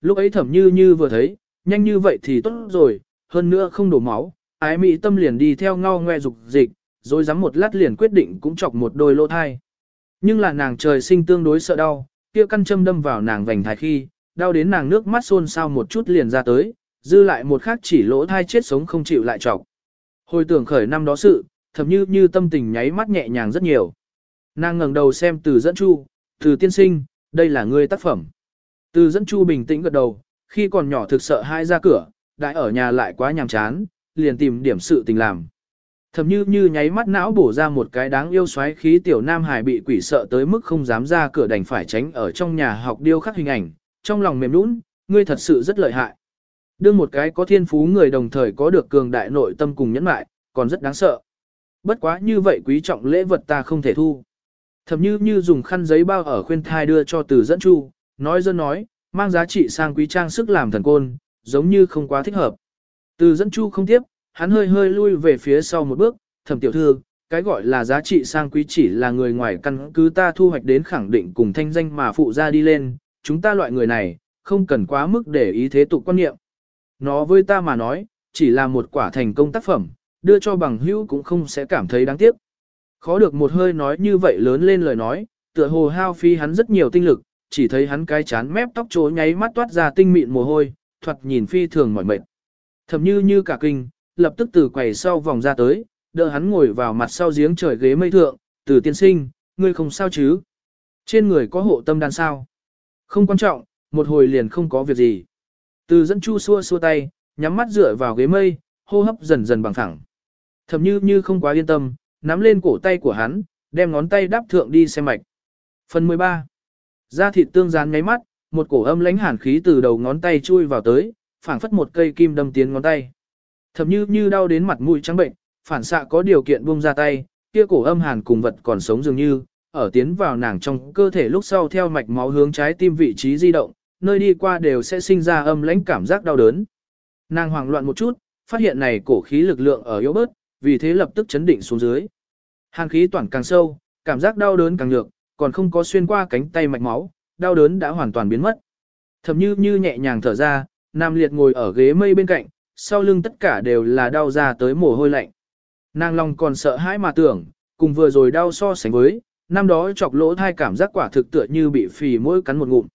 lúc ấy thẩm như như vừa thấy, nhanh như vậy thì tốt rồi, hơn nữa không đổ máu, ái mỹ tâm liền đi theo ngao ngoe dục dịch, rồi dám một lát liền quyết định cũng chọc một đôi lỗ thai. Nhưng là nàng trời sinh tương đối sợ đau, kia căn châm đâm vào nàng vành thai khi, đau đến nàng nước mắt xôn xao một chút liền ra tới, dư lại một khắc chỉ lỗ thai chết sống không chịu lại chọc. Hồi tưởng khởi năm đó sự, thậm như như tâm tình nháy mắt nhẹ nhàng rất nhiều. Nàng ngẩng đầu xem từ dẫn chu, từ tiên sinh, đây là ngươi tác phẩm. Từ dẫn chu bình tĩnh gật đầu, khi còn nhỏ thực sợ hai ra cửa, đại ở nhà lại quá nhàm chán, liền tìm điểm sự tình làm. Thầm như như nháy mắt não bổ ra một cái đáng yêu xoáy khí tiểu nam hải bị quỷ sợ tới mức không dám ra cửa đành phải tránh ở trong nhà học điêu khắc hình ảnh, trong lòng mềm nũng, ngươi thật sự rất lợi hại. Đương một cái có thiên phú người đồng thời có được cường đại nội tâm cùng nhẫn mại, còn rất đáng sợ. Bất quá như vậy quý trọng lễ vật ta không thể thu. Thầm như như dùng khăn giấy bao ở khuyên thai đưa cho từ dẫn chu, nói dân nói, mang giá trị sang quý trang sức làm thần côn, giống như không quá thích hợp. Từ dẫn chu không tiếp, hắn hơi hơi lui về phía sau một bước, thầm tiểu thư, cái gọi là giá trị sang quý chỉ là người ngoài căn cứ ta thu hoạch đến khẳng định cùng thanh danh mà phụ ra đi lên, chúng ta loại người này, không cần quá mức để ý thế tục quan niệm. Nó với ta mà nói, chỉ là một quả thành công tác phẩm, đưa cho bằng hữu cũng không sẽ cảm thấy đáng tiếc. Khó được một hơi nói như vậy lớn lên lời nói, tựa hồ hao phi hắn rất nhiều tinh lực, chỉ thấy hắn cái chán mép tóc trố nháy mắt toát ra tinh mịn mồ hôi, thoạt nhìn phi thường mỏi mệt. Thầm như như cả kinh, lập tức từ quầy sau vòng ra tới, đỡ hắn ngồi vào mặt sau giếng trời ghế mây thượng, từ tiên sinh, ngươi không sao chứ? Trên người có hộ tâm đan sao? Không quan trọng, một hồi liền không có việc gì. Từ dẫn chu xua xua tay, nhắm mắt dựa vào ghế mây, hô hấp dần dần bằng thẳng. Thầm như như không quá yên tâm, nắm lên cổ tay của hắn, đem ngón tay đáp thượng đi xem mạch. Phần 13. Da thịt tương gian ngáy mắt, một cổ âm lãnh hàn khí từ đầu ngón tay chui vào tới, phảng phất một cây kim đâm tiến ngón tay. Thẩm như như đau đến mặt mũi trắng bệnh, phản xạ có điều kiện buông ra tay, kia cổ âm hàn cùng vật còn sống dường như, ở tiến vào nàng trong cơ thể lúc sau theo mạch máu hướng trái tim vị trí di động, nơi đi qua đều sẽ sinh ra âm lãnh cảm giác đau đớn. Nàng hoảng loạn một chút, phát hiện này cổ khí lực lượng ở yếu bớt, vì thế lập tức chấn định xuống dưới. Hàn khí toàn càng sâu, cảm giác đau đớn càng nhược, còn không có xuyên qua cánh tay mạch máu, đau đớn đã hoàn toàn biến mất. Thầm như như nhẹ nhàng thở ra, Nam Liệt ngồi ở ghế mây bên cạnh, sau lưng tất cả đều là đau ra tới mồ hôi lạnh. Nàng lòng còn sợ hãi mà tưởng, cùng vừa rồi đau so sánh với, năm đó chọc lỗ thai cảm giác quả thực tựa như bị phì mỗi cắn một ngụm.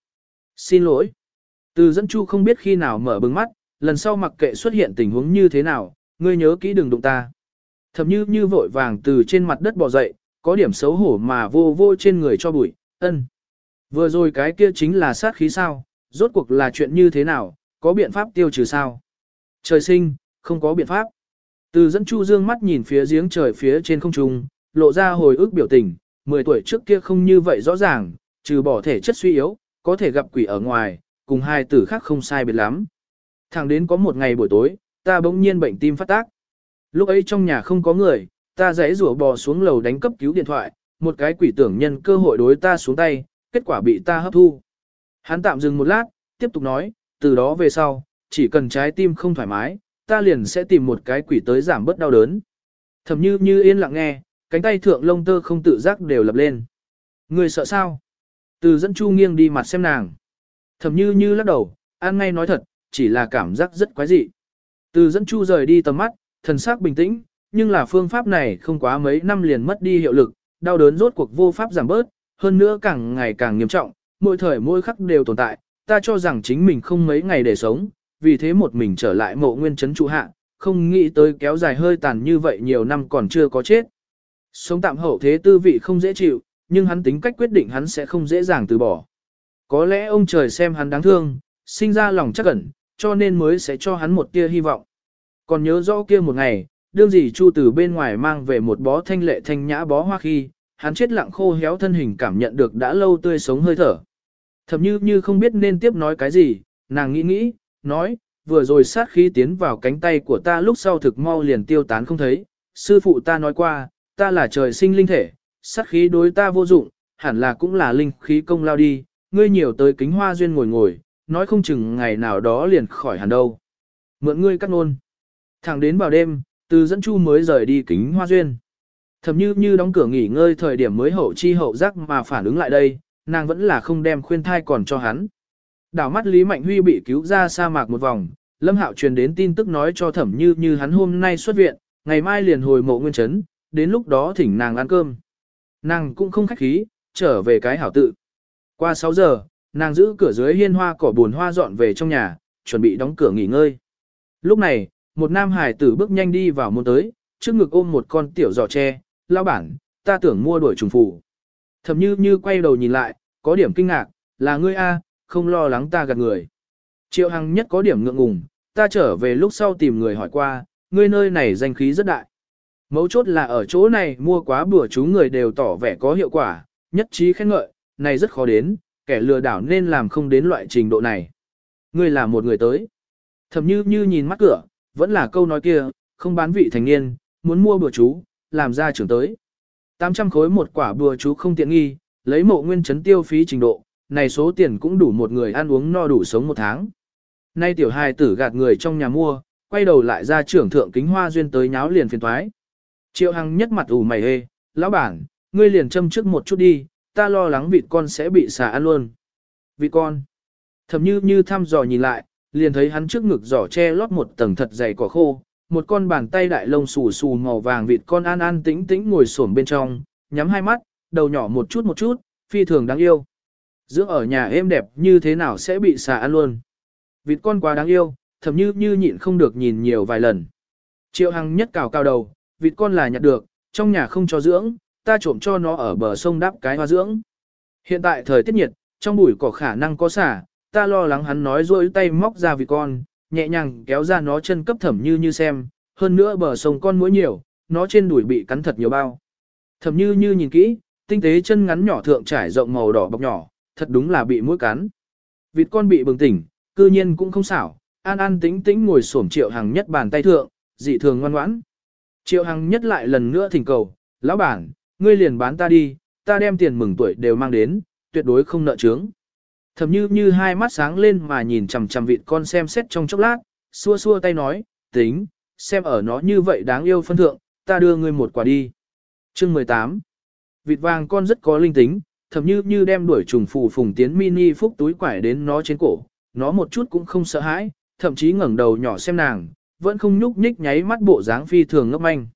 Xin lỗi. Từ dẫn chu không biết khi nào mở bừng mắt, lần sau mặc kệ xuất hiện tình huống như thế nào, ngươi nhớ kỹ đừng đụng ta. Thậm như như vội vàng từ trên mặt đất bò dậy, có điểm xấu hổ mà vô vô trên người cho bụi, ân. Vừa rồi cái kia chính là sát khí sao, rốt cuộc là chuyện như thế nào, có biện pháp tiêu trừ sao? Trời sinh, không có biện pháp. Từ dẫn Chu Dương mắt nhìn phía giếng trời phía trên không trung, lộ ra hồi ức biểu tình, 10 tuổi trước kia không như vậy rõ ràng, trừ bỏ thể chất suy yếu, có thể gặp quỷ ở ngoài, cùng hai tử khác không sai biệt lắm. Thẳng đến có một ngày buổi tối, ta bỗng nhiên bệnh tim phát tác. Lúc ấy trong nhà không có người, ta dãy rủa bò xuống lầu đánh cấp cứu điện thoại, một cái quỷ tưởng nhân cơ hội đối ta xuống tay, kết quả bị ta hấp thu. Hắn tạm dừng một lát, tiếp tục nói, từ đó về sau, chỉ cần trái tim không thoải mái, ta liền sẽ tìm một cái quỷ tới giảm bớt đau đớn. Thầm như như yên lặng nghe, cánh tay thượng lông tơ không tự giác đều lập lên. Người sợ sao? Từ dẫn chu nghiêng đi mặt xem nàng. Thầm như như lắc đầu, an ngay nói thật, chỉ là cảm giác rất quái dị. Từ dẫn chu rời đi tầm mắt, thần sắc bình tĩnh, nhưng là phương pháp này không quá mấy năm liền mất đi hiệu lực, đau đớn rốt cuộc vô pháp giảm bớt, hơn nữa càng ngày càng nghiêm trọng, mỗi thời mỗi khắc đều tồn tại, ta cho rằng chính mình không mấy ngày để sống, vì thế một mình trở lại mộ nguyên chấn trụ hạ, không nghĩ tới kéo dài hơi tàn như vậy nhiều năm còn chưa có chết. Sống tạm hậu thế tư vị không dễ chịu, nhưng hắn tính cách quyết định hắn sẽ không dễ dàng từ bỏ. Có lẽ ông trời xem hắn đáng thương, sinh ra lòng chắc ẩn, cho nên mới sẽ cho hắn một tia hy vọng. Còn nhớ rõ kia một ngày, đương gì Chu từ bên ngoài mang về một bó thanh lệ thanh nhã bó hoa khi, hắn chết lặng khô héo thân hình cảm nhận được đã lâu tươi sống hơi thở. Thậm như như không biết nên tiếp nói cái gì, nàng nghĩ nghĩ, nói, vừa rồi sát khí tiến vào cánh tay của ta lúc sau thực mau liền tiêu tán không thấy. Sư phụ ta nói qua, ta là trời sinh linh thể, sát khí đối ta vô dụng, hẳn là cũng là linh khí công lao đi, ngươi nhiều tới kính hoa duyên ngồi ngồi, nói không chừng ngày nào đó liền khỏi hẳn đâu. Mượn ngươi cắt nôn. Thẳng đến vào đêm, từ dẫn chu mới rời đi kính hoa duyên. Thầm như như đóng cửa nghỉ ngơi thời điểm mới hậu chi hậu giác mà phản ứng lại đây, nàng vẫn là không đem khuyên thai còn cho hắn. Đảo mắt Lý Mạnh Huy bị cứu ra sa mạc một vòng, Lâm Hạo truyền đến tin tức nói cho thẩm như như hắn hôm nay xuất viện, ngày mai liền hồi mộ nguyên trấn, đến lúc đó thỉnh nàng ăn cơm. Nàng cũng không khách khí, trở về cái hảo tự. Qua 6 giờ, nàng giữ cửa dưới hiên hoa cỏ buồn hoa dọn về trong nhà, chuẩn bị đóng cửa nghỉ ngơi. Lúc này, một nam hải tử bước nhanh đi vào môn tới, trước ngực ôm một con tiểu giỏ tre, lao bản, ta tưởng mua đuổi trùng phù. Thẩm như như quay đầu nhìn lại, có điểm kinh ngạc, là ngươi A, không lo lắng ta gạt người. Triệu Hằng nhất có điểm ngượng ngùng, ta trở về lúc sau tìm người hỏi qua, ngươi nơi này danh khí rất đại. Mấu chốt là ở chỗ này mua quá bữa chú người đều tỏ vẻ có hiệu quả, nhất trí khen ngợi, này rất khó đến, kẻ lừa đảo nên làm không đến loại trình độ này. Ngươi là một người tới. Thầm như như nhìn mắt cửa, vẫn là câu nói kia, không bán vị thành niên, muốn mua bừa chú, làm ra trưởng tới. 800 khối một quả bùa chú không tiện nghi, lấy mộ nguyên chấn tiêu phí trình độ, này số tiền cũng đủ một người ăn uống no đủ sống một tháng. Nay tiểu hài tử gạt người trong nhà mua, quay đầu lại ra trưởng thượng kính hoa duyên tới nháo liền phiền thoái. Triệu Hằng nhất mặt ủ mày hê, lão bản, ngươi liền châm trước một chút đi, ta lo lắng vịt con sẽ bị xà ăn luôn. Vịt con. Thầm như như thăm dò nhìn lại, liền thấy hắn trước ngực giỏ che lót một tầng thật dày cỏ khô, một con bàn tay đại lông xù xù màu vàng vịt con an an tĩnh tĩnh ngồi xổm bên trong, nhắm hai mắt, đầu nhỏ một chút một chút, phi thường đáng yêu. Dưỡng ở nhà êm đẹp như thế nào sẽ bị xà ăn luôn. Vịt con quá đáng yêu, thậm như như nhịn không được nhìn nhiều vài lần. Triệu Hằng nhất cào cao đầu, vịt con là nhặt được, trong nhà không cho dưỡng, ta trộm cho nó ở bờ sông đắp cái hoa dưỡng. Hiện tại thời tiết nhiệt, trong bụi cỏ khả năng có xả, ta lo lắng hắn nói rôi tay móc ra vì con, nhẹ nhàng kéo ra nó chân cấp thẩm như như xem, hơn nữa bờ sông con mũi nhiều, nó trên đùi bị cắn thật nhiều bao. Thẩm như như nhìn kỹ, tinh tế chân ngắn nhỏ thượng trải rộng màu đỏ bọc nhỏ, thật đúng là bị mũi cắn. Vịt con bị bừng tỉnh, cư nhiên cũng không xảo, an an tĩnh tĩnh ngồi xổm triệu hàng nhất bàn tay thượng, dị thường ngoan ngoãn. Triệu hàng nhất lại lần nữa thỉnh cầu, lão bản, ngươi liền bán ta đi, ta đem tiền mừng tuổi đều mang đến, tuyệt đối không nợ trướng. Thầm như như hai mắt sáng lên mà nhìn chằm chằm vịt con xem xét trong chốc lát, xua xua tay nói, tính, xem ở nó như vậy đáng yêu phân thượng, ta đưa ngươi một quả đi. Chương 18 Vịt vàng con rất có linh tính, thầm như như đem đuổi trùng phù phùng tiến mini phúc túi quải đến nó trên cổ, nó một chút cũng không sợ hãi, thậm chí ngẩng đầu nhỏ xem nàng, vẫn không nhúc nhích nháy mắt bộ dáng phi thường ngốc manh.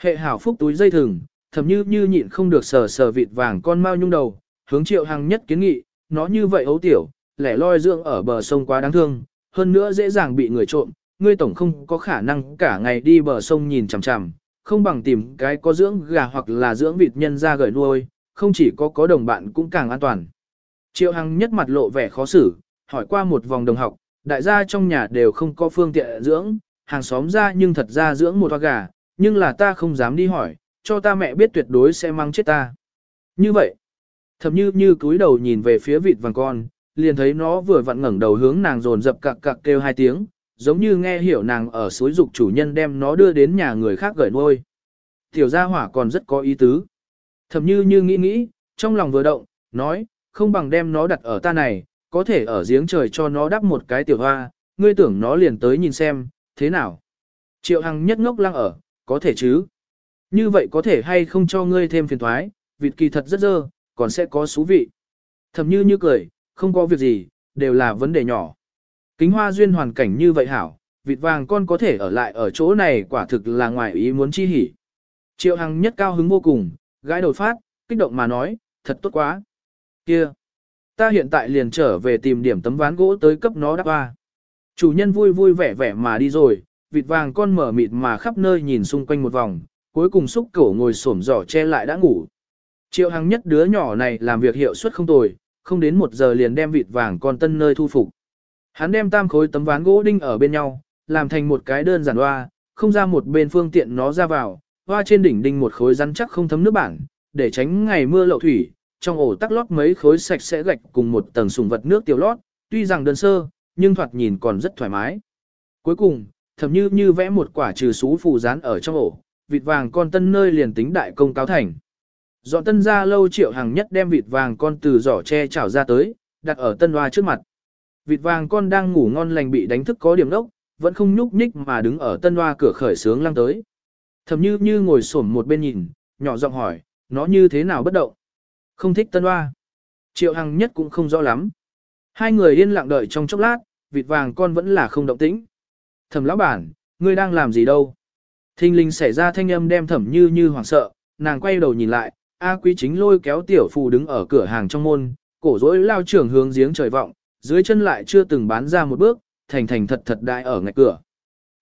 Hệ hảo phúc túi dây thừng, thầm như như nhịn không được sờ sờ vịt vàng con mau nhung đầu, hướng triệu hàng nhất kiến nghị, nó như vậy ấu tiểu, lẻ loi dưỡng ở bờ sông quá đáng thương, hơn nữa dễ dàng bị người trộm, ngươi tổng không có khả năng cả ngày đi bờ sông nhìn chằm chằm, không bằng tìm cái có dưỡng gà hoặc là dưỡng vịt nhân ra gửi nuôi, không chỉ có có đồng bạn cũng càng an toàn. Triệu Hằng nhất mặt lộ vẻ khó xử, hỏi qua một vòng đồng học, đại gia trong nhà đều không có phương tiện dưỡng, hàng xóm ra nhưng thật ra dưỡng một hoa gà, nhưng là ta không dám đi hỏi, cho ta mẹ biết tuyệt đối sẽ mang chết ta. Như vậy, thầm như như cúi đầu nhìn về phía vịt vàng con, liền thấy nó vừa vặn ngẩng đầu hướng nàng dồn dập cặc cặc kêu hai tiếng, giống như nghe hiểu nàng ở suối dục chủ nhân đem nó đưa đến nhà người khác gửi nuôi. Tiểu gia hỏa còn rất có ý tứ. Thầm như như nghĩ nghĩ, trong lòng vừa động, nói, không bằng đem nó đặt ở ta này, có thể ở giếng trời cho nó đắp một cái tiểu hoa, ngươi tưởng nó liền tới nhìn xem, thế nào? Triệu Hằng nhất ngốc lăng ở, có thể chứ? Như vậy có thể hay không cho ngươi thêm phiền thoái, vịt kỳ thật rất dơ, còn sẽ có xú vị. Thầm như như cười, không có việc gì, đều là vấn đề nhỏ. Kính hoa duyên hoàn cảnh như vậy hảo, vịt vàng con có thể ở lại ở chỗ này quả thực là ngoài ý muốn chi hỉ. Triệu Hằng nhất cao hứng vô cùng, gái đột phát, kích động mà nói, thật tốt quá. Kia, ta hiện tại liền trở về tìm điểm tấm ván gỗ tới cấp nó đắp hoa. Chủ nhân vui vui vẻ vẻ mà đi rồi, vịt vàng con mở mịt mà khắp nơi nhìn xung quanh một vòng, cuối cùng xúc cổ ngồi xổm giỏ che lại đã ngủ. Triệu Hằng nhất đứa nhỏ này làm việc hiệu suất không tồi, không đến một giờ liền đem vịt vàng con tân nơi thu phục. Hắn đem tam khối tấm ván gỗ đinh ở bên nhau, làm thành một cái đơn giản hoa, không ra một bên phương tiện nó ra vào, hoa trên đỉnh đinh một khối rắn chắc không thấm nước bản, để tránh ngày mưa lậu thủy, trong ổ tắc lót mấy khối sạch sẽ gạch cùng một tầng sùng vật nước tiểu lót, tuy rằng đơn sơ, nhưng thoạt nhìn còn rất thoải mái. Cuối cùng, thầm như như vẽ một quả trừ sú phù rán ở trong ổ, vịt vàng con tân nơi liền tính đại công cáo thành. Dọn tân ra lâu triệu hàng nhất đem vịt vàng con từ giỏ tre chảo ra tới, đặt ở tân hoa trước mặt. Vịt vàng con đang ngủ ngon lành bị đánh thức có điểm đốc, vẫn không nhúc nhích mà đứng ở tân hoa cửa khởi sướng lăng tới. Thầm như như ngồi xổm một bên nhìn, nhỏ giọng hỏi, nó như thế nào bất động? Không thích tân hoa. Triệu Hằng nhất cũng không rõ lắm. Hai người yên lặng đợi trong chốc lát, vịt vàng con vẫn là không động tĩnh. Thẩm lão bản, ngươi đang làm gì đâu? Thinh linh xảy ra thanh âm đem thẩm như như hoảng sợ, nàng quay đầu nhìn lại, A quý chính lôi kéo tiểu phù đứng ở cửa hàng trong môn, cổ rỗi lao trưởng hướng giếng trời vọng, dưới chân lại chưa từng bán ra một bước, thành thành thật thật đại ở ngạch cửa.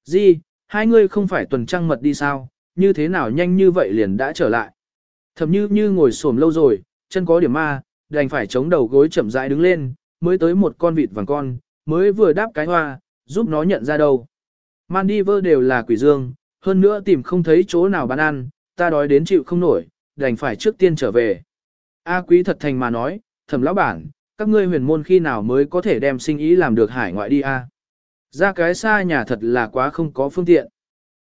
Di, hai ngươi không phải tuần trăng mật đi sao, như thế nào nhanh như vậy liền đã trở lại. Thầm như như ngồi xổm lâu rồi, chân có điểm ma, đành phải chống đầu gối chậm rãi đứng lên, mới tới một con vịt vàng con, mới vừa đáp cái hoa, giúp nó nhận ra đâu. Maldives đều là quỷ dương, hơn nữa tìm không thấy chỗ nào bán ăn, ta đói đến chịu không nổi, đành phải trước tiên trở về. A quý thật thành mà nói, thẩm lão bản, các ngươi huyền môn khi nào mới có thể đem sinh ý làm được hải ngoại đi a? Ra cái xa nhà thật là quá không có phương tiện.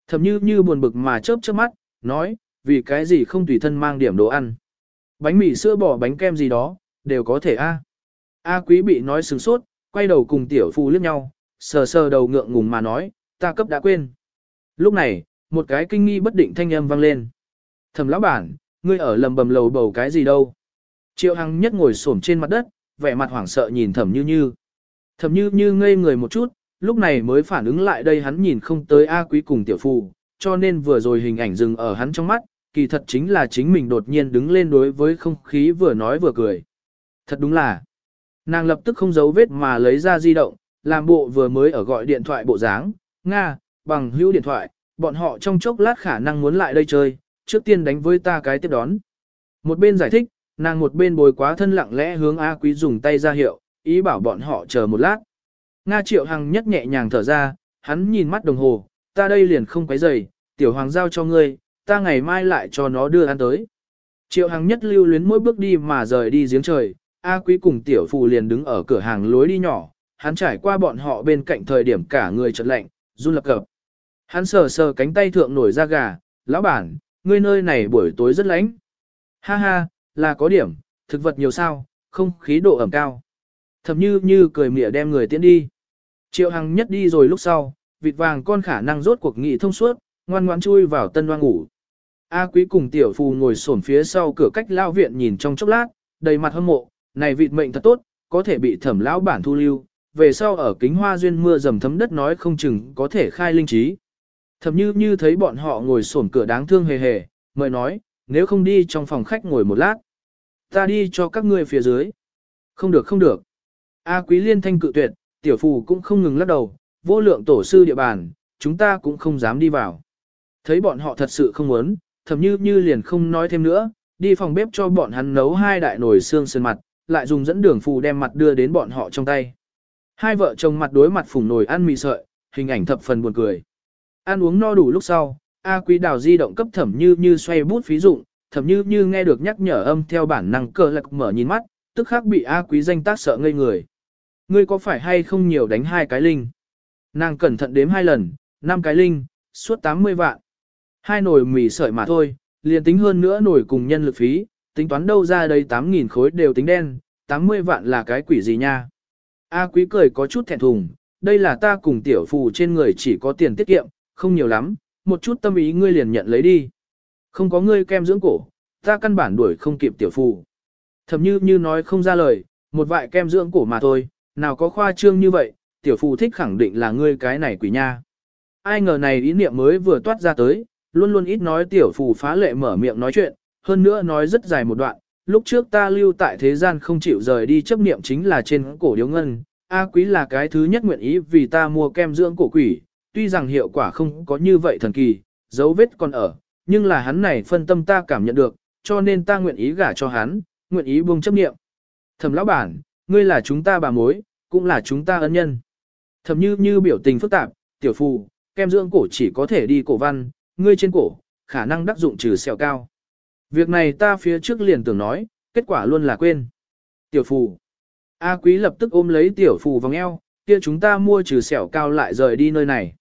Thẩm như như buồn bực mà chớp chớp mắt, nói, vì cái gì không tùy thân mang điểm đồ ăn. Bánh mì sữa bò bánh kem gì đó, đều có thể a. A quý bị nói sừng sốt, quay đầu cùng tiểu phu liếc nhau, sờ sờ đầu ngượng ngùng mà nói, ta cấp đã quên. Lúc này, một cái kinh nghi bất định thanh âm vang lên. Thẩm lão bản, ngươi ở lầm bầm lầu bầu cái gì đâu? Triệu Hằng nhất ngồi xổm trên mặt đất, vẻ mặt hoảng sợ nhìn Thẩm Như Như. Thẩm Như Như ngây người một chút, lúc này mới phản ứng lại đây hắn nhìn không tới A Quý cùng tiểu phụ, cho nên vừa rồi hình ảnh dừng ở hắn trong mắt, kỳ thật chính là chính mình đột nhiên đứng lên đối với không khí vừa nói vừa cười. Thật đúng là, nàng lập tức không giấu vết mà lấy ra di động, làm bộ vừa mới ở gọi điện thoại bộ dáng, Nga, bằng hữu điện thoại, bọn họ trong chốc lát khả năng muốn lại đây chơi, trước tiên đánh với ta cái tiếp đón. Một bên giải thích, nàng một bên bồi quá thân lặng lẽ hướng A Quý dùng tay ra hiệu, ý bảo bọn họ chờ một lát. Nga Triệu Hằng nhất nhẹ nhàng thở ra, hắn nhìn mắt đồng hồ, ta đây liền không quấy rầy, tiểu hoàng giao cho ngươi, ta ngày mai lại cho nó đưa ăn tới. Triệu Hằng nhất lưu luyến mỗi bước đi mà rời đi giếng trời, A Quý cùng tiểu phù liền đứng ở cửa hàng lối đi nhỏ, hắn trải qua bọn họ bên cạnh thời điểm cả người chợt lạnh, run lập cập. Hắn sờ sờ cánh tay thượng nổi ra gà, lão bản, ngươi nơi này buổi tối rất lạnh. Ha ha, là có điểm, thực vật nhiều sao, không khí độ ẩm cao. Thầm như như cười mỉa đem người tiễn đi. Triệu Hằng nhất đi rồi lúc sau, vịt vàng con khả năng rốt cuộc nghị thông suốt, ngoan ngoãn chui vào tân hoang ngủ. A quý cùng tiểu phù ngồi sổn phía sau cửa cách lao viện nhìn trong chốc lát, đầy mặt hâm mộ, này vịt mệnh thật tốt, có thể bị thẩm lão bản thu lưu, về sau ở kính hoa duyên mưa dầm thấm đất nói không chừng có thể khai linh trí. Thầm như như thấy bọn họ ngồi sổn cửa đáng thương hề hề, mời nói, nếu không đi trong phòng khách ngồi một lát, ta đi cho các ngươi phía dưới. Không được không được. A quý liên thanh cự tuyệt, tiểu phù cũng không ngừng lắc đầu, vô lượng tổ sư địa bàn, chúng ta cũng không dám đi vào. Thấy bọn họ thật sự không muốn, thầm như như liền không nói thêm nữa, đi phòng bếp cho bọn hắn nấu hai đại nồi xương sơn mặt, lại dùng dẫn đường phù đem mặt đưa đến bọn họ trong tay. Hai vợ chồng mặt đối mặt phủng nồi ăn mì sợi, hình ảnh thập phần buồn cười. Ăn uống no đủ lúc sau, A Quý Đào di động cấp thẩm như như xoay bút phí dụng, thẩm như như nghe được nhắc nhở âm theo bản năng cờ lạc mở nhìn mắt, tức khắc bị A Quý danh tác sợ ngây người. Ngươi có phải hay không nhiều đánh hai cái linh? Nàng cẩn thận đếm hai lần, năm cái linh, suốt 80 vạn. Hai nồi mì sợi mà thôi, liền tính hơn nữa nồi cùng nhân lực phí, tính toán đâu ra đây 8.000 khối đều tính đen, 80 vạn là cái quỷ gì nha. A quý cười có chút thẹn thùng, đây là ta cùng tiểu phù trên người chỉ có tiền tiết kiệm, không nhiều lắm, một chút tâm ý ngươi liền nhận lấy đi. Không có ngươi kem dưỡng cổ, ta căn bản đuổi không kịp tiểu phù. Thầm như như nói không ra lời, một vại kem dưỡng cổ mà thôi, nào có khoa trương như vậy, tiểu phù thích khẳng định là ngươi cái này quỷ nha. Ai ngờ này ý niệm mới vừa toát ra tới, luôn luôn ít nói tiểu phù phá lệ mở miệng nói chuyện, hơn nữa nói rất dài một đoạn. Lúc trước ta lưu tại thế gian không chịu rời đi chấp niệm chính là trên cổ điếu ngân, A quý là cái thứ nhất nguyện ý vì ta mua kem dưỡng cổ quỷ, tuy rằng hiệu quả không có như vậy thần kỳ, dấu vết còn ở, nhưng là hắn này phân tâm ta cảm nhận được, cho nên ta nguyện ý gả cho hắn, nguyện ý buông chấp niệm. Thẩm lão bản, ngươi là chúng ta bà mối, cũng là chúng ta ân nhân. Thẩm như như biểu tình phức tạp, tiểu phù, kem dưỡng cổ chỉ có thể đi cổ văn, ngươi trên cổ, khả năng đắc dụng trừ sẹo cao. Việc này ta phía trước liền tưởng nói, kết quả luôn là quên. Tiểu phù. A quý lập tức ôm lấy tiểu phù vòng eo, kia chúng ta mua trừ sẹo cao lại rời đi nơi này.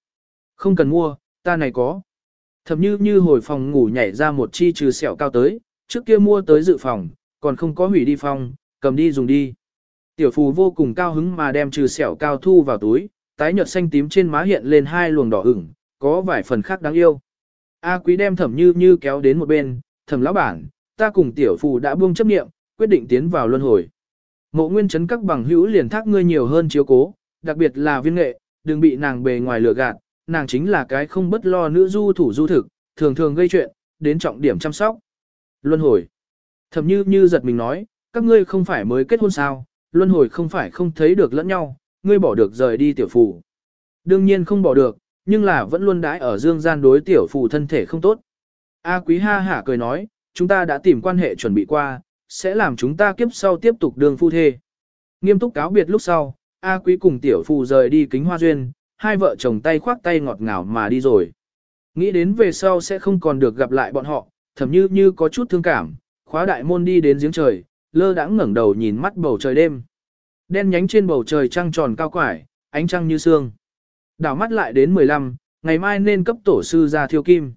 Không cần mua, ta này có. Thẩm như như hồi phòng ngủ nhảy ra một chi trừ sẹo cao tới, trước kia mua tới dự phòng, còn không có hủy đi phòng, cầm đi dùng đi. Tiểu phù vô cùng cao hứng mà đem trừ sẹo cao thu vào túi, tái nhợt xanh tím trên má hiện lên hai luồng đỏ ửng, có vài phần khác đáng yêu. A quý đem thẩm như như kéo đến một bên, thẩm lão bản, ta cùng tiểu phù đã buông chấp niệm, quyết định tiến vào luân hồi. Mộ nguyên chấn các bằng hữu liền thác ngươi nhiều hơn chiếu cố, đặc biệt là viên nghệ, đừng bị nàng bề ngoài lừa gạt, nàng chính là cái không bất lo nữ du thủ du thực, thường thường gây chuyện, đến trọng điểm chăm sóc. Luân hồi. Thầm như như giật mình nói, các ngươi không phải mới kết hôn sao, luân hồi không phải không thấy được lẫn nhau, ngươi bỏ được rời đi tiểu phủ. Đương nhiên không bỏ được, nhưng là vẫn luôn đãi ở dương gian đối tiểu phủ thân thể không tốt. A quý ha hả cười nói, chúng ta đã tìm quan hệ chuẩn bị qua, sẽ làm chúng ta kiếp sau tiếp tục đường phu thê. Nghiêm túc cáo biệt lúc sau, A quý cùng tiểu phủ rời đi kính hoa duyên, hai vợ chồng tay khoác tay ngọt ngào mà đi rồi. Nghĩ đến về sau sẽ không còn được gặp lại bọn họ, thầm như như có chút thương cảm, khóa đại môn đi đến giếng trời, lơ đãng ngẩng đầu nhìn mắt bầu trời đêm. Đen nhánh trên bầu trời trăng tròn cao quải, ánh trăng như sương. Đảo mắt lại đến 15, ngày mai nên cấp tổ sư ra thiêu kim.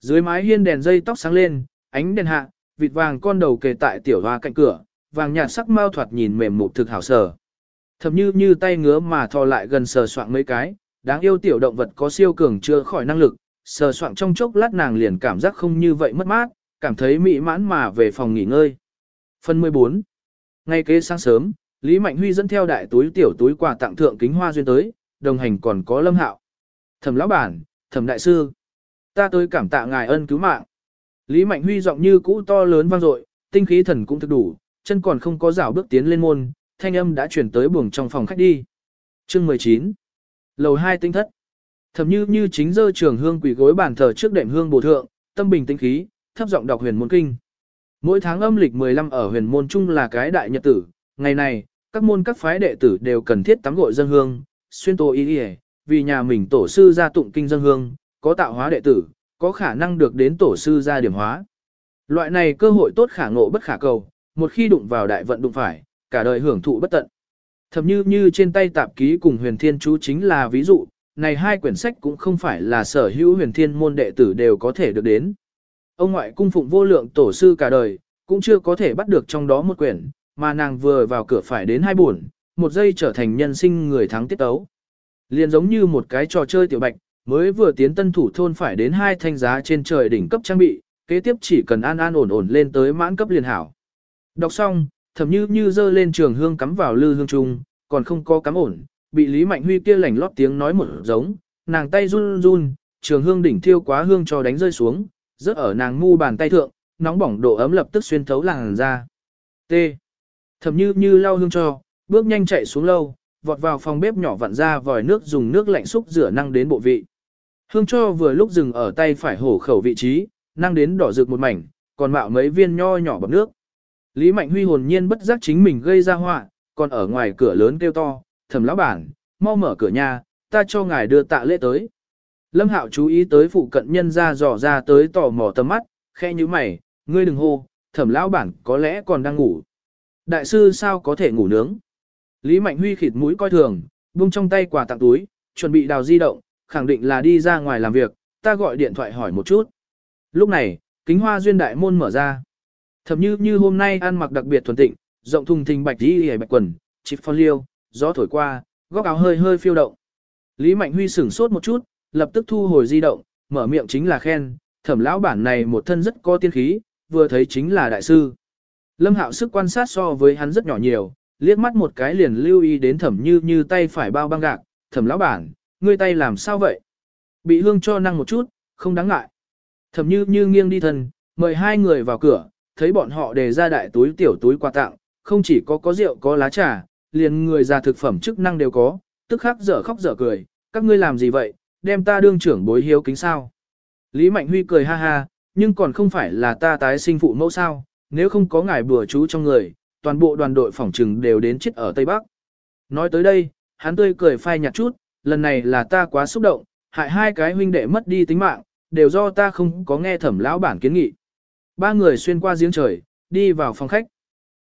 Dưới mái hiên đèn dây tóc sáng lên, ánh đèn hạ, vịt vàng con đầu kề tại tiểu hoa cạnh cửa, vàng nhạt sắc mau thoạt nhìn mềm mục thực hảo sở. Thậm như như tay ngứa mà thò lại gần sờ soạng mấy cái, đáng yêu tiểu động vật có siêu cường chưa khỏi năng lực, sờ soạng trong chốc lát nàng liền cảm giác không như vậy mất mát, cảm thấy mỹ mãn mà về phòng nghỉ ngơi. Phần 14 Ngay kế sáng sớm, Lý Mạnh Huy dẫn theo đại túi tiểu túi quà tặng thượng kính hoa duyên tới, đồng hành còn có Lâm Hạo. Thẩm lão bản, Thẩm đại sư, ta tới cảm tạ ngài ân cứu mạng. Lý Mạnh Huy giọng như cũ to lớn vang dội, tinh khí thần cũng thực đủ, chân còn không có rảo bước tiến lên môn, thanh âm đã chuyển tới buồng trong phòng khách đi. Chương 19 Lầu 2 tinh thất Thẩm như như chính dơ trường hương quỷ gối bàn thờ trước đệm hương bổ thượng, tâm bình tinh khí, thấp giọng đọc huyền môn kinh. Mỗi tháng âm lịch 15 ở huyền môn chung là cái đại nhật tử, ngày này, các môn các phái đệ tử đều cần thiết tắm gội dân hương, xuyên tô y đi vì nhà mình tổ sư ra tụng kinh dân hương, có tạo hóa đệ tử, có khả năng được đến tổ sư ra điểm hóa. Loại này cơ hội tốt khả ngộ bất khả cầu, một khi đụng vào đại vận đụng phải, cả đời hưởng thụ bất tận. Thậm như như trên tay tạp ký cùng huyền thiên chú chính là ví dụ, này hai quyển sách cũng không phải là sở hữu huyền thiên môn đệ tử đều có thể được đến. Ông ngoại cung phụng vô lượng tổ sư cả đời, cũng chưa có thể bắt được trong đó một quyển, mà nàng vừa vào cửa phải đến hai buồn, một giây trở thành nhân sinh người thắng tiết tấu. Liền giống như một cái trò chơi tiểu bạch, mới vừa tiến tân thủ thôn phải đến hai thanh giá trên trời đỉnh cấp trang bị, kế tiếp chỉ cần an an ổn ổn lên tới mãn cấp liền hảo. Đọc xong, thậm như như dơ lên trường hương cắm vào lư hương trung, còn không có cắm ổn, bị Lý Mạnh Huy kia lảnh lót tiếng nói một giống, nàng tay run run, trường hương đỉnh thiêu quá hương cho đánh rơi xuống, rớt ở nàng mu bàn tay thượng, nóng bỏng độ ấm lập tức xuyên thấu làn ra. T. Thầm như như lau hương cho, bước nhanh chạy xuống lâu, vọt vào phòng bếp nhỏ vặn ra vòi nước dùng nước lạnh xúc rửa năng đến bộ vị. Hương cho vừa lúc dừng ở tay phải hổ khẩu vị trí, năng đến đỏ rực một mảnh, còn mạo mấy viên nho nhỏ bọc nước. Lý Mạnh Huy hồn nhiên bất giác chính mình gây ra họa, còn ở ngoài cửa lớn kêu to, thầm lão bản, mau mở cửa nhà, ta cho ngài đưa tạ lễ tới. Lâm Hạo chú ý tới phụ cận nhân ra dò ra tới tò mò tầm mắt, khe như mày, ngươi đừng hô, thẩm lão bản có lẽ còn đang ngủ. Đại sư sao có thể ngủ nướng? Lý Mạnh Huy khịt mũi coi thường, buông trong tay quà tặng túi, chuẩn bị đào di động, khẳng định là đi ra ngoài làm việc, ta gọi điện thoại hỏi một chút. Lúc này, kính hoa duyên đại môn mở ra. Thậm như như hôm nay ăn mặc đặc biệt thuần tịnh, rộng thùng thình bạch đi hề bạch quần, chịp phong liêu, gió thổi qua, góc áo hơi hơi phiêu động. Lý Mạnh Huy sửng sốt một chút, lập tức thu hồi di động, mở miệng chính là khen, thẩm lão bản này một thân rất có tiên khí, vừa thấy chính là đại sư. Lâm Hạo sức quan sát so với hắn rất nhỏ nhiều, liếc mắt một cái liền lưu ý đến thẩm như như tay phải bao băng gạc, thẩm lão bản, ngươi tay làm sao vậy? Bị hương cho năng một chút, không đáng ngại. Thẩm như như nghiêng đi thân, mời hai người vào cửa, thấy bọn họ đề ra đại túi tiểu túi quà tặng, không chỉ có có rượu có lá trà, liền người già thực phẩm chức năng đều có, tức khắc dở khóc dở cười, các ngươi làm gì vậy, đem ta đương trưởng bối hiếu kính sao. Lý Mạnh Huy cười ha ha, nhưng còn không phải là ta tái sinh phụ mẫu sao, nếu không có ngài bùa chú trong người, toàn bộ đoàn đội phỏng trừng đều đến chết ở Tây Bắc. Nói tới đây, hắn tươi cười phai nhạt chút, lần này là ta quá xúc động, hại hai cái huynh đệ mất đi tính mạng, đều do ta không có nghe thẩm lão bản kiến nghị. Ba người xuyên qua giếng trời, đi vào phòng khách.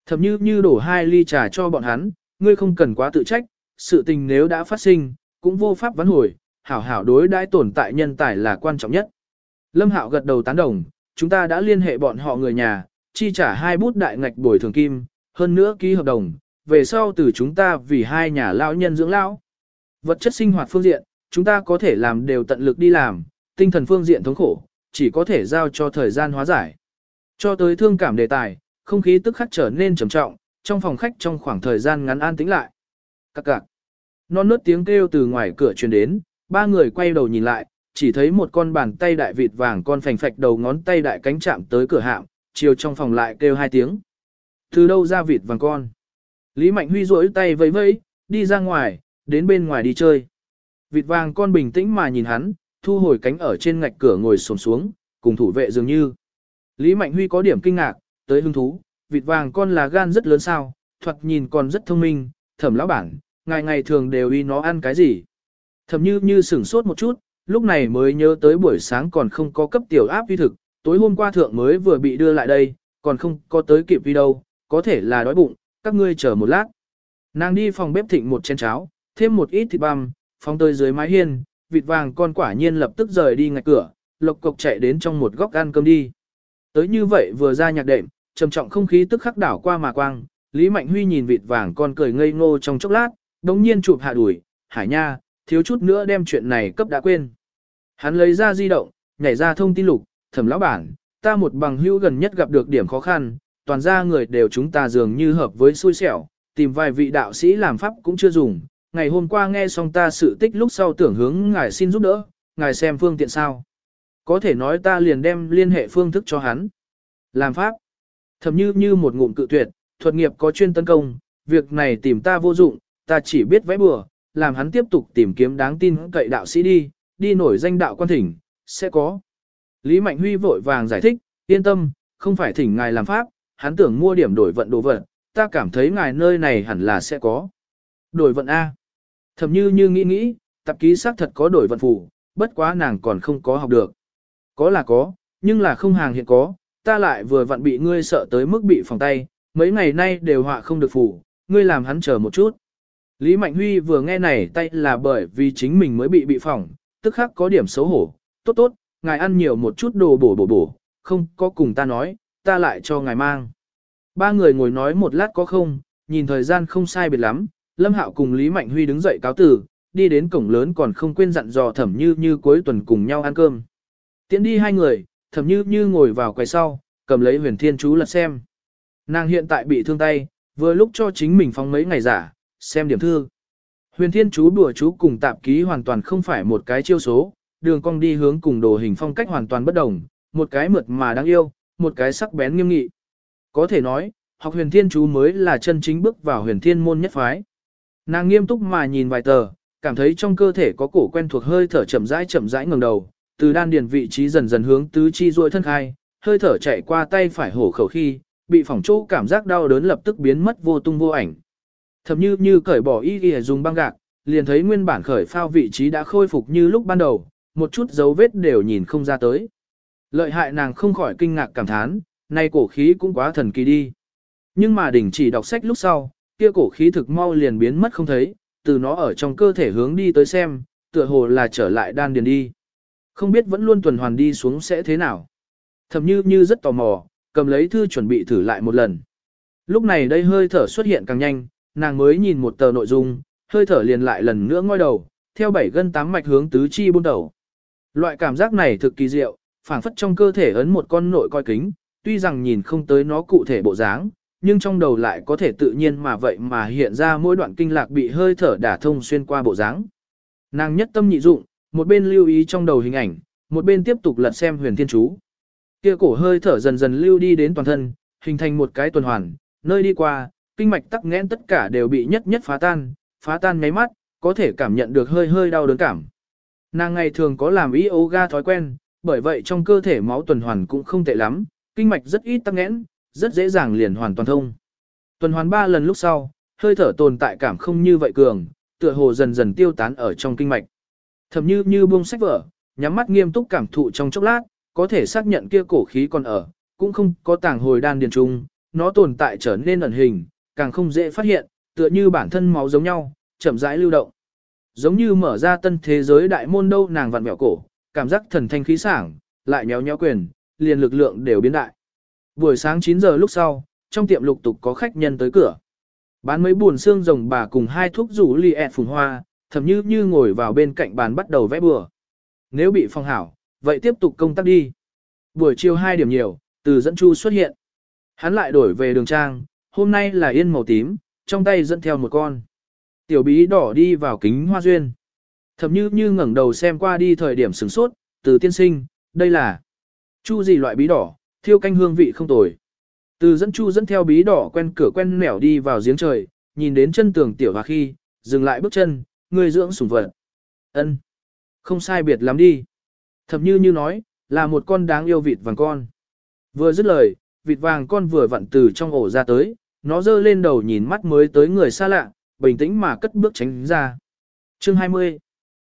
Thẩm như như đổ hai ly trà cho bọn hắn, ngươi không cần quá tự trách, sự tình nếu đã phát sinh, cũng vô pháp vãn hồi, hảo hảo đối đãi tồn tại nhân tài là quan trọng nhất. Lâm Hạo gật đầu tán đồng, chúng ta đã liên hệ bọn họ người nhà, chi trả hai bút đại ngạch bồi thường kim, hơn nữa ký hợp đồng, về sau từ chúng ta vì hai nhà lão nhân dưỡng lão. Vật chất sinh hoạt phương diện, chúng ta có thể làm đều tận lực đi làm, tinh thần phương diện thống khổ, chỉ có thể giao cho thời gian hóa giải. Cho tới thương cảm đề tài, không khí tức khắc trở nên trầm trọng, trong phòng khách trong khoảng thời gian ngắn an tĩnh lại. Các cạc. Non nớt tiếng kêu từ ngoài cửa truyền đến, ba người quay đầu nhìn lại, chỉ thấy một con bàn tay đại vịt vàng con phành phạch đầu ngón tay đại cánh chạm tới cửa hạm, chiều trong phòng lại kêu hai tiếng. Từ đâu ra vịt vàng con? Lý Mạnh Huy rỗi tay vẫy vẫy, đi ra ngoài, đến bên ngoài đi chơi. Vịt vàng con bình tĩnh mà nhìn hắn, thu hồi cánh ở trên ngạch cửa ngồi xổm xuống, cùng thủ vệ dường như. Lý Mạnh Huy có điểm kinh ngạc, tới hứng thú, vịt vàng con là gan rất lớn sao, thoạt nhìn còn rất thông minh, thẩm lão bản, ngày ngày thường đều y nó ăn cái gì. Thẩm như như sửng sốt một chút, lúc này mới nhớ tới buổi sáng còn không có cấp tiểu áp vi thực, tối hôm qua thượng mới vừa bị đưa lại đây, còn không có tới kịp đi đâu, có thể là đói bụng, các ngươi chờ một lát. Nàng đi phòng bếp thịnh một chén cháo, thêm một ít thịt băm, phóng tới dưới mái hiên, vịt vàng con quả nhiên lập tức rời đi ngạch cửa, lộc cộc chạy đến trong một góc ăn cơm đi. Tới như vậy vừa ra nhạc đệm, trầm trọng không khí tức khắc đảo qua mà quang, Lý Mạnh Huy nhìn vịt vàng con cười ngây ngô trong chốc lát, đống nhiên chụp hạ đuổi, hải nha, thiếu chút nữa đem chuyện này cấp đã quên. Hắn lấy ra di động, nhảy ra thông tin lục, thẩm lão bản, ta một bằng hữu gần nhất gặp được điểm khó khăn, toàn ra người đều chúng ta dường như hợp với xui xẻo, tìm vài vị đạo sĩ làm pháp cũng chưa dùng. Ngày hôm qua nghe xong ta sự tích lúc sau tưởng hướng ngài xin giúp đỡ, ngài xem phương tiện sao. Có thể nói ta liền đem liên hệ phương thức cho hắn. Làm pháp. Thầm như như một ngụm cự tuyệt, thuật nghiệp có chuyên tấn công, việc này tìm ta vô dụng, ta chỉ biết vẽ bừa, làm hắn tiếp tục tìm kiếm đáng tin cậy đạo sĩ đi, đi nổi danh đạo quan thỉnh, sẽ có. Lý Mạnh Huy vội vàng giải thích, yên tâm, không phải thỉnh ngài làm pháp, hắn tưởng mua điểm đổi vận đồ vật, ta cảm thấy ngài nơi này hẳn là sẽ có. Đổi vận A. Thầm như như nghĩ nghĩ, tạp ký xác thật có đổi vận phủ, bất quá nàng còn không có học được. Có là có, nhưng là không hàng hiện có, ta lại vừa vặn bị ngươi sợ tới mức bị phòng tay, mấy ngày nay đều họa không được phủ, ngươi làm hắn chờ một chút. Lý Mạnh Huy vừa nghe này tay là bởi vì chính mình mới bị bị phỏng, tức khắc có điểm xấu hổ, tốt tốt, ngài ăn nhiều một chút đồ bổ bổ bổ, không có cùng ta nói, ta lại cho ngài mang. Ba người ngồi nói một lát có không, nhìn thời gian không sai biệt lắm, Lâm Hạo cùng Lý Mạnh Huy đứng dậy cáo tử, đi đến cổng lớn còn không quên dặn dò thẩm như như cuối tuần cùng nhau ăn cơm. Tiến đi hai người, thẩm như như ngồi vào quầy sau, cầm lấy huyền thiên chú lật xem. Nàng hiện tại bị thương tay, vừa lúc cho chính mình phóng mấy ngày giả, xem điểm thư. Huyền thiên chú đùa chú cùng tạp ký hoàn toàn không phải một cái chiêu số, đường cong đi hướng cùng đồ hình phong cách hoàn toàn bất đồng, một cái mượt mà đáng yêu, một cái sắc bén nghiêm nghị. Có thể nói, học huyền thiên chú mới là chân chính bước vào huyền thiên môn nhất phái. Nàng nghiêm túc mà nhìn vài tờ, cảm thấy trong cơ thể có cổ quen thuộc hơi thở chậm rãi chậm rãi ngẩng đầu, từ đan điền vị trí dần dần hướng tứ chi duỗi thân khai, hơi thở chạy qua tay phải hổ khẩu khi, bị phỏng chỗ cảm giác đau đớn lập tức biến mất vô tung vô ảnh. Thậm như như cởi bỏ y y dùng băng gạc, liền thấy nguyên bản khởi phao vị trí đã khôi phục như lúc ban đầu, một chút dấu vết đều nhìn không ra tới. Lợi hại nàng không khỏi kinh ngạc cảm thán, nay cổ khí cũng quá thần kỳ đi. Nhưng mà đỉnh chỉ đọc sách lúc sau, kia cổ khí thực mau liền biến mất không thấy, từ nó ở trong cơ thể hướng đi tới xem, tựa hồ là trở lại đan điền đi. Không biết vẫn luôn tuần hoàn đi xuống sẽ thế nào. Thầm như như rất tò mò, cầm lấy thư chuẩn bị thử lại một lần. Lúc này đây hơi thở xuất hiện càng nhanh, nàng mới nhìn một tờ nội dung, hơi thở liền lại lần nữa ngoi đầu, theo bảy gân tám mạch hướng tứ chi buôn đầu. Loại cảm giác này thực kỳ diệu, phảng phất trong cơ thể ấn một con nội coi kính, tuy rằng nhìn không tới nó cụ thể bộ dáng, nhưng trong đầu lại có thể tự nhiên mà vậy mà hiện ra mỗi đoạn kinh lạc bị hơi thở đả thông xuyên qua bộ dáng. Nàng nhất tâm nhị dụng, một bên lưu ý trong đầu hình ảnh, một bên tiếp tục lật xem huyền thiên chú. Kia cổ hơi thở dần dần lưu đi đến toàn thân, hình thành một cái tuần hoàn, nơi đi qua, kinh mạch tắc nghẽn tất cả đều bị nhất nhất phá tan, phá tan nháy mắt, có thể cảm nhận được hơi hơi đau đớn cảm. Nàng ngày thường có làm yoga thói quen, bởi vậy trong cơ thể máu tuần hoàn cũng không tệ lắm, kinh mạch rất ít tắc nghẽn, rất dễ dàng liền hoàn toàn thông. Tuần hoàn 3 lần lúc sau, hơi thở tồn tại cảm không như vậy cường, tựa hồ dần dần tiêu tán ở trong kinh mạch. Thầm như như buông sách vở, nhắm mắt nghiêm túc cảm thụ trong chốc lát, có thể xác nhận kia cổ khí còn ở, cũng không có tàng hồi đan điền trung, nó tồn tại trở nên ẩn hình, càng không dễ phát hiện, tựa như bản thân máu giống nhau, chậm rãi lưu động. Giống như mở ra tân thế giới đại môn đâu nàng vặn mẹo cổ, cảm giác thần thanh khí sảng, lại nhéo nhéo quyền, liền lực lượng đều biến đại. Buổi sáng 9 giờ lúc sau, trong tiệm lục tục có khách nhân tới cửa. Bán mấy buồn xương rồng bà cùng hai thuốc rủ li ẹt phùng hoa, thậm như như ngồi vào bên cạnh bàn bắt đầu vẽ bừa. Nếu bị phong hảo, vậy tiếp tục công tác đi. Buổi chiều 2 điểm nhiều, từ dẫn chu xuất hiện. Hắn lại đổi về đường trang, hôm nay là yên màu tím, trong tay dẫn theo một con. Tiểu bí đỏ đi vào kính hoa duyên. Thậm như như ngẩng đầu xem qua đi thời điểm sửng sốt, từ tiên sinh, đây là chu gì loại bí đỏ, thiêu canh hương vị không tồi. Từ dẫn chu dẫn theo bí đỏ quen cửa quen nẻo đi vào giếng trời, nhìn đến chân tường tiểu hòa khi, dừng lại bước chân, người dưỡng sủng vật. ân Không sai biệt lắm đi. Thậm như như nói, là một con đáng yêu vịt vàng con. Vừa dứt lời, vịt vàng con vừa vặn từ trong ổ ra tới, nó dơ lên đầu nhìn mắt mới tới người xa lạ, bình tĩnh mà cất bước tránh ra. Chương 20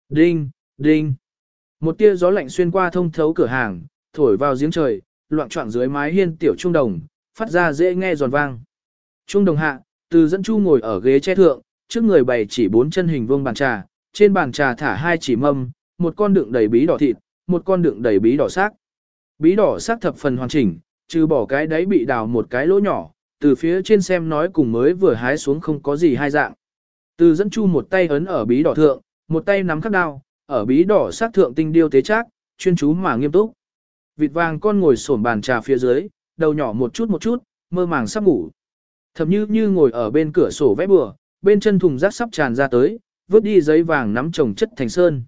Đinh, đinh. Một tia gió lạnh xuyên qua thông thấu cửa hàng, thổi vào giếng trời, loạn choạng dưới mái hiên tiểu trung đồng, phát ra dễ nghe giòn vang. Trung đồng hạ, từ dẫn chu ngồi ở ghế che thượng, trước người bày chỉ bốn chân hình vuông bàn trà, trên bàn trà thả hai chỉ mâm, một con đựng đầy bí đỏ thịt, một con đựng đầy bí đỏ xác. Bí đỏ xác thập phần hoàn chỉnh, trừ bỏ cái đáy bị đào một cái lỗ nhỏ, từ phía trên xem nói cùng mới vừa hái xuống không có gì hai dạng. Từ dẫn chu một tay ấn ở bí đỏ thượng, một tay nắm khắc đao, ở bí đỏ xác thượng tinh điêu tế trác, chuyên chú mà nghiêm túc. Vịt vàng con ngồi xổm bàn trà phía dưới, đầu nhỏ một chút một chút, mơ màng sắp ngủ. thầm như như ngồi ở bên cửa sổ vẽ bừa, bên chân thùng rác sắp tràn ra tới, vứt đi giấy vàng nắm chồng chất thành sơn.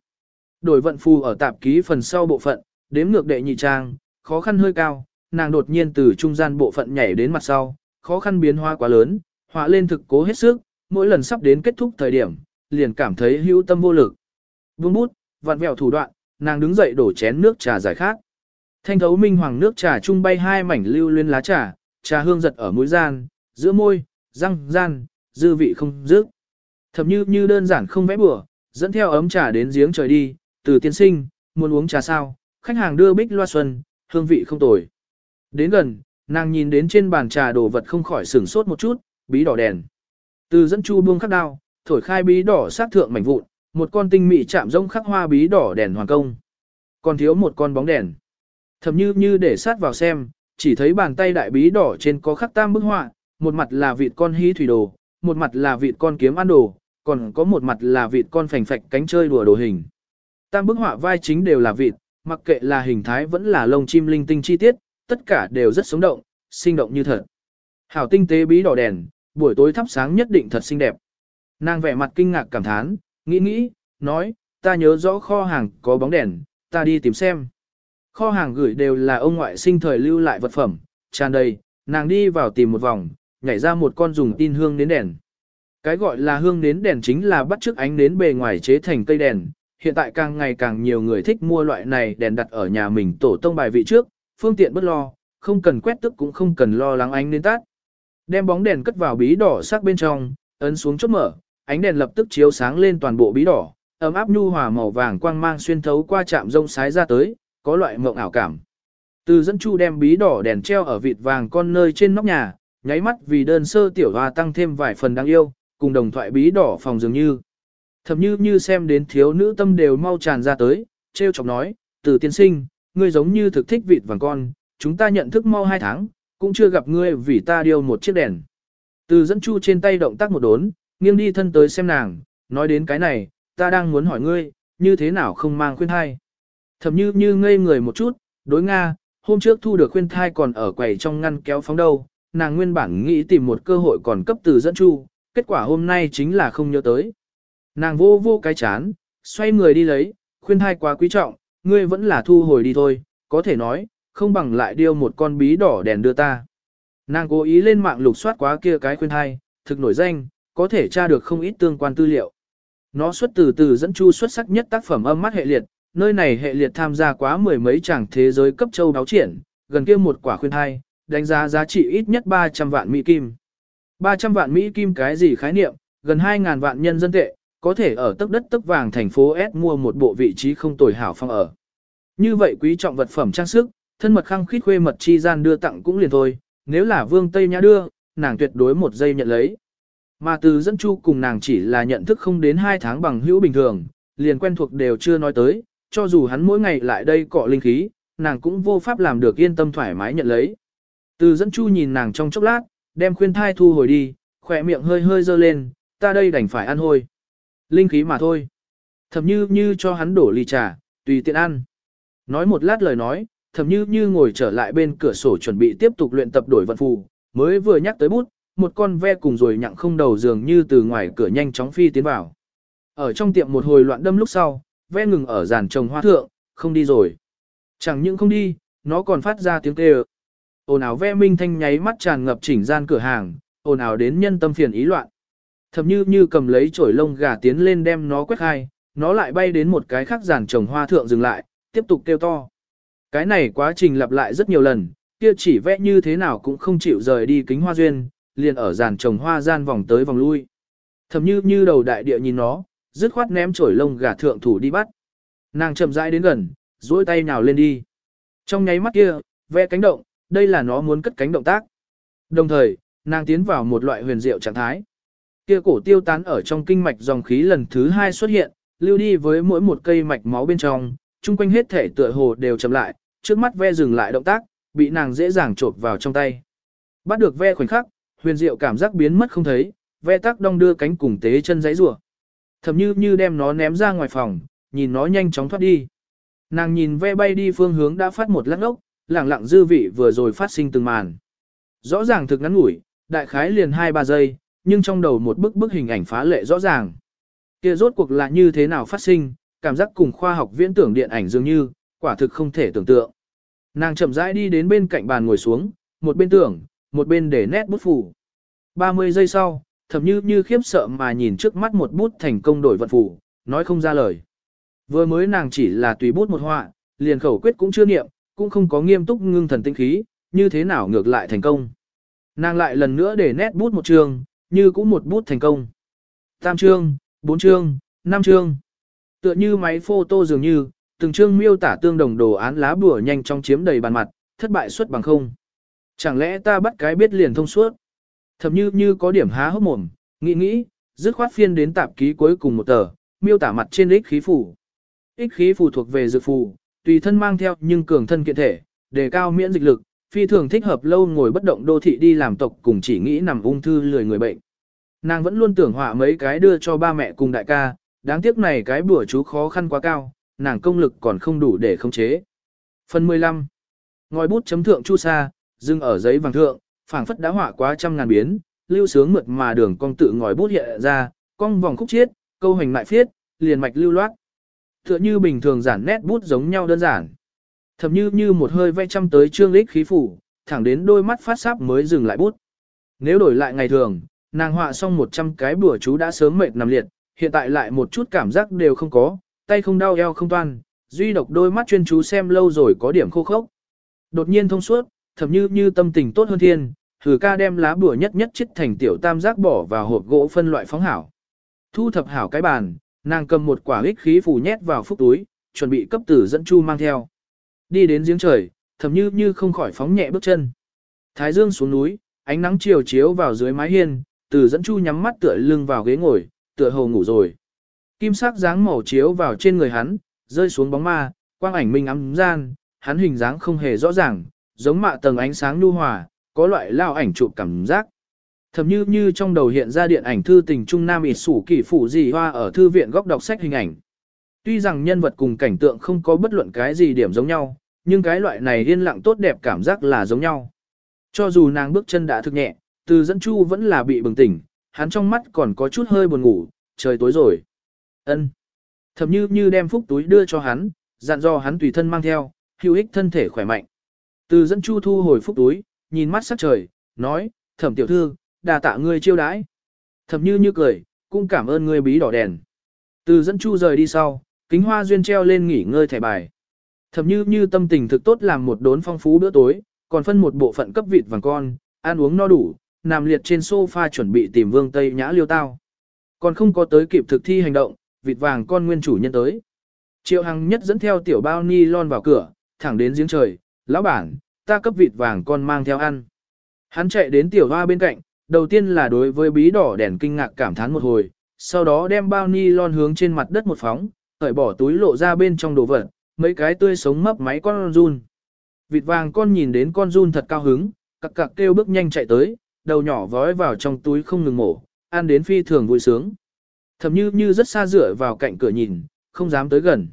Đổi vận phù ở tạp ký phần sau bộ phận, đếm ngược đệ nhị trang, khó khăn hơi cao, nàng đột nhiên từ trung gian bộ phận nhảy đến mặt sau, khó khăn biến hóa quá lớn, họa lên thực cố hết sức, mỗi lần sắp đến kết thúc thời điểm, liền cảm thấy hữu tâm vô lực. Vương bút, vặn vẹo thủ đoạn, nàng đứng dậy đổ chén nước trà giải khát. Thanh thấu minh hoàng nước trà trung bay hai mảnh lưu liên lá trà, trà hương giật ở mũi gian, giữa môi, răng, gian, dư vị không dứt. Thậm như như đơn giản không vẽ bừa, dẫn theo ấm trà đến giếng trời đi, từ tiên sinh, muốn uống trà sao, khách hàng đưa bích loa xuân, hương vị không tồi. Đến gần, nàng nhìn đến trên bàn trà đồ vật không khỏi sửng sốt một chút, bí đỏ đèn. Từ dẫn chu buông khắc đao, thổi khai bí đỏ sát thượng mảnh vụn, một con tinh mị chạm rông khắc hoa bí đỏ đèn hoàng công. Còn thiếu một con bóng đèn. Thậm như như để sát vào xem, chỉ thấy bàn tay đại bí đỏ trên có khắc tam bức họa, một mặt là vịt con hí thủy đồ, một mặt là vịt con kiếm ăn đồ, còn có một mặt là vịt con phành phạch cánh chơi đùa đồ hình. Tam bức họa vai chính đều là vịt, mặc kệ là hình thái vẫn là lông chim linh tinh chi tiết, tất cả đều rất sống động, sinh động như thật. Hảo tinh tế bí đỏ đèn, buổi tối thắp sáng nhất định thật xinh đẹp. Nàng vẻ mặt kinh ngạc cảm thán, nghĩ nghĩ, nói, ta nhớ rõ kho hàng có bóng đèn, ta đi tìm xem. Kho hàng gửi đều là ông ngoại sinh thời lưu lại vật phẩm, tràn đầy, nàng đi vào tìm một vòng, nhảy ra một con dùng tin hương nến đèn. Cái gọi là hương nến đèn chính là bắt chước ánh nến bề ngoài chế thành cây đèn. Hiện tại càng ngày càng nhiều người thích mua loại này đèn đặt ở nhà mình tổ tông bài vị trước, phương tiện bất lo, không cần quét tức cũng không cần lo lắng ánh nến tắt. Đem bóng đèn cất vào bí đỏ sắc bên trong, ấn xuống chốt mở, ánh đèn lập tức chiếu sáng lên toàn bộ bí đỏ, ấm áp nhu hòa màu vàng quang mang xuyên thấu qua chạm rông sái ra tới, có loại mộng ảo cảm. Từ dẫn chu đem bí đỏ đèn treo ở vịt vàng con nơi trên nóc nhà, nháy mắt vì đơn sơ tiểu hoa tăng thêm vài phần đáng yêu, cùng đồng thoại bí đỏ phòng dường như. Thậm như như xem đến thiếu nữ tâm đều mau tràn ra tới, treo chọc nói, từ tiên sinh, ngươi giống như thực thích vịt vàng con, chúng ta nhận thức mau hai tháng, cũng chưa gặp ngươi vì ta điêu một chiếc đèn. Từ dẫn chu trên tay động tác một đốn, nghiêng đi thân tới xem nàng, nói đến cái này, ta đang muốn hỏi ngươi, như thế nào không mang khuyên thai. Thầm như như ngây người một chút, đối Nga, hôm trước thu được khuyên thai còn ở quầy trong ngăn kéo phóng đâu, nàng nguyên bản nghĩ tìm một cơ hội còn cấp từ dẫn chu, kết quả hôm nay chính là không nhớ tới. Nàng vô vô cái chán, xoay người đi lấy, khuyên thai quá quý trọng, ngươi vẫn là thu hồi đi thôi, có thể nói, không bằng lại điêu một con bí đỏ đèn đưa ta. Nàng cố ý lên mạng lục soát quá kia cái khuyên thai, thực nổi danh, có thể tra được không ít tương quan tư liệu. Nó xuất từ từ dẫn chu xuất sắc nhất tác phẩm âm mắt hệ liệt, nơi này hệ liệt tham gia quá mười mấy chàng thế giới cấp châu đáo triển, gần kia một quả khuyên thai, đánh giá giá trị ít nhất 300 vạn Mỹ Kim. 300 vạn Mỹ Kim cái gì khái niệm, gần 2.000 vạn nhân dân tệ, có thể ở tấc đất tấc vàng thành phố S mua một bộ vị trí không tồi hảo phong ở. Như vậy quý trọng vật phẩm trang sức, thân mật khăng khít khuê mật chi gian đưa tặng cũng liền thôi, nếu là vương Tây Nhã đưa, nàng tuyệt đối một giây nhận lấy. Mà từ dẫn chu cùng nàng chỉ là nhận thức không đến 2 tháng bằng hữu bình thường, liền quen thuộc đều chưa nói tới, cho dù hắn mỗi ngày lại đây cọ linh khí, nàng cũng vô pháp làm được yên tâm thoải mái nhận lấy. Từ dẫn chu nhìn nàng trong chốc lát, đem khuyên thai thu hồi đi, khỏe miệng hơi hơi dơ lên, ta đây đành phải ăn hôi. Linh khí mà thôi. Thầm như như cho hắn đổ ly trà, tùy tiện ăn. Nói một lát lời nói, thầm như như ngồi trở lại bên cửa sổ chuẩn bị tiếp tục luyện tập đổi vận phù, mới vừa nhắc tới bút, một con ve cùng rồi nhặng không đầu dường như từ ngoài cửa nhanh chóng phi tiến vào. Ở trong tiệm một hồi loạn đâm lúc sau, ve ngừng ở giàn trồng hoa thượng, không đi rồi. Chẳng những không đi, nó còn phát ra tiếng kêu. Ồn ào ve minh thanh nháy mắt tràn ngập chỉnh gian cửa hàng, ồn ào đến nhân tâm phiền ý loạn. Thậm như như cầm lấy chổi lông gà tiến lên đem nó quét hai, nó lại bay đến một cái khác giàn trồng hoa thượng dừng lại, tiếp tục kêu to. Cái này quá trình lặp lại rất nhiều lần, kia chỉ vẽ như thế nào cũng không chịu rời đi kính hoa duyên, liền ở giàn trồng hoa gian vòng tới vòng lui. Thậm như như đầu đại địa nhìn nó, dứt khoát ném chổi lông gà thượng thủ đi bắt. Nàng chậm rãi đến gần, duỗi tay nào lên đi. Trong nháy mắt kia, vẽ cánh động, đây là nó muốn cất cánh động tác. Đồng thời, nàng tiến vào một loại huyền diệu trạng thái. Kia cổ tiêu tán ở trong kinh mạch dòng khí lần thứ hai xuất hiện, lưu đi với mỗi một cây mạch máu bên trong, chung quanh hết thể tựa hồ đều chậm lại, trước mắt ve dừng lại động tác, bị nàng dễ dàng trộn vào trong tay. Bắt được ve khoảnh khắc, huyền diệu cảm giác biến mất không thấy, ve tác đong đưa cánh cùng tế chân giấy rủa. Thầm như như đem nó ném ra ngoài phòng, nhìn nó nhanh chóng thoát đi. Nàng nhìn ve bay đi phương hướng đã phát một lát ốc, lẳng lặng dư vị vừa rồi phát sinh từng màn. Rõ ràng thực ngắn ngủi, đại khái liền 2-3 giây, nhưng trong đầu một bức bức hình ảnh phá lệ rõ ràng. Kia rốt cuộc là như thế nào phát sinh, cảm giác cùng khoa học viễn tưởng điện ảnh dường như, quả thực không thể tưởng tượng. Nàng chậm rãi đi đến bên cạnh bàn ngồi xuống, một bên tưởng, một bên để nét bút phủ. 30 giây sau, thậm như như khiếp sợ mà nhìn trước mắt một bút thành công đổi vận phủ, nói không ra lời. Vừa mới nàng chỉ là tùy bút một họa, liền khẩu quyết cũng chưa niệm, cũng không có nghiêm túc ngưng thần tinh khí, như thế nào ngược lại thành công. Nàng lại lần nữa để nét bút một trường như cũng một bút thành công. Tam chương, bốn chương, năm chương. Tựa như máy photo dường như, từng chương miêu tả tương đồng đồ án lá bùa nhanh trong chiếm đầy bàn mặt, thất bại suất bằng không. Chẳng lẽ ta bắt cái biết liền thông suốt? Thậm như như có điểm há hốc mồm, nghĩ nghĩ, dứt khoát phiên đến tạp ký cuối cùng một tờ, miêu tả mặt trên ích khí phủ. Ích khí phù thuộc về dược phù, tùy thân mang theo nhưng cường thân kiện thể, đề cao miễn dịch lực, phi thường thích hợp lâu ngồi bất động đô thị đi làm tộc cùng chỉ nghĩ nằm ung thư lười người bệnh. Nàng vẫn luôn tưởng họa mấy cái đưa cho ba mẹ cùng đại ca, đáng tiếc này cái bữa chú khó khăn quá cao, nàng công lực còn không đủ để khống chế. Phần 15. Ngòi bút chấm thượng chu sa, dừng ở giấy vàng thượng, phảng phất đã họa quá trăm ngàn biến, lưu sướng mượt mà đường cong tự ngòi bút hiện ra, cong vòng khúc chiết, câu hành lại phiết, liền mạch lưu loát. Tựa như bình thường giản nét bút giống nhau đơn giản. Thậm như như một hơi vẽ trăm tới trương lích khí phủ, thẳng đến đôi mắt phát sáp mới dừng lại bút. Nếu đổi lại ngày thường, nàng họa xong 100 cái bùa chú đã sớm mệt nằm liệt, hiện tại lại một chút cảm giác đều không có, tay không đau eo không toan, duy độc đôi mắt chuyên chú xem lâu rồi có điểm khô khốc. Đột nhiên thông suốt, thậm như như tâm tình tốt hơn thiên, thử ca đem lá bùa nhất nhất chích thành tiểu tam giác bỏ vào hộp gỗ phân loại phóng hảo. Thu thập hảo cái bàn, nàng cầm một quả ích khí phủ nhét vào phúc túi, chuẩn bị cấp tử dẫn chu mang theo. Đi đến giếng trời, thầm như như không khỏi phóng nhẹ bước chân. Thái dương xuống núi, ánh nắng chiều chiếu vào dưới mái hiên, tử dẫn chu nhắm mắt tựa lưng vào ghế ngồi, tựa hồ ngủ rồi. Kim sắc dáng màu chiếu vào trên người hắn, rơi xuống bóng ma, quang ảnh minh ấm gian, hắn hình dáng không hề rõ ràng, giống mạ tầng ánh sáng nhu hòa, có loại lao ảnh chụp cảm giác. Thầm như như trong đầu hiện ra điện ảnh thư tình Trung Nam ịt sủ kỷ phủ gì hoa ở thư viện góc đọc sách hình ảnh. Tuy rằng nhân vật cùng cảnh tượng không có bất luận cái gì điểm giống nhau, nhưng cái loại này yên lặng tốt đẹp cảm giác là giống nhau. Cho dù nàng bước chân đã thực nhẹ, từ dẫn chu vẫn là bị bừng tỉnh, hắn trong mắt còn có chút hơi buồn ngủ, trời tối rồi. ân Thầm như như đem phúc túi đưa cho hắn, dặn dò hắn tùy thân mang theo, hữu ích thân thể khỏe mạnh. Từ dẫn chu thu hồi phúc túi, nhìn mắt sắc trời, nói, thẩm tiểu thư, đà tạ ngươi chiêu đãi. Thẩm như như cười, cũng cảm ơn ngươi bí đỏ đèn. Từ dẫn chu rời đi sau, kính hoa duyên treo lên nghỉ ngơi thẻ bài. Thẩm như như tâm tình thực tốt làm một đốn phong phú bữa tối, còn phân một bộ phận cấp vịt vàng con, ăn uống no đủ, nằm liệt trên sofa chuẩn bị tìm vương Tây Nhã liêu tao. Còn không có tới kịp thực thi hành động, vịt vàng con nguyên chủ nhân tới. Triệu Hằng nhất dẫn theo tiểu bao ni lon vào cửa, thẳng đến giếng trời, lão bản, ta cấp vịt vàng con mang theo ăn. Hắn chạy đến tiểu hoa bên cạnh, đầu tiên là đối với bí đỏ đèn kinh ngạc cảm thán một hồi, sau đó đem bao ni lon hướng trên mặt đất một phóng, cởi bỏ túi lộ ra bên trong đồ vật, mấy cái tươi sống mấp máy con run. Vịt vàng con nhìn đến con run thật cao hứng, cặc cặc kêu bước nhanh chạy tới, đầu nhỏ vói vào trong túi không ngừng mổ, ăn đến phi thường vui sướng. Thầm như như rất xa dựa vào cạnh cửa nhìn, không dám tới gần.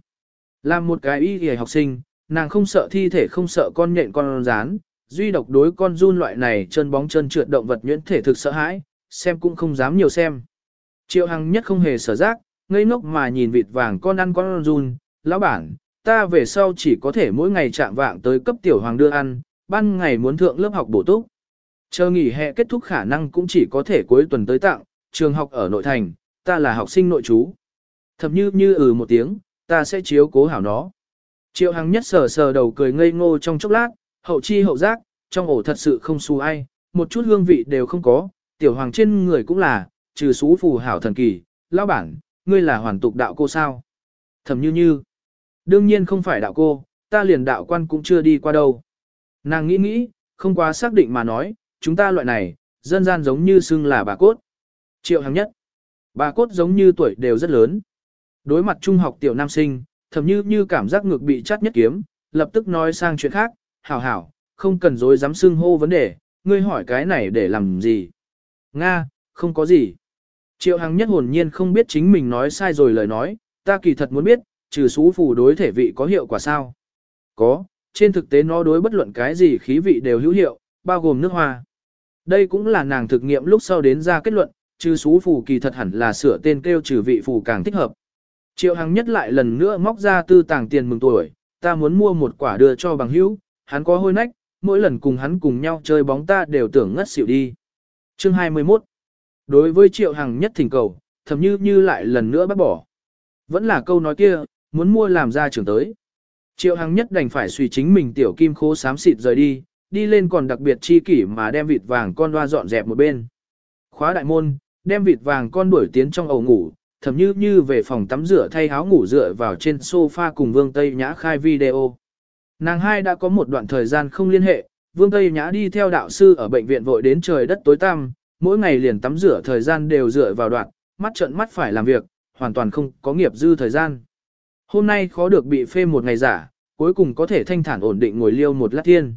Làm một cái y hề học sinh, nàng không sợ thi thể không sợ con nhện con rán, duy độc đối con run loại này chân bóng chân trượt động vật nhuyễn thể thực sợ hãi, xem cũng không dám nhiều xem. Triệu Hằng nhất không hề sở giác, ngây ngốc mà nhìn vịt vàng con ăn con run, lão bản, ta về sau chỉ có thể mỗi ngày chạm vạng tới cấp tiểu hoàng đưa ăn, ban ngày muốn thượng lớp học bổ túc. Chờ nghỉ hè kết thúc khả năng cũng chỉ có thể cuối tuần tới tặng, trường học ở nội thành, ta là học sinh nội trú. thập như như ừ một tiếng, ta sẽ chiếu cố hảo nó. Triệu Hằng nhất sờ sờ đầu cười ngây ngô trong chốc lát, hậu chi hậu giác, trong ổ thật sự không xù ai, một chút hương vị đều không có, tiểu hoàng trên người cũng là, trừ xú phù hảo thần kỳ, lão bản, ngươi là hoàn tục đạo cô sao? Thẩm như như, đương nhiên không phải đạo cô, ta liền đạo quan cũng chưa đi qua đâu. Nàng nghĩ nghĩ, không quá xác định mà nói, chúng ta loại này, dân gian giống như xưng là bà cốt. Triệu hàng nhất, bà cốt giống như tuổi đều rất lớn. Đối mặt trung học tiểu nam sinh, thầm như như cảm giác ngược bị chắt nhất kiếm, lập tức nói sang chuyện khác, hảo hảo, không cần dối dám xưng hô vấn đề, ngươi hỏi cái này để làm gì. Nga, không có gì. Triệu Hằng nhất hồn nhiên không biết chính mình nói sai rồi lời nói, ta kỳ thật muốn biết, trừ xú phù đối thể vị có hiệu quả sao? Có, trên thực tế nó đối bất luận cái gì khí vị đều hữu hiệu, bao gồm nước hoa. Đây cũng là nàng thực nghiệm lúc sau đến ra kết luận, trừ xú phù kỳ thật hẳn là sửa tên kêu trừ vị phù càng thích hợp. Triệu Hằng nhất lại lần nữa móc ra tư tàng tiền mừng tuổi, ta muốn mua một quả đưa cho bằng hữu, hắn có hôi nách, mỗi lần cùng hắn cùng nhau chơi bóng ta đều tưởng ngất xỉu đi. Chương 21 Đối với Triệu Hằng nhất thỉnh cầu, thầm như như lại lần nữa bác bỏ. Vẫn là câu nói kia, muốn mua làm ra trưởng tới. Triệu Hằng nhất đành phải suy chính mình tiểu kim khô xám xịt rời đi, đi lên còn đặc biệt chi kỷ mà đem vịt vàng con loa dọn dẹp một bên. Khóa đại môn, đem vịt vàng con đuổi tiến trong ổ ngủ, thầm như như về phòng tắm rửa thay áo ngủ dựa vào trên sofa cùng Vương Tây Nhã khai video. Nàng hai đã có một đoạn thời gian không liên hệ, Vương Tây Nhã đi theo đạo sư ở bệnh viện vội đến trời đất tối tăm, mỗi ngày liền tắm rửa thời gian đều dựa vào đoạn, mắt trợn mắt phải làm việc, hoàn toàn không có nghiệp dư thời gian. Hôm nay khó được bị phê một ngày giả, cuối cùng có thể thanh thản ổn định ngồi liêu một lát thiên.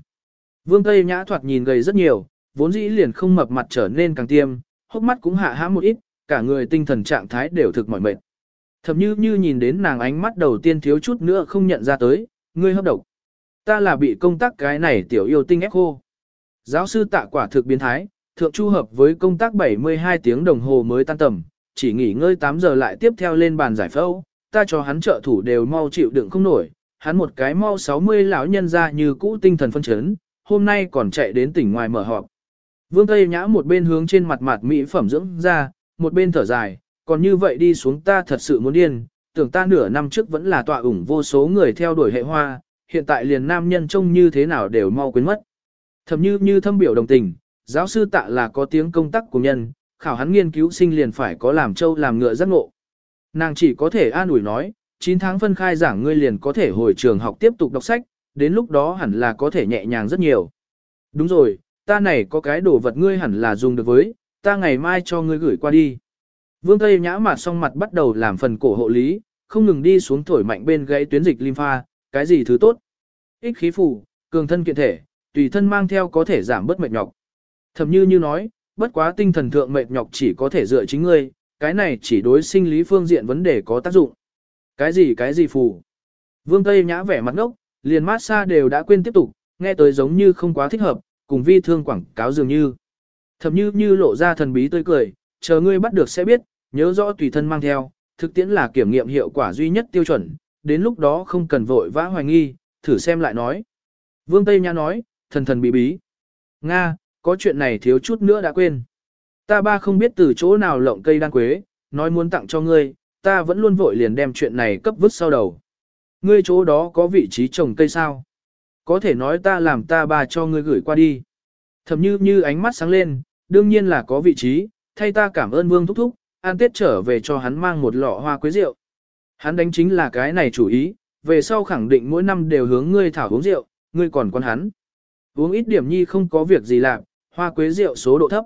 Vương Tây Nhã thoạt nhìn gầy rất nhiều, vốn dĩ liền không mập mặt trở nên càng tiêm, hốc mắt cũng hạ hãm một ít, cả người tinh thần trạng thái đều thực mỏi mệt. Thậm như như nhìn đến nàng ánh mắt đầu tiên thiếu chút nữa không nhận ra tới, ngươi hấp độc. Ta là bị công tác cái này tiểu yêu tinh ép khô. Giáo sư tạ quả thực biến thái, thượng chu hợp với công tác 72 tiếng đồng hồ mới tan tầm, chỉ nghỉ ngơi 8 giờ lại tiếp theo lên bàn giải phẫu, ta cho hắn trợ thủ đều mau chịu đựng không nổi, hắn một cái mau 60 lão nhân ra như cũ tinh thần phân chấn, hôm nay còn chạy đến tỉnh ngoài mở họp. Vương Tây Nhã một bên hướng trên mặt mặt mỹ phẩm dưỡng ra, một bên thở dài, còn như vậy đi xuống ta thật sự muốn điên, tưởng ta nửa năm trước vẫn là tọa ủng vô số người theo đuổi hệ hoa, hiện tại liền nam nhân trông như thế nào đều mau quên mất. Thầm như như thâm biểu đồng tình, giáo sư tạ là có tiếng công tác của nhân, khảo hắn nghiên cứu sinh liền phải có làm châu làm ngựa giác ngộ. Nàng chỉ có thể an ủi nói, 9 tháng phân khai giảng ngươi liền có thể hồi trường học tiếp tục đọc sách, đến lúc đó hẳn là có thể nhẹ nhàng rất nhiều. Đúng rồi, ta này có cái đồ vật ngươi hẳn là dùng được với, ta ngày mai cho ngươi gửi qua đi. Vương Tây nhã mặt xong mặt bắt đầu làm phần cổ hộ lý, không ngừng đi xuống thổi mạnh bên gãy tuyến dịch lympha, cái gì thứ tốt. Ích khí phủ, cường thân kiện thể, tùy thân mang theo có thể giảm bớt mệt nhọc. Thầm như như nói, bất quá tinh thần thượng mệt nhọc chỉ có thể dựa chính ngươi, cái này chỉ đối sinh lý phương diện vấn đề có tác dụng. Cái gì cái gì phù. Vương Tây nhã vẻ mặt ngốc, liền mát xa đều đã quên tiếp tục, nghe tới giống như không quá thích hợp, cùng vi thương quảng cáo dường như. Thầm như như lộ ra thần bí tươi cười, chờ ngươi bắt được sẽ biết, nhớ rõ tùy thân mang theo, thực tiễn là kiểm nghiệm hiệu quả duy nhất tiêu chuẩn, đến lúc đó không cần vội vã hoài nghi, thử xem lại nói. Vương Tây nha nói, thần thần bí bí. Nga, có chuyện này thiếu chút nữa đã quên. Ta ba không biết từ chỗ nào lộng cây đan quế, nói muốn tặng cho ngươi, ta vẫn luôn vội liền đem chuyện này cấp vứt sau đầu. Ngươi chỗ đó có vị trí trồng cây sao? Có thể nói ta làm ta ba cho ngươi gửi qua đi. Thầm như như ánh mắt sáng lên, đương nhiên là có vị trí, thay ta cảm ơn vương thúc thúc, an tết trở về cho hắn mang một lọ hoa quế rượu. Hắn đánh chính là cái này chủ ý, về sau khẳng định mỗi năm đều hướng ngươi thảo uống rượu, ngươi còn quan hắn. Uống ít điểm nhi không có việc gì làm, hoa quế rượu số độ thấp.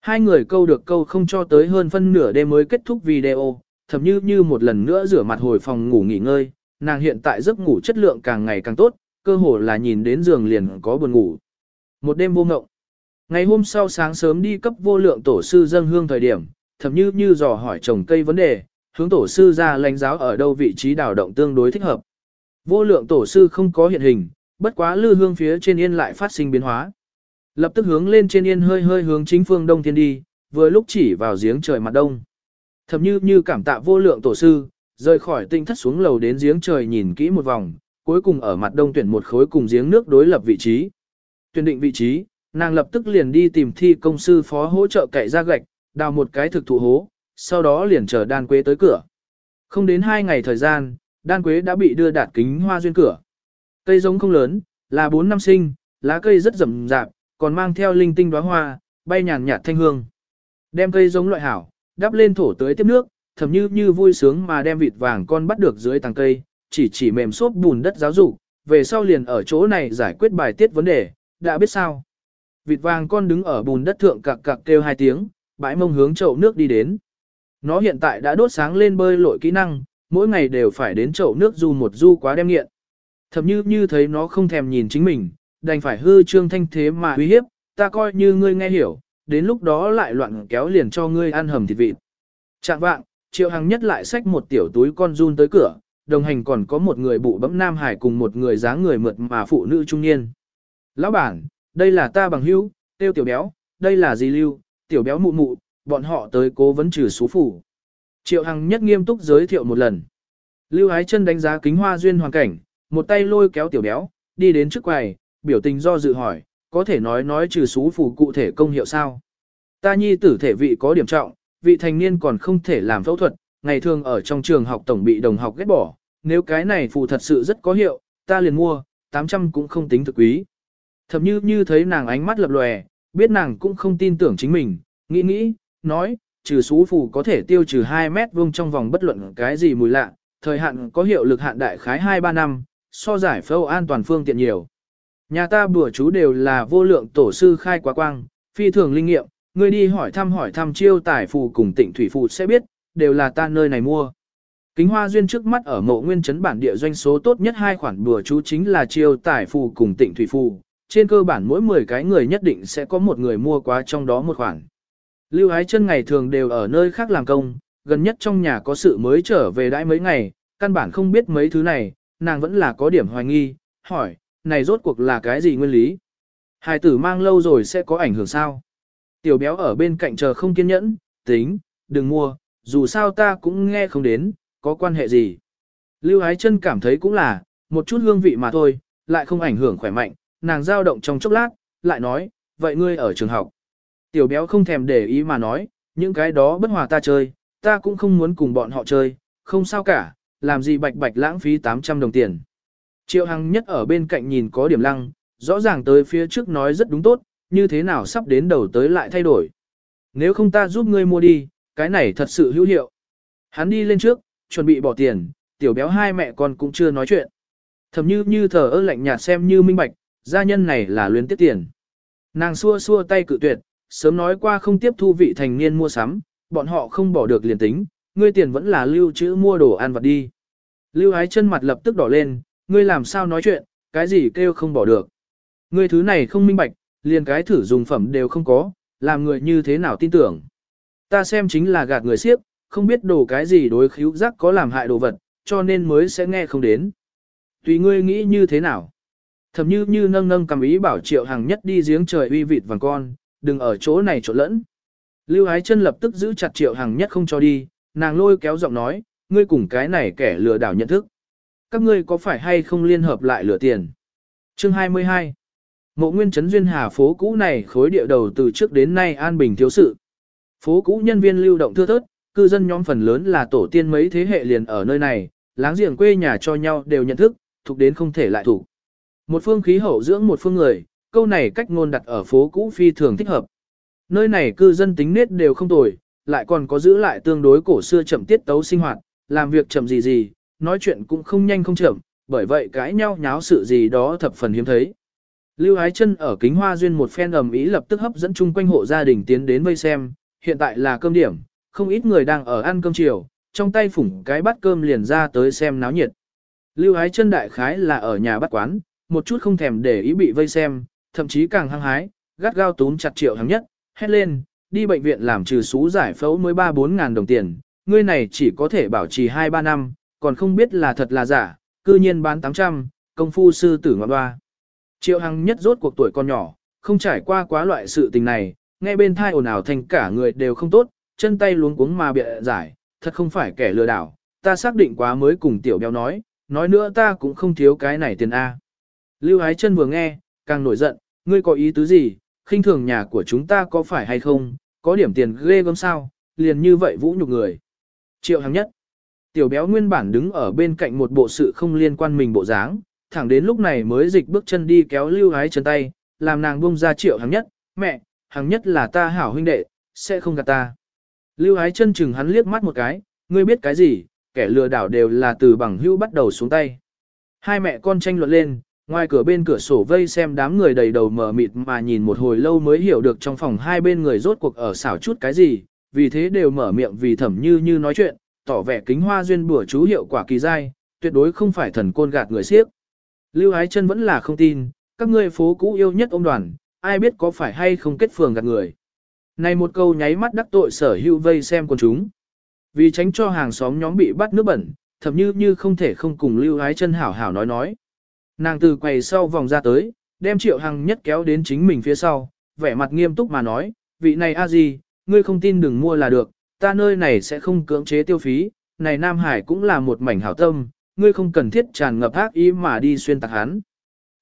Hai người câu được câu không cho tới hơn phân nửa đêm mới kết thúc video, thậm như như một lần nữa rửa mặt hồi phòng ngủ nghỉ ngơi, nàng hiện tại giấc ngủ chất lượng càng ngày càng tốt, cơ hồ là nhìn đến giường liền có buồn ngủ. Một đêm vô ngộng. Ngày hôm sau sáng sớm đi cấp vô lượng tổ sư dâng hương thời điểm, thậm như như dò hỏi trồng cây vấn đề, hướng tổ sư ra lãnh giáo ở đâu vị trí đào động tương đối thích hợp. Vô lượng tổ sư không có hiện hình, bất quá lư hương phía trên yên lại phát sinh biến hóa. Lập tức hướng lên trên yên hơi hơi hướng chính phương đông thiên đi, vừa lúc chỉ vào giếng trời mặt đông. Thầm như như cảm tạ vô lượng tổ sư, rời khỏi tinh thất xuống lầu đến giếng trời nhìn kỹ một vòng, cuối cùng ở mặt đông tuyển một khối cùng giếng nước đối lập vị trí. Tuyển định vị trí, nàng lập tức liền đi tìm thi công sư phó hỗ trợ cậy ra gạch, đào một cái thực thụ hố, sau đó liền chờ đan quế tới cửa. Không đến hai ngày thời gian, đan quế đã bị đưa đạt kính hoa duyên cửa. Cây giống không lớn, là bốn năm sinh, lá cây rất rậm rạp, còn mang theo linh tinh đóa hoa, bay nhàn nhạt thanh hương. Đem cây giống loại hảo, đắp lên thổ tới tiếp nước, thầm như như vui sướng mà đem vịt vàng con bắt được dưới tàng cây, chỉ chỉ mềm xốp bùn đất giáo dục, về sau liền ở chỗ này giải quyết bài tiết vấn đề, đã biết sao. Vịt vàng con đứng ở bùn đất thượng cặc cặc kêu hai tiếng, bãi mông hướng chậu nước đi đến. Nó hiện tại đã đốt sáng lên bơi lội kỹ năng, mỗi ngày đều phải đến chậu nước du một du quá đem nghiện. Thậm như như thấy nó không thèm nhìn chính mình, đành phải hư trương thanh thế mà uy hiếp, ta coi như ngươi nghe hiểu, đến lúc đó lại loạn kéo liền cho ngươi ăn hầm thịt vịt. Chạm vạng, triệu hằng nhất lại xách một tiểu túi con run tới cửa, đồng hành còn có một người bụ bẫm nam hải cùng một người dáng người mượt mà phụ nữ trung niên. Lão bản, đây là ta bằng hữu, tiêu tiểu béo, đây là gì lưu, tiểu béo mụ mụ, bọn họ tới cố vấn trừ số phủ. Triệu Hằng nhất nghiêm túc giới thiệu một lần. Lưu Ái chân đánh giá kính hoa duyên hoàn cảnh, một tay lôi kéo tiểu béo, đi đến trước quầy, biểu tình do dự hỏi, có thể nói nói trừ số phủ cụ thể công hiệu sao? Ta nhi tử thể vị có điểm trọng, vị thành niên còn không thể làm phẫu thuật, ngày thường ở trong trường học tổng bị đồng học ghét bỏ, nếu cái này phù thật sự rất có hiệu, ta liền mua, 800 cũng không tính thực quý. Thậm như như thấy nàng ánh mắt lập lòe, biết nàng cũng không tin tưởng chính mình, nghĩ nghĩ, nói, trừ sú phù có thể tiêu trừ 2 mét vuông trong vòng bất luận cái gì mùi lạ, thời hạn có hiệu lực hạn đại khái 2-3 năm, so giải phẫu an toàn phương tiện nhiều. Nhà ta bữa chú đều là vô lượng tổ sư khai quá quang, phi thường linh nghiệm, người đi hỏi thăm hỏi thăm chiêu tài phù cùng tỉnh thủy phù sẽ biết, đều là ta nơi này mua. Kính hoa duyên trước mắt ở mộ nguyên trấn bản địa doanh số tốt nhất hai khoản bùa chú chính là chiêu tài phù cùng tỉnh thủy phù, trên cơ bản mỗi 10 cái người nhất định sẽ có một người mua quá trong đó một khoản. Lưu Ái chân ngày thường đều ở nơi khác làm công, gần nhất trong nhà có sự mới trở về đãi mấy ngày, căn bản không biết mấy thứ này, nàng vẫn là có điểm hoài nghi, hỏi, này rốt cuộc là cái gì nguyên lý? Hài tử mang lâu rồi sẽ có ảnh hưởng sao? Tiểu béo ở bên cạnh chờ không kiên nhẫn, tính, đừng mua, dù sao ta cũng nghe không đến, có quan hệ gì? Lưu Ái chân cảm thấy cũng là, một chút hương vị mà thôi, lại không ảnh hưởng khỏe mạnh, nàng dao động trong chốc lát, lại nói, vậy ngươi ở trường học. Tiểu béo không thèm để ý mà nói, những cái đó bất hòa ta chơi, ta cũng không muốn cùng bọn họ chơi, không sao cả, làm gì bạch bạch lãng phí 800 đồng tiền. Triệu Hằng nhất ở bên cạnh nhìn có điểm lăng, rõ ràng tới phía trước nói rất đúng tốt, như thế nào sắp đến đầu tới lại thay đổi. Nếu không ta giúp ngươi mua đi, cái này thật sự hữu hiệu. Hắn đi lên trước, chuẩn bị bỏ tiền, tiểu béo hai mẹ con cũng chưa nói chuyện. Thầm như như thờ ơ lạnh nhạt xem như minh bạch, gia nhân này là luyến tiếp tiền. Nàng xua xua tay cự tuyệt, sớm nói qua không tiếp thu vị thành niên mua sắm, bọn họ không bỏ được liền tính, ngươi tiền vẫn là lưu trữ mua đồ ăn vặt đi. Lưu ái chân mặt lập tức đỏ lên, ngươi làm sao nói chuyện, cái gì kêu không bỏ được. Ngươi thứ này không minh bạch, liền cái thử dùng phẩm đều không có, làm người như thế nào tin tưởng. Ta xem chính là gạt người siếp, không biết đồ cái gì đối khíu giác có làm hại đồ vật, cho nên mới sẽ nghe không đến. Tùy ngươi nghĩ như thế nào. Thầm như như nâng nâng cầm ý bảo triệu hàng nhất đi giếng trời uy vịt vàng con, đừng ở chỗ này trộn lẫn. Lưu Ái chân lập tức giữ chặt triệu hàng nhất không cho đi, nàng lôi kéo giọng nói, ngươi cùng cái này kẻ lừa đảo nhận thức. Các ngươi có phải hay không liên hợp lại lừa tiền? Chương 22 Mộ nguyên trấn duyên hà phố cũ này khối địa đầu từ trước đến nay an bình thiếu sự. Phố cũ nhân viên lưu động thưa thớt, cư dân nhóm phần lớn là tổ tiên mấy thế hệ liền ở nơi này, láng giềng quê nhà cho nhau đều nhận thức, thuộc đến không thể lại thủ. Một phương khí hậu dưỡng một phương người, câu này cách ngôn đặt ở phố cũ phi thường thích hợp. Nơi này cư dân tính nết đều không tồi, lại còn có giữ lại tương đối cổ xưa chậm tiết tấu sinh hoạt, làm việc chậm gì gì, nói chuyện cũng không nhanh không chậm, bởi vậy cãi nhau nháo sự gì đó thập phần hiếm thấy. Lưu Ái Chân ở kính hoa duyên một phen ầm ý lập tức hấp dẫn chung quanh hộ gia đình tiến đến vây xem, hiện tại là cơm điểm, không ít người đang ở ăn cơm chiều, trong tay phủng cái bát cơm liền ra tới xem náo nhiệt. Lưu Ái Chân đại khái là ở nhà bắt quán, một chút không thèm để ý bị vây xem, thậm chí càng hăng hái, gắt gao túm chặt triệu hàng nhất, hét lên, đi bệnh viện làm trừ sú giải phẫu mới 3-4 ngàn đồng tiền, ngươi này chỉ có thể bảo trì 2-3 năm, còn không biết là thật là giả, cư nhiên bán 800, công phu sư tử ngoan hoa. Triệu Hằng nhất rốt cuộc tuổi còn nhỏ, không trải qua quá loại sự tình này, nghe bên thai ồn ào thành cả người đều không tốt, chân tay luống cuống mà bịa giải, thật không phải kẻ lừa đảo, ta xác định quá mới cùng tiểu béo nói, nói nữa ta cũng không thiếu cái này tiền A. Lưu Ái chân vừa nghe, càng nổi giận, ngươi có ý tứ gì, khinh thường nhà của chúng ta có phải hay không, có điểm tiền ghê gớm sao, liền như vậy vũ nhục người. Triệu Hằng nhất. Tiểu béo nguyên bản đứng ở bên cạnh một bộ sự không liên quan mình bộ dáng, thẳng đến lúc này mới dịch bước chân đi kéo lưu ái chân tay, làm nàng buông ra triệu Hằng nhất, mẹ, Hằng nhất là ta hảo huynh đệ, sẽ không gạt ta. Lưu ái chân chừng hắn liếc mắt một cái, ngươi biết cái gì, kẻ lừa đảo đều là từ bằng hữu bắt đầu xuống tay. Hai mẹ con tranh luận lên, ngoài cửa bên cửa sổ vây xem đám người đầy đầu mở mịt mà nhìn một hồi lâu mới hiểu được trong phòng hai bên người rốt cuộc ở xảo chút cái gì, vì thế đều mở miệng vì thẩm như như nói chuyện, tỏ vẻ kính hoa duyên bùa chú hiệu quả kỳ dai, tuyệt đối không phải thần côn gạt người siếp. Lưu Ái Chân vẫn là không tin, các ngươi phố cũ yêu nhất ông đoàn, ai biết có phải hay không kết phường gạt người. Này một câu nháy mắt đắc tội sở hữu vây xem con chúng. Vì tránh cho hàng xóm nhóm bị bắt nước bẩn, thậm như như không thể không cùng Lưu Ái Chân hảo hảo nói nói. Nàng từ quầy sau vòng ra tới, đem Triệu Hằng nhất kéo đến chính mình phía sau, vẻ mặt nghiêm túc mà nói, vị này a gì, ngươi không tin đừng mua là được, ta nơi này sẽ không cưỡng chế tiêu phí, này Nam Hải cũng là một mảnh hảo tâm, ngươi không cần thiết tràn ngập ác ý mà đi xuyên tạc hắn.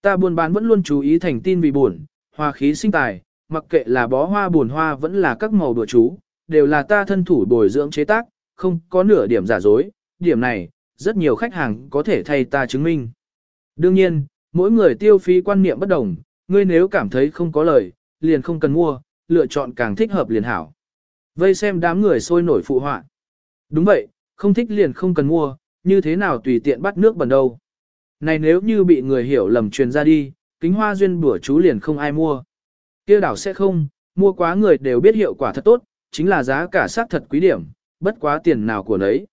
Ta buôn bán vẫn luôn chú ý thành tin vì buồn, hoa khí sinh tài, mặc kệ là bó hoa buồn hoa vẫn là các màu đùa chú, đều là ta thân thủ bồi dưỡng chế tác, không có nửa điểm giả dối, điểm này, rất nhiều khách hàng có thể thay ta chứng minh. Đương nhiên, mỗi người tiêu phí quan niệm bất đồng, ngươi nếu cảm thấy không có lời, liền không cần mua, lựa chọn càng thích hợp liền hảo. Vây xem đám người sôi nổi phụ họa. Đúng vậy, không thích liền không cần mua, như thế nào tùy tiện bắt nước bẩn đâu. Này nếu như bị người hiểu lầm truyền ra đi, kính hoa duyên bữa chú liền không ai mua. kia đảo sẽ không, mua quá người đều biết hiệu quả thật tốt, chính là giá cả sát thật quý điểm, bất quá tiền nào của nấy.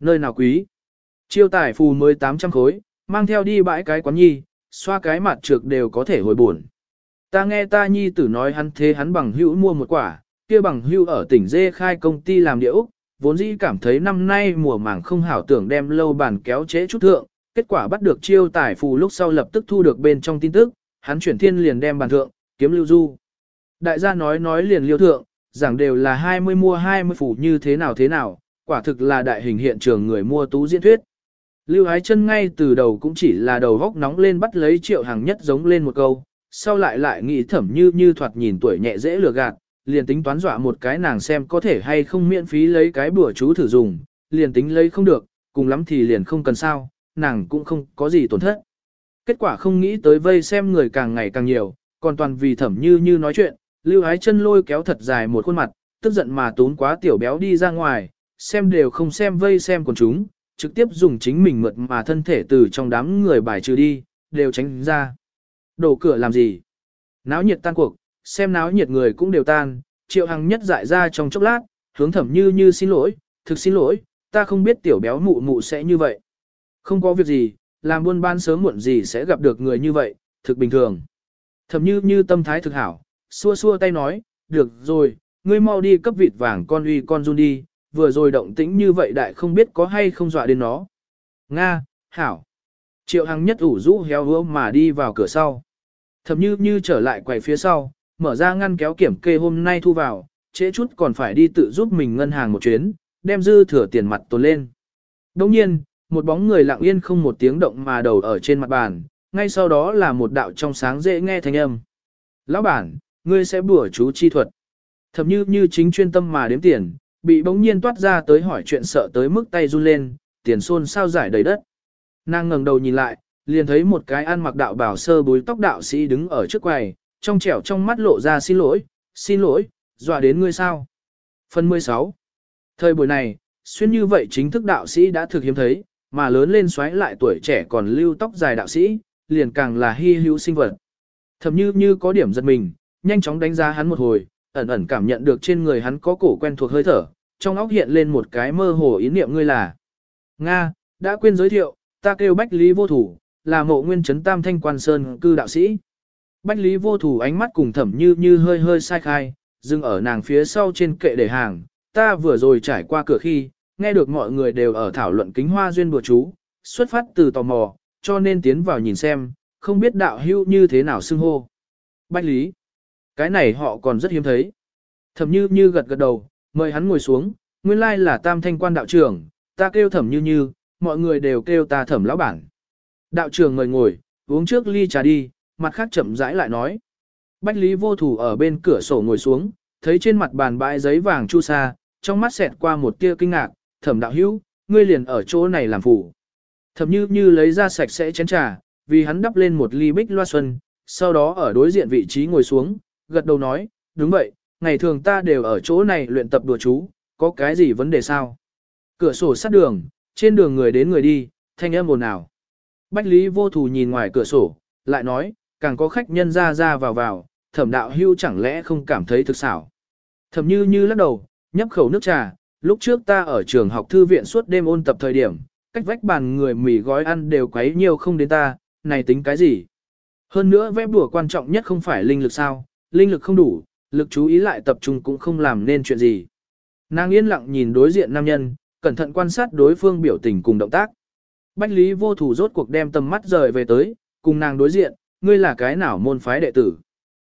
Nơi nào quý? Chiêu tài phù mới 800 khối, mang theo đi bãi cái quán nhi, xoa cái mặt trược đều có thể hồi buồn. Ta nghe ta nhi tử nói hắn thế hắn bằng hữu mua một quả, kia bằng hữu ở tỉnh Dê khai công ty làm địa Úc, vốn dĩ cảm thấy năm nay mùa màng không hảo tưởng đem lâu bàn kéo chế chút thượng, kết quả bắt được chiêu tài phù lúc sau lập tức thu được bên trong tin tức, hắn chuyển thiên liền đem bàn thượng, kiếm lưu du. Đại gia nói nói liền liêu thượng, rằng đều là 20 mua 20 phù như thế nào thế nào, quả thực là đại hình hiện trường người mua tú diễn thuyết. Lưu Ái chân ngay từ đầu cũng chỉ là đầu góc nóng lên bắt lấy triệu hàng nhất giống lên một câu, sau lại lại nghĩ thẩm như như thoạt nhìn tuổi nhẹ dễ lừa gạt, liền tính toán dọa một cái nàng xem có thể hay không miễn phí lấy cái bữa chú thử dùng, liền tính lấy không được, cùng lắm thì liền không cần sao, nàng cũng không có gì tổn thất. Kết quả không nghĩ tới vây xem người càng ngày càng nhiều, còn toàn vì thẩm như như nói chuyện, lưu ái chân lôi kéo thật dài một khuôn mặt, tức giận mà tốn quá tiểu béo đi ra ngoài, xem đều không xem vây xem của chúng, trực tiếp dùng chính mình mượt mà thân thể từ trong đám người bài trừ đi, đều tránh ra. Đổ cửa làm gì? Náo nhiệt tan cuộc, xem náo nhiệt người cũng đều tan, triệu hằng nhất dại ra trong chốc lát, hướng thẩm như như xin lỗi, thực xin lỗi, ta không biết tiểu béo mụ mụ sẽ như vậy. Không có việc gì, làm buôn ban sớm muộn gì sẽ gặp được người như vậy, thực bình thường. Thẩm như như tâm thái thực hảo, xua xua tay nói, được rồi, ngươi mau đi cấp vịt vàng con uy con run đi, vừa rồi động tĩnh như vậy đại không biết có hay không dọa đến nó. Nga, hảo. Triệu Hằng nhất ủ rũ héo hứa mà đi vào cửa sau. Thầm như như trở lại quầy phía sau, mở ra ngăn kéo kiểm kê hôm nay thu vào, trễ chút còn phải đi tự giúp mình ngân hàng một chuyến, đem dư thừa tiền mặt tồn lên. Đồng nhiên, một bóng người lặng yên không một tiếng động mà đầu ở trên mặt bàn, ngay sau đó là một đạo trong sáng dễ nghe thanh âm. Lão bản, ngươi sẽ bùa chú chi thuật. Thầm như như chính chuyên tâm mà đếm tiền, bị bỗng nhiên toát ra tới hỏi chuyện sợ tới mức tay run lên, tiền xôn sao giải đầy đất. Nàng ngẩng đầu nhìn lại, liền thấy một cái ăn mặc đạo bảo sơ búi tóc đạo sĩ đứng ở trước quầy, trong trẻo trong mắt lộ ra xin lỗi, xin lỗi, dọa đến ngươi sao. Phần 16 Thời buổi này, xuyên như vậy chính thức đạo sĩ đã thực hiếm thấy, mà lớn lên xoáy lại tuổi trẻ còn lưu tóc dài đạo sĩ, liền càng là hy hữu sinh vật. Thầm như như có điểm giật mình, nhanh chóng đánh giá hắn một hồi, ẩn ẩn cảm nhận được trên người hắn có cổ quen thuộc hơi thở, trong óc hiện lên một cái mơ hồ ý niệm ngươi là. Nga, đã quên giới thiệu, ta kêu Bách Lý Vô Thủ, là mộ nguyên chấn tam thanh quan sơn cư đạo sĩ. Bách Lý Vô Thủ ánh mắt cùng thẩm như như hơi hơi sai khai, dừng ở nàng phía sau trên kệ để hàng, ta vừa rồi trải qua cửa khi, nghe được mọi người đều ở thảo luận kính hoa duyên bùa chú, xuất phát từ tò mò, cho nên tiến vào nhìn xem, không biết đạo hữu như thế nào xưng hô. Bách Lý. Cái này họ còn rất hiếm thấy. Thẩm như như gật gật đầu, mời hắn ngồi xuống, nguyên lai là tam thanh quan đạo trưởng, ta kêu thẩm như như, mọi người đều kêu ta thẩm lão bản. Đạo trưởng mời ngồi, uống trước ly trà đi, mặt khác chậm rãi lại nói. Bách Lý vô thủ ở bên cửa sổ ngồi xuống, thấy trên mặt bàn bãi giấy vàng chu sa, trong mắt xẹt qua một tia kinh ngạc, thẩm đạo hữu, ngươi liền ở chỗ này làm phủ. Thẩm như như lấy ra sạch sẽ chén trà, vì hắn đắp lên một ly bích loa xuân, sau đó ở đối diện vị trí ngồi xuống, gật đầu nói, đúng vậy, ngày thường ta đều ở chỗ này luyện tập đùa chú, có cái gì vấn đề sao? Cửa sổ sát đường, trên đường người đến người đi, thanh âm ồn ào. Bách Lý vô thù nhìn ngoài cửa sổ, lại nói, càng có khách nhân ra ra vào vào, thẩm đạo hưu chẳng lẽ không cảm thấy thực xảo. Thẩm như như lắc đầu, nhấp khẩu nước trà, lúc trước ta ở trường học thư viện suốt đêm ôn tập thời điểm, cách vách bàn người mì gói ăn đều quấy nhiều không đến ta, này tính cái gì? Hơn nữa vẽ bùa quan trọng nhất không phải linh lực sao, linh lực không đủ, lực chú ý lại tập trung cũng không làm nên chuyện gì. Nàng yên lặng nhìn đối diện nam nhân, cẩn thận quan sát đối phương biểu tình cùng động tác. Bách Lý vô thủ rốt cuộc đem tầm mắt rời về tới, cùng nàng đối diện, ngươi là cái nào môn phái đệ tử.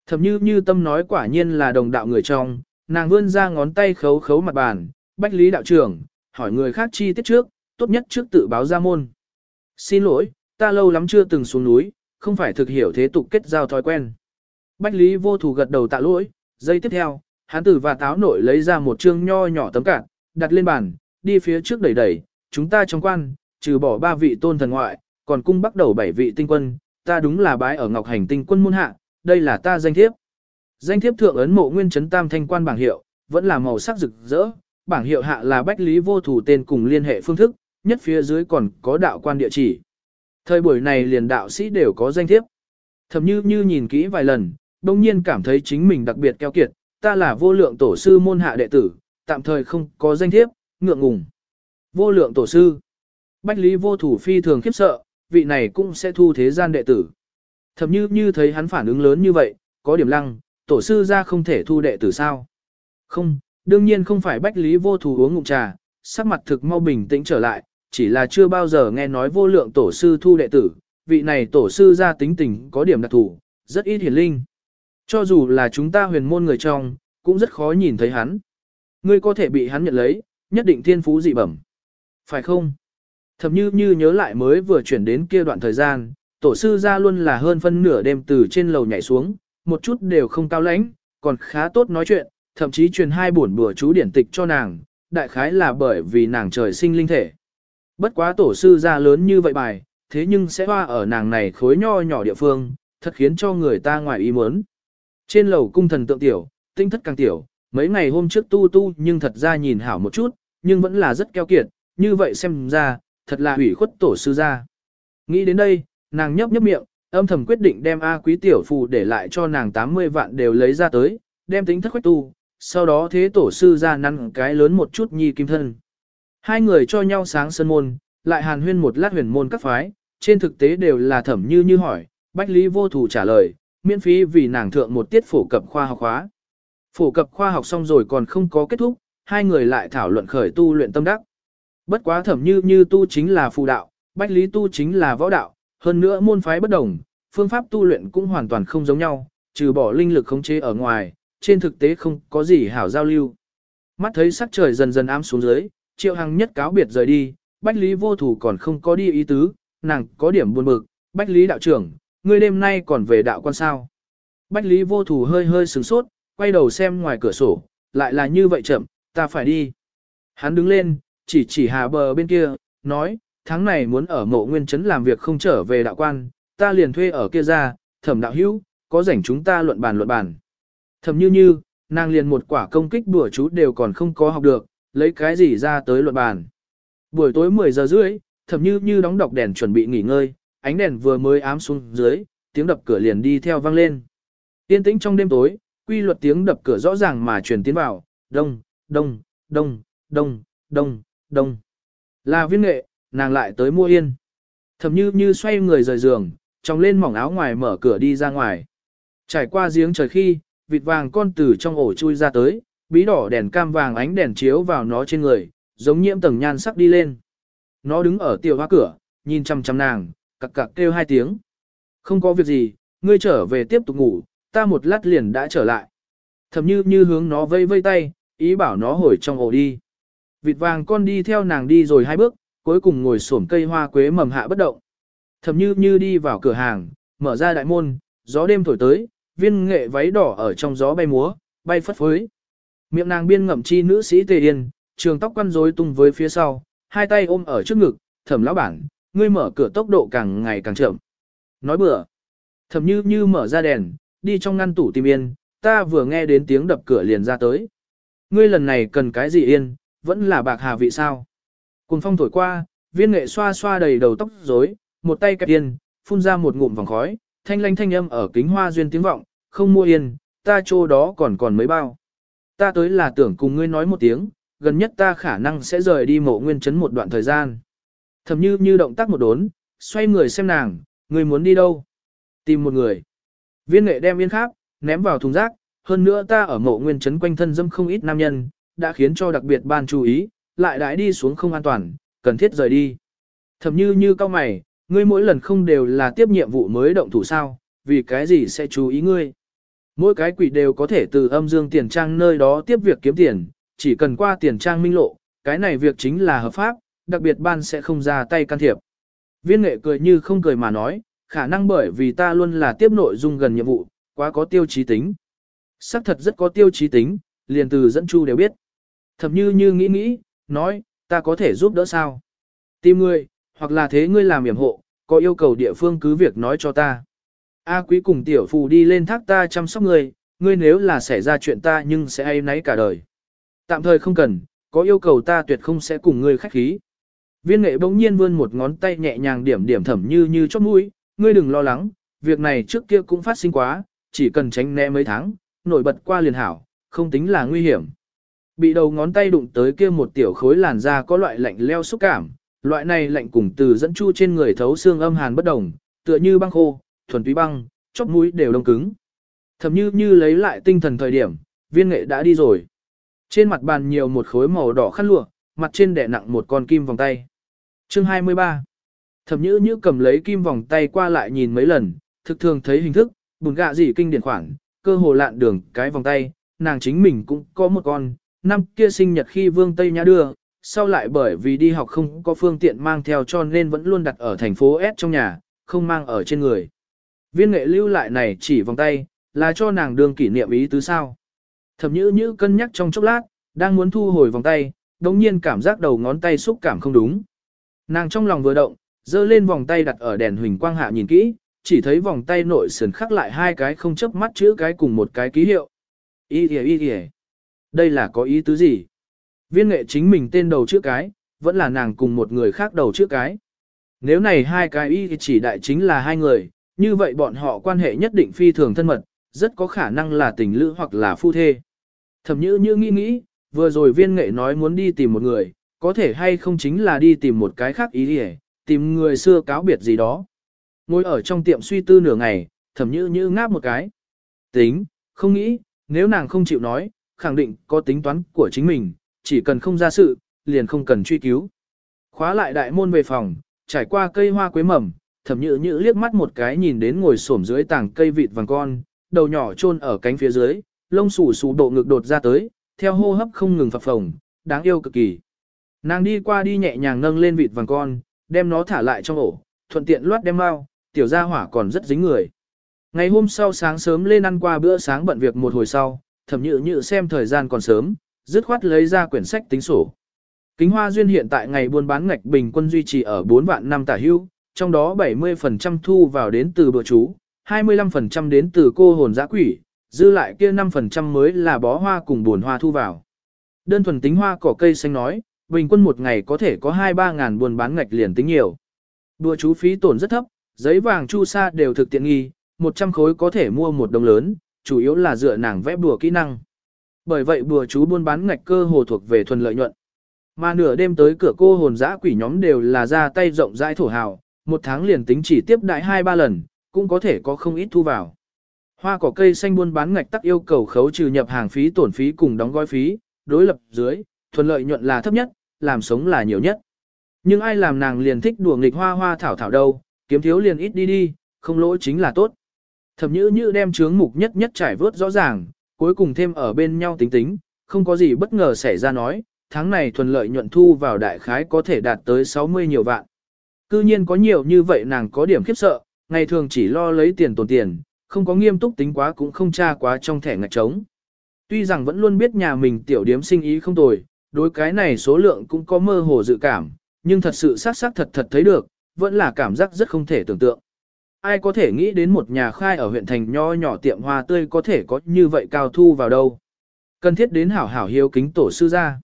Thầm như như tâm nói quả nhiên là đồng đạo người trong, nàng vươn ra ngón tay khấu khấu mặt bàn, Bách Lý đạo trưởng, hỏi người khác chi tiết trước, tốt nhất trước tự báo ra môn. Xin lỗi, ta lâu lắm chưa từng xuống núi, không phải thực hiểu thế tục kết giao thói quen. Bách Lý vô thủ gật đầu tạ lỗi, giây tiếp theo, hắn tử và táo nội lấy ra một chương nho nhỏ tấm cạn, đặt lên bàn, đi phía trước đẩy đẩy, chúng ta trong quan, trừ bỏ ba vị tôn thần ngoại, còn cung bắt đầu bảy vị tinh quân, ta đúng là bái ở Ngọc Hành tinh quân môn hạ, đây là ta danh thiếp. Danh thiếp thượng ấn mộ nguyên chấn tam thanh quan bảng hiệu, vẫn là màu sắc rực rỡ, bảng hiệu hạ là bách lý vô thủ tên cùng liên hệ phương thức, nhất phía dưới còn có đạo quan địa chỉ. Thời buổi này liền đạo sĩ đều có danh thiếp. Thầm như như nhìn kỹ vài lần, đông nhiên cảm thấy chính mình đặc biệt keo kiệt, ta là vô lượng tổ sư môn hạ đệ tử, tạm thời không có danh thiếp, ngượng ngùng. Vô lượng tổ sư. Bách lý vô thủ phi thường khiếp sợ, vị này cũng sẽ thu thế gian đệ tử. Thậm như như thấy hắn phản ứng lớn như vậy, có điểm lăng, tổ sư ra không thể thu đệ tử sao. Không, đương nhiên không phải bách lý vô thủ uống ngụm trà, sắc mặt thực mau bình tĩnh trở lại, chỉ là chưa bao giờ nghe nói vô lượng tổ sư thu đệ tử, vị này tổ sư ra tính tình có điểm đặc thủ, rất ít hiển linh. Cho dù là chúng ta huyền môn người trong, cũng rất khó nhìn thấy hắn. Ngươi có thể bị hắn nhận lấy, nhất định thiên phú dị bẩm. Phải không? Thầm như như nhớ lại mới vừa chuyển đến kia đoạn thời gian, tổ sư ra luôn là hơn phân nửa đêm từ trên lầu nhảy xuống, một chút đều không cao lãnh, còn khá tốt nói chuyện, thậm chí truyền hai buồn bùa chú điển tịch cho nàng, đại khái là bởi vì nàng trời sinh linh thể. Bất quá tổ sư ra lớn như vậy bài, thế nhưng sẽ hoa ở nàng này khối nho nhỏ địa phương, thật khiến cho người ta ngoài ý muốn. Trên lầu cung thần tượng tiểu, tinh thất càng tiểu, mấy ngày hôm trước tu tu nhưng thật ra nhìn hảo một chút, nhưng vẫn là rất keo kiệt, như vậy xem ra, thật là hủy khuất tổ sư ra. Nghĩ đến đây, nàng nhấp nhấp miệng, âm thầm quyết định đem A quý tiểu phù để lại cho nàng 80 vạn đều lấy ra tới, đem tính thất khoách tu, sau đó thế tổ sư ra năn cái lớn một chút nhi kim thân. Hai người cho nhau sáng sân môn, lại hàn huyên một lát huyền môn các phái, trên thực tế đều là thẩm như như hỏi, Bách Lý vô thủ trả lời, miễn phí vì nàng thượng một tiết phổ cập khoa học hóa. Phổ cập khoa học xong rồi còn không có kết thúc, hai người lại thảo luận khởi tu luyện tâm đắc. Bất quá thẩm như như tu chính là phù đạo, Bách Lý tu chính là võ đạo, hơn nữa môn phái bất đồng, phương pháp tu luyện cũng hoàn toàn không giống nhau, trừ bỏ linh lực khống chế ở ngoài, trên thực tế không có gì hảo giao lưu. Mắt thấy sắc trời dần dần ám xuống dưới, triệu hằng nhất cáo biệt rời đi, Bách Lý vô thủ còn không có đi ý tứ, nàng có điểm buồn bực, Bách Lý đạo trưởng, ngươi đêm nay còn về đạo quan sao. Bách Lý vô thủ hơi hơi sửng sốt, quay đầu xem ngoài cửa sổ, lại là như vậy chậm, ta phải đi. Hắn đứng lên, chỉ chỉ hà bờ bên kia, nói, tháng này muốn ở mộ nguyên trấn làm việc không trở về đạo quan, ta liền thuê ở kia ra, thẩm đạo hữu, có rảnh chúng ta luận bàn luận bàn. Thẩm như như, nàng liền một quả công kích bữa chú đều còn không có học được, lấy cái gì ra tới luận bàn. Buổi tối 10 giờ rưỡi, thẩm như như đóng đọc đèn chuẩn bị nghỉ ngơi, ánh đèn vừa mới ám xuống dưới, tiếng đập cửa liền đi theo vang lên. Tiên tĩnh trong đêm tối, quy luật tiếng đập cửa rõ ràng mà truyền tiến vào, đông, đông, đông, đông, đông, đông. Là viên nghệ, nàng lại tới mua yên. Thầm như như xoay người rời giường, trong lên mỏng áo ngoài mở cửa đi ra ngoài. Trải qua giếng trời khi, vịt vàng con từ trong ổ chui ra tới, bí đỏ đèn cam vàng ánh đèn chiếu vào nó trên người, giống nhiễm tầng nhan sắc đi lên. Nó đứng ở tiểu hoa cửa, nhìn chăm chăm nàng, cặc cặc kêu hai tiếng. Không có việc gì, ngươi trở về tiếp tục ngủ, ta một lát liền đã trở lại. Thầm như như hướng nó vây vây tay, ý bảo nó hồi trong ổ đi. Vịt vàng con đi theo nàng đi rồi hai bước, cuối cùng ngồi xổm cây hoa quế mầm hạ bất động. Thầm như như đi vào cửa hàng, mở ra đại môn, gió đêm thổi tới, viên nghệ váy đỏ ở trong gió bay múa, bay phất phới. Miệng nàng biên ngậm chi nữ sĩ tề yên, trường tóc quăn rối tung với phía sau, hai tay ôm ở trước ngực, thẩm lão bản, ngươi mở cửa tốc độ càng ngày càng chậm. Nói bừa. Thẩm như như mở ra đèn, đi trong ngăn tủ tìm yên, ta vừa nghe đến tiếng đập cửa liền ra tới. Ngươi lần này cần cái gì yên, vẫn là bạc hà vị sao. Cùng phong thổi qua, viên nghệ xoa xoa đầy đầu tóc rối, một tay kẹp yên, phun ra một ngụm vòng khói, thanh lanh thanh âm ở kính hoa duyên tiếng vọng, không mua yên, ta chỗ đó còn còn mấy bao. Ta tới là tưởng cùng ngươi nói một tiếng, gần nhất ta khả năng sẽ rời đi mộ nguyên trấn một đoạn thời gian. Thầm như như động tác một đốn, xoay người xem nàng, ngươi muốn đi đâu? Tìm một người. Viên nghệ đem yên khác ném vào thùng rác, hơn nữa ta ở mộ nguyên trấn quanh thân dâm không ít nam nhân, đã khiến cho đặc biệt ban chú ý, lại đãi đi xuống không an toàn, cần thiết rời đi. Thầm như như cao mày, ngươi mỗi lần không đều là tiếp nhiệm vụ mới động thủ sao, vì cái gì sẽ chú ý ngươi. Mỗi cái quỷ đều có thể từ âm dương tiền trang nơi đó tiếp việc kiếm tiền, chỉ cần qua tiền trang minh lộ, cái này việc chính là hợp pháp, đặc biệt ban sẽ không ra tay can thiệp. Viên nghệ cười như không cười mà nói, khả năng bởi vì ta luôn là tiếp nội dung gần nhiệm vụ, quá có tiêu chí tính. Sắc thật rất có tiêu chí tính, liền từ dẫn chu đều biết. Thầm như như nghĩ nghĩ, nói, ta có thể giúp đỡ sao? Tìm ngươi, hoặc là thế ngươi làm yểm hộ, có yêu cầu địa phương cứ việc nói cho ta. A quý cùng tiểu phù đi lên thác ta chăm sóc ngươi, ngươi nếu là xảy ra chuyện ta nhưng sẽ ai nấy cả đời. Tạm thời không cần, có yêu cầu ta tuyệt không sẽ cùng ngươi khách khí. Viên nghệ bỗng nhiên vươn một ngón tay nhẹ nhàng điểm điểm thẩm như như chót mũi, ngươi đừng lo lắng, việc này trước kia cũng phát sinh quá, chỉ cần tránh né mấy tháng, nổi bật qua liền hảo, không tính là nguy hiểm. Bị đầu ngón tay đụng tới kia một tiểu khối làn da có loại lạnh leo xúc cảm, loại này lạnh cùng từ dẫn chu trên người thấu xương âm hàn bất đồng, tựa như băng khô, thuần túy băng, chóp mũi đều đông cứng. Thẩm như như lấy lại tinh thần thời điểm, viên nghệ đã đi rồi. Trên mặt bàn nhiều một khối màu đỏ khăn lụa, mặt trên đè nặng một con kim vòng tay. Chương 23 Thẩm Nhữ Nhữ cầm lấy kim vòng tay qua lại nhìn mấy lần, thực thường thấy hình thức, bùn gạ gì kinh điển khoản, cơ hồ lạn đường cái vòng tay, nàng chính mình cũng có một con, năm kia sinh nhật khi Vương Tây Nhã đưa, sau lại bởi vì đi học không có phương tiện mang theo cho nên vẫn luôn đặt ở thành phố S trong nhà, không mang ở trên người. Viên nghệ lưu lại này chỉ vòng tay, là cho nàng đương kỷ niệm ý tứ sao. Thẩm Nhữ Nhữ cân nhắc trong chốc lát, đang muốn thu hồi vòng tay, đồng nhiên cảm giác đầu ngón tay xúc cảm không đúng. Nàng trong lòng vừa động, dơ lên vòng tay đặt ở đèn huỳnh quang hạ nhìn kỹ, chỉ thấy vòng tay nội sườn khắc lại hai cái không chấp mắt chữ cái cùng một cái ký hiệu. Ý kìa ý kìa. Đây là có ý tứ gì? Viên nghệ chính mình tên đầu chữ cái, vẫn là nàng cùng một người khác đầu chữ cái. Nếu này hai cái ý chỉ đại chính là hai người, như vậy bọn họ quan hệ nhất định phi thường thân mật, rất có khả năng là tình lữ hoặc là phu thê. Thẩm nhữ như nghĩ nghĩ, vừa rồi viên nghệ nói muốn đi tìm một người, có thể hay không chính là đi tìm một cái khác ý nghĩa, tìm người xưa cáo biệt gì đó. Ngồi ở trong tiệm suy tư nửa ngày, thẩm nhữ như ngáp một cái. Tính, không nghĩ, nếu nàng không chịu nói, khẳng định có tính toán của chính mình, chỉ cần không ra sự, liền không cần truy cứu. Khóa lại đại môn về phòng, trải qua cây hoa quế mầm, thẩm nhữ nhữ liếc mắt một cái nhìn đến ngồi xổm dưới tảng cây vịt vàng con, đầu nhỏ chôn ở cánh phía dưới, lông xù xù độ ngực đột ra tới, theo hô hấp không ngừng phập phồng, đáng yêu cực kỳ. Nàng đi qua đi nhẹ nhàng nâng lên vịt vàng con, đem nó thả lại trong ổ, thuận tiện loát đem mau, tiểu gia hỏa còn rất dính người. Ngày hôm sau sáng sớm lên ăn qua bữa sáng bận việc một hồi sau, thẩm nhự nhự xem thời gian còn sớm, dứt khoát lấy ra quyển sách tính sổ. Kính hoa duyên hiện tại ngày buôn bán ngạch bình quân duy trì ở 4 vạn năm tả hưu, trong đó 70% thu vào đến từ bữa chú, 25% đến từ cô hồn giã quỷ, dư lại kia 5% mới là bó hoa cùng buồn hoa thu vào. Đơn thuần tính hoa cỏ cây xanh nói, bình quân một ngày có thể có 2-3 ngàn buôn bán ngạch liền tính nhiều. Đùa chú phí tổn rất thấp, giấy vàng chu sa đều thực tiện nghi, 100 khối có thể mua một đồng lớn, chủ yếu là dựa nàng vẽ bùa kỹ năng. Bởi vậy bùa chú buôn bán ngạch cơ hồ thuộc về thuần lợi nhuận. Mà nửa đêm tới cửa cô hồn dã quỷ nhóm đều là ra tay rộng rãi thổ hào, một tháng liền tính chỉ tiếp đại 2-3 lần, cũng có thể có không ít thu vào. Hoa cỏ cây xanh buôn bán ngạch tắc yêu cầu khấu trừ nhập hàng phí tổn phí cùng đóng gói phí, đối lập dưới, thuần lợi nhuận là thấp nhất, làm sống là nhiều nhất. Nhưng ai làm nàng liền thích đùa nghịch hoa hoa thảo thảo đâu, kiếm thiếu liền ít đi đi, không lỗ chính là tốt. Thẩm nhữ như đem chướng mục nhất nhất trải vớt rõ ràng, cuối cùng thêm ở bên nhau tính tính, không có gì bất ngờ xảy ra nói, tháng này thuần lợi nhuận thu vào đại khái có thể đạt tới 60 nhiều vạn. Cư nhiên có nhiều như vậy nàng có điểm khiếp sợ, ngày thường chỉ lo lấy tiền tồn tiền, không có nghiêm túc tính quá cũng không tra quá trong thẻ ngạch trống. Tuy rằng vẫn luôn biết nhà mình tiểu điếm sinh ý không tồi, đối cái này số lượng cũng có mơ hồ dự cảm, nhưng thật sự xác xác thật thật thấy được, vẫn là cảm giác rất không thể tưởng tượng. Ai có thể nghĩ đến một nhà khai ở huyện thành nho nhỏ tiệm hoa tươi có thể có như vậy cao thu vào đâu. Cần thiết đến hảo hảo hiếu kính tổ sư ra.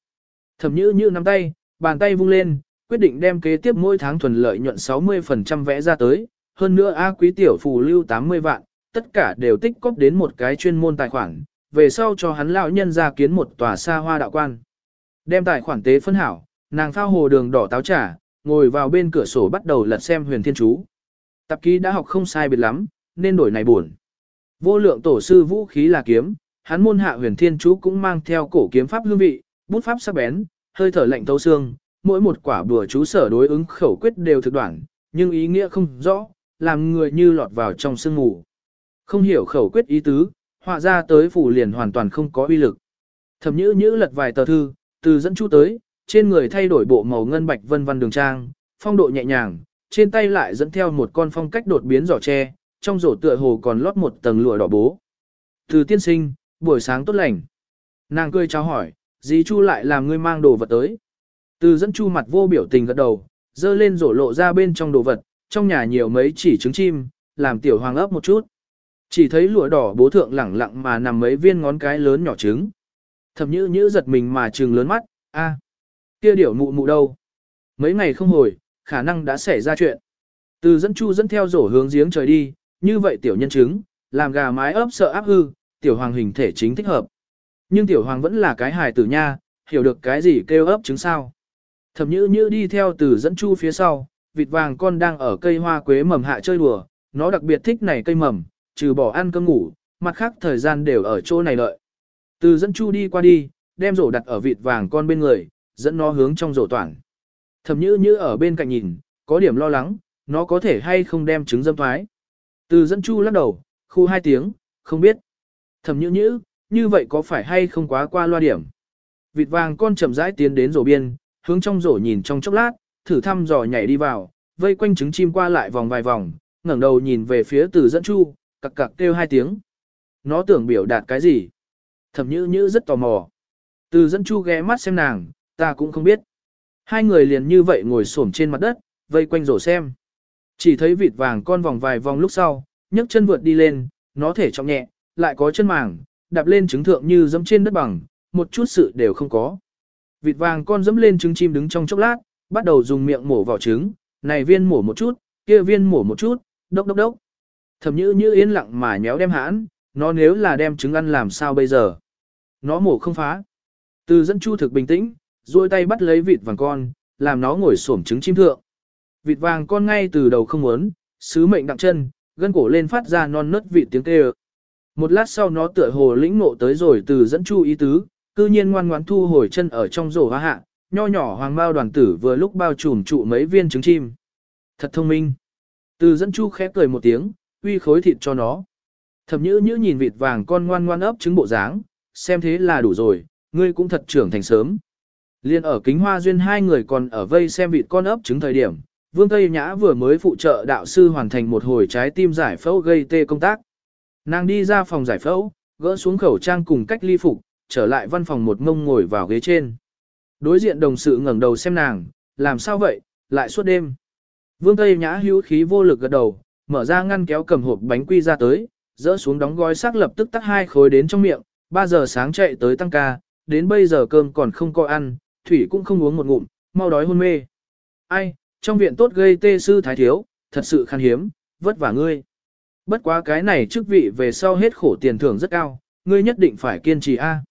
Thẩm nhữ như nắm tay, bàn tay vung lên, quyết định đem kế tiếp mỗi tháng thuần lợi nhuận 60% vẽ ra tới, hơn nữa A quý tiểu phù lưu 80 vạn, tất cả đều tích cóp đến một cái chuyên môn tài khoản, về sau cho hắn lão nhân ra kiến một tòa xa hoa đạo quan. Đem tài khoản tế phân hảo, nàng phao hồ đường đỏ táo trà, ngồi vào bên cửa sổ bắt đầu lật xem huyền thiên chú. Tạp ký đã học không sai biệt lắm, nên đổi này buồn. Vô lượng tổ sư vũ khí là kiếm, hắn môn hạ huyền thiên chú cũng mang theo cổ kiếm pháp hương vị, bút pháp sắc bén, hơi thở lạnh thấu xương, mỗi một quả bùa chú sở đối ứng khẩu quyết đều thực đoạn, nhưng ý nghĩa không rõ, làm người như lọt vào trong sương mù. Không hiểu khẩu quyết ý tứ, họa ra tới phủ liền hoàn toàn không có uy lực. Thẩm nhữ nhữ lật vài tờ thư, từ dẫn chu tới, trên người thay đổi bộ màu ngân bạch vân vân đường trang, phong độ nhẹ nhàng, trên tay lại dẫn theo một con phong cách đột biến giỏ tre, trong rổ tựa hồ còn lót một tầng lụa đỏ bố. Từ tiên sinh, buổi sáng tốt lành. Nàng cười chào hỏi, dí Chu lại làm ngươi mang đồ vật tới. Từ dẫn Chu mặt vô biểu tình gật đầu, dơ lên rổ lộ ra bên trong đồ vật, trong nhà nhiều mấy chỉ trứng chim, làm tiểu hoàng ấp một chút. Chỉ thấy lụa đỏ bố thượng lẳng lặng mà nằm mấy viên ngón cái lớn nhỏ trứng. Thẩm nhữ nhữ giật mình mà trừng lớn mắt, a kia điểu mụ mụ đâu. Mấy ngày không hồi, khả năng đã xảy ra chuyện. Từ dẫn chu dẫn theo rổ hướng giếng trời đi, như vậy tiểu nhân chứng, làm gà mái ấp sợ áp hư, tiểu hoàng hình thể chính thích hợp. Nhưng tiểu hoàng vẫn là cái hài tử nha, hiểu được cái gì kêu ấp trứng sao. Thẩm nhữ nhữ đi theo từ dẫn chu phía sau, vịt vàng con đang ở cây hoa quế mầm hạ chơi đùa, nó đặc biệt thích này cây mầm, trừ bỏ ăn cơm ngủ, mặt khác thời gian đều ở chỗ này lợi. Từ dẫn chu đi qua đi, đem rổ đặt ở vịt vàng con bên người, dẫn nó hướng trong rổ toàn. Thẩm nhữ như ở bên cạnh nhìn, có điểm lo lắng, nó có thể hay không đem trứng dâm thoái. Từ dẫn chu lắc đầu, khu hai tiếng, không biết. Thẩm nhữ nhữ, như vậy có phải hay không quá qua loa điểm. Vịt vàng con chậm rãi tiến đến rổ biên, hướng trong rổ nhìn trong chốc lát, thử thăm dò nhảy đi vào, vây quanh trứng chim qua lại vòng vài vòng, ngẩng đầu nhìn về phía từ dẫn chu, cặc cặc kêu hai tiếng. Nó tưởng biểu đạt cái gì? Thẩm nhữ nhữ rất tò mò. Từ dẫn chu ghé mắt xem nàng, ta cũng không biết. Hai người liền như vậy ngồi xổm trên mặt đất, vây quanh rổ xem. Chỉ thấy vịt vàng con vòng vài vòng lúc sau, nhấc chân vượt đi lên, nó thể trọng nhẹ, lại có chân màng, đạp lên trứng thượng như dẫm trên đất bằng, một chút sự đều không có. Vịt vàng con dẫm lên trứng chim đứng trong chốc lát, bắt đầu dùng miệng mổ vào trứng, này viên mổ một chút, kia viên mổ một chút, đốc đốc đốc. Thẩm nhữ như yên lặng mà nhéo đem hãn, nó nếu là đem trứng ăn làm sao bây giờ? Nó mổ không phá. Từ dẫn chu thực bình tĩnh, duỗi tay bắt lấy vịt vàng con, làm nó ngồi xổm trứng chim thượng. Vịt vàng con ngay từ đầu không muốn, sứ mệnh đặng chân, gân cổ lên phát ra non nớt vịt tiếng kêu. Một lát sau nó tựa hồ lĩnh ngộ tới rồi từ dẫn chu ý tứ, cư nhiên ngoan ngoãn thu hồi chân ở trong rổ hoa hạ, nho nhỏ hoàng bao đoàn tử vừa lúc bao trùm trụ mấy viên trứng chim. Thật thông minh. Từ dẫn chu khẽ cười một tiếng, uy khối thịt cho nó. Thẩm nhữ nhữ nhìn vịt vàng con ngoan ngoan ấp trứng bộ dáng, xem thế là đủ rồi, ngươi cũng thật trưởng thành sớm. Liên ở kính hoa duyên hai người còn ở vây xem vịt con ấp trứng thời điểm, Vương Tây Nhã vừa mới phụ trợ đạo sư hoàn thành một hồi trái tim giải phẫu gây tê công tác. Nàng đi ra phòng giải phẫu, gỡ xuống khẩu trang cùng cách ly phục, trở lại văn phòng một ngông ngồi vào ghế trên. Đối diện đồng sự ngẩng đầu xem nàng, làm sao vậy, lại suốt đêm. Vương Tây Nhã hữu khí vô lực gật đầu, mở ra ngăn kéo cầm hộp bánh quy ra tới, dỡ xuống đóng gói xác lập tức tắt hai khối đến trong miệng, 3 giờ sáng chạy tới tăng ca, đến bây giờ cơm còn không có ăn, thủy cũng không uống một ngụm, mau đói hôn mê. Ai, trong viện tốt gây tê sư thái thiếu, thật sự khan hiếm, vất vả ngươi. Bất quá cái này chức vị về sau hết khổ tiền thưởng rất cao, ngươi nhất định phải kiên trì a.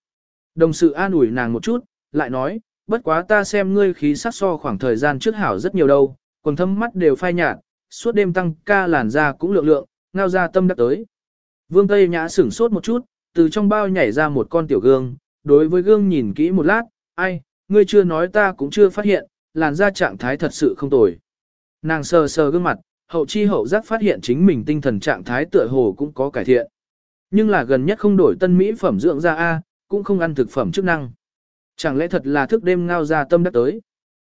Đồng sự an ủi nàng một chút, lại nói, bất quá ta xem ngươi khí sắc so khoảng thời gian trước hảo rất nhiều đâu, quần thâm mắt đều phai nhạt, suốt đêm tăng ca làn da cũng lượng lượng, ngao ra tâm đắc tới. Vương Tây Nhã sửng sốt một chút, từ trong bao nhảy ra một con tiểu gương, đối với gương nhìn kỹ một lát, ai, ngươi chưa nói ta cũng chưa phát hiện, làn da trạng thái thật sự không tồi. Nàng sờ sờ gương mặt, hậu chi hậu giác phát hiện chính mình tinh thần trạng thái tựa hồ cũng có cải thiện. Nhưng là gần nhất không đổi tân mỹ phẩm dưỡng da A, cũng không ăn thực phẩm chức năng. Chẳng lẽ thật là thức đêm ngao ra tâm đắc tới.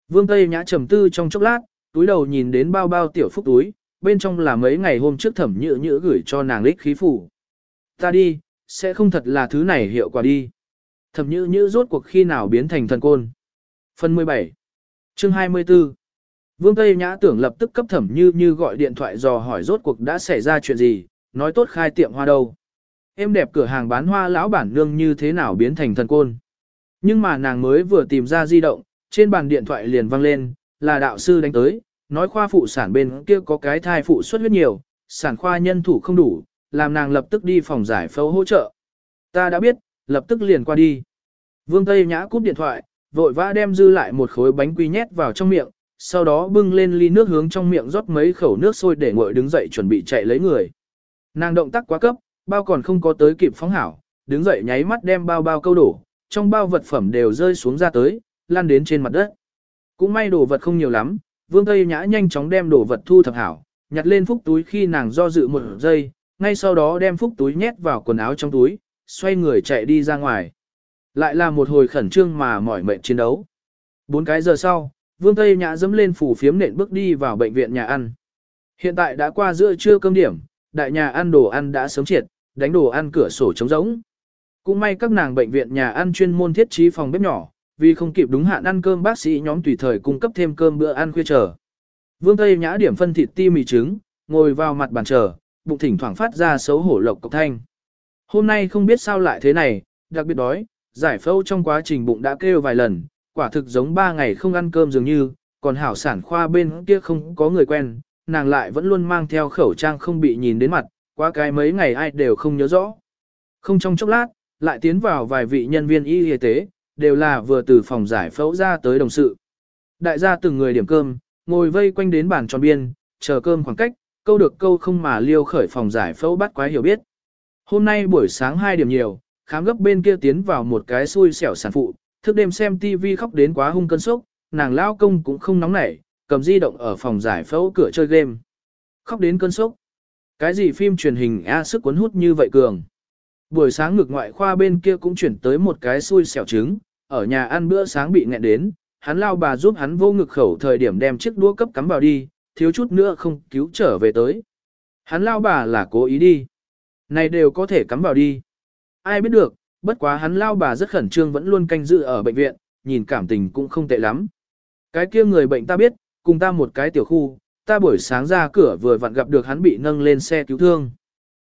Vương Tây Nhã trầm tư trong chốc lát, túi đầu nhìn đến bao bao tiểu phúc túi, bên trong là mấy ngày hôm trước thẩm nhự nhự gửi cho nàng lích khí phủ. Ta đi, sẽ không thật là thứ này hiệu quả đi. Thẩm nhự nhự rốt cuộc khi nào biến thành thần côn. Phần 17 Chương 24 Vương Tây Nhã tưởng lập tức cấp thẩm như như gọi điện thoại dò hỏi rốt cuộc đã xảy ra chuyện gì, nói tốt khai tiệm hoa đâu. Em đẹp cửa hàng bán hoa lão bản nương như thế nào biến thành thần côn. Nhưng mà nàng mới vừa tìm ra di động, trên bàn điện thoại liền vang lên, là đạo sư đánh tới, nói khoa phụ sản bên kia có cái thai phụ xuất huyết nhiều, sản khoa nhân thủ không đủ, làm nàng lập tức đi phòng giải phẫu hỗ trợ. Ta đã biết, lập tức liền qua đi. Vương Tây Nhã cúp điện thoại, vội vã đem dư lại một khối bánh quy nhét vào trong miệng, sau đó bưng lên ly nước hướng trong miệng rót mấy khẩu nước sôi để nguội đứng dậy chuẩn bị chạy lấy người. Nàng động tác quá cấp, bao còn không có tới kịp phóng hảo, đứng dậy nháy mắt đem bao bao câu đổ, trong bao vật phẩm đều rơi xuống ra tới, lan đến trên mặt đất. Cũng may đồ vật không nhiều lắm, Vương Tây Nhã nhanh chóng đem đồ vật thu thập hảo, nhặt lên phúc túi khi nàng do dự một giây, ngay sau đó đem phúc túi nhét vào quần áo trong túi, xoay người chạy đi ra ngoài. Lại là một hồi khẩn trương mà mỏi mệt chiến đấu. Bốn cái giờ sau, Vương Tây Nhã dẫm lên phủ phiếm nện bước đi vào bệnh viện nhà ăn. Hiện tại đã qua giữa trưa cơm điểm, đại nhà ăn đồ ăn đã sớm triệt, đánh đồ ăn cửa sổ trống rỗng. Cũng may các nàng bệnh viện nhà ăn chuyên môn thiết trí phòng bếp nhỏ, vì không kịp đúng hạn ăn cơm bác sĩ nhóm tùy thời cung cấp thêm cơm bữa ăn khuya chờ. Vương Tây Nhã điểm phân thịt ti mì trứng, ngồi vào mặt bàn chờ, bụng thỉnh thoảng phát ra xấu hổ lộc cộc thanh. Hôm nay không biết sao lại thế này, đặc biệt đói, giải phẫu trong quá trình bụng đã kêu vài lần, quả thực giống ba ngày không ăn cơm dường như, còn hảo sản khoa bên kia không có người quen, nàng lại vẫn luôn mang theo khẩu trang không bị nhìn đến mặt, qua cái mấy ngày ai đều không nhớ rõ. Không trong chốc lát, lại tiến vào vài vị nhân viên y y tế, đều là vừa từ phòng giải phẫu ra tới đồng sự. Đại gia từng người điểm cơm, ngồi vây quanh đến bàn tròn biên, chờ cơm khoảng cách, câu được câu không mà liêu khởi phòng giải phẫu bắt quái hiểu biết. Hôm nay buổi sáng 2 điểm nhiều, khám gấp bên kia tiến vào một cái xui xẻo sản phụ, thức đêm xem TV khóc đến quá hung cơn sốc, nàng lao công cũng không nóng nảy, cầm di động ở phòng giải phẫu cửa chơi game. Khóc đến cơn sốc. Cái gì phim truyền hình A sức cuốn hút như vậy cường. Buổi sáng ngực ngoại khoa bên kia cũng chuyển tới một cái xui xẻo trứng, ở nhà ăn bữa sáng bị nghẹn đến, hắn lao bà giúp hắn vô ngực khẩu thời điểm đem chiếc đũa cấp cắm vào đi, thiếu chút nữa không cứu trở về tới. Hắn lao bà là cố ý đi. Này đều có thể cắm vào đi. Ai biết được, bất quá hắn lao bà rất khẩn trương vẫn luôn canh giữ ở bệnh viện, nhìn cảm tình cũng không tệ lắm. Cái kia người bệnh ta biết, cùng ta một cái tiểu khu, ta buổi sáng ra cửa vừa vặn gặp được hắn bị nâng lên xe cứu thương.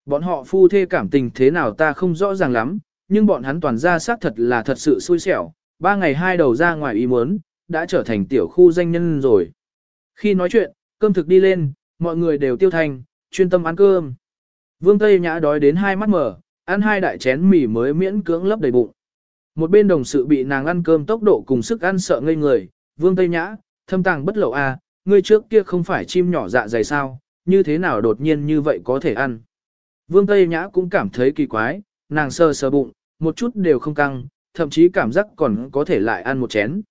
Bọn họ phu thê cảm tình thế nào ta không rõ ràng lắm, nhưng bọn hắn toàn ra xác thật là thật sự xui xẻo, ba ngày hai đầu ra ngoài ý muốn, đã trở thành tiểu khu danh nhân rồi. Khi nói chuyện, cơm thực đi lên, mọi người đều tiêu thành, chuyên tâm ăn cơm. Vương Tây Nhã đói đến hai mắt mở, ăn hai đại chén mì mới miễn cưỡng lấp đầy bụng. Một bên đồng sự bị nàng ăn cơm tốc độ cùng sức ăn sợ ngây người, Vương Tây Nhã, thâm tàng bất lậu a, à, ngươi trước kia không phải chim nhỏ dạ dày sao, như thế nào đột nhiên như vậy có thể ăn. Vương Tây Nhã cũng cảm thấy kỳ quái, nàng sơ sơ bụng, một chút đều không căng, thậm chí cảm giác còn có thể lại ăn một chén.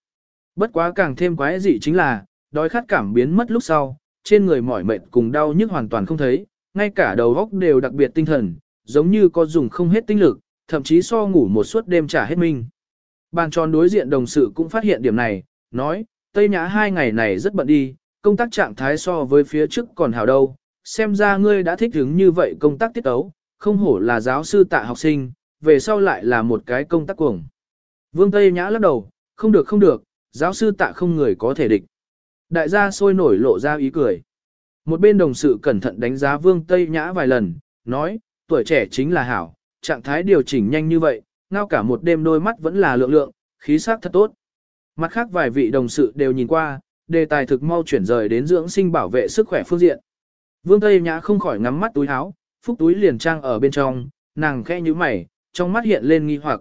Bất quá càng thêm quái dị chính là, đói khát cảm biến mất lúc sau, trên người mỏi mệt cùng đau nhức hoàn toàn không thấy, ngay cả đầu óc đều đặc biệt tinh thần, giống như có dùng không hết tinh lực, thậm chí so ngủ một suốt đêm trả hết mình. Bàn tròn đối diện đồng sự cũng phát hiện điểm này, nói, Tây Nhã hai ngày này rất bận đi, công tác trạng thái so với phía trước còn hào đâu, xem ra ngươi đã thích ứng như vậy công tác tiết tấu, không hổ là giáo sư tạ học sinh, về sau lại là một cái công tác cuồng. Vương Tây Nhã lắc đầu, không được không được, giáo sư tạ không người có thể địch. Đại gia sôi nổi lộ ra ý cười. Một bên đồng sự cẩn thận đánh giá Vương Tây Nhã vài lần, nói, tuổi trẻ chính là hảo, trạng thái điều chỉnh nhanh như vậy, ngao cả một đêm đôi mắt vẫn là lượng lượng, khí sắc thật tốt. Mặt khác vài vị đồng sự đều nhìn qua, đề tài thực mau chuyển rời đến dưỡng sinh bảo vệ sức khỏe phương diện. Vương Tây Nhã không khỏi ngắm mắt túi áo, phúc túi liền trang ở bên trong, nàng khẽ như mày, trong mắt hiện lên nghi hoặc.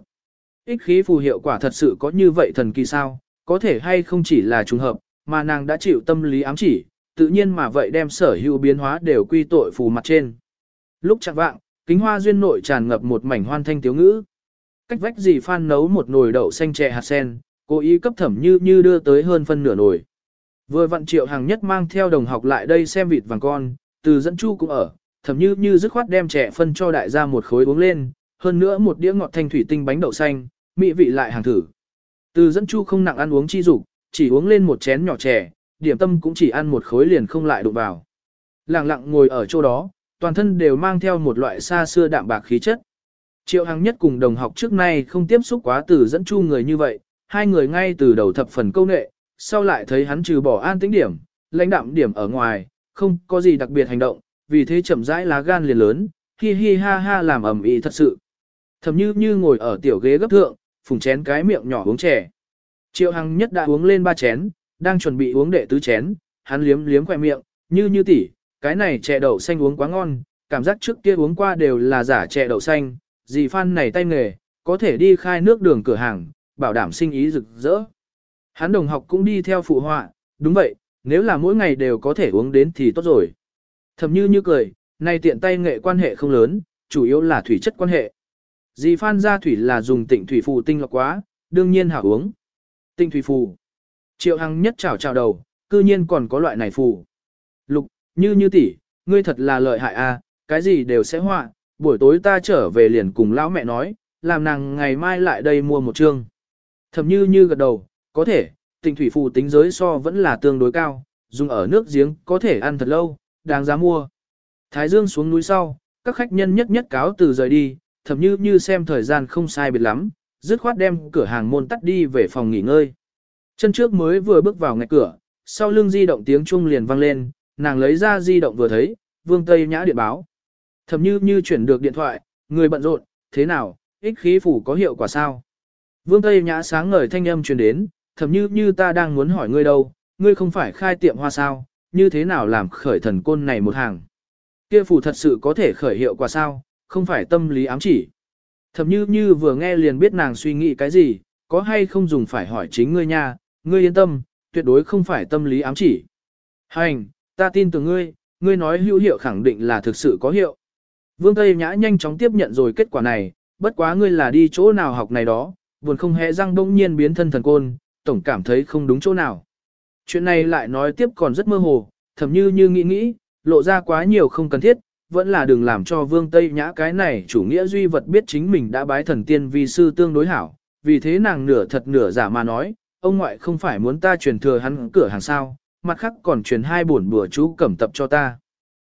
Ích khí phù hiệu quả thật sự có như vậy thần kỳ sao, có thể hay không chỉ là trùng hợp, mà nàng đã chịu tâm lý ám chỉ, tự nhiên mà vậy đem sở hữu biến hóa đều quy tội phù mặt trên. Lúc chạm vạng, kính hoa duyên nội tràn ngập một mảnh hoan thanh tiếu ngữ. Cách vách gì phan nấu một nồi đậu xanh chè hạt sen, cố ý cấp thẩm như như đưa tới hơn phân nửa nồi. Vừa vặn triệu hàng nhất mang theo đồng học lại đây xem vịt vàng con, từ dẫn chu cũng ở, thầm như như dứt khoát đem trẻ phân cho đại gia một khối uống lên, hơn nữa một đĩa ngọt thanh thủy tinh bánh đậu xanh, mỹ vị lại hàng thử. Từ dẫn chu không nặng ăn uống chi dục, chỉ uống lên một chén nhỏ chè, điểm tâm cũng chỉ ăn một khối liền không lại đụng vào. Lặng lặng ngồi ở chỗ đó, toàn thân đều mang theo một loại xa xưa đạm bạc khí chất. Triệu Hằng nhất cùng đồng học trước nay không tiếp xúc quá từ dẫn chu người như vậy, hai người ngay từ đầu thập phần câu nệ, sau lại thấy hắn trừ bỏ an tĩnh điểm, lãnh đạm điểm ở ngoài, không có gì đặc biệt hành động, vì thế chậm rãi lá gan liền lớn, hi hi ha ha làm ầm ĩ thật sự. Thầm như như ngồi ở tiểu ghế gấp thượng, phùng chén cái miệng nhỏ uống chè. Triệu Hằng nhất đã uống lên ba chén, đang chuẩn bị uống đệ tứ chén, hắn liếm liếm khỏe miệng, như như tỉ, cái này chè đậu xanh uống quá ngon, cảm giác trước kia uống qua đều là giả chè đậu xanh, dì Phan này tay nghề, có thể đi khai nước đường cửa hàng, bảo đảm sinh ý rực rỡ. Hắn đồng học cũng đi theo phụ họa, đúng vậy, nếu là mỗi ngày đều có thể uống đến thì tốt rồi. Thầm như như cười, nay tiện tay nghệ quan hệ không lớn, chủ yếu là thủy chất quan hệ. Dì Phan gia thủy là dùng tịnh thủy phù tinh lọc quá, đương nhiên hảo uống. Tịnh thủy phù. Triệu Hằng nhất chào chào đầu, cư nhiên còn có loại này phù. Lục, như như tỷ, ngươi thật là lợi hại a, cái gì đều sẽ họa, buổi tối ta trở về liền cùng lão mẹ nói, làm nàng ngày mai lại đây mua một chương. Thầm như như gật đầu, có thể, tình thủy phù tính giới so vẫn là tương đối cao, dùng ở nước giếng có thể ăn thật lâu, đáng giá mua. Thái Dương xuống núi sau, các khách nhân nhất nhất cáo từ rời đi, thậm như như xem thời gian không sai biệt lắm, dứt khoát đem cửa hàng môn tắt đi về phòng nghỉ ngơi. Chân trước mới vừa bước vào ngạch cửa, sau lưng di động tiếng chuông liền vang lên, nàng lấy ra di động vừa thấy, vương Tây Nhã điện báo. thậm như như chuyển được điện thoại, người bận rộn, thế nào, ích khí phủ có hiệu quả sao? Vương Tây Nhã sáng ngời thanh âm truyền đến, thầm như như ta đang muốn hỏi ngươi đâu, ngươi không phải khai tiệm hoa sao, như thế nào làm khởi thần côn này một hàng? Kia phù thật sự có thể khởi hiệu quả sao, không phải tâm lý ám chỉ. Thầm như như vừa nghe liền biết nàng suy nghĩ cái gì, có hay không dùng phải hỏi chính ngươi nha, ngươi yên tâm, tuyệt đối không phải tâm lý ám chỉ. Hành, ta tin tưởng ngươi, ngươi nói hữu hiệu khẳng định là thực sự có hiệu. Vương Tây Nhã nhanh chóng tiếp nhận rồi kết quả này, bất quá ngươi là đi chỗ nào học này đó, buồn không hề răng bỗng nhiên biến thân thần côn, tổng cảm thấy không đúng chỗ nào. Chuyện này lại nói tiếp còn rất mơ hồ, thầm như như nghĩ nghĩ, lộ ra quá nhiều không cần thiết, vẫn là đừng làm cho Vương Tây Nhã cái này chủ nghĩa duy vật biết chính mình đã bái thần tiên vi sư tương đối hảo, vì thế nàng nửa thật nửa giả mà nói, ông ngoại không phải muốn ta truyền thừa hắn cửa hàng sao, mặt khác còn truyền hai bổn bùa chú cẩm tập cho ta.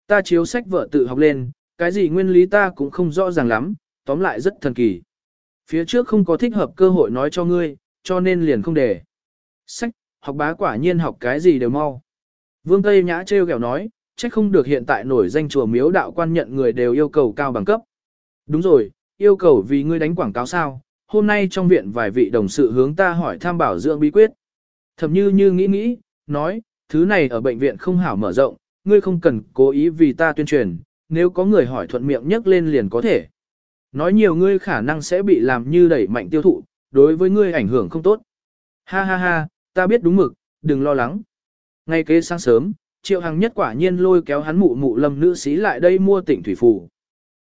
Ta chiếu sách vợ tự học lên, cái gì nguyên lý ta cũng không rõ ràng lắm, tóm lại rất thần kỳ. Phía trước không có thích hợp cơ hội nói cho ngươi, cho nên liền không để. Sách, học bá quả nhiên học cái gì đều mau. Vương Tây Nhã trêu ghẹo nói, chắc không được hiện tại nổi danh chùa miếu đạo quan nhận người đều yêu cầu cao bằng cấp. Đúng rồi, yêu cầu vì ngươi đánh quảng cáo sao, hôm nay trong viện vài vị đồng sự hướng ta hỏi tham bảo dưỡng bí quyết. Thầm như như nghĩ nghĩ, nói, thứ này ở bệnh viện không hảo mở rộng, ngươi không cần cố ý vì ta tuyên truyền, nếu có người hỏi thuận miệng nhắc lên liền có thể. Nói nhiều ngươi khả năng sẽ bị làm như đẩy mạnh tiêu thụ, đối với ngươi ảnh hưởng không tốt. Ha ha ha, ta biết đúng mực, đừng lo lắng. Ngay kế sáng sớm, Triệu Hằng nhất quả nhiên lôi kéo hắn mụ mụ lâm nữ sĩ lại đây mua tỉnh thủy phủ.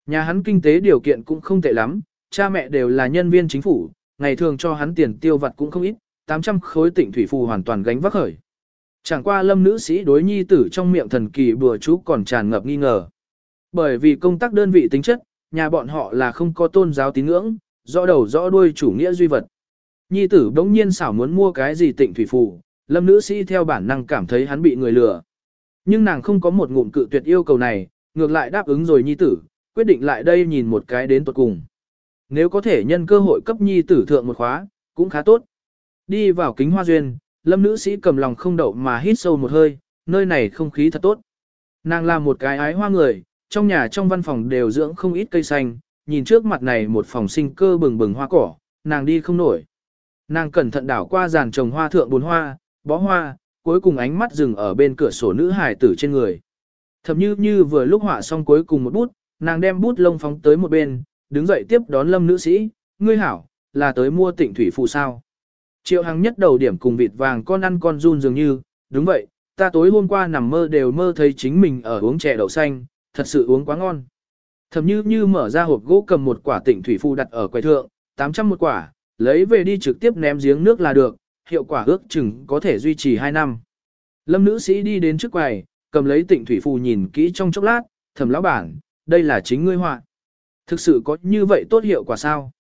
Nhà hắn kinh tế điều kiện cũng không tệ lắm, cha mẹ đều là nhân viên chính phủ, ngày thường cho hắn tiền tiêu vặt cũng không ít, 800 khối tỉnh thủy phù hoàn toàn gánh vác khởi. Chẳng qua lâm nữ sĩ đối nhi tử trong miệng thần kỳ bừa chú còn tràn ngập nghi ngờ. Bởi vì công tác đơn vị tính chất, nhà bọn họ là không có tôn giáo tín ngưỡng, rõ đầu rõ đuôi chủ nghĩa duy vật. Nhi tử đống nhiên xảo muốn mua cái gì tịnh thủy phù, lâm nữ sĩ theo bản năng cảm thấy hắn bị người lừa. Nhưng nàng không có một ngụm cự tuyệt yêu cầu này, ngược lại đáp ứng rồi nhi tử, quyết định lại đây nhìn một cái đến tuật cùng. Nếu có thể nhân cơ hội cấp nhi tử thượng một khóa, cũng khá tốt. Đi vào kính hoa duyên, lâm nữ sĩ cầm lòng không đậu mà hít sâu một hơi, nơi này không khí thật tốt. Nàng là một cái ái hoa người, trong nhà trong văn phòng đều dưỡng không ít cây xanh, nhìn trước mặt này một phòng sinh cơ bừng bừng hoa cỏ, nàng đi không nổi. Nàng cẩn thận đảo qua dàn trồng hoa thượng bốn hoa, bó hoa, cuối cùng ánh mắt dừng ở bên cửa sổ nữ hài tử trên người. Thậm như như vừa lúc họa xong cuối cùng một bút, nàng đem bút lông phóng tới một bên, đứng dậy tiếp đón lâm nữ sĩ, ngươi hảo, là tới mua tịnh thủy phụ sao. Triệu Hằng nhất đầu điểm cùng vịt vàng con ăn con run dường như, đúng vậy, ta tối hôm qua nằm mơ đều mơ thấy chính mình ở uống chè đậu xanh, thật sự uống quá ngon. Thẩm như như mở ra hộp gỗ cầm một quả tịnh thủy phù đặt ở quầy thượng, 800 một quả, lấy về đi trực tiếp ném giếng nước là được, hiệu quả ước chừng có thể duy trì 2 năm. Lâm nữ sĩ đi đến trước quầy, cầm lấy tịnh thủy phù nhìn kỹ trong chốc lát, thẩm lão bản, đây là chính ngươi họa. Thực sự có như vậy tốt hiệu quả sao?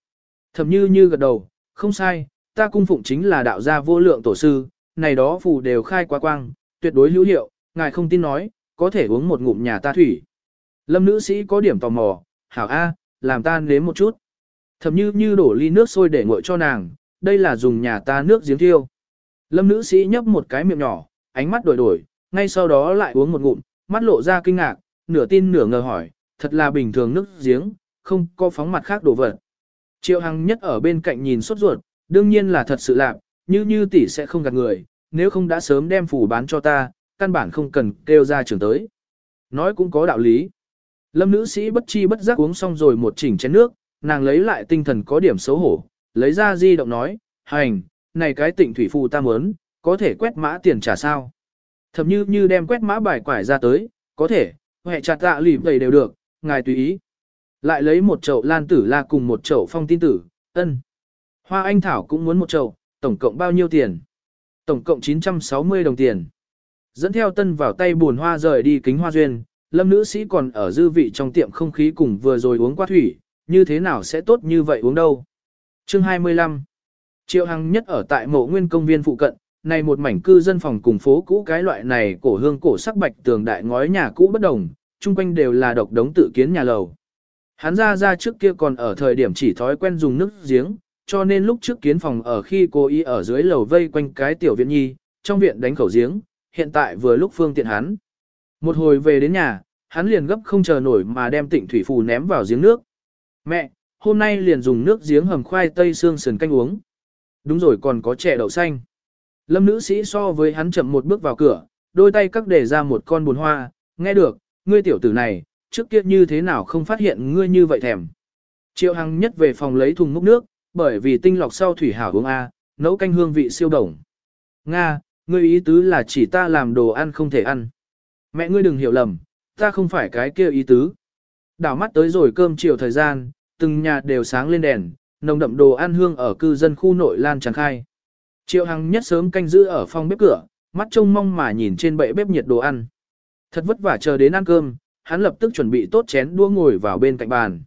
Thẩm như như gật đầu, không sai, ta cung phụng chính là đạo gia vô lượng tổ sư, này đó phù đều khai quá quang, tuyệt đối hữu hiệu, ngài không tin nói, có thể uống một ngụm nhà ta thủy. Lâm nữ sĩ có điểm tò mò, hảo A, làm ta nếm một chút. Thầm như như đổ ly nước sôi để nguội cho nàng, đây là dùng nhà ta nước giếng thiêu. Lâm nữ sĩ nhấp một cái miệng nhỏ, ánh mắt đổi đổi, ngay sau đó lại uống một ngụm, mắt lộ ra kinh ngạc, nửa tin nửa ngờ hỏi, thật là bình thường nước giếng, không có phóng mặt khác đồ vật. Triệu Hằng nhất ở bên cạnh nhìn sốt ruột, đương nhiên là thật sự lạc, như như tỷ sẽ không gạt người, nếu không đã sớm đem phủ bán cho ta, căn bản không cần kêu ra trường tới. Nói cũng có đạo lý. Lâm nữ sĩ bất chi bất giác uống xong rồi một chỉnh chén nước, nàng lấy lại tinh thần có điểm xấu hổ, lấy ra di động nói, hành, này cái tịnh thủy phù ta muốn, có thể quét mã tiền trả sao. Thậm như như đem quét mã bài quải ra tới, có thể, hệ chặt tạ lìm đầy đều được, ngài tùy ý. Lại lấy một chậu lan tử la cùng một chậu phong tin tử, ân. Hoa anh thảo cũng muốn một chậu, tổng cộng bao nhiêu tiền? Tổng cộng 960 đồng tiền. Dẫn theo tân vào tay buồn hoa rời đi kính hoa duyên, lâm nữ sĩ còn ở dư vị trong tiệm không khí cùng vừa rồi uống qua thủy, như thế nào sẽ tốt như vậy uống đâu. Chương 25 Triệu Hằng nhất ở tại mộ nguyên công viên phụ cận, này một mảnh cư dân phòng cùng phố cũ cái loại này cổ hương cổ sắc bạch tường đại ngói nhà cũ bất đồng, chung quanh đều là độc đống tự kiến nhà lầu. Hắn ra ra trước kia còn ở thời điểm chỉ thói quen dùng nước giếng, cho nên lúc trước kiến phòng ở khi cô y ở dưới lầu vây quanh cái tiểu viện nhi, trong viện đánh khẩu giếng, hiện tại vừa lúc phương tiện hắn. Một hồi về đến nhà, hắn liền gấp không chờ nổi mà đem tịnh thủy phù ném vào giếng nước. Mẹ, hôm nay liền dùng nước giếng hầm khoai tây xương sườn canh uống. Đúng rồi còn có chè đậu xanh. Lâm nữ sĩ so với hắn chậm một bước vào cửa, đôi tay cắt để ra một con bùn hoa, nghe được, ngươi tiểu tử này, trước kia như thế nào không phát hiện ngươi như vậy thèm. Triệu Hằng nhất về phòng lấy thùng múc nước, bởi vì tinh lọc sau thủy hảo uống A, nấu canh hương vị siêu đồng. Nga, ngươi ý tứ là chỉ ta làm đồ ăn không thể ăn. Mẹ ngươi đừng hiểu lầm, ta không phải cái kia ý tứ. Đảo mắt tới rồi cơm chiều thời gian, từng nhà đều sáng lên đèn, nồng đậm đồ ăn hương ở cư dân khu nội lan tràn khai. Triệu Hằng nhất sớm canh giữ ở phòng bếp cửa, mắt trông mong mà nhìn trên bệ bếp nhiệt đồ ăn. Thật vất vả chờ đến ăn cơm, hắn lập tức chuẩn bị tốt chén đua ngồi vào bên cạnh bàn.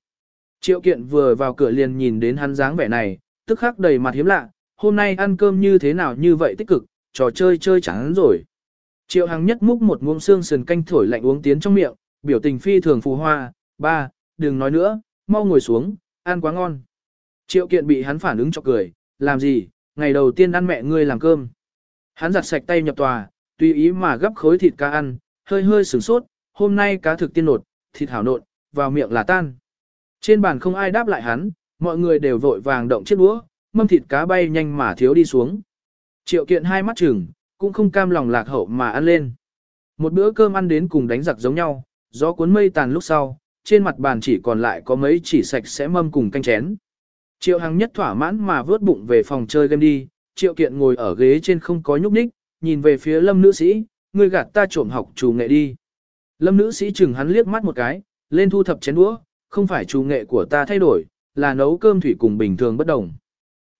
Triệu kiện vừa vào cửa liền nhìn đến hắn dáng vẻ này, tức khắc đầy mặt hiếm lạ, hôm nay ăn cơm như thế nào như vậy tích cực, trò chơi chơi chẳng rồi. Triệu Hằng nhất múc một muỗng xương sườn canh thổi lạnh uống tiến trong miệng, biểu tình phi thường phù hoa, ba, đừng nói nữa, mau ngồi xuống, ăn quá ngon. Triệu kiện bị hắn phản ứng cho cười, làm gì, ngày đầu tiên ăn mẹ ngươi làm cơm. Hắn giặt sạch tay nhập tòa, tùy ý mà gấp khối thịt cá ăn, hơi hơi sửng sốt, hôm nay cá thực tiên nột, thịt hảo nột, vào miệng là tan. Trên bàn không ai đáp lại hắn, mọi người đều vội vàng động chiếc đũa, mâm thịt cá bay nhanh mà thiếu đi xuống. Triệu kiện hai mắt chừng, cũng không cam lòng lạc hậu mà ăn lên. Một bữa cơm ăn đến cùng đánh giặc giống nhau, gió cuốn mây tàn lúc sau, trên mặt bàn chỉ còn lại có mấy chỉ sạch sẽ mâm cùng canh chén. Triệu Hằng nhất thỏa mãn mà vớt bụng về phòng chơi game đi, Triệu Kiện ngồi ở ghế trên không có nhúc nhích, nhìn về phía Lâm nữ sĩ, ngươi gạt ta trộm học chủ nghệ đi. Lâm nữ sĩ chừng hắn liếc mắt một cái, lên thu thập chén đũa, không phải chủ nghệ của ta thay đổi, là nấu cơm thủy cùng bình thường bất đồng.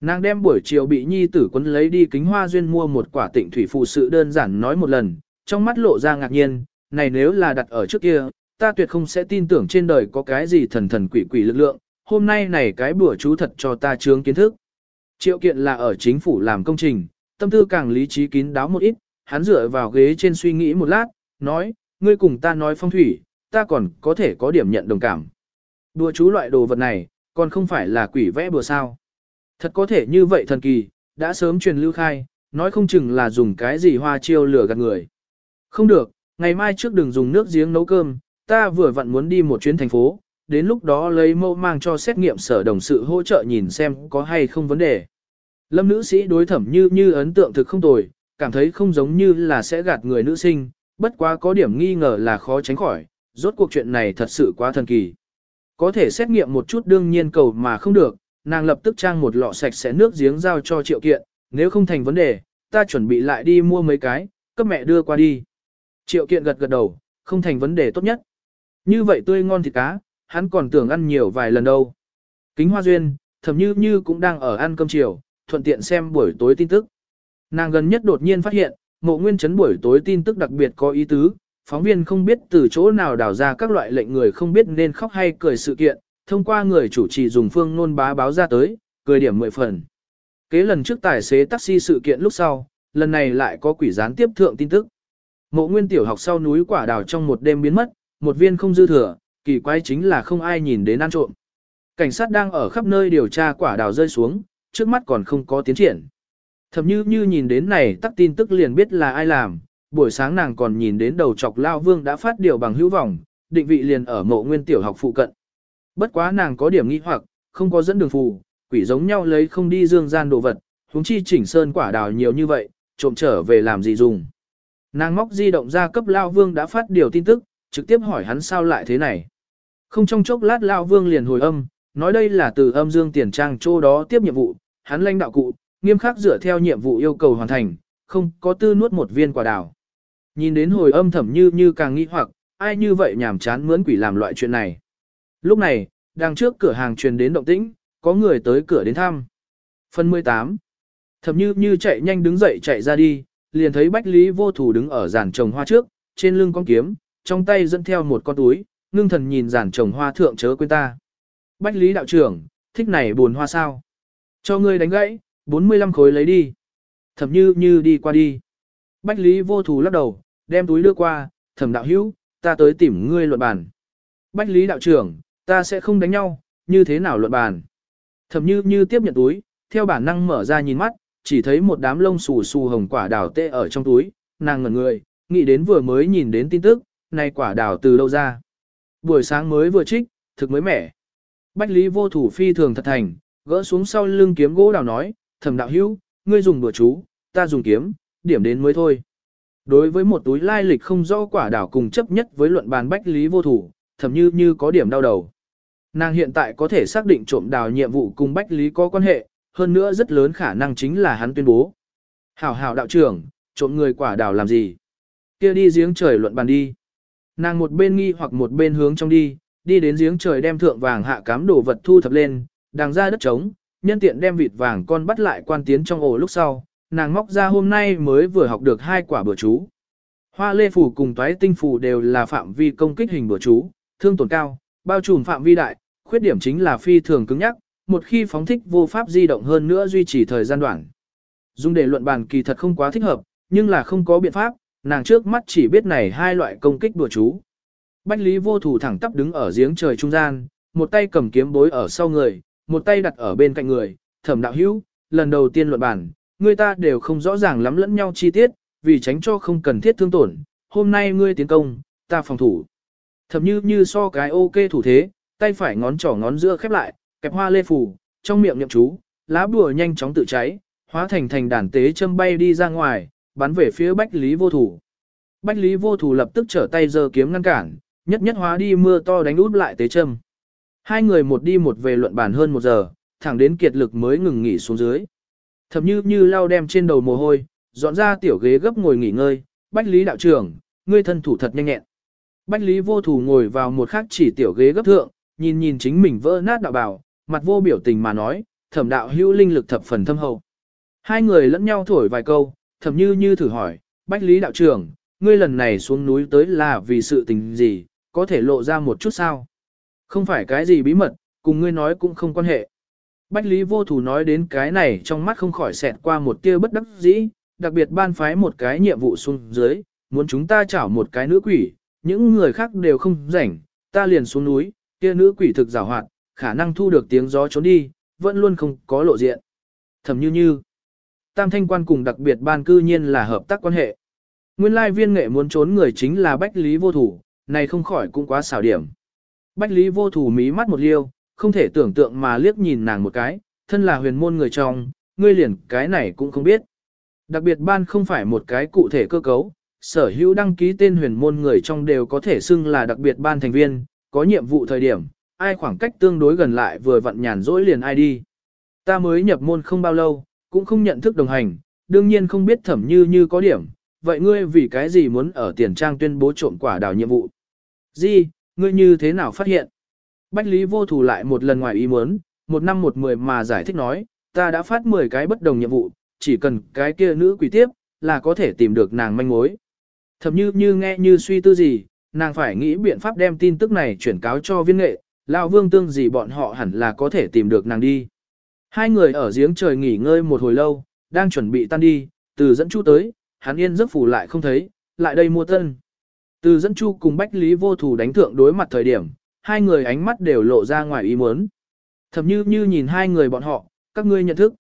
Nàng đem buổi chiều bị nhi tử quấn lấy đi kính hoa duyên mua một quả tịnh thủy phụ sự đơn giản nói một lần, trong mắt lộ ra ngạc nhiên, này nếu là đặt ở trước kia, ta tuyệt không sẽ tin tưởng trên đời có cái gì thần thần quỷ quỷ lực lượng, hôm nay này cái bữa chú thật cho ta trướng kiến thức. Triệu kiện là ở chính phủ làm công trình, tâm tư càng lý trí kín đáo một ít, hắn dựa vào ghế trên suy nghĩ một lát, nói, ngươi cùng ta nói phong thủy, ta còn có thể có điểm nhận đồng cảm. Đùa chú loại đồ vật này, còn không phải là quỷ vẽ bừa sao. Thật có thể như vậy thần kỳ, đã sớm truyền lưu khai, nói không chừng là dùng cái gì hoa chiêu lửa gạt người. Không được, ngày mai trước đừng dùng nước giếng nấu cơm, ta vừa vặn muốn đi một chuyến thành phố, đến lúc đó lấy mẫu mang cho xét nghiệm sở đồng sự hỗ trợ nhìn xem có hay không vấn đề. Lâm nữ sĩ đối thẩm như như ấn tượng thực không tồi, cảm thấy không giống như là sẽ gạt người nữ sinh, bất quá có điểm nghi ngờ là khó tránh khỏi, rốt cuộc chuyện này thật sự quá thần kỳ. Có thể xét nghiệm một chút đương nhiên cầu mà không được, nàng lập tức trang một lọ sạch sẽ nước giếng giao cho triệu kiện, nếu không thành vấn đề, ta chuẩn bị lại đi mua mấy cái, cấp mẹ đưa qua đi. Triệu kiện gật gật đầu, không thành vấn đề tốt nhất. Như vậy tươi ngon thịt cá, hắn còn tưởng ăn nhiều vài lần đâu. Kính Hoa Duyên, thầm như như cũng đang ở ăn cơm chiều, thuận tiện xem buổi tối tin tức. Nàng gần nhất đột nhiên phát hiện, mộ nguyên chấn buổi tối tin tức đặc biệt có ý tứ, phóng viên không biết từ chỗ nào đào ra các loại lệnh người không biết nên khóc hay cười sự kiện, thông qua người chủ trì dùng phương nôn bá báo ra tới, cười điểm 10 phần. Kế lần trước tài xế taxi sự kiện lúc sau, lần này lại có quỷ gián tiếp thượng tin tức. Mộ nguyên tiểu học sau núi quả đào trong một đêm biến mất, một viên không dư thừa, kỳ quái chính là không ai nhìn đến ăn trộm. Cảnh sát đang ở khắp nơi điều tra quả đào rơi xuống, trước mắt còn không có tiến triển. Thậm như như nhìn đến này tắt tin tức liền biết là ai làm, buổi sáng nàng còn nhìn đến đầu chọc Lao Vương đã phát điều bằng hữu vọng, định vị liền ở mộ nguyên tiểu học phụ cận. Bất quá nàng có điểm nghi hoặc, không có dẫn đường phù, quỷ giống nhau lấy không đi dương gian đồ vật, huống chi chỉnh sơn quả đào nhiều như vậy, trộm trở về làm gì dùng. Nàng móc di động ra cấp Lao Vương đã phát điều tin tức, trực tiếp hỏi hắn sao lại thế này. Không trong chốc lát Lao Vương liền hồi âm, nói đây là từ âm dương tiền trang chỗ đó tiếp nhiệm vụ, hắn lãnh đạo cụ, nghiêm khắc dựa theo nhiệm vụ yêu cầu hoàn thành, không có tư nuốt một viên quả đào. Nhìn đến hồi âm thẩm như như càng nghi hoặc, ai như vậy nhảm chán mướn quỷ làm loại chuyện này. Lúc này, đằng trước cửa hàng truyền đến động tĩnh, có người tới cửa đến thăm. Phần 18 Thẩm như như chạy nhanh đứng dậy chạy ra đi, liền thấy Bách Lý vô thủ đứng ở giàn trồng hoa trước, trên lưng con kiếm, trong tay dẫn theo một con túi, ngưng thần nhìn giàn trồng hoa thượng chớ quên ta. Bách Lý đạo trưởng, thích này buồn hoa sao? Cho ngươi đánh gãy, 45 khối lấy đi. Thẩm như như đi qua đi. Bách Lý vô thủ lắc đầu, đem túi đưa qua, thẩm đạo hữu, ta tới tìm ngươi luận bản Bách Lý đạo trưởng, ta sẽ không đánh nhau, như thế nào luận bàn. Thẩm như như tiếp nhận túi, theo bản năng mở ra nhìn mắt, chỉ thấy một đám lông xù xù hồng quả đào tê ở trong túi, nàng ngẩn người, nghĩ đến vừa mới nhìn đến tin tức, này quả đào từ đâu ra. Buổi sáng mới vừa trích, thực mới mẻ. Bách Lý vô thủ phi thường thật thành, gỡ xuống sau lưng kiếm gỗ đào nói, thẩm đạo hữu, ngươi dùng bữa chú, ta dùng kiếm, điểm đến mới thôi. Đối với một túi lai lịch không rõ quả đảo cùng chấp nhất với luận bàn bách lý vô thủ, thẩm như như có điểm đau đầu. Nàng hiện tại có thể xác định trộm đào nhiệm vụ cùng bách lý có quan hệ, hơn nữa rất lớn khả năng chính là hắn tuyên bố. Hảo hảo đạo trưởng, trộm người quả đào làm gì? kia đi giếng trời luận bàn đi. Nàng một bên nghi hoặc một bên hướng trong đi, đi đến giếng trời đem thượng vàng hạ cám đồ vật thu thập lên, đàng ra đất trống, nhân tiện đem vịt vàng con bắt lại quan tiến trong ổ lúc sau, nàng móc ra hôm nay mới vừa học được hai quả bữa chú. Hoa lê phủ cùng toái tinh phủ đều là phạm vi công kích hình bữa chú, thương tổn cao, bao trùm phạm vi đại, khuyết điểm chính là phi thường cứng nhắc, một khi phóng thích vô pháp di động hơn nữa duy trì thời gian đoạn. Dùng để luận bàn kỳ thật không quá thích hợp, nhưng là không có biện pháp, nàng trước mắt chỉ biết này hai loại công kích đùa chú. Bách Lý vô thủ thẳng tắp đứng ở giếng trời trung gian, một tay cầm kiếm bối ở sau người, một tay đặt ở bên cạnh người, thẩm đạo hữu, lần đầu tiên luận bản, người ta đều không rõ ràng lắm lẫn nhau chi tiết, vì tránh cho không cần thiết thương tổn, hôm nay ngươi tiến công, ta phòng thủ. Thẩm như như so cái ok thủ thế, tay phải ngón trỏ ngón giữa khép lại, kẹp hoa lê phủ, trong miệng nhậm chú, lá bùa nhanh chóng tự cháy, hóa thành thành đàn tế châm bay đi ra ngoài, bắn về phía Bách Lý vô thủ. Bách Lý vô thủ lập tức trở tay giơ kiếm ngăn cản, nhất nhất hóa đi mưa to đánh út lại tế châm. Hai người một đi một về luận bàn hơn một giờ, thẳng đến kiệt lực mới ngừng nghỉ xuống dưới. Thậm như như lau đem trên đầu mồ hôi, dọn ra tiểu ghế gấp ngồi nghỉ ngơi, Bách Lý đạo trưởng, ngươi thân thủ thật nhanh nhẹn. Bách Lý vô thủ ngồi vào một khắc chỉ tiểu ghế gấp thượng, nhìn nhìn chính mình vỡ nát đạo bảo, mặt vô biểu tình mà nói, thẩm đạo hữu linh lực thập phần thâm hậu. Hai người lẫn nhau thổi vài câu, thẩm như như thử hỏi, Bách Lý đạo trưởng, ngươi lần này xuống núi tới là vì sự tình gì, có thể lộ ra một chút sao? Không phải cái gì bí mật, cùng ngươi nói cũng không quan hệ. Bách Lý vô thủ nói đến cái này trong mắt không khỏi xẹt qua một tia bất đắc dĩ, đặc biệt ban phái một cái nhiệm vụ xuống dưới, muốn chúng ta chảo một cái nữ quỷ, những người khác đều không rảnh, ta liền xuống núi, kia nữ quỷ thực rào hoạt, khả năng thu được tiếng gió trốn đi, vẫn luôn không có lộ diện. Thầm như như, tam thanh quan cùng đặc biệt ban cư nhiên là hợp tác quan hệ. Nguyên lai viên nghệ muốn trốn người chính là Bách Lý vô thủ, này không khỏi cũng quá xảo điểm. Bách Lý vô thủ mí mắt một liêu, không thể tưởng tượng mà liếc nhìn nàng một cái, thân là huyền môn người trong, ngươi liền cái này cũng không biết. Đặc biệt ban không phải một cái cụ thể cơ cấu, sở hữu đăng ký tên huyền môn người trong đều có thể xưng là đặc biệt ban thành viên, có nhiệm vụ thời điểm, ai khoảng cách tương đối gần lại vừa vặn nhàn rỗi liền ai đi. Ta mới nhập môn không bao lâu, cũng không nhận thức đồng hành, đương nhiên không biết thẩm như như có điểm, vậy ngươi vì cái gì muốn ở tiền trang tuyên bố trộm quả đào nhiệm vụ? Gì, ngươi như thế nào phát hiện? Bách Lý vô thủ lại một lần ngoài ý muốn, một năm một mười mà giải thích nói, ta đã phát 10 cái bất đồng nhiệm vụ, chỉ cần cái kia nữ quỷ tiếp, là có thể tìm được nàng manh mối. Thậm như như nghe như suy tư gì, nàng phải nghĩ biện pháp đem tin tức này chuyển cáo cho viên nghệ, lão vương tương gì bọn họ hẳn là có thể tìm được nàng đi. Hai người ở giếng trời nghỉ ngơi một hồi lâu, đang chuẩn bị tan đi, từ dẫn chu tới, hắn yên giấc phủ lại không thấy, lại đây mua tân. Từ dẫn chu cùng Bách Lý vô thủ đánh thượng đối mặt thời điểm, hai người ánh mắt đều lộ ra ngoài ý muốn. thầm như như nhìn hai người bọn họ, các ngươi nhận thức.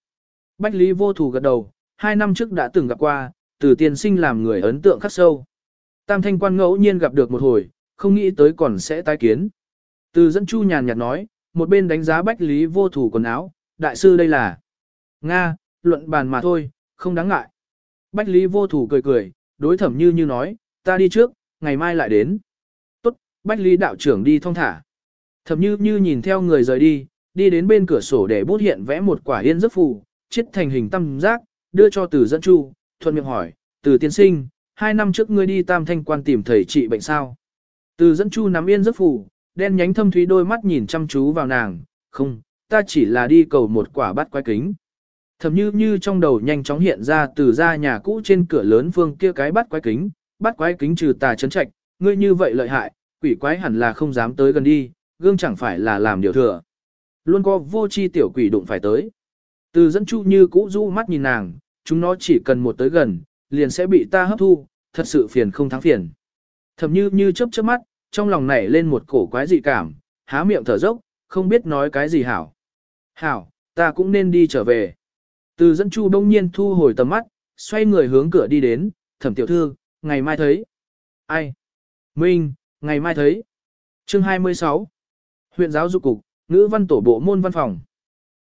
Bách Lý vô thủ gật đầu, hai năm trước đã từng gặp qua, từ tiên sinh làm người ấn tượng khắc sâu. Tam thanh quan ngẫu nhiên gặp được một hồi, không nghĩ tới còn sẽ tái kiến. Từ dẫn chu nhàn nhạt nói, một bên đánh giá Bách Lý vô thủ quần áo, đại sư đây là Nga, luận bàn mà thôi, không đáng ngại. Bách Lý vô thủ cười cười, đối thẩm như như nói, ta đi trước, ngày mai lại đến. Tốt, Bách Lý đạo trưởng đi thong thả. Thẩm như như nhìn theo người rời đi, đi đến bên cửa sổ để bút hiện vẽ một quả yên giấc phù, chiết thành hình tam giác, đưa cho từ dẫn chu, thuận miệng hỏi, từ tiên sinh, hai năm trước ngươi đi tam thanh quan tìm thầy trị bệnh sao. Từ dẫn chu nắm yên giấc phủ, đen nhánh thâm thúy đôi mắt nhìn chăm chú vào nàng, không, ta chỉ là đi cầu một quả bát quái kính. Thầm như như trong đầu nhanh chóng hiện ra từ ra nhà cũ trên cửa lớn phương kia cái bát quái kính, bát quái kính trừ tà chấn trạch, ngươi như vậy lợi hại, quỷ quái hẳn là không dám tới gần đi, gương chẳng phải là làm điều thừa. Luôn có vô chi tiểu quỷ đụng phải tới. Từ dẫn chu như cũ rũ mắt nhìn nàng, chúng nó chỉ cần một tới gần, liền sẽ bị ta hấp thu, thật sự phiền không thắng phiền. Thầm như như chớp chớp mắt, trong lòng nảy lên một cổ quái dị cảm, há miệng thở dốc, không biết nói cái gì hảo. Hảo, ta cũng nên đi trở về. Từ dẫn chu đông nhiên thu hồi tầm mắt, xoay người hướng cửa đi đến, thẩm tiểu thư, ngày mai thấy. Ai? Minh, ngày mai thấy. Chương 26 Huyện giáo dục cục, ngữ văn tổ bộ môn văn phòng.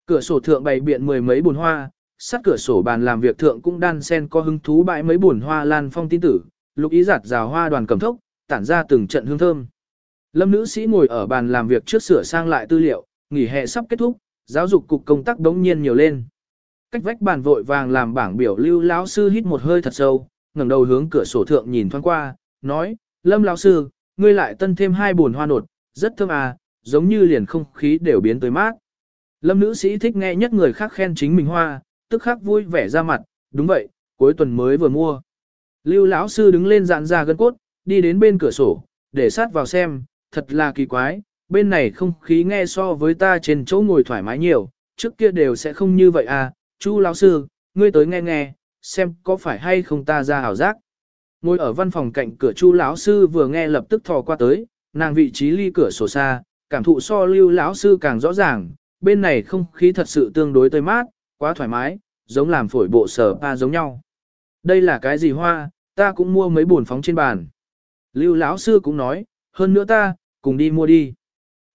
Cửa sổ thượng bày biện mười mấy bồn hoa, sát cửa sổ bàn làm việc thượng cũng đan sen có hứng thú bãi mấy bồn hoa lan phong tin tử, lục ý giặt rào hoa đoàn cầm thốc, tản ra từng trận hương thơm. Lâm nữ sĩ ngồi ở bàn làm việc trước sửa sang lại tư liệu, nghỉ hè sắp kết thúc, giáo dục cục công tác đống nhiên nhiều lên. Cách vách bàn vội vàng làm bảng biểu lưu lão sư hít một hơi thật sâu, ngẩng đầu hướng cửa sổ thượng nhìn thoáng qua, nói, Lâm lão sư, ngươi lại tân thêm hai buồn hoa nột, rất thơm à, giống như liền không khí đều biến tới mát. Lâm nữ sĩ thích nghe nhất người khác khen chính mình hoa, tức khắc vui vẻ ra mặt, đúng vậy, cuối tuần mới vừa mua. Lưu lão sư đứng lên dạn ra gân cốt, đi đến bên cửa sổ, để sát vào xem, thật là kỳ quái, bên này không khí nghe so với ta trên chỗ ngồi thoải mái nhiều, trước kia đều sẽ không như vậy à, Chu lão sư, ngươi tới nghe nghe, xem có phải hay không ta ra hảo giác. Ngồi ở văn phòng cạnh cửa Chu lão sư vừa nghe lập tức thò qua tới, nàng vị trí ly cửa sổ xa, cảm thụ so lưu lão sư càng rõ ràng, bên này không khí thật sự tương đối tươi mát, quá thoải mái, giống làm phổi bộ sở pa giống nhau. Đây là cái gì hoa, ta cũng mua mấy buồn phóng trên bàn. Lưu lão sư cũng nói, hơn nữa ta, cùng đi mua đi.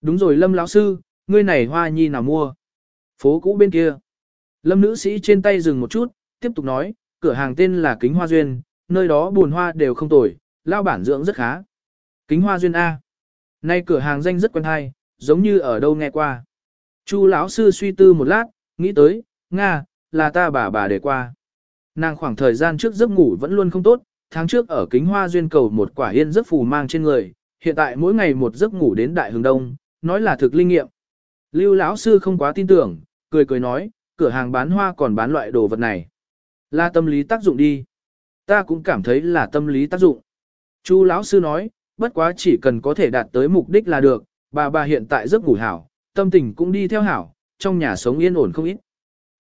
Đúng rồi Lâm lão sư, ngươi này hoa nhi nào mua? Phố cũ bên kia. Lâm nữ sĩ trên tay dừng một chút, tiếp tục nói, cửa hàng tên là Kính Hoa Duyên, nơi đó buồn hoa đều không tồi, lao bản dưỡng rất khá. Kính Hoa Duyên A. Nay cửa hàng danh rất quen hay, giống như ở đâu nghe qua. Chu lão sư suy tư một lát, nghĩ tới, Nga, là ta bà bà để qua. Nàng khoảng thời gian trước giấc ngủ vẫn luôn không tốt, tháng trước ở kính hoa duyên cầu một quả yên giấc phù mang trên người, hiện tại mỗi ngày một giấc ngủ đến đại hướng đông, nói là thực linh nghiệm. Lưu lão sư không quá tin tưởng, cười cười nói, cửa hàng bán hoa còn bán loại đồ vật này. Là tâm lý tác dụng đi. Ta cũng cảm thấy là tâm lý tác dụng. Chu lão sư nói, bất quá chỉ cần có thể đạt tới mục đích là được, bà bà hiện tại giấc ngủ hảo, tâm tình cũng đi theo hảo, trong nhà sống yên ổn không ít.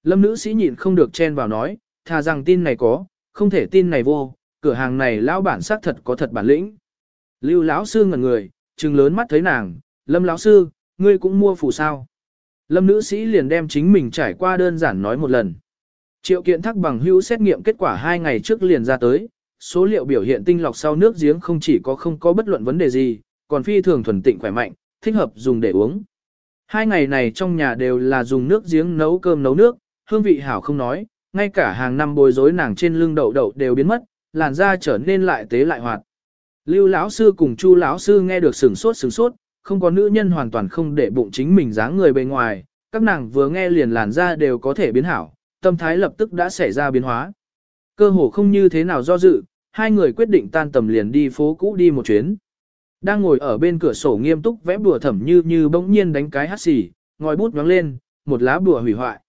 Lâm nữ sĩ nhịn không được chen vào nói, thà rằng tin này có, không thể tin này vô, cửa hàng này lão bản xác thật có thật bản lĩnh. Lưu lão sư ngẩn người, trừng lớn mắt thấy nàng, Lâm lão sư, ngươi cũng mua phù sao? Lâm nữ sĩ liền đem chính mình trải qua đơn giản nói một lần. Triệu kiện thắc bằng hữu xét nghiệm kết quả hai ngày trước liền ra tới, số liệu biểu hiện tinh lọc sau nước giếng không chỉ có không có bất luận vấn đề gì, còn phi thường thuần tịnh khỏe mạnh, thích hợp dùng để uống. Hai ngày này trong nhà đều là dùng nước giếng nấu cơm nấu nước, hương vị hảo không nói, ngay cả hàng năm bồi rối nàng trên lưng đậu đậu đều biến mất, làn da trở nên lại tế lại hoạt. Lưu lão sư cùng Chu lão sư nghe được sửng sốt sửng sốt, không có nữ nhân hoàn toàn không để bụng chính mình dáng người bề ngoài, các nàng vừa nghe liền làn da đều có thể biến hảo, tâm thái lập tức đã xảy ra biến hóa. Cơ hồ không như thế nào do dự, hai người quyết định tan tầm liền đi phố cũ đi một chuyến. Đang ngồi ở bên cửa sổ nghiêm túc vẽ bùa thẩm như như bỗng nhiên đánh cái hắt xì, ngòi bút nhóng lên, một lá bùa hủy hoại.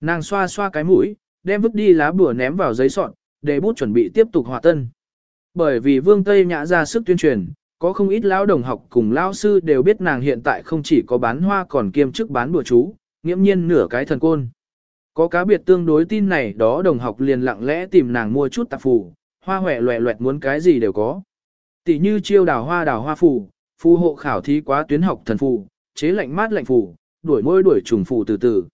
Nàng xoa xoa cái mũi, đem vứt đi lá bùa ném vào giấy sọn, để bút chuẩn bị tiếp tục hòa tân. Bởi vì Vương Tây Nhã ra sức tuyên truyền, có không ít lão đồng học cùng lão sư đều biết nàng hiện tại không chỉ có bán hoa còn kiêm chức bán bùa chú, nghiễm nhiên nửa cái thần côn. Có cá biệt tương đối tin này đó đồng học liền lặng lẽ tìm nàng mua chút tạp phù, hoa hòe loẹ loẹt muốn cái gì đều có. Tỷ như chiêu đào hoa đào hoa phù, phù hộ khảo thí quá tuyến học thần phù, chế lạnh mát lạnh phù, đuổi môi đuổi trùng phù từ từ.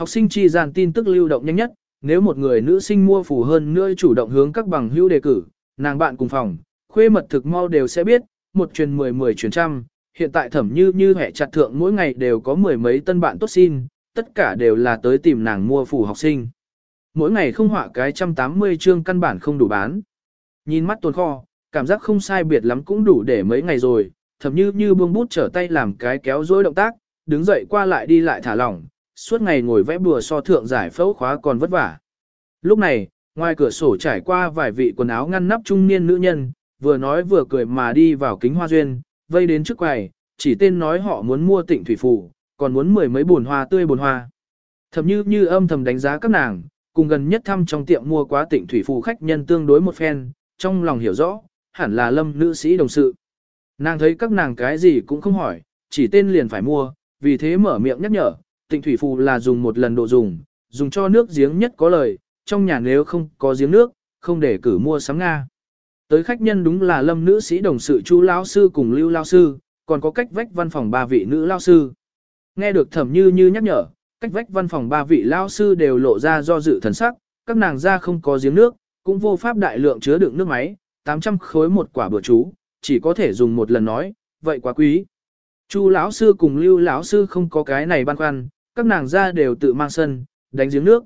Học sinh chi gian tin tức lưu động nhanh nhất, nếu một người nữ sinh mua phù hơn nữa chủ động hướng các bằng hữu đề cử, nàng bạn cùng phòng, khuê mật thực mau đều sẽ biết, một truyền mười mười truyền trăm, hiện tại thẩm như như hệ chặt thượng mỗi ngày đều có mười mấy tân bạn tốt xin, tất cả đều là tới tìm nàng mua phù học sinh. Mỗi ngày không họa cái trăm tám mươi chương căn bản không đủ bán. Nhìn mắt tồn kho, cảm giác không sai biệt lắm cũng đủ để mấy ngày rồi, thẩm như như buông bút trở tay làm cái kéo dối động tác, đứng dậy qua lại đi lại thả lỏng, suốt ngày ngồi vẽ bùa so thượng giải phẫu khóa còn vất vả. Lúc này, ngoài cửa sổ trải qua vài vị quần áo ngăn nắp trung niên nữ nhân, vừa nói vừa cười mà đi vào kính hoa duyên, vây đến trước quầy, chỉ tên nói họ muốn mua tịnh thủy phủ, còn muốn mười mấy bồn hoa tươi bồn hoa. Thầm như như âm thầm đánh giá các nàng, cùng gần nhất thăm trong tiệm mua quá tịnh thủy phù khách nhân tương đối một phen, trong lòng hiểu rõ, hẳn là lâm nữ sĩ đồng sự. Nàng thấy các nàng cái gì cũng không hỏi, chỉ tên liền phải mua, vì thế mở miệng nhắc nhở, tịnh thủy phù là dùng một lần độ dùng, dùng cho nước giếng nhất có lời, trong nhà nếu không có giếng nước, không để cử mua sắm Nga. Tới khách nhân đúng là lâm nữ sĩ đồng sự chu lão sư cùng lưu lao sư, còn có cách vách văn phòng ba vị nữ lao sư. Nghe được thẩm như như nhắc nhở, cách vách văn phòng ba vị lao sư đều lộ ra do dự thần sắc, các nàng ra không có giếng nước, cũng vô pháp đại lượng chứa đựng nước máy, 800 khối một quả bữa chú, chỉ có thể dùng một lần nói, vậy quá quý. Chu lão sư cùng Lưu lão sư không có cái này băn khoăn, các nàng ra đều tự mang sân, đánh giếng nước.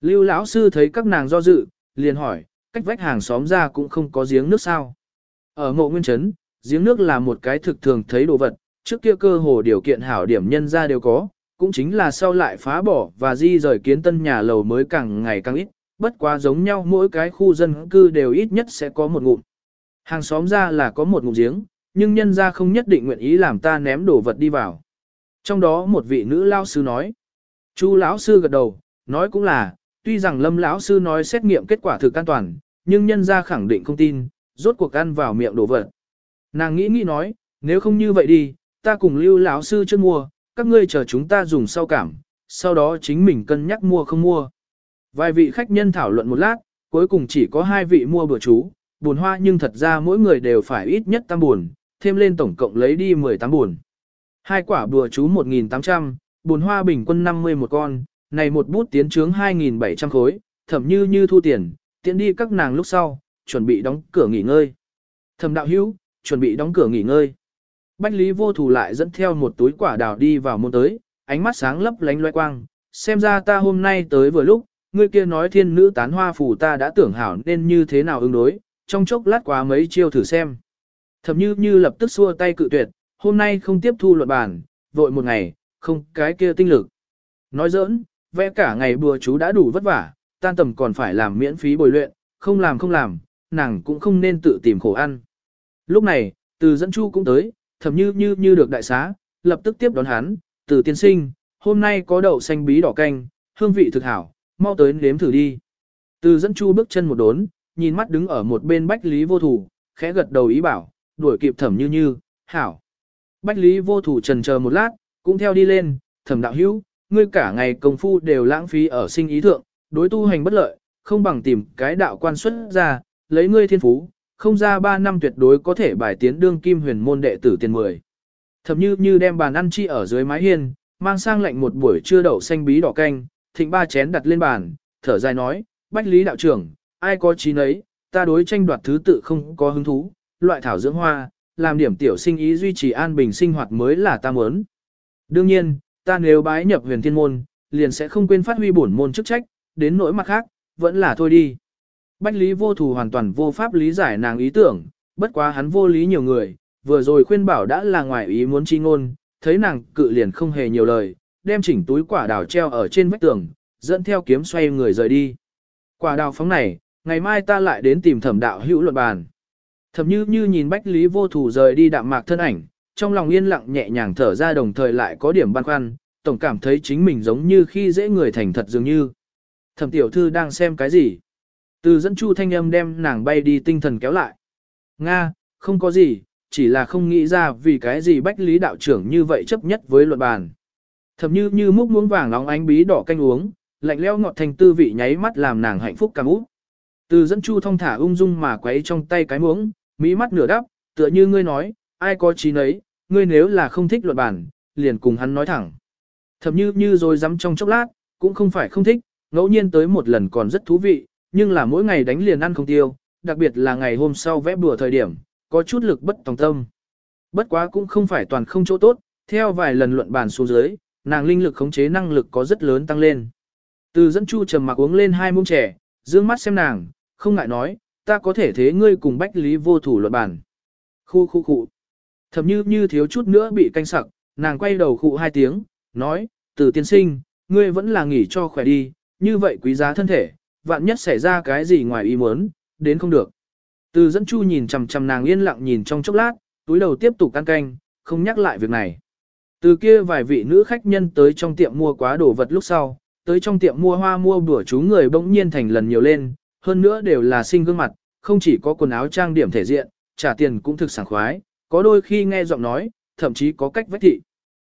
Lưu lão sư thấy các nàng do dự, liền hỏi, cách vách hàng xóm ra cũng không có giếng nước sao? Ở mộ nguyên trấn, giếng nước là một cái thực thường thấy đồ vật, trước kia cơ hồ điều kiện hảo điểm nhân ra đều có, cũng chính là sau lại phá bỏ và di rời kiến tân nhà lầu mới càng ngày càng ít, bất quá giống nhau mỗi cái khu dân cư đều ít nhất sẽ có một ngụm. Hàng xóm ra là có một ngụm giếng, nhưng nhân ra không nhất định nguyện ý làm ta ném đồ vật đi vào. Trong đó một vị nữ lao sư nói, chu lão sư gật đầu, nói cũng là, tuy rằng lâm lão sư nói xét nghiệm kết quả thực an toàn, nhưng nhân ra khẳng định không tin, rốt cuộc ăn vào miệng đổ vật. Nàng nghĩ nghĩ nói, nếu không như vậy đi, ta cùng lưu lão sư chưa mua, các ngươi chờ chúng ta dùng sau cảm, sau đó chính mình cân nhắc mua không mua. Vài vị khách nhân thảo luận một lát, cuối cùng chỉ có hai vị mua bữa chú, buồn hoa nhưng thật ra mỗi người đều phải ít nhất tam buồn, thêm lên tổng cộng lấy đi 18 buồn. Hai quả bùa chú 1.800, bùn hoa bình quân 50 một con, này một bút tiến trướng 2.700 khối, thẩm như như thu tiền, tiện đi các nàng lúc sau, chuẩn bị đóng cửa nghỉ ngơi. Thẩm đạo hữu, chuẩn bị đóng cửa nghỉ ngơi. Bách Lý vô thủ lại dẫn theo một túi quả đào đi vào môn tới, ánh mắt sáng lấp lánh loe quang, xem ra ta hôm nay tới vừa lúc, người kia nói thiên nữ tán hoa phù ta đã tưởng hảo nên như thế nào ứng đối, trong chốc lát quá mấy chiêu thử xem. Thẩm như như lập tức xua tay cự tuyệt, hôm nay không tiếp thu luận bản, vội một ngày, không cái kia tinh lực. Nói giỡn, vẽ cả ngày bùa chú đã đủ vất vả, tan tầm còn phải làm miễn phí bồi luyện, không làm không làm, nàng cũng không nên tự tìm khổ ăn. Lúc này, từ dẫn chu cũng tới, thầm như như như được đại xá, lập tức tiếp đón hắn, từ tiên sinh, hôm nay có đậu xanh bí đỏ canh, hương vị thực hảo, mau tới nếm thử đi. Từ dẫn chu bước chân một đốn, nhìn mắt đứng ở một bên bách lý vô thủ, khẽ gật đầu ý bảo, đuổi kịp thẩm như như, hảo. Bách lý vô thủ trần chờ một lát, cũng theo đi lên, thẩm đạo hữu, ngươi cả ngày công phu đều lãng phí ở sinh ý thượng, đối tu hành bất lợi, không bằng tìm cái đạo quan xuất ra, lấy ngươi thiên phú, không ra 3 năm tuyệt đối có thể bài tiến đương kim huyền môn đệ tử tiền 10. Thẩm như như đem bàn ăn chi ở dưới mái hiên, mang sang lệnh một buổi trưa đậu xanh bí đỏ canh, thịnh ba chén đặt lên bàn, thở dài nói, bách lý đạo trưởng, ai có trí nấy, ta đối tranh đoạt thứ tự không có hứng thú, loại thảo dưỡng hoa, làm điểm tiểu sinh ý duy trì an bình sinh hoạt mới là ta muốn. Đương nhiên, ta nếu bái nhập huyền thiên môn, liền sẽ không quên phát huy bổn môn chức trách, đến nỗi mặt khác, vẫn là thôi đi. Bách Lý vô thù hoàn toàn vô pháp lý giải nàng ý tưởng, bất quá hắn vô lý nhiều người, vừa rồi khuyên bảo đã là ngoài ý muốn chi ngôn, thấy nàng cự liền không hề nhiều lời, đem chỉnh túi quả đào treo ở trên vách tường, dẫn theo kiếm xoay người rời đi. Quả đào phóng này, ngày mai ta lại đến tìm thẩm đạo hữu luận bàn. Thẩm như như nhìn Bách Lý vô thủ rời đi đạm mạc thân ảnh, trong lòng yên lặng nhẹ nhàng thở ra đồng thời lại có điểm băn khoăn, tổng cảm thấy chính mình giống như khi dễ người thành thật dường như. Thẩm tiểu thư đang xem cái gì? Từ dẫn chu thanh âm đem nàng bay đi tinh thần kéo lại. Nga, không có gì, chỉ là không nghĩ ra vì cái gì bách lý đạo trưởng như vậy chấp nhất với luận bàn. Thầm như như múc muỗng vàng nóng ánh bí đỏ canh uống, lạnh leo ngọt thành tư vị nháy mắt làm nàng hạnh phúc cảm út. Từ dẫn chu thông thả ung dung mà quấy trong tay cái muỗng, mỹ mắt nửa đắp, tựa như ngươi nói, ai có trí nấy, ngươi nếu là không thích luận bản, liền cùng hắn nói thẳng. Thậm như như rồi dám trong chốc lát, cũng không phải không thích, ngẫu nhiên tới một lần còn rất thú vị, nhưng là mỗi ngày đánh liền ăn không tiêu, đặc biệt là ngày hôm sau vẽ bùa thời điểm, có chút lực bất tòng tâm. Bất quá cũng không phải toàn không chỗ tốt, theo vài lần luận bàn xuống dưới, nàng linh lực khống chế năng lực có rất lớn tăng lên. Từ dẫn chu trầm mặc uống lên hai muỗng trẻ, dương mắt xem nàng, không ngại nói, ta có thể thế ngươi cùng bách lý vô thủ luận bàn. Khu khu khu. Thầm như như thiếu chút nữa bị canh sặc, nàng quay đầu khụ hai tiếng, nói, từ tiên sinh, ngươi vẫn là nghỉ cho khỏe đi, như vậy quý giá thân thể, vạn nhất xảy ra cái gì ngoài ý muốn, đến không được. Từ dẫn chu nhìn chằm chằm nàng yên lặng nhìn trong chốc lát, túi đầu tiếp tục ăn canh, không nhắc lại việc này. Từ kia vài vị nữ khách nhân tới trong tiệm mua quá đồ vật lúc sau, tới trong tiệm mua hoa mua bữa chú người bỗng nhiên thành lần nhiều lên, hơn nữa đều là sinh gương mặt, không chỉ có quần áo trang điểm thể diện, trả tiền cũng thực sảng khoái, có đôi khi nghe giọng nói, thậm chí có cách vách thị.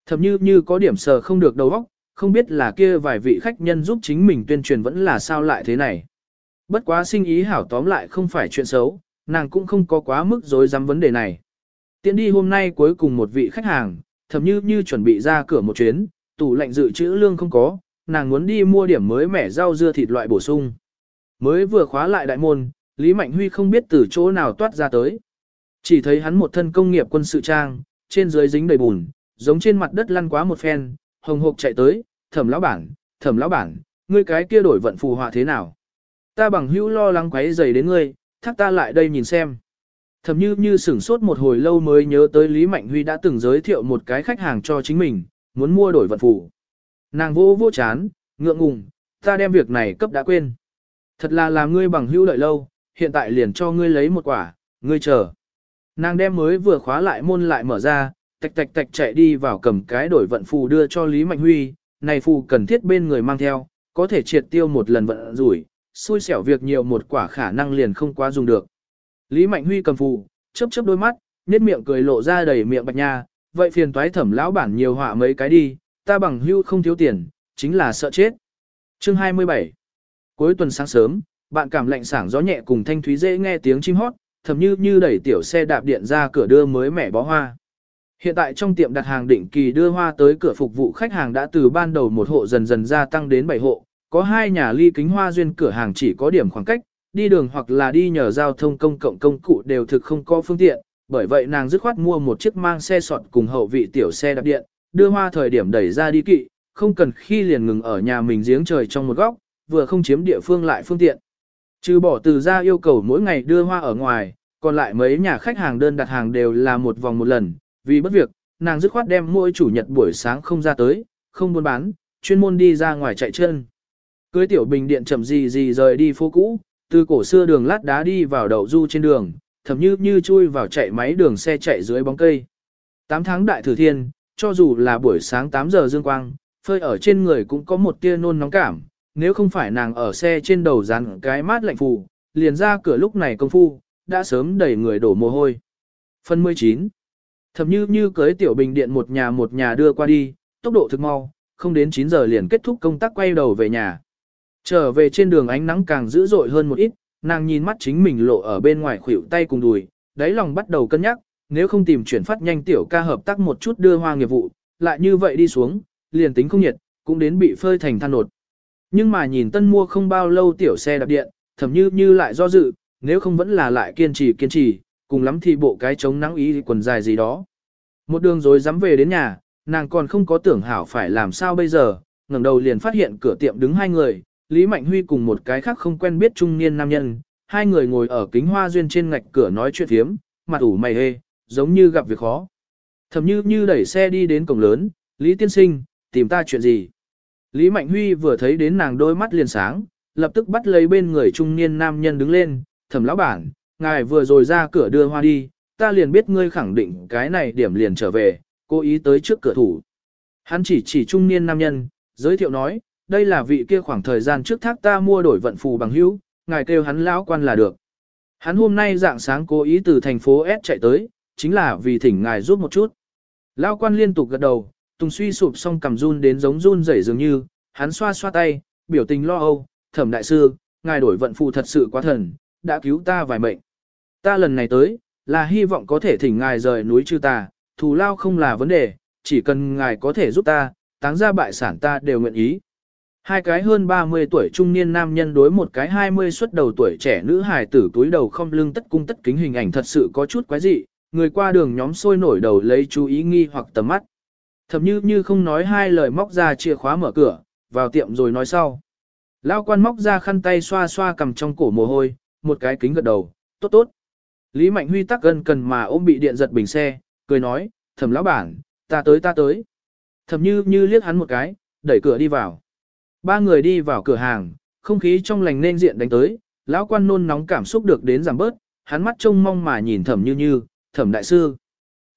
Thậm như như có điểm sờ không được đầu óc, không biết là kia vài vị khách nhân giúp chính mình tuyên truyền vẫn là sao lại thế này. Bất quá sinh ý hảo tóm lại không phải chuyện xấu, nàng cũng không có quá mức dối dám vấn đề này. Tiến đi hôm nay cuối cùng một vị khách hàng, thậm như như chuẩn bị ra cửa một chuyến, tủ lạnh dự trữ lương không có, nàng muốn đi mua điểm mới mẻ rau dưa thịt loại bổ sung. Mới vừa khóa lại đại môn, Lý Mạnh Huy không biết từ chỗ nào toát ra tới. Chỉ thấy hắn một thân công nghiệp quân sự trang, trên dưới dính đầy bùn, giống trên mặt đất lăn quá một phen, hồng hộc chạy tới, thẩm lão bản, thẩm lão bản, ngươi cái kia đổi vận phù họa thế nào? Ta bằng hữu lo lắng quấy dày đến ngươi, thắc ta lại đây nhìn xem. Thẩm như như sửng sốt một hồi lâu mới nhớ tới Lý Mạnh Huy đã từng giới thiệu một cái khách hàng cho chính mình, muốn mua đổi vận phù. Nàng vô vô chán, ngượng ngùng, ta đem việc này cấp đã quên. Thật là làm ngươi bằng hữu đợi lâu, hiện tại liền cho ngươi lấy một quả, ngươi chờ. Nàng đem mới vừa khóa lại môn lại mở ra, tạch tạch tạch chạy đi vào cầm cái đổi vận phù đưa cho Lý Mạnh Huy, này phù cần thiết bên người mang theo, có thể triệt tiêu một lần vận rủi, xui xẻo việc nhiều một quả khả năng liền không quá dùng được. Lý Mạnh Huy cầm phù, chớp chớp đôi mắt, nét miệng cười lộ ra đầy miệng bạch nha, vậy phiền toái thẩm lão bản nhiều họa mấy cái đi, ta bằng hưu không thiếu tiền, chính là sợ chết. Chương 27 Cuối tuần sáng sớm, bạn cảm lạnh sảng gió nhẹ cùng thanh thúy dễ nghe tiếng chim hót, thầm như như đẩy tiểu xe đạp điện ra cửa đưa mới mẻ bó hoa. Hiện tại trong tiệm đặt hàng định kỳ đưa hoa tới cửa phục vụ khách hàng đã từ ban đầu một hộ dần dần gia tăng đến 7 hộ, có hai nhà ly kính hoa duyên cửa hàng chỉ có điểm khoảng cách, đi đường hoặc là đi nhờ giao thông công cộng công cụ đều thực không có phương tiện, bởi vậy nàng dứt khoát mua một chiếc mang xe sọt cùng hậu vị tiểu xe đạp điện, đưa hoa thời điểm đẩy ra đi kỵ, không cần khi liền ngừng ở nhà mình giếng trời trong một góc, vừa không chiếm địa phương lại phương tiện. Trừ bỏ từ ra yêu cầu mỗi ngày đưa hoa ở ngoài, còn lại mấy nhà khách hàng đơn đặt hàng đều là một vòng một lần, vì bất việc, nàng dứt khoát đem mỗi chủ nhật buổi sáng không ra tới, không buôn bán, chuyên môn đi ra ngoài chạy chân. Cưới tiểu bình điện chậm gì gì rời đi phố cũ, từ cổ xưa đường lát đá đi vào đầu du trên đường, thậm như như chui vào chạy máy đường xe chạy dưới bóng cây. 8 tháng đại thử thiên, cho dù là buổi sáng 8 giờ dương quang, phơi ở trên người cũng có một tia nôn nóng cảm, nếu không phải nàng ở xe trên đầu dán cái mát lạnh phù, liền ra cửa lúc này công phu, đã sớm đẩy người đổ mồ hôi. Phần 19 Thầm như như cưới tiểu bình điện một nhà một nhà đưa qua đi, tốc độ thực mau, không đến 9 giờ liền kết thúc công tác quay đầu về nhà. Trở về trên đường ánh nắng càng dữ dội hơn một ít, nàng nhìn mắt chính mình lộ ở bên ngoài khuỷu tay cùng đùi, đáy lòng bắt đầu cân nhắc, nếu không tìm chuyển phát nhanh tiểu ca hợp tác một chút đưa hoa nghiệp vụ, lại như vậy đi xuống, liền tính không nhiệt, cũng đến bị phơi thành than nột. Nhưng mà nhìn tân mua không bao lâu tiểu xe đạp điện, thầm như như lại do dự, nếu không vẫn là lại kiên trì kiên trì, cùng lắm thì bộ cái chống nắng ý quần dài gì đó. Một đường rồi dám về đến nhà, nàng còn không có tưởng hảo phải làm sao bây giờ, ngẩng đầu liền phát hiện cửa tiệm đứng hai người, Lý Mạnh Huy cùng một cái khác không quen biết trung niên nam nhân, hai người ngồi ở kính hoa duyên trên ngạch cửa nói chuyện thiếm, mặt ủ mày hê, giống như gặp việc khó. Thầm như như đẩy xe đi đến cổng lớn, Lý Tiên Sinh, tìm ta chuyện gì? Lý Mạnh Huy vừa thấy đến nàng đôi mắt liền sáng, lập tức bắt lấy bên người trung niên nam nhân đứng lên, thẩm lão bản, ngài vừa rồi ra cửa đưa hoa đi, ta liền biết ngươi khẳng định cái này điểm liền trở về, cố ý tới trước cửa thủ. Hắn chỉ chỉ trung niên nam nhân, giới thiệu nói, đây là vị kia khoảng thời gian trước thác ta mua đổi vận phù bằng hữu, ngài kêu hắn lão quan là được. Hắn hôm nay dạng sáng cố ý từ thành phố S chạy tới, chính là vì thỉnh ngài giúp một chút. Lão quan liên tục gật đầu, Tùng suy sụp xong cầm run đến giống run rẩy dường như, hắn xoa xoa tay, biểu tình lo âu, thẩm đại sư, ngài đổi vận phụ thật sự quá thần, đã cứu ta vài mệnh. Ta lần này tới, là hy vọng có thể thỉnh ngài rời núi chư ta, thù lao không là vấn đề, chỉ cần ngài có thể giúp ta, táng ra bại sản ta đều nguyện ý. Hai cái hơn 30 tuổi trung niên nam nhân đối một cái 20 xuất đầu tuổi trẻ nữ hài tử túi đầu không lưng tất cung tất kính hình ảnh thật sự có chút quái dị, người qua đường nhóm sôi nổi đầu lấy chú ý nghi hoặc tầm mắt. Thậm như như không nói hai lời móc ra chìa khóa mở cửa, vào tiệm rồi nói sau. Lao quan móc ra khăn tay xoa xoa cầm trong cổ mồ hôi, một cái kính gật đầu, tốt tốt. Lý Mạnh Huy tắc gần cần mà ôm bị điện giật bình xe, cười nói, thẩm lão bản, ta tới ta tới. Thẩm như như liếc hắn một cái, đẩy cửa đi vào. Ba người đi vào cửa hàng, không khí trong lành nên diện đánh tới, lão quan nôn nóng cảm xúc được đến giảm bớt, hắn mắt trông mong mà nhìn thẩm như như, thẩm đại sư.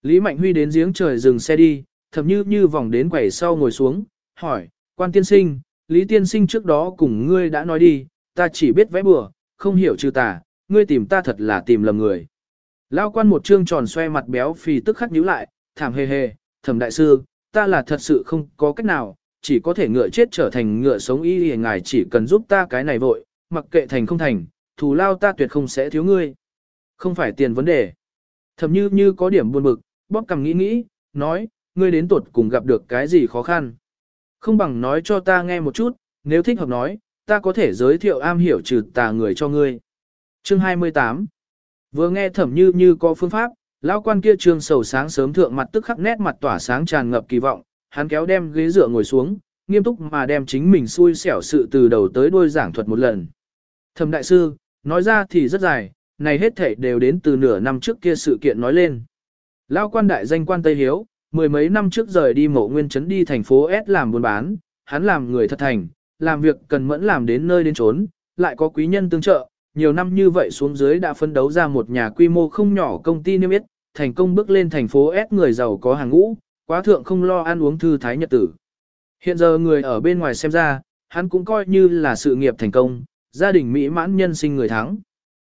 Lý Mạnh Huy đến giếng trời dừng xe đi, thậm như như vòng đến quầy sau ngồi xuống, hỏi, quan tiên sinh, Lý tiên sinh trước đó cùng ngươi đã nói đi, ta chỉ biết vẽ bừa, không hiểu trừ tà, ngươi tìm ta thật là tìm lầm người. Lão quan một trương tròn xoe mặt béo phì tức khắc nhíu lại, thảm hề hề, thẩm đại sư, ta là thật sự không có cách nào, chỉ có thể ngựa chết trở thành ngựa sống y hề ngài chỉ cần giúp ta cái này vội, mặc kệ thành không thành, thù lao ta tuyệt không sẽ thiếu ngươi. Không phải tiền vấn đề. Thầm như như có điểm buồn bực, bóp cầm nghĩ nghĩ, nói, ngươi đến tuột cùng gặp được cái gì khó khăn. Không bằng nói cho ta nghe một chút, nếu thích hợp nói, ta có thể giới thiệu am hiểu trừ tà người cho ngươi. Chương 28 Vừa nghe thẩm như như có phương pháp, lão quan kia trương sầu sáng sớm thượng mặt tức khắc nét mặt tỏa sáng tràn ngập kỳ vọng, hắn kéo đem ghế dựa ngồi xuống, nghiêm túc mà đem chính mình xui xẻo sự từ đầu tới đuôi giảng thuật một lần. Thẩm đại sư, nói ra thì rất dài, này hết thảy đều đến từ nửa năm trước kia sự kiện nói lên. Lão quan đại danh quan Tây Hiếu, mười mấy năm trước rời đi mộ nguyên trấn đi thành phố S làm buôn bán, hắn làm người thật thành, làm việc cần mẫn làm đến nơi đến trốn, lại có quý nhân tương trợ, nhiều năm như vậy xuống dưới đã phân đấu ra một nhà quy mô không nhỏ công ty niêm yết, thành công bước lên thành phố S người giàu có hàng ngũ, quá thượng không lo ăn uống thư thái nhật tử. Hiện giờ người ở bên ngoài xem ra, hắn cũng coi như là sự nghiệp thành công, gia đình mỹ mãn nhân sinh người thắng.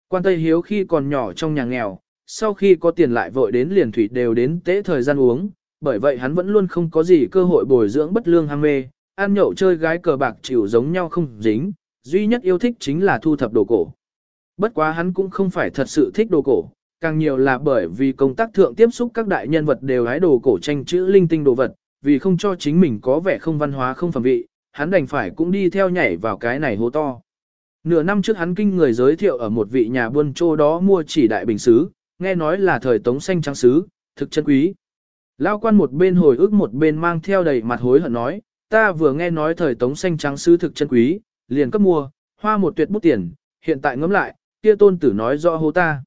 Quan Tây Hiếu khi còn nhỏ trong nhà nghèo, sau khi có tiền lại vội đến liền thủy đều đến tế thời gian uống, bởi vậy hắn vẫn luôn không có gì cơ hội bồi dưỡng bất lương ham mê, ăn nhậu chơi gái cờ bạc chịu giống nhau không dính, duy nhất yêu thích chính là thu thập đồ cổ. Bất quá hắn cũng không phải thật sự thích đồ cổ, càng nhiều là bởi vì công tác thượng tiếp xúc các đại nhân vật đều hái đồ cổ tranh chữ linh tinh đồ vật, vì không cho chính mình có vẻ không văn hóa không phẩm vị, hắn đành phải cũng đi theo nhảy vào cái này hố to. Nửa năm trước hắn kinh người giới thiệu ở một vị nhà buôn châu đó mua chỉ đại bình xứ, nghe nói là thời tống xanh trắng xứ, thực chân quý. Lao quan một bên hồi ức một bên mang theo đầy mặt hối hận nói, ta vừa nghe nói thời tống xanh trắng sư thực chân quý, liền cấp mua, hoa một tuyệt bút tiền, hiện tại ngẫm lại, kia tôn tử nói rõ hô ta.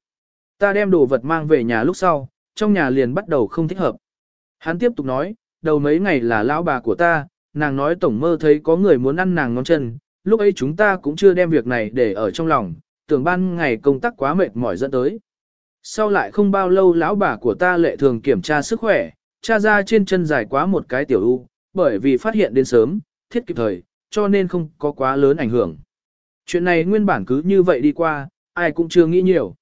Ta đem đồ vật mang về nhà lúc sau, trong nhà liền bắt đầu không thích hợp. Hắn tiếp tục nói, đầu mấy ngày là lão bà của ta, nàng nói tổng mơ thấy có người muốn ăn nàng ngón chân, lúc ấy chúng ta cũng chưa đem việc này để ở trong lòng, tưởng ban ngày công tác quá mệt mỏi dẫn tới. Sau lại không bao lâu lão bà của ta lệ thường kiểm tra sức khỏe, Cha ra trên chân dài quá một cái tiểu u, bởi vì phát hiện đến sớm, thiết kịp thời, cho nên không có quá lớn ảnh hưởng. Chuyện này nguyên bản cứ như vậy đi qua, ai cũng chưa nghĩ nhiều.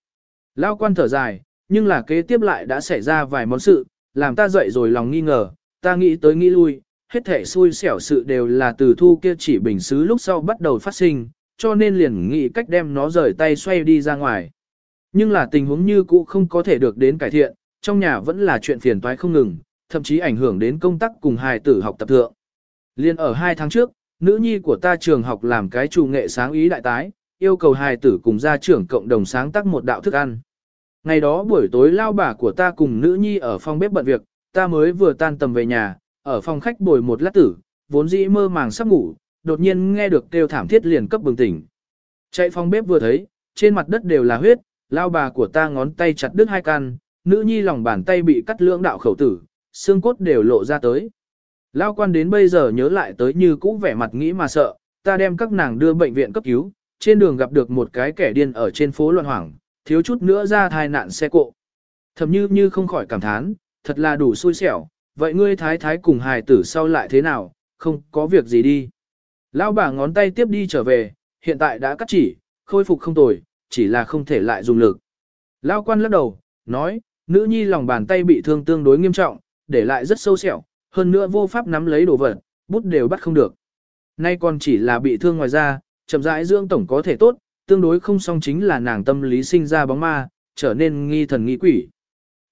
Lao quan thở dài, nhưng là kế tiếp lại đã xảy ra vài món sự, làm ta dậy rồi lòng nghi ngờ, ta nghĩ tới nghĩ lui, hết thể xui xẻo sự đều là từ thu kia chỉ bình xứ lúc sau bắt đầu phát sinh, cho nên liền nghĩ cách đem nó rời tay xoay đi ra ngoài. Nhưng là tình huống như cũ không có thể được đến cải thiện, trong nhà vẫn là chuyện phiền toái không ngừng, thậm chí ảnh hưởng đến công tác cùng hài tử học tập thượng. Liên ở hai tháng trước, nữ nhi của ta trường học làm cái chủ nghệ sáng ý đại tái, yêu cầu hài tử cùng gia trưởng cộng đồng sáng tác một đạo thức ăn. Ngày đó buổi tối lao bà của ta cùng nữ nhi ở phòng bếp bận việc, ta mới vừa tan tầm về nhà, ở phòng khách bồi một lát tử, vốn dĩ mơ màng sắp ngủ, đột nhiên nghe được kêu thảm thiết liền cấp bừng tỉnh. Chạy phòng bếp vừa thấy, trên mặt đất đều là huyết, lao bà của ta ngón tay chặt đứt hai căn, nữ nhi lòng bàn tay bị cắt lưỡng đạo khẩu tử, xương cốt đều lộ ra tới. Lao quan đến bây giờ nhớ lại tới như cũ vẻ mặt nghĩ mà sợ, ta đem các nàng đưa bệnh viện cấp cứu, trên đường gặp được một cái kẻ điên ở trên phố loạn hoảng, thiếu chút nữa ra thai nạn xe cộ. Thầm như như không khỏi cảm thán, thật là đủ xui xẻo, vậy ngươi thái thái cùng hài tử sau lại thế nào, không có việc gì đi. Lão bà ngón tay tiếp đi trở về, hiện tại đã cắt chỉ, khôi phục không tồi, chỉ là không thể lại dùng lực. Lao quan lắc đầu, nói, nữ nhi lòng bàn tay bị thương tương đối nghiêm trọng, để lại rất sâu sẹo, hơn nữa vô pháp nắm lấy đồ vật, bút đều bắt không được. Nay còn chỉ là bị thương ngoài da, chậm rãi dưỡng tổng có thể tốt, tương đối không song chính là nàng tâm lý sinh ra bóng ma, trở nên nghi thần nghi quỷ.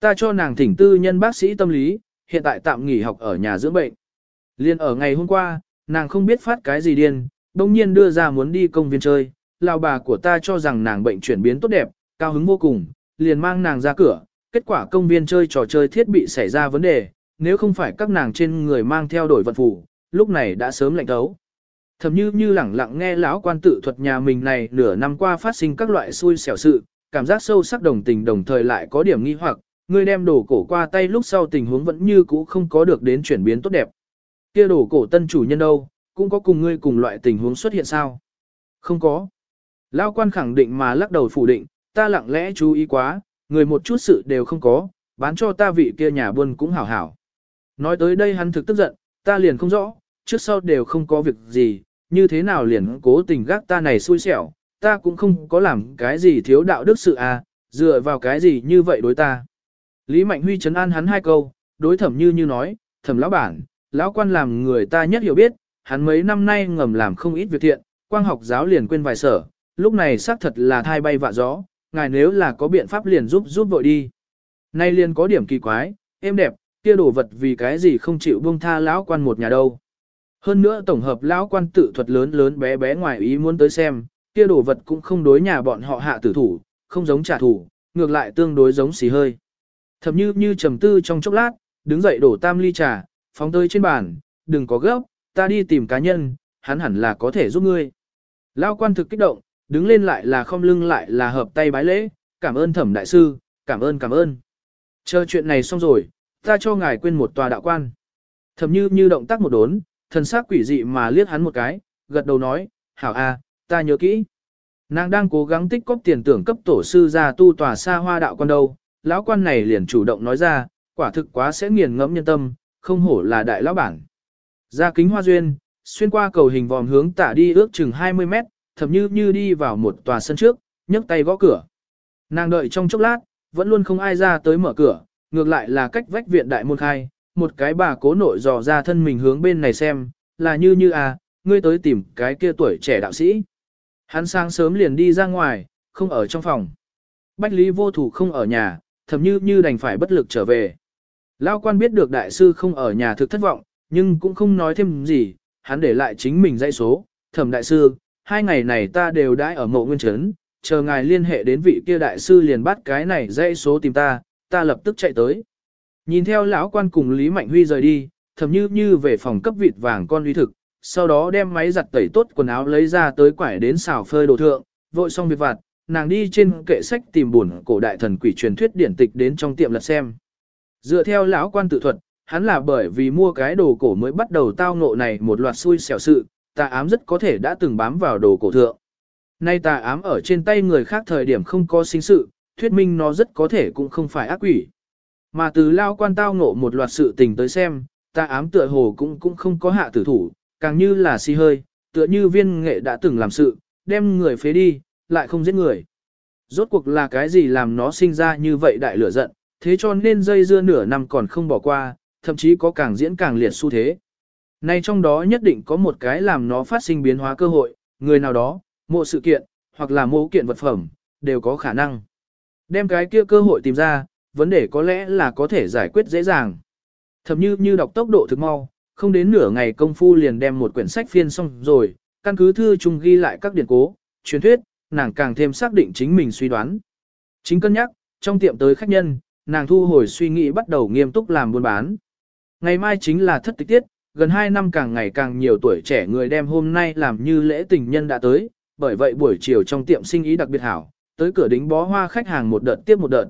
Ta cho nàng thỉnh tư nhân bác sĩ tâm lý, hiện tại tạm nghỉ học ở nhà dưỡng bệnh. Liên ở ngày hôm qua, nàng không biết phát cái gì điên, đông nhiên đưa ra muốn đi công viên chơi, lão bà của ta cho rằng nàng bệnh chuyển biến tốt đẹp, cao hứng vô cùng, liền mang nàng ra cửa, kết quả công viên chơi trò chơi thiết bị xảy ra vấn đề, nếu không phải các nàng trên người mang theo đổi vận phủ, lúc này đã sớm lạnh thấu. Thầm như như lẳng lặng nghe lão quan tự thuật nhà mình này nửa năm qua phát sinh các loại xui xẻo sự, cảm giác sâu sắc đồng tình đồng thời lại có điểm nghi hoặc, người đem đồ cổ qua tay lúc sau tình huống vẫn như cũ không có được đến chuyển biến tốt đẹp. Kia đồ cổ tân chủ nhân đâu, cũng có cùng ngươi cùng loại tình huống xuất hiện sao? Không có. Lão quan khẳng định mà lắc đầu phủ định, ta lặng lẽ chú ý quá, người một chút sự đều không có, bán cho ta vị kia nhà buôn cũng hảo hảo. Nói tới đây hắn thực tức giận, ta liền không rõ, trước sau đều không có việc gì, như thế nào liền cố tình gác ta này xui xẻo, ta cũng không có làm cái gì thiếu đạo đức sự à, dựa vào cái gì như vậy đối ta. Lý Mạnh Huy chấn an hắn hai câu, đối thẩm như như nói, thẩm lão bản, lão quan làm người ta nhất hiểu biết, hắn mấy năm nay ngầm làm không ít việc thiện, quang học giáo liền quên vài sở, lúc này xác thật là thai bay vạ gió, ngài nếu là có biện pháp liền giúp giúp vội đi. Nay liền có điểm kỳ quái, em đẹp, kia đồ vật vì cái gì không chịu buông tha lão quan một nhà đâu. Hơn nữa tổng hợp lão quan tự thuật lớn lớn bé bé ngoài ý muốn tới xem, kia đồ vật cũng không đối nhà bọn họ hạ tử thủ, không giống trả thủ, ngược lại tương đối giống xì hơi. Thậm như như trầm tư trong chốc lát, đứng dậy đổ tam ly trà, phóng tới trên bàn, đừng có gấp, ta đi tìm cá nhân, hắn hẳn là có thể giúp ngươi. Lão quan thực kích động, đứng lên lại là không lưng lại là hợp tay bái lễ, cảm ơn thẩm đại sư, cảm ơn cảm ơn. Chờ chuyện này xong rồi, ta cho ngài quên một tòa đạo quan. Thẩm như như động tác một đốn, thần sắc quỷ dị mà liếc hắn một cái, gật đầu nói, hảo a, ta nhớ kỹ. Nàng đang cố gắng tích cóp tiền tưởng cấp tổ sư ra tu tòa xa hoa đạo quan đâu, lão quan này liền chủ động nói ra, quả thực quá sẽ nghiền ngẫm nhân tâm, không hổ là đại lão bản. Ra kính hoa duyên, xuyên qua cầu hình vòm hướng tả đi ước chừng 20 mét, thậm như như đi vào một tòa sân trước, nhấc tay gõ cửa. Nàng đợi trong chốc lát, vẫn luôn không ai ra tới mở cửa, ngược lại là cách vách viện đại môn khai, một cái bà cố nội dò ra thân mình hướng bên này xem, là như như à, ngươi tới tìm cái kia tuổi trẻ đạo sĩ. Hắn sáng sớm liền đi ra ngoài, không ở trong phòng. Bách Lý vô thủ không ở nhà, thậm như như đành phải bất lực trở về. Lao quan biết được đại sư không ở nhà thực thất vọng, nhưng cũng không nói thêm gì, hắn để lại chính mình dãy số, thẩm đại sư, hai ngày này ta đều đãi ở mộ nguyên trấn, chờ ngài liên hệ đến vị kia đại sư liền bắt cái này dãy số tìm ta, ta lập tức chạy tới. Nhìn theo lão quan cùng Lý Mạnh Huy rời đi, thầm như như về phòng cấp vịt vàng con uy thực, sau đó đem máy giặt tẩy tốt quần áo lấy ra tới quải đến xào phơi đồ thượng, vội xong việc vặt, nàng đi trên kệ sách tìm buồn cổ đại thần quỷ truyền thuyết điển tịch đến trong tiệm lật xem. Dựa theo lão quan tự thuật, hắn là bởi vì mua cái đồ cổ mới bắt đầu tao ngộ này một loạt xui xẻo sự, tà ám rất có thể đã từng bám vào đồ cổ thượng. Nay tà ám ở trên tay người khác thời điểm không có sinh sự, thuyết minh nó rất có thể cũng không phải ác quỷ. Mà từ lao quan tao ngộ một loạt sự tình tới xem, tà ám tựa hồ cũng cũng không có hạ tử thủ, càng như là si hơi, tựa như viên nghệ đã từng làm sự, đem người phế đi, lại không giết người. Rốt cuộc là cái gì làm nó sinh ra như vậy đại lửa giận, thế cho nên dây dưa nửa năm còn không bỏ qua, thậm chí có càng diễn càng liệt xu thế. Nay trong đó nhất định có một cái làm nó phát sinh biến hóa cơ hội, người nào đó, mộ sự kiện, hoặc là mô kiện vật phẩm, đều có khả năng. Đem cái kia cơ hội tìm ra, vấn đề có lẽ là có thể giải quyết dễ dàng. Thậm như như đọc tốc độ thực mau, không đến nửa ngày công phu liền đem một quyển sách phiên xong rồi, căn cứ thư chung ghi lại các điển cố, truyền thuyết, nàng càng thêm xác định chính mình suy đoán. Chính cân nhắc, trong tiệm tới khách nhân, nàng thu hồi suy nghĩ bắt đầu nghiêm túc làm buôn bán. Ngày mai chính là thất tịch tiết, gần 2 năm càng ngày càng nhiều tuổi trẻ người đem hôm nay làm như lễ tình nhân đã tới, bởi vậy buổi chiều trong tiệm sinh ý đặc biệt hảo, tới cửa đính bó hoa khách hàng một đợt tiếp một đợt.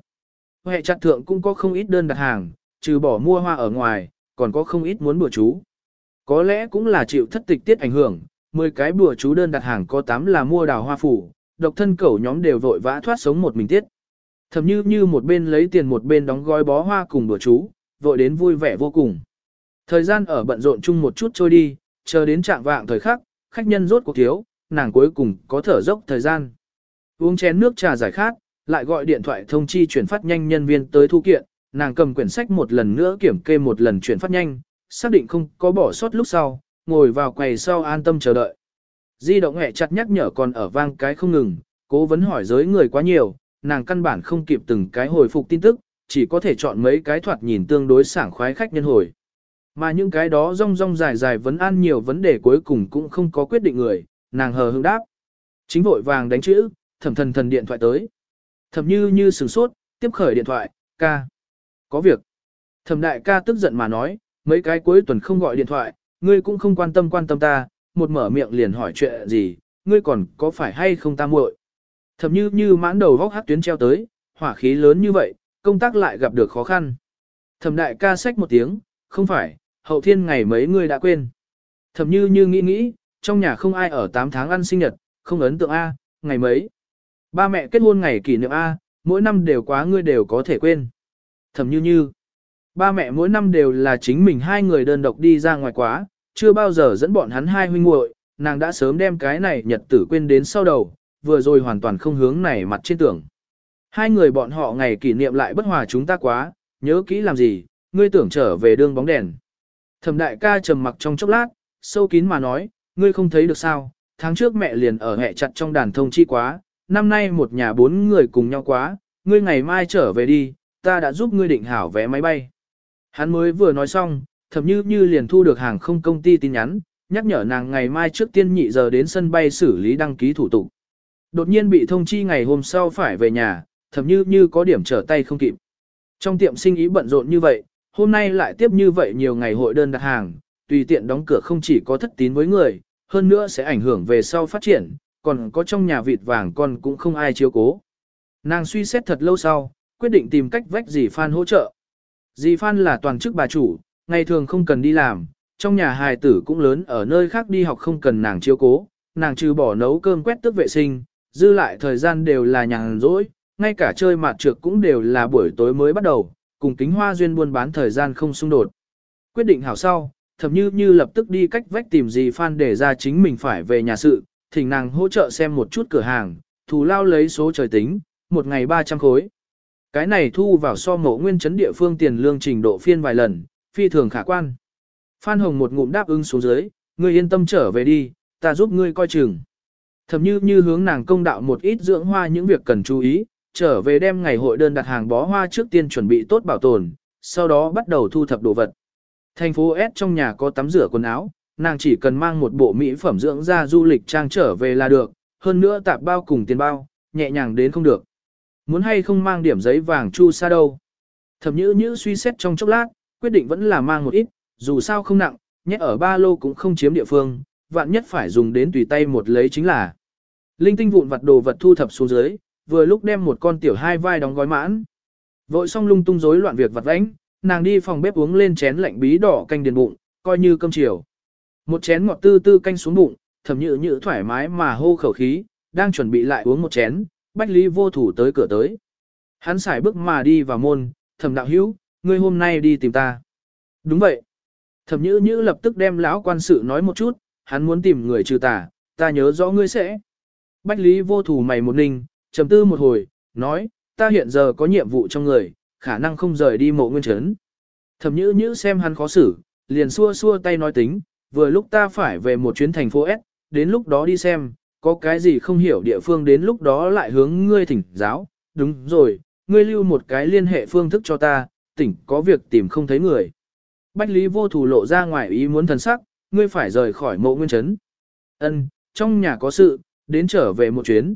Hệ chặt thượng cũng có không ít đơn đặt hàng, trừ bỏ mua hoa ở ngoài, còn có không ít muốn bùa chú. Có lẽ cũng là chịu thất tịch tiết ảnh hưởng, 10 cái bùa chú đơn đặt hàng có 8 là mua đào hoa phủ, độc thân cẩu nhóm đều vội vã thoát sống một mình tiết. Thầm như như một bên lấy tiền một bên đóng gói bó hoa cùng bùa chú, vội đến vui vẻ vô cùng. Thời gian ở bận rộn chung một chút trôi đi, chờ đến trạng vạng thời khắc, khách nhân rốt cuộc thiếu, nàng cuối cùng có thở dốc thời gian. Uống chén nước trà giải khát, lại gọi điện thoại thông chi chuyển phát nhanh nhân viên tới thu kiện, nàng cầm quyển sách một lần nữa kiểm kê một lần chuyển phát nhanh, xác định không có bỏ sót lúc sau, ngồi vào quầy sau an tâm chờ đợi. Di động hẹ chặt nhắc nhở còn ở vang cái không ngừng, cố vấn hỏi giới người quá nhiều, nàng căn bản không kịp từng cái hồi phục tin tức, chỉ có thể chọn mấy cái thoạt nhìn tương đối sảng khoái khách nhân hồi. Mà những cái đó rong rong dài dài vấn an nhiều vấn đề cuối cùng cũng không có quyết định người, nàng hờ hững đáp. Chính vội vàng đánh chữ, thẩm thần thần điện thoại tới. Thẩm như như sửng sốt, tiếp khởi điện thoại, ca. Có việc. Thẩm đại ca tức giận mà nói, mấy cái cuối tuần không gọi điện thoại, ngươi cũng không quan tâm quan tâm ta, một mở miệng liền hỏi chuyện gì, ngươi còn có phải hay không ta muội. Thẩm như như mãn đầu góc hát tuyến treo tới, hỏa khí lớn như vậy, công tác lại gặp được khó khăn. Thẩm đại ca xách một tiếng, không phải, hậu thiên ngày mấy ngươi đã quên. Thẩm như như nghĩ nghĩ, trong nhà không ai ở 8 tháng ăn sinh nhật, không ấn tượng A, ngày mấy. Ba mẹ kết hôn ngày kỷ niệm A, mỗi năm đều quá ngươi đều có thể quên. Thẩm như như. Ba mẹ mỗi năm đều là chính mình hai người đơn độc đi ra ngoài quá, chưa bao giờ dẫn bọn hắn hai huynh muội, nàng đã sớm đem cái này nhật tử quên đến sau đầu, vừa rồi hoàn toàn không hướng này mặt trên tưởng. Hai người bọn họ ngày kỷ niệm lại bất hòa chúng ta quá, nhớ kỹ làm gì, ngươi tưởng trở về đường bóng đèn. Thẩm đại ca trầm mặc trong chốc lát, sâu kín mà nói, ngươi không thấy được sao, tháng trước mẹ liền ở hẹ chặt trong đàn thông chi quá, năm nay một nhà bốn người cùng nhau quá, ngươi ngày mai trở về đi, ta đã giúp ngươi định hảo vé máy bay. Hắn mới vừa nói xong, thậm như như liền thu được hàng không công ty tin nhắn, nhắc nhở nàng ngày mai trước tiên nhị giờ đến sân bay xử lý đăng ký thủ tục. Đột nhiên bị thông chi ngày hôm sau phải về nhà, thậm như như có điểm trở tay không kịp. Trong tiệm sinh ý bận rộn như vậy, hôm nay lại tiếp như vậy nhiều ngày hội đơn đặt hàng, tùy tiện đóng cửa không chỉ có thất tín với người, hơn nữa sẽ ảnh hưởng về sau phát triển, còn có trong nhà vịt vàng con cũng không ai chiếu cố. Nàng suy xét thật lâu sau, quyết định tìm cách vách dì Phan hỗ trợ. Dì Phan là toàn chức bà chủ, ngày thường không cần đi làm, trong nhà hài tử cũng lớn ở nơi khác đi học không cần nàng chiếu cố, nàng trừ bỏ nấu cơm quét tước vệ sinh, dư lại thời gian đều là nhàn rỗi, ngay cả chơi mạt trược cũng đều là buổi tối mới bắt đầu, cùng kính hoa duyên buôn bán thời gian không xung đột. Quyết định hảo sau, thầm như như lập tức đi cách vách tìm gì Phan để ra chính mình phải về nhà sự, thỉnh nàng hỗ trợ xem một chút cửa hàng, thù lao lấy số trời tính, một ngày 300 khối. Cái này thu vào so mộ nguyên chấn địa phương tiền lương trình độ phiên vài lần, phi thường khả quan. Phan Hồng một ngụm đáp ứng xuống dưới, ngươi yên tâm trở về đi, ta giúp ngươi coi chừng. Thầm như như hướng nàng công đạo một ít dưỡng hoa những việc cần chú ý, trở về đem ngày hội đơn đặt hàng bó hoa trước tiên chuẩn bị tốt bảo tồn, sau đó bắt đầu thu thập đồ vật. Thành phố S trong nhà có tắm rửa quần áo, nàng chỉ cần mang một bộ mỹ phẩm dưỡng da du lịch trang trở về là được, hơn nữa tạp bao cùng tiền bao, nhẹ nhàng đến không được. Muốn hay không mang điểm giấy vàng chu sa đâu. Thẩm nhữ nhữ suy xét trong chốc lát, quyết định vẫn là mang một ít, dù sao không nặng, nhét ở ba lô cũng không chiếm địa phương, vạn nhất phải dùng đến tùy tay một lấy chính là. Linh tinh vụn vặt đồ vật thu thập xuống dưới, vừa lúc đem một con tiểu hai vai đóng gói mãn. Vội xong lung tung rối loạn việc vặt vãnh, nàng đi phòng bếp uống lên chén lạnh bí đỏ canh điền bụng, coi như cơm chiều. Một chén ngọt tư tư canh xuống bụng, thẩm nhự nhự thoải mái mà hô khẩu khí, đang chuẩn bị lại uống một chén, bách lý vô thủ tới cửa tới. Hắn xài bước mà đi vào môn, thẩm đạo hữu, ngươi hôm nay đi tìm ta. Đúng vậy. Thẩm nhữ nhữ lập tức đem lão quan sự nói một chút, hắn muốn tìm người trừ tà, ta nhớ rõ ngươi sẽ. Bách lý vô thủ mày một ninh, trầm tư một hồi, nói, ta hiện giờ có nhiệm vụ trong người, khả năng không rời đi mộ nguyên trấn. Thẩm nhữ nhữ xem hắn khó xử, liền xua xua tay nói tính, vừa lúc ta phải về một chuyến thành phố S, đến lúc đó đi xem, có cái gì không hiểu địa phương đến lúc đó lại hướng ngươi thỉnh giáo, đúng rồi, ngươi lưu một cái liên hệ phương thức cho ta, tỉnh có việc tìm không thấy người. Bách Lý vô thủ lộ ra ngoài ý muốn thần sắc, ngươi phải rời khỏi mộ nguyên trấn. Ân, trong nhà có sự, đến trở về một chuyến.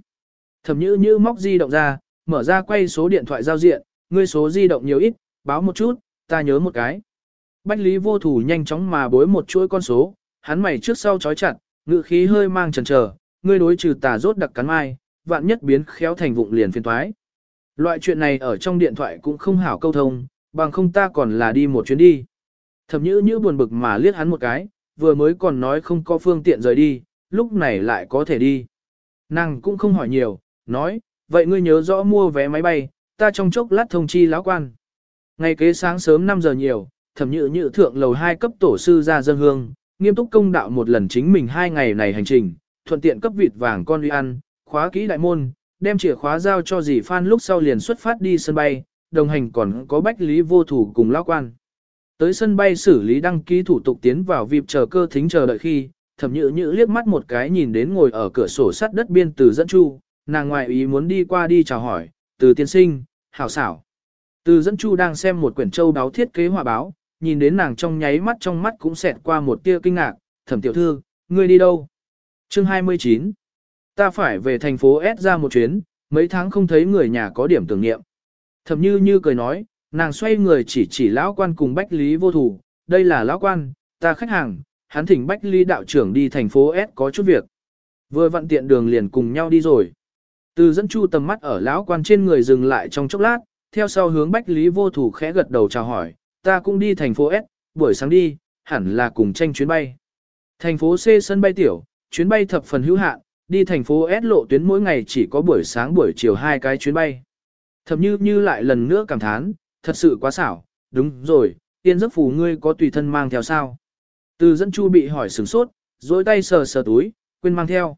Thẩm nhữ nhữ móc di động ra, mở ra quay số điện thoại giao diện, ngươi số di động nhiều ít, báo một chút, ta nhớ một cái. Bách Lý vô thủ nhanh chóng mà bối một chuỗi con số, hắn mày trước sau chói chặt, ngự khí hơi mang chần chờ, ngươi đối trừ tà rốt đặc cắn mai, vạn nhất biến khéo thành vụng liền phiền thoái. Loại chuyện này ở trong điện thoại cũng không hảo câu thông, bằng không ta còn là đi một chuyến đi. Thẩm nhữ nhữ buồn bực mà liếc hắn một cái, vừa mới còn nói không có phương tiện rời đi, lúc này lại có thể đi. Nàng cũng không hỏi nhiều, nói, vậy ngươi nhớ rõ mua vé máy bay, ta trong chốc lát thông chi lão quan. Ngày kế sáng sớm 5 giờ nhiều, thẩm nhự nhự thượng lầu 2 cấp tổ sư ra dân hương, nghiêm túc công đạo một lần chính mình hai ngày này hành trình, thuận tiện cấp vịt vàng con uy ăn, khóa kỹ đại môn, đem chìa khóa giao cho dì Phan lúc sau liền xuất phát đi sân bay, đồng hành còn có Bách Lý vô thủ cùng lão quan. Tới sân bay xử lý đăng ký thủ tục tiến vào vịp chờ cơ thính chờ đợi khi, thẩm nhự nhự liếc mắt một cái nhìn đến ngồi ở cửa sổ sắt đất biên từ dẫn chu, nàng ngoại ý muốn đi qua đi chào hỏi, từ tiên sinh, hảo xảo. Từ dẫn chu đang xem một quyển châu báo thiết kế hòa báo, nhìn đến nàng trong nháy mắt trong mắt cũng xẹt qua một tia kinh ngạc, thẩm tiểu thư, ngươi đi đâu? Chương 29 Ta phải về thành phố S ra một chuyến, mấy tháng không thấy người nhà có điểm tưởng niệm. Thẩm như như cười nói, nàng xoay người chỉ chỉ lão quan cùng Bách Lý vô thủ, đây là lão quan, ta khách hàng, hắn thỉnh Bách Lý đạo trưởng đi thành phố S có chút việc. Vừa vận tiện đường liền cùng nhau đi rồi. Từ dẫn chu tầm mắt ở lão quan trên người dừng lại trong chốc lát, theo sau hướng Bách Lý vô thủ khẽ gật đầu chào hỏi, ta cũng đi thành phố S, buổi sáng đi, hẳn là cùng tranh chuyến bay. Thành phố C sân bay tiểu, chuyến bay thập phần hữu hạn, đi thành phố S lộ tuyến mỗi ngày chỉ có buổi sáng buổi chiều hai cái chuyến bay. Thậm như như lại lần nữa cảm thán, thật sự quá xảo, đúng rồi, tiên giấc phù ngươi có tùy thân mang theo sao. Từ dẫn chu bị hỏi sửng sốt, dối tay sờ sờ túi, quên mang theo.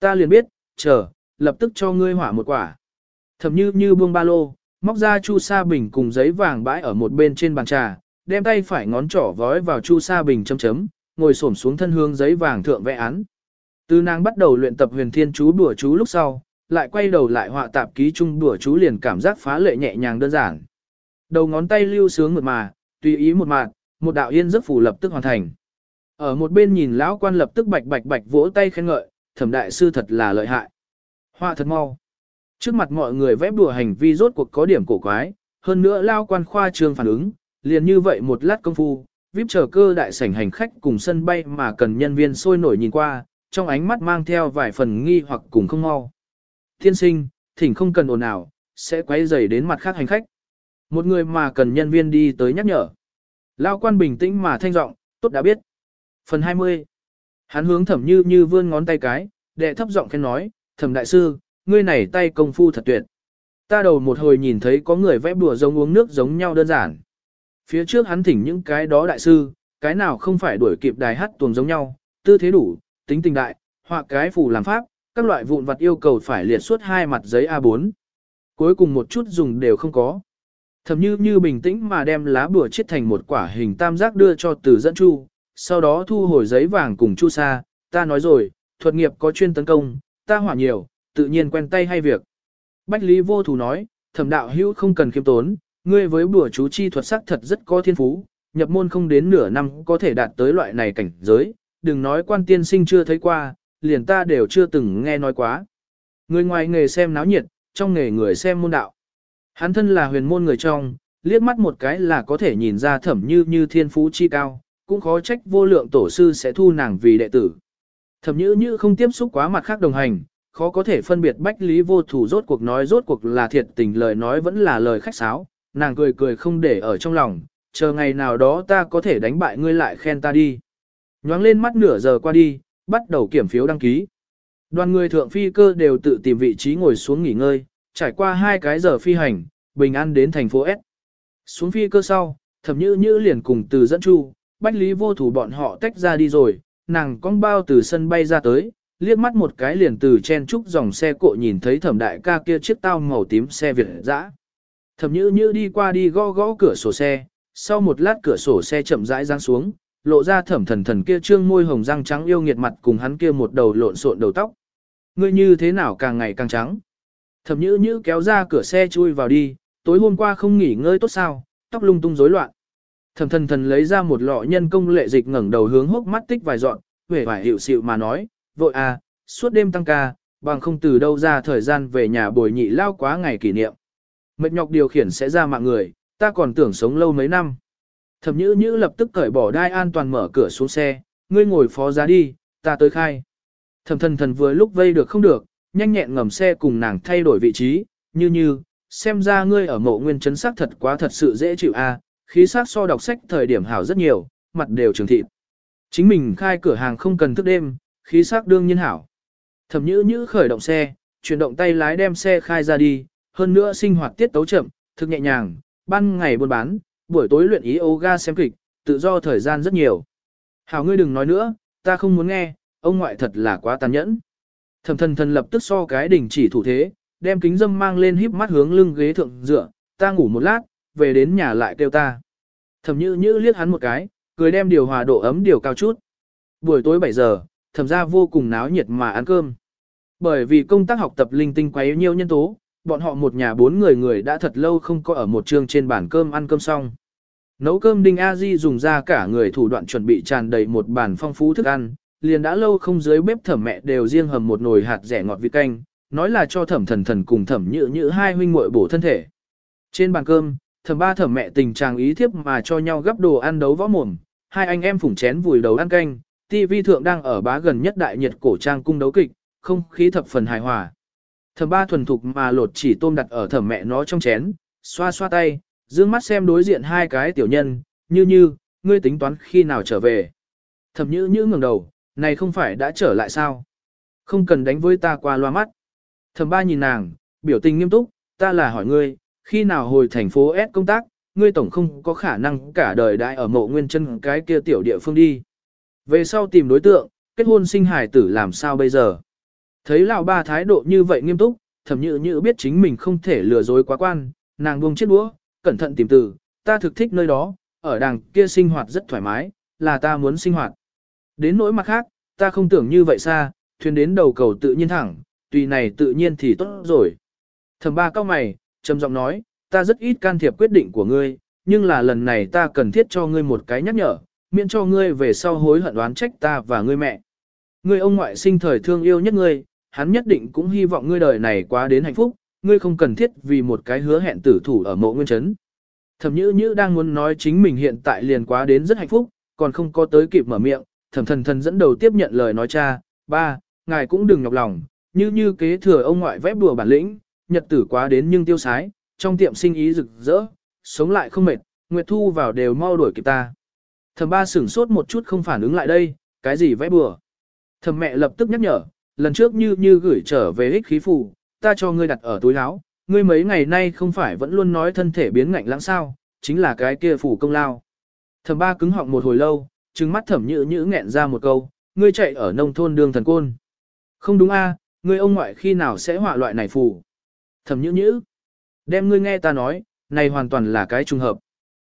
Ta liền biết, chờ, lập tức cho ngươi hỏa một quả. Thẩm như như buông ba lô, móc ra chu sa bình cùng giấy vàng bãi ở một bên trên bàn trà, đem tay phải ngón trỏ vói vào chu sa bình chấm chấm, ngồi xổm xuống thân hương giấy vàng thượng vẽ án. Từ nàng bắt đầu luyện tập huyền thiên chú đùa chú lúc sau, lại quay đầu lại họa tạp ký chung đùa chú liền cảm giác phá lệ nhẹ nhàng đơn giản. Đầu ngón tay lưu sướng mượt mà, tùy ý một mạt, một đạo yên giấc phủ lập tức hoàn thành. Ở một bên nhìn lão quan lập tức bạch bạch bạch vỗ tay khen ngợi, thẩm đại sư thật là lợi hại. Họa thật mau. Trước mặt mọi người vẽ đùa hành vi rốt cuộc có điểm cổ quái, hơn nữa lao quan khoa trương phản ứng, liền như vậy một lát công phu, vip chờ cơ đại sảnh hành khách cùng sân bay mà cần nhân viên sôi nổi nhìn qua, trong ánh mắt mang theo vài phần nghi hoặc cùng không mau. Thiên sinh, thỉnh không cần ồn ào, sẽ quay dày đến mặt khác hành khách. Một người mà cần nhân viên đi tới nhắc nhở. Lao quan bình tĩnh mà thanh giọng, tốt đã biết. Phần 20. Hắn hướng thẩm như như vươn ngón tay cái, đệ thấp giọng khen nói, thẩm đại sư, ngươi này tay công phu thật tuyệt. Ta đầu một hồi nhìn thấy có người vẽ bùa giống uống nước giống nhau đơn giản. Phía trước hắn thỉnh những cái đó đại sư, cái nào không phải đuổi kịp đài hát tuồng giống nhau, tư thế đủ, tính tình đại, hoặc cái phù làm pháp, các loại vụn vật yêu cầu phải liệt suốt hai mặt giấy A4. Cuối cùng một chút dùng đều không có. Thầm như như bình tĩnh mà đem lá bùa chiết thành một quả hình tam giác đưa cho từ dẫn chu, sau đó thu hồi giấy vàng cùng chu sa, ta nói rồi, thuật nghiệp có chuyên tấn công, ta hỏa nhiều, tự nhiên quen tay hay việc. Bách Lý vô thủ nói, thẩm đạo hữu không cần khiêm tốn, ngươi với bùa chú chi thuật sắc thật rất có thiên phú, nhập môn không đến nửa năm có thể đạt tới loại này cảnh giới, đừng nói quan tiên sinh chưa thấy qua, liền ta đều chưa từng nghe nói quá. Người ngoài nghề xem náo nhiệt, trong nghề người xem môn đạo. Hắn thân là huyền môn người trong, liếc mắt một cái là có thể nhìn ra thẩm như như thiên phú chi cao, cũng khó trách vô lượng tổ sư sẽ thu nàng vì đệ tử. Thẩm như như không tiếp xúc quá mặt khác đồng hành, khó có thể phân biệt bách lý vô thủ rốt cuộc nói rốt cuộc là thiệt tình lời nói vẫn là lời khách sáo, nàng cười cười không để ở trong lòng, chờ ngày nào đó ta có thể đánh bại ngươi lại khen ta đi. Nhoáng lên mắt nửa giờ qua đi, bắt đầu kiểm phiếu đăng ký. Đoàn người thượng phi cơ đều tự tìm vị trí ngồi xuống nghỉ ngơi, trải qua hai cái giờ phi hành, bình an đến thành phố S. Xuống phi cơ sau, thẩm nhữ nhữ liền cùng từ dẫn chu, bách lý vô thủ bọn họ tách ra đi rồi, nàng con bao từ sân bay ra tới, liếc mắt một cái liền từ chen trúc dòng xe cộ nhìn thấy thẩm đại ca kia chiếc tao màu tím xe Việt dã. Thẩm nhữ nhữ đi qua đi gõ gõ cửa sổ xe, sau một lát cửa sổ xe chậm rãi giáng xuống, lộ ra thẩm thần thần kia trương môi hồng răng trắng yêu nghiệt mặt cùng hắn kia một đầu lộn xộn đầu tóc. Ngươi như thế nào càng ngày càng trắng. Thẩm nhữ nhữ kéo ra cửa xe chui vào đi, tối hôm qua không nghỉ ngơi tốt sao, tóc lung tung rối loạn. Thẩm thần thần lấy ra một lọ nhân công lệ dịch ngẩng đầu hướng hốc mắt tích vài dọn, vẻ vải hiệu xịu mà nói, vội à, suốt đêm tăng ca, bằng không từ đâu ra thời gian về nhà bồi nhị lao quá ngày kỷ niệm. Mệt nhọc điều khiển sẽ ra mạng người, ta còn tưởng sống lâu mấy năm. Thẩm nhữ nhữ lập tức cởi bỏ đai an toàn mở cửa xuống xe, ngươi ngồi phó giá đi, ta tới khai. Thẩm thần thần vừa lúc vây được không được, nhanh nhẹn ngầm xe cùng nàng thay đổi vị trí, như như, xem ra ngươi ở mộ nguyên chấn sắc thật quá thật sự dễ chịu a, khí sắc so đọc sách thời điểm hảo rất nhiều, mặt đều trường thịt. Chính mình khai cửa hàng không cần thức đêm, khí sắc đương nhiên hảo. Thẩm nhữ nhữ khởi động xe, chuyển động tay lái đem xe khai ra đi, hơn nữa sinh hoạt tiết tấu chậm, thực nhẹ nhàng, ban ngày buôn bán, buổi tối luyện ý yoga xem kịch, tự do thời gian rất nhiều. Hảo ngươi đừng nói nữa, ta không muốn nghe, ông ngoại thật là quá tàn nhẫn. Thẩm thần thần lập tức so cái đỉnh chỉ thủ thế, đem kính dâm mang lên híp mắt hướng lưng ghế thượng dựa, ta ngủ một lát, về đến nhà lại kêu ta. Thẩm nhữ nhữ liếc hắn một cái, cười đem điều hòa độ ấm điều cao chút. Buổi tối 7 giờ, thẩm ra vô cùng náo nhiệt mà ăn cơm. Bởi vì công tác học tập linh tinh quấy nhiều nhân tố, bọn họ một nhà bốn người người đã thật lâu không có ở một trường trên bàn cơm ăn cơm xong. Nấu cơm Đinh A Di dùng ra cả người thủ đoạn chuẩn bị tràn đầy một bàn phong phú thức ăn, liền đã lâu không dưới bếp thẩm mẹ đều riêng hầm một nồi hạt rẻ ngọt vịt canh, nói là cho thẩm thần thần cùng thẩm nhự nhự hai huynh muội bổ thân thể. Trên bàn cơm, thẩm ba thẩm mẹ tình trạng ý thiếp mà cho nhau gấp đồ ăn đấu võ mồm, hai anh em phủng chén vùi đầu ăn canh, TV thượng đang ở bá gần nhất đại nhiệt cổ trang cung đấu kịch, không khí thập phần hài hòa. Thẩm ba thuần thục mà lột chỉ tôm đặt ở thẩm mẹ nó trong chén, xoa xoa tay, dương mắt xem đối diện hai cái tiểu nhân, như như, ngươi tính toán khi nào trở về. Thẩm nhữ nhữ ngẩng đầu, này không phải đã trở lại sao? Không cần đánh với ta qua loa mắt. Thẩm ba nhìn nàng, biểu tình nghiêm túc, ta là hỏi ngươi, khi nào hồi thành phố S công tác, ngươi tổng không có khả năng cả đời đại ở mộ nguyên chân cái kia tiểu địa phương đi. Về sau tìm đối tượng, kết hôn sinh hài tử làm sao bây giờ? Thấy lão ba thái độ như vậy nghiêm túc, thẩm nhự nhự biết chính mình không thể lừa dối quá quan, nàng buông chiếc đũa, cẩn thận tìm từ, ta thực thích nơi đó, ở đằng kia sinh hoạt rất thoải mái, là ta muốn sinh hoạt. Đến nỗi mặt khác, ta không tưởng như vậy xa, thuyền đến đầu cầu tự nhiên thẳng, tùy này tự nhiên thì tốt rồi. Thẩm ba cao mày, trầm giọng nói, ta rất ít can thiệp quyết định của ngươi, nhưng là lần này ta cần thiết cho ngươi một cái nhắc nhở, miễn cho ngươi về sau hối hận đoán trách ta và ngươi mẹ. Ngươi ông ngoại sinh thời thương yêu nhất ngươi, hắn nhất định cũng hy vọng ngươi đời này quá đến hạnh phúc, ngươi không cần thiết vì một cái hứa hẹn tử thủ ở mộ nguyên chấn. Thẩm nhữ nhữ đang muốn nói chính mình hiện tại liền quá đến rất hạnh phúc, còn không có tới kịp mở miệng, thẩm thần thần dẫn đầu tiếp nhận lời nói cha, ba, ngài cũng đừng nhọc lòng, như như kế thừa ông ngoại vẽ đùa bản lĩnh, nhật tử quá đến nhưng tiêu sái, trong tiệm sinh ý rực rỡ, sống lại không mệt, Nguyệt Thu vào đều mau đuổi kịp ta. Thẩm ba sửng sốt một chút không phản ứng lại đây, cái gì vẽ bừa. Thẩm mẹ lập tức nhắc nhở, lần trước như như gửi trở về ích khí phù, ta cho ngươi đặt ở túi áo, ngươi mấy ngày nay không phải vẫn luôn nói thân thể biến ngạnh lãng sao, chính là cái kia phủ công lao. Thẩm ba cứng họng một hồi lâu, trừng mắt thẩm nhữ nhữ nghẹn ra một câu, ngươi chạy ở nông thôn đường thần côn. Không đúng a, ngươi ông ngoại khi nào sẽ họa loại này phủ. Thẩm nhữ nhữ, đem ngươi nghe ta nói, này hoàn toàn là cái trùng hợp.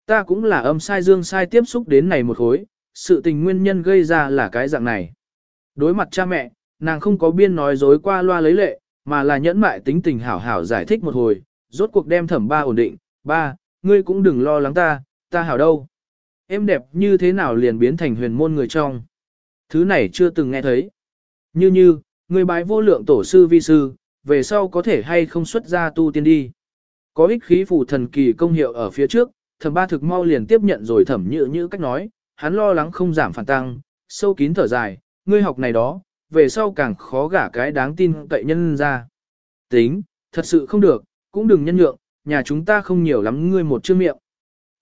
Ta cũng là âm sai dương sai tiếp xúc đến này một khối, sự tình nguyên nhân gây ra là cái dạng này. Đối mặt cha mẹ, nàng không có biên nói dối qua loa lấy lệ, mà là nhẫn mại tính tình hảo hảo giải thích một hồi, rốt cuộc đem thẩm ba ổn định, ba, ngươi cũng đừng lo lắng ta, ta hảo đâu. Em đẹp như thế nào liền biến thành huyền môn người trong. Thứ này chưa từng nghe thấy. Như như, ngươi bái vô lượng tổ sư vi sư, về sau có thể hay không xuất ra tu tiên đi. Có ích khí phù thần kỳ công hiệu ở phía trước, thẩm ba thực mau liền tiếp nhận rồi thẩm nhự như cách nói, hắn lo lắng không giảm phản tăng, sâu kín thở dài, ngươi học này đó, về sau càng khó gả cái đáng tin cậy nhân ra. Tính, thật sự không được, cũng đừng nhân nhượng, nhà chúng ta không nhiều lắm ngươi một chữ miệng.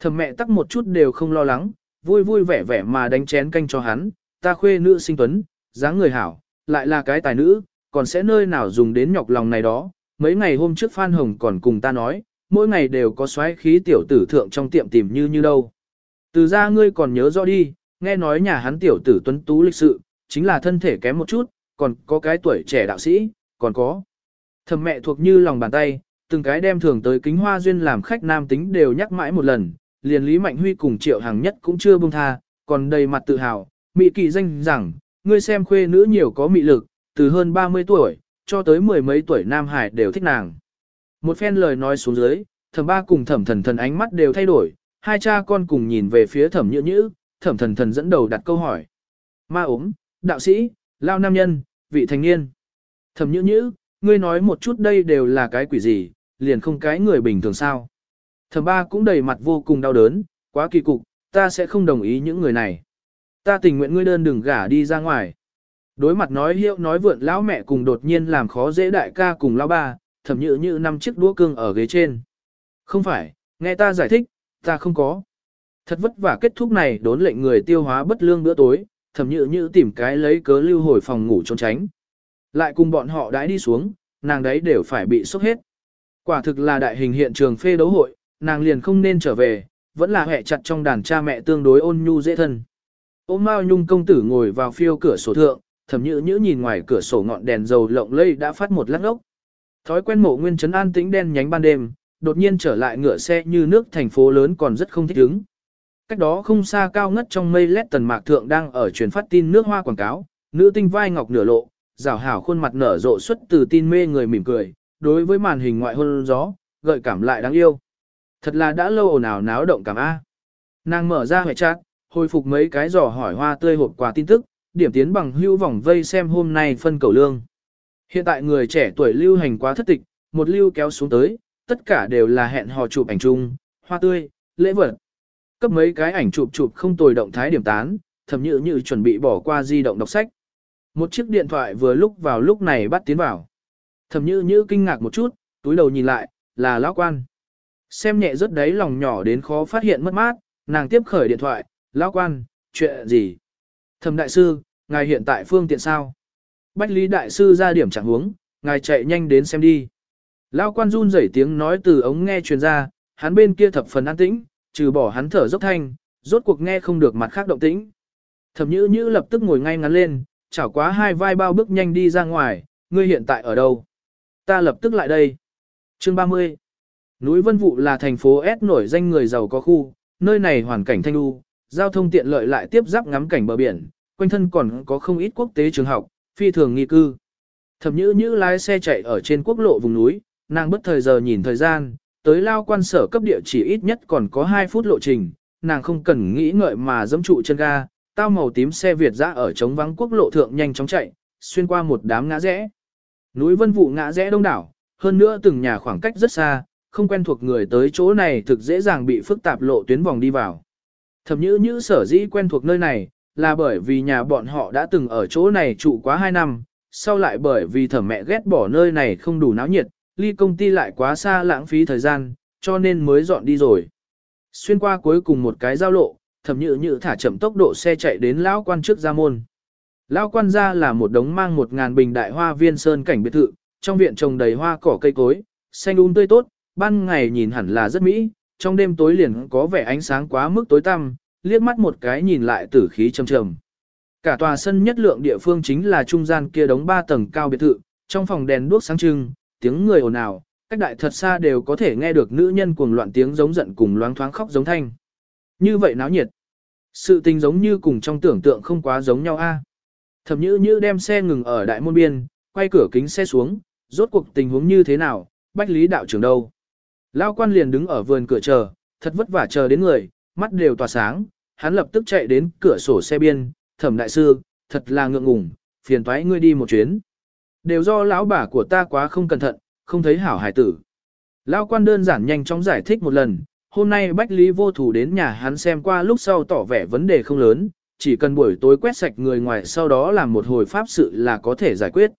Thẩm mẹ tắc một chút đều không lo lắng, vui vui vẻ vẻ mà đánh chén canh cho hắn, ta khuê nữ sinh tuấn, dáng người hảo, lại là cái tài nữ, còn sẽ nơi nào dùng đến nhọc lòng này đó. Mấy ngày hôm trước Phan Hồng còn cùng ta nói, mỗi ngày đều có xoáy khí tiểu tử thượng trong tiệm tìm như như đâu. Từ ra ngươi còn nhớ rõ đi, nghe nói nhà hắn tiểu tử tuấn tú lịch sự, chính là thân thể kém một chút, còn có cái tuổi trẻ đạo sĩ, còn có. Thầm mẹ thuộc như lòng bàn tay, từng cái đem thường tới kính hoa duyên làm khách nam tính đều nhắc mãi một lần, liền Lý Mạnh Huy cùng triệu hàng nhất cũng chưa buông tha, còn đầy mặt tự hào, mị kỳ danh rằng, ngươi xem khuê nữ nhiều có mị lực, từ hơn 30 tuổi, cho tới mười mấy tuổi Nam Hải đều thích nàng. Một phen lời nói xuống dưới, thẩm ba cùng thẩm thần thần ánh mắt đều thay đổi, hai cha con cùng nhìn về phía thẩm nhữ nhữ, thẩm thần thần dẫn đầu đặt câu hỏi. Ma ốm, đạo sĩ, lao nam nhân, vị thành niên. Thẩm nhữ nhữ, ngươi nói một chút đây đều là cái quỷ gì, liền không cái người bình thường sao. Thẩm ba cũng đầy mặt vô cùng đau đớn, quá kỳ cục, ta sẽ không đồng ý những người này. Ta tình nguyện ngươi đơn đừng gả đi ra ngoài. Đối mặt nói hiệu nói vượn lão mẹ cùng đột nhiên làm khó dễ đại ca cùng lão ba, thẩm nhự như năm chiếc đũa cương ở ghế trên. Không phải, nghe ta giải thích, ta không có. Thật vất vả kết thúc này đốn lệnh người tiêu hóa bất lương bữa tối, thẩm nhự như tìm cái lấy cớ lưu hồi phòng ngủ trốn tránh. Lại cùng bọn họ đãi đi xuống, nàng đấy đều phải bị sốc hết. Quả thực là đại hình hiện trường phê đấu hội, nàng liền không nên trở về, vẫn là hẹ chặt trong đàn cha mẹ tương đối ôn nhu dễ thân. Ôm Mao Nhung công tử ngồi vào phiêu cửa sổ thượng, thẩm nhữ nhữ nhìn ngoài cửa sổ ngọn đèn dầu lộng lây đã phát một lát ốc. Thói quen mộ nguyên trấn an tĩnh đen nhánh ban đêm, đột nhiên trở lại ngựa xe như nước thành phố lớn còn rất không thích ứng. Cách đó không xa cao ngất trong mây lét tần mạc thượng đang ở truyền phát tin nước hoa quảng cáo, nữ tinh vai ngọc nửa lộ, rào hảo khuôn mặt nở rộ xuất từ tin mê người mỉm cười, đối với màn hình ngoại hôn gió, gợi cảm lại đáng yêu. Thật là đã lâu ồn ào náo động cảm A. Nàng mở ra hệ chat, hồi phục mấy cái giỏ hỏi hoa tươi hộp quà tin tức, điểm tiến bằng hưu vòng vây xem hôm nay phân cầu lương. Hiện tại người trẻ tuổi lưu hành quá thất tịch, một lưu kéo xuống tới, tất cả đều là hẹn hò chụp ảnh chung, hoa tươi, lễ vật. Cấp mấy cái ảnh chụp chụp không tồi động thái điểm tán, thậm như như chuẩn bị bỏ qua di động đọc sách. Một chiếc điện thoại vừa lúc vào lúc này bắt tiến vào. Thẩm như như kinh ngạc một chút, túi đầu nhìn lại, là lão quan. Xem nhẹ rất đấy lòng nhỏ đến khó phát hiện mất mát, nàng tiếp khởi điện thoại, lão quan, chuyện gì? Thẩm đại sư, ngài hiện tại phương tiện sao? Bách lý đại sư ra điểm chẳng huống, ngài chạy nhanh đến xem đi. Lão quan run rẩy tiếng nói từ ống nghe truyền ra, hắn bên kia thập phần an tĩnh, trừ bỏ hắn thở dốc thanh, rốt cuộc nghe không được mặt khác động tĩnh. Thẩm nhữ nhữ lập tức ngồi ngay ngắn lên, chảo quá hai vai bao bước nhanh đi ra ngoài, ngươi hiện tại ở đâu? Ta lập tức lại đây. Chương 30 Núi Vân Vụ là thành phố S nổi danh người giàu có khu, nơi này hoàn cảnh thanh lưu, giao thông tiện lợi lại tiếp giáp ngắm cảnh bờ biển, quanh thân còn có không ít quốc tế trường học, phi thường nghi cư. Thẩm nhữ nhữ lái xe chạy ở trên quốc lộ vùng núi, nàng bất thời giờ nhìn thời gian, tới lao quan sở cấp địa chỉ ít nhất còn có 2 phút lộ trình, nàng không cần nghĩ ngợi mà giẫm trụ chân ga, tao màu tím xe Việt ra ở trống vắng quốc lộ thượng nhanh chóng chạy, xuyên qua một đám ngã rẽ. Núi vân vụ ngã rẽ đông đảo, hơn nữa từng nhà khoảng cách rất xa, không quen thuộc người tới chỗ này thực dễ dàng bị phức tạp lộ tuyến vòng đi vào. Thẩm nhữ nhữ sở dĩ quen thuộc nơi này, là bởi vì nhà bọn họ đã từng ở chỗ này trụ quá 2 năm, sau lại bởi vì thẩm mẹ ghét bỏ nơi này không đủ náo nhiệt, ly công ty lại quá xa lãng phí thời gian, cho nên mới dọn đi rồi. Xuyên qua cuối cùng một cái giao lộ, thẩm nhữ nhữ thả chậm tốc độ xe chạy đến lão quan trước gia môn. Lão quan gia là một đống mang một ngàn bình đại hoa viên sơn cảnh biệt thự, trong viện trồng đầy hoa cỏ cây cối, xanh um tươi tốt, ban ngày nhìn hẳn là rất mỹ, trong đêm tối liền có vẻ ánh sáng quá mức tối tăm, liếc mắt một cái nhìn lại tử khí trầm trầm. Cả tòa sân nhất lượng địa phương chính là trung gian kia đống ba tầng cao biệt thự, trong phòng đèn đuốc sáng trưng, tiếng người ồn ào, cách đại thật xa đều có thể nghe được nữ nhân cuồng loạn tiếng giống giận cùng loáng thoáng khóc giống thanh. Như vậy náo nhiệt. Sự tình giống như cùng trong tưởng tượng không quá giống nhau a. Thẩm Nhữ Nhữ đem xe ngừng ở đại môn biên, quay cửa kính xe xuống, rốt cuộc tình huống như thế nào, Bách Lý đạo trưởng đâu. Lao quan liền đứng ở vườn cửa chờ, thật vất vả chờ đến người, mắt đều tỏa sáng, hắn lập tức chạy đến cửa sổ xe biên, thẩm đại sư, thật là ngượng ngùng, phiền thoái ngươi đi một chuyến. Đều do lão bà của ta quá không cẩn thận, không thấy hảo hải tử. Lao quan đơn giản nhanh chóng giải thích một lần, hôm nay Bách Lý vô thủ đến nhà hắn xem qua lúc sau tỏ vẻ vấn đề không lớn, chỉ cần buổi tối quét sạch người ngoài sau đó làm một hồi pháp sự là có thể giải quyết.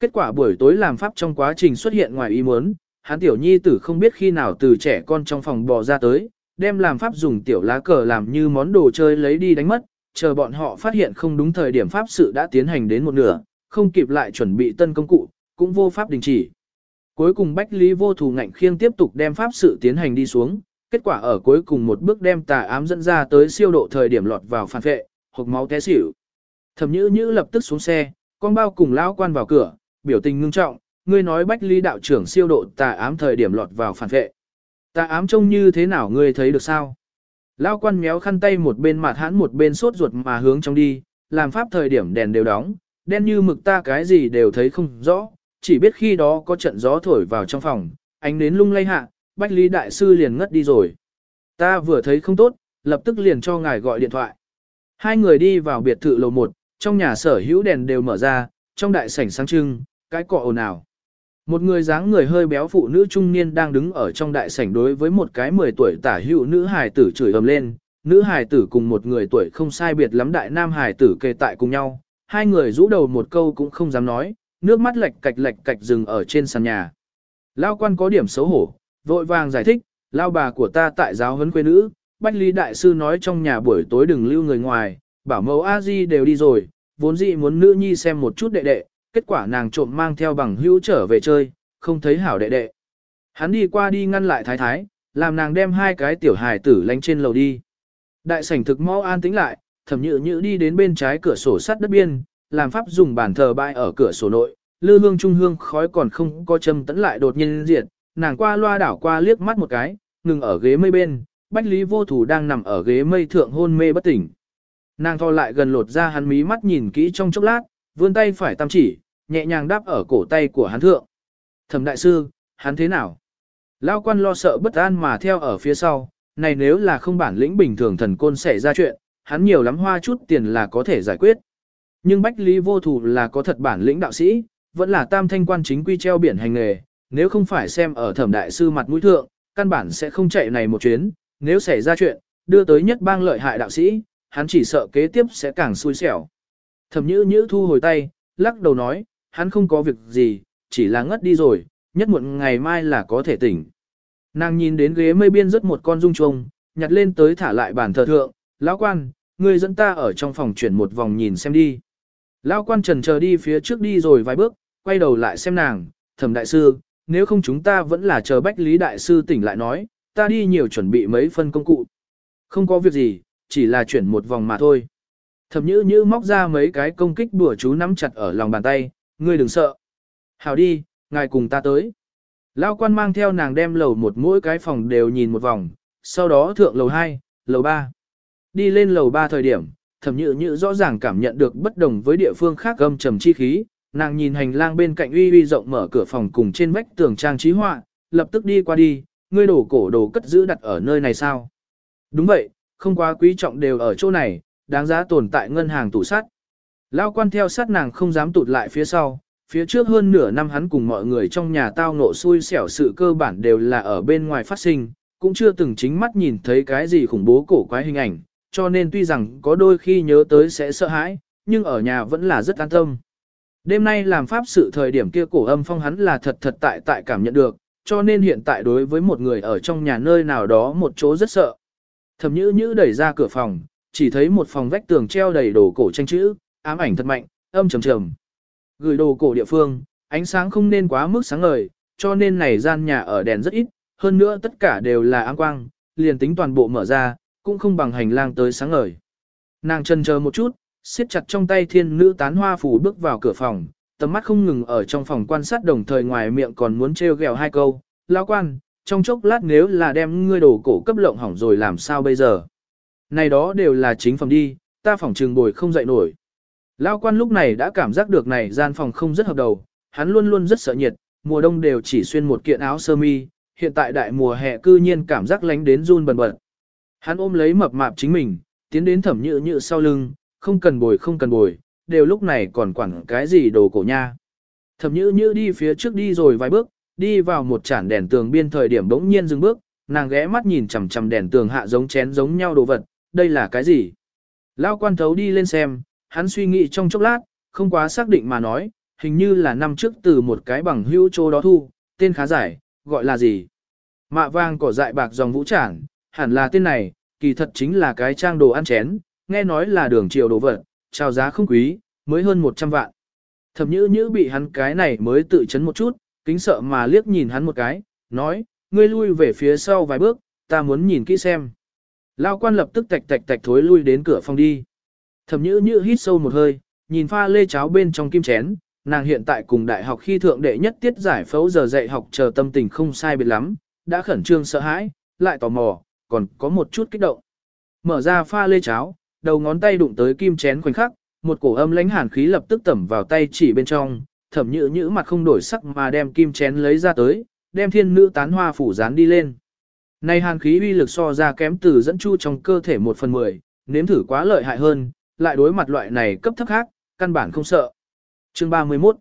Kết quả buổi tối làm pháp trong quá trình xuất hiện ngoài ý muốn, hắn tiểu nhi tử không biết khi nào từ trẻ con trong phòng bò ra tới, đem làm pháp dùng tiểu lá cờ làm như món đồ chơi lấy đi đánh mất, chờ bọn họ phát hiện không đúng thời điểm pháp sự đã tiến hành đến một nửa, không kịp lại chuẩn bị tân công cụ, cũng vô pháp đình chỉ. Cuối cùng Bách Lý vô thù ngạnh khiêng tiếp tục đem pháp sự tiến hành đi xuống, kết quả ở cuối cùng một bước đem tà ám dẫn ra tới siêu độ thời điểm lọt vào phản vệ, hộc máu té xỉu. Thẩm Nhữ Nhữ lập tức xuống xe, con bao cùng lão quan vào cửa, biểu tình ngưng trọng, ngươi nói Bách Lý đạo trưởng siêu độ tà ám thời điểm lọt vào phản vệ. Tà ám trông như thế nào ngươi thấy được sao? Lão quan méo khăn tay một bên mặt hãn một bên sốt ruột mà hướng trong đi, làm pháp thời điểm đèn đều đóng, đen như mực ta cái gì đều thấy không rõ, chỉ biết khi đó có trận gió thổi vào trong phòng, ánh đến lung lay hạ, Bách Lý Đại Sư liền ngất đi rồi. Ta vừa thấy không tốt, lập tức liền cho ngài gọi điện thoại. Hai người đi vào biệt thự lầu 1, trong nhà sở hữu đèn đều mở ra, trong đại sảnh sáng trưng, cái cọ ồn ào. Một người dáng người hơi béo phụ nữ trung niên đang đứng ở trong đại sảnh đối với một cái 10 tuổi tả hữu nữ hài tử chửi ầm lên, nữ hài tử cùng một người tuổi không sai biệt lắm đại nam hài tử kề tại cùng nhau, hai người rũ đầu một câu cũng không dám nói, nước mắt lệch cạch lệch cạch dừng ở trên sàn nhà. Lao quan có điểm xấu hổ, vội vàng giải thích, lao bà của ta tại giáo huấn quê nữ, Bách Lý Đại Sư nói trong nhà buổi tối đừng lưu người ngoài, bảo mẫu a di đều đi rồi, vốn dĩ muốn nữ nhi xem một chút đệ đệ, kết quả nàng trộm mang theo bằng hữu trở về chơi, không thấy hảo đệ đệ. Hắn đi qua đi ngăn lại thái thái, làm nàng đem hai cái tiểu hài tử lánh trên lầu đi. Đại sảnh thực mau an tĩnh lại, thẩm nhự nhự đi đến bên trái cửa sổ sắt đất biên, làm pháp dùng bàn thờ bại ở cửa sổ nội, lư hương trung hương khói còn không có châm tẫn lại đột nhiên diệt, nàng qua loa đảo qua liếc mắt một cái, ngừng ở ghế mây bên, bách lý vô thủ đang nằm ở ghế mây thượng hôn mê bất tỉnh. Nàng thò lại gần lột ra hắn mí mắt nhìn kỹ trong chốc lát, vươn tay phải tam chỉ, nhẹ nhàng đáp ở cổ tay của hắn thượng. Thẩm đại sư, hắn thế nào? Lao quan lo sợ bất an mà theo ở phía sau, này nếu là không bản lĩnh bình thường thần côn xảy ra chuyện, hắn nhiều lắm hoa chút tiền là có thể giải quyết. Nhưng Bách Lý vô thủ là có thật bản lĩnh đạo sĩ, vẫn là tam thanh quan chính quy treo biển hành nghề, nếu không phải xem ở thẩm đại sư mặt mũi thượng, căn bản sẽ không chạy này một chuyến, nếu xảy ra chuyện, đưa tới nhất bang lợi hại đạo sĩ, hắn chỉ sợ kế tiếp sẽ càng xui xẻo. Thẩm nhữ nhữ thu hồi tay, lắc đầu nói, hắn không có việc gì, chỉ là ngất đi rồi, nhất muộn ngày mai là có thể tỉnh. Nàng nhìn đến ghế mây biên rất một con dung trùng, nhặt lên tới thả lại bàn thờ thượng, lão quan, người dẫn ta ở trong phòng chuyển một vòng nhìn xem đi. Lão quan trần chờ đi phía trước đi rồi vài bước, quay đầu lại xem nàng, thẩm đại sư, nếu không chúng ta vẫn là chờ bách lý đại sư tỉnh lại nói, ta đi nhiều chuẩn bị mấy phân công cụ. Không có việc gì, chỉ là chuyển một vòng mà thôi. Thẩm nhữ nhữ móc ra mấy cái công kích bùa chú nắm chặt ở lòng bàn tay, ngươi đừng sợ. Hảo đi, ngài cùng ta tới. Lao quan mang theo nàng đem lầu một mỗi cái phòng đều nhìn một vòng, sau đó thượng lầu 2, lầu 3. Đi lên lầu 3 thời điểm, thẩm Nhự Nhự rõ ràng cảm nhận được bất đồng với địa phương khác âm trầm chi khí, nàng nhìn hành lang bên cạnh uy uy rộng mở cửa phòng cùng trên vách tường trang trí họa, lập tức đi qua đi, ngươi đổ cổ đồ cất giữ đặt ở nơi này sao? Đúng vậy, không quá quý trọng đều ở chỗ này, đáng giá tồn tại ngân hàng tủ sắt. Lao quan theo sát nàng không dám tụt lại phía sau, phía trước hơn nửa năm hắn cùng mọi người trong nhà tao nộ xui xẻo sự cơ bản đều là ở bên ngoài phát sinh, cũng chưa từng chính mắt nhìn thấy cái gì khủng bố cổ quái hình ảnh, cho nên tuy rằng có đôi khi nhớ tới sẽ sợ hãi, nhưng ở nhà vẫn là rất an tâm. Đêm nay làm pháp sự thời điểm kia cổ âm phong hắn là thật thật tại tại cảm nhận được, cho nên hiện tại đối với một người ở trong nhà nơi nào đó một chỗ rất sợ. Thẩm nhữ nhữ đẩy ra cửa phòng, chỉ thấy một phòng vách tường treo đầy đồ cổ tranh chữ, ám ảnh thật mạnh, âm trầm trầm. Gửi đồ cổ địa phương, ánh sáng không nên quá mức sáng ngời, cho nên này gian nhà ở đèn rất ít, hơn nữa tất cả đều là ám quang, liền tính toàn bộ mở ra, cũng không bằng hành lang tới sáng ngời. Nàng chân chờ một chút, siết chặt trong tay thiên nữ tán hoa phủ bước vào cửa phòng, tầm mắt không ngừng ở trong phòng quan sát đồng thời ngoài miệng còn muốn trêu ghẹo hai câu, lão quan, trong chốc lát nếu là đem ngươi đồ cổ cấp lộng hỏng rồi làm sao bây giờ. Này đó đều là chính phòng đi, ta phòng trường bồi không dậy nổi. Lão quan lúc này đã cảm giác được này gian phòng không rất hợp đầu, hắn luôn luôn rất sợ nhiệt, mùa đông đều chỉ xuyên một kiện áo sơ mi, hiện tại đại mùa hè cư nhiên cảm giác lánh đến run bần bật. Hắn ôm lấy mập mạp chính mình, tiến đến thẩm nhự nhự sau lưng, không cần bồi không cần bồi, đều lúc này còn quản cái gì đồ cổ nha. Thẩm nhữ nhữ đi phía trước đi rồi vài bước, đi vào một chản đèn tường biên thời điểm bỗng nhiên dừng bước, nàng ghé mắt nhìn chằm chằm đèn tường hạ giống chén giống nhau đồ vật, đây là cái gì? Lao quan thấu đi lên xem, hắn suy nghĩ trong chốc lát, không quá xác định mà nói, hình như là năm trước từ một cái bằng hữu chỗ đó thu, tên khá giải, gọi là gì? Mạ vàng cỏ dại bạc dòng vũ trảng, hẳn là tên này, kỳ thật chính là cái trang đồ ăn chén, nghe nói là đường triều đồ vật, chào giá không quý, mới hơn 100 vạn. Thẩm nhữ nhữ bị hắn cái này mới tự chấn một chút, kính sợ mà liếc nhìn hắn một cái, nói, ngươi lui về phía sau vài bước, ta muốn nhìn kỹ xem. Lao quan lập tức tạch tạch tạch thối lui đến cửa phòng đi. Thẩm nhữ nhữ hít sâu một hơi, nhìn pha lê cháo bên trong kim chén, nàng hiện tại cùng đại học khi thượng đệ nhất tiết giải phẫu giờ dạy học chờ tâm tình không sai biệt lắm, đã khẩn trương sợ hãi, lại tò mò, còn có một chút kích động. Mở ra pha lê cháo, đầu ngón tay đụng tới kim chén khoảnh khắc, một cổ âm lãnh hàn khí lập tức tẩm vào tay chỉ bên trong, thẩm nhữ nhữ mặt không đổi sắc mà đem kim chén lấy ra tới, đem thiên nữ tán hoa phủ dán đi lên. Này hàn khí uy lực so ra kém từ dẫn chu trong cơ thể một phần mười, nếm thử quá lợi hại hơn, lại đối mặt loại này cấp thấp khác, căn bản không sợ. Chương 31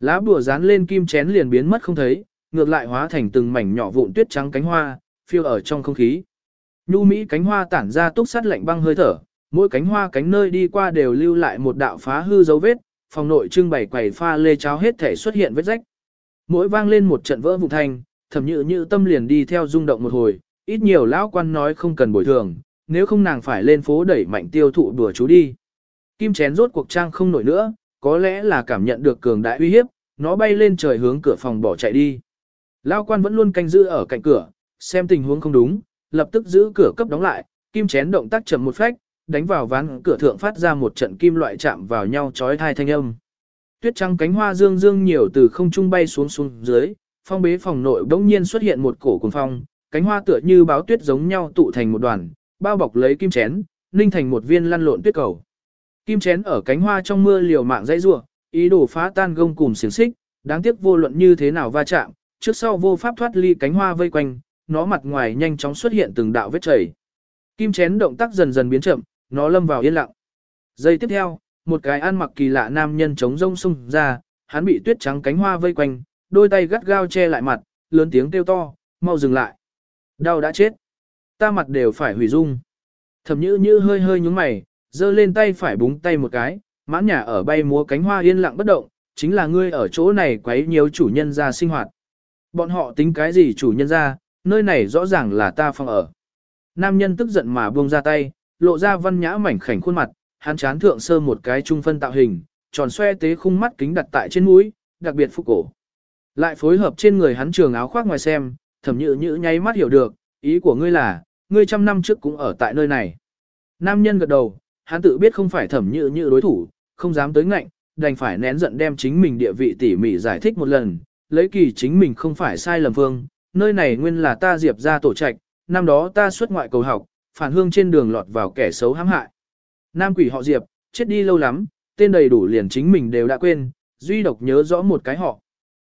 Lá bùa dán lên kim chén liền biến mất không thấy, ngược lại hóa thành từng mảnh nhỏ vụn tuyết trắng cánh hoa, phiêu ở trong không khí. Nhu Mỹ cánh hoa tản ra túc sắt lạnh băng hơi thở, mỗi cánh hoa cánh nơi đi qua đều lưu lại một đạo phá hư dấu vết, phòng nội trưng bày quầy pha lê cháo hết thể xuất hiện vết rách. Mỗi vang lên một trận vỡ vụn thanh, thẩm nhự như tâm liền đi theo rung động một hồi, ít nhiều lão quan nói không cần bồi thường, nếu không nàng phải lên phố đẩy mạnh tiêu thụ đùa chú đi. Kim chén rốt cuộc trang không nổi nữa, có lẽ là cảm nhận được cường đại uy hiếp, nó bay lên trời hướng cửa phòng bỏ chạy đi. Lão quan vẫn luôn canh giữ ở cạnh cửa, xem tình huống không đúng, lập tức giữ cửa cấp đóng lại, kim chén động tác chậm một phách, đánh vào ván cửa thượng phát ra một trận kim loại chạm vào nhau chói thai thanh âm. tuyết trắng cánh hoa dương dương nhiều từ không trung bay xuống xuống dưới, phong bế phòng nội bỗng nhiên xuất hiện một cổ cuồng phong, cánh hoa tựa như báo tuyết giống nhau tụ thành một đoàn, bao bọc lấy kim chén, ninh thành một viên lăn lộn tuyết cầu. Kim chén ở cánh hoa trong mưa liều mạng dãy rủa, ý đồ phá tan gông cùng xiềng xích, đáng tiếc vô luận như thế nào va chạm, trước sau vô pháp thoát ly cánh hoa vây quanh, nó mặt ngoài nhanh chóng xuất hiện từng đạo vết chảy. Kim chén động tác dần dần biến chậm, nó lâm vào yên lặng. Giây tiếp theo, một cái ăn mặc kỳ lạ nam nhân chống rông sung ra, hắn bị tuyết trắng cánh hoa vây quanh, đôi tay gắt gao che lại mặt, lớn tiếng kêu to, mau dừng lại. Đau đã chết. Ta mặt đều phải hủy dung. Thẩm nhữ như hơi hơi nhúng mày, giơ lên tay phải búng tay một cái, mãn nhà ở bay múa cánh hoa yên lặng bất động, chính là ngươi ở chỗ này quấy nhiều chủ nhân ra sinh hoạt. Bọn họ tính cái gì chủ nhân ra, nơi này rõ ràng là ta phòng ở. Nam nhân tức giận mà buông ra tay, lộ ra văn nhã mảnh khảnh khuôn mặt, hắn chán thượng sơ một cái trung phân tạo hình, tròn xoe tế khung mắt kính đặt tại trên mũi, đặc biệt phục cổ. Lại phối hợp trên người hắn trường áo khoác ngoài xem, thẩm nhự nhữ nháy mắt hiểu được, ý của ngươi là, ngươi trăm năm trước cũng ở tại nơi này. Nam nhân gật đầu, hắn tự biết không phải thẩm nhự như đối thủ, không dám tới ngạnh, đành phải nén giận đem chính mình địa vị tỉ mỉ giải thích một lần, lấy kỳ chính mình không phải sai lầm phương, nơi này nguyên là ta diệp ra tổ trạch, năm đó ta xuất ngoại cầu học, phản hương trên đường lọt vào kẻ xấu hãm hại. Nam quỷ họ diệp, chết đi lâu lắm, tên đầy đủ liền chính mình đều đã quên, duy độc nhớ rõ một cái họ.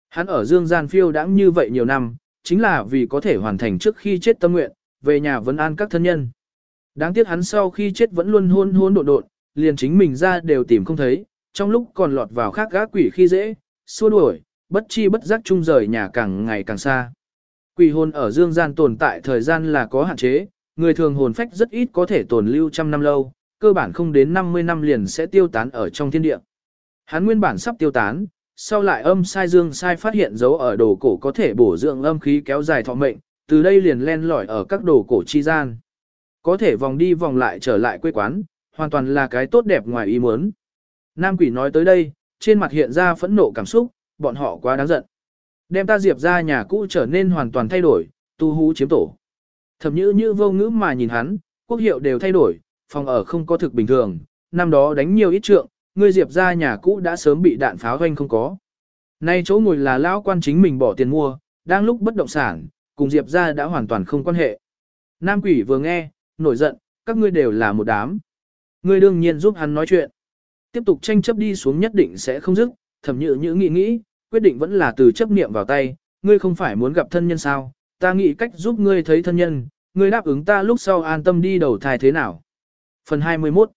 Hắn ở dương gian phiêu đãng như vậy nhiều năm, chính là vì có thể hoàn thành trước khi chết tâm nguyện, về nhà vấn an các thân nhân. Đáng tiếc hắn sau khi chết vẫn luôn hôn hôn độn độn, liền chính mình ra đều tìm không thấy, trong lúc còn lọt vào khác gác quỷ khi dễ, xua đuổi, bất chi bất giác chung rời nhà càng ngày càng xa. Quỷ hồn ở dương gian tồn tại thời gian là có hạn chế, người thường hồn phách rất ít có thể tồn lưu trăm năm lâu, cơ bản không đến 50 năm liền sẽ tiêu tán ở trong thiên địa. Hắn nguyên bản sắp tiêu tán, sau lại âm sai dương sai phát hiện dấu ở đồ cổ có thể bổ dưỡng âm khí kéo dài thọ mệnh, từ đây liền len lỏi ở các đồ cổ chi gian. Có thể vòng đi vòng lại trở lại quê quán, hoàn toàn là cái tốt đẹp ngoài ý muốn. Nam quỷ nói tới đây, trên mặt hiện ra phẫn nộ cảm xúc, bọn họ quá đáng giận. Đem ta diệp ra nhà cũ trở nên hoàn toàn thay đổi, tu hú chiếm tổ. Thẩm nhữ như vô ngữ mà nhìn hắn, quốc hiệu đều thay đổi, phòng ở không có thực bình thường, năm đó đánh nhiều ít trượng, người diệp ra nhà cũ đã sớm bị đạn pháo hoanh không có. Nay chỗ ngồi là lão quan chính mình bỏ tiền mua, đang lúc bất động sản, cùng diệp ra đã hoàn toàn không quan hệ. Nam quỷ vừa nghe, nổi giận, các ngươi đều là một đám. Ngươi đương nhiên giúp hắn nói chuyện. Tiếp tục tranh chấp đi xuống nhất định sẽ không dứt, thẩm nhự như nghĩ nghĩ, quyết định vẫn là từ chấp niệm vào tay, ngươi không phải muốn gặp thân nhân sao, ta nghĩ cách giúp ngươi thấy thân nhân, ngươi đáp ứng ta lúc sau an tâm đi đầu thai thế nào. Phần 21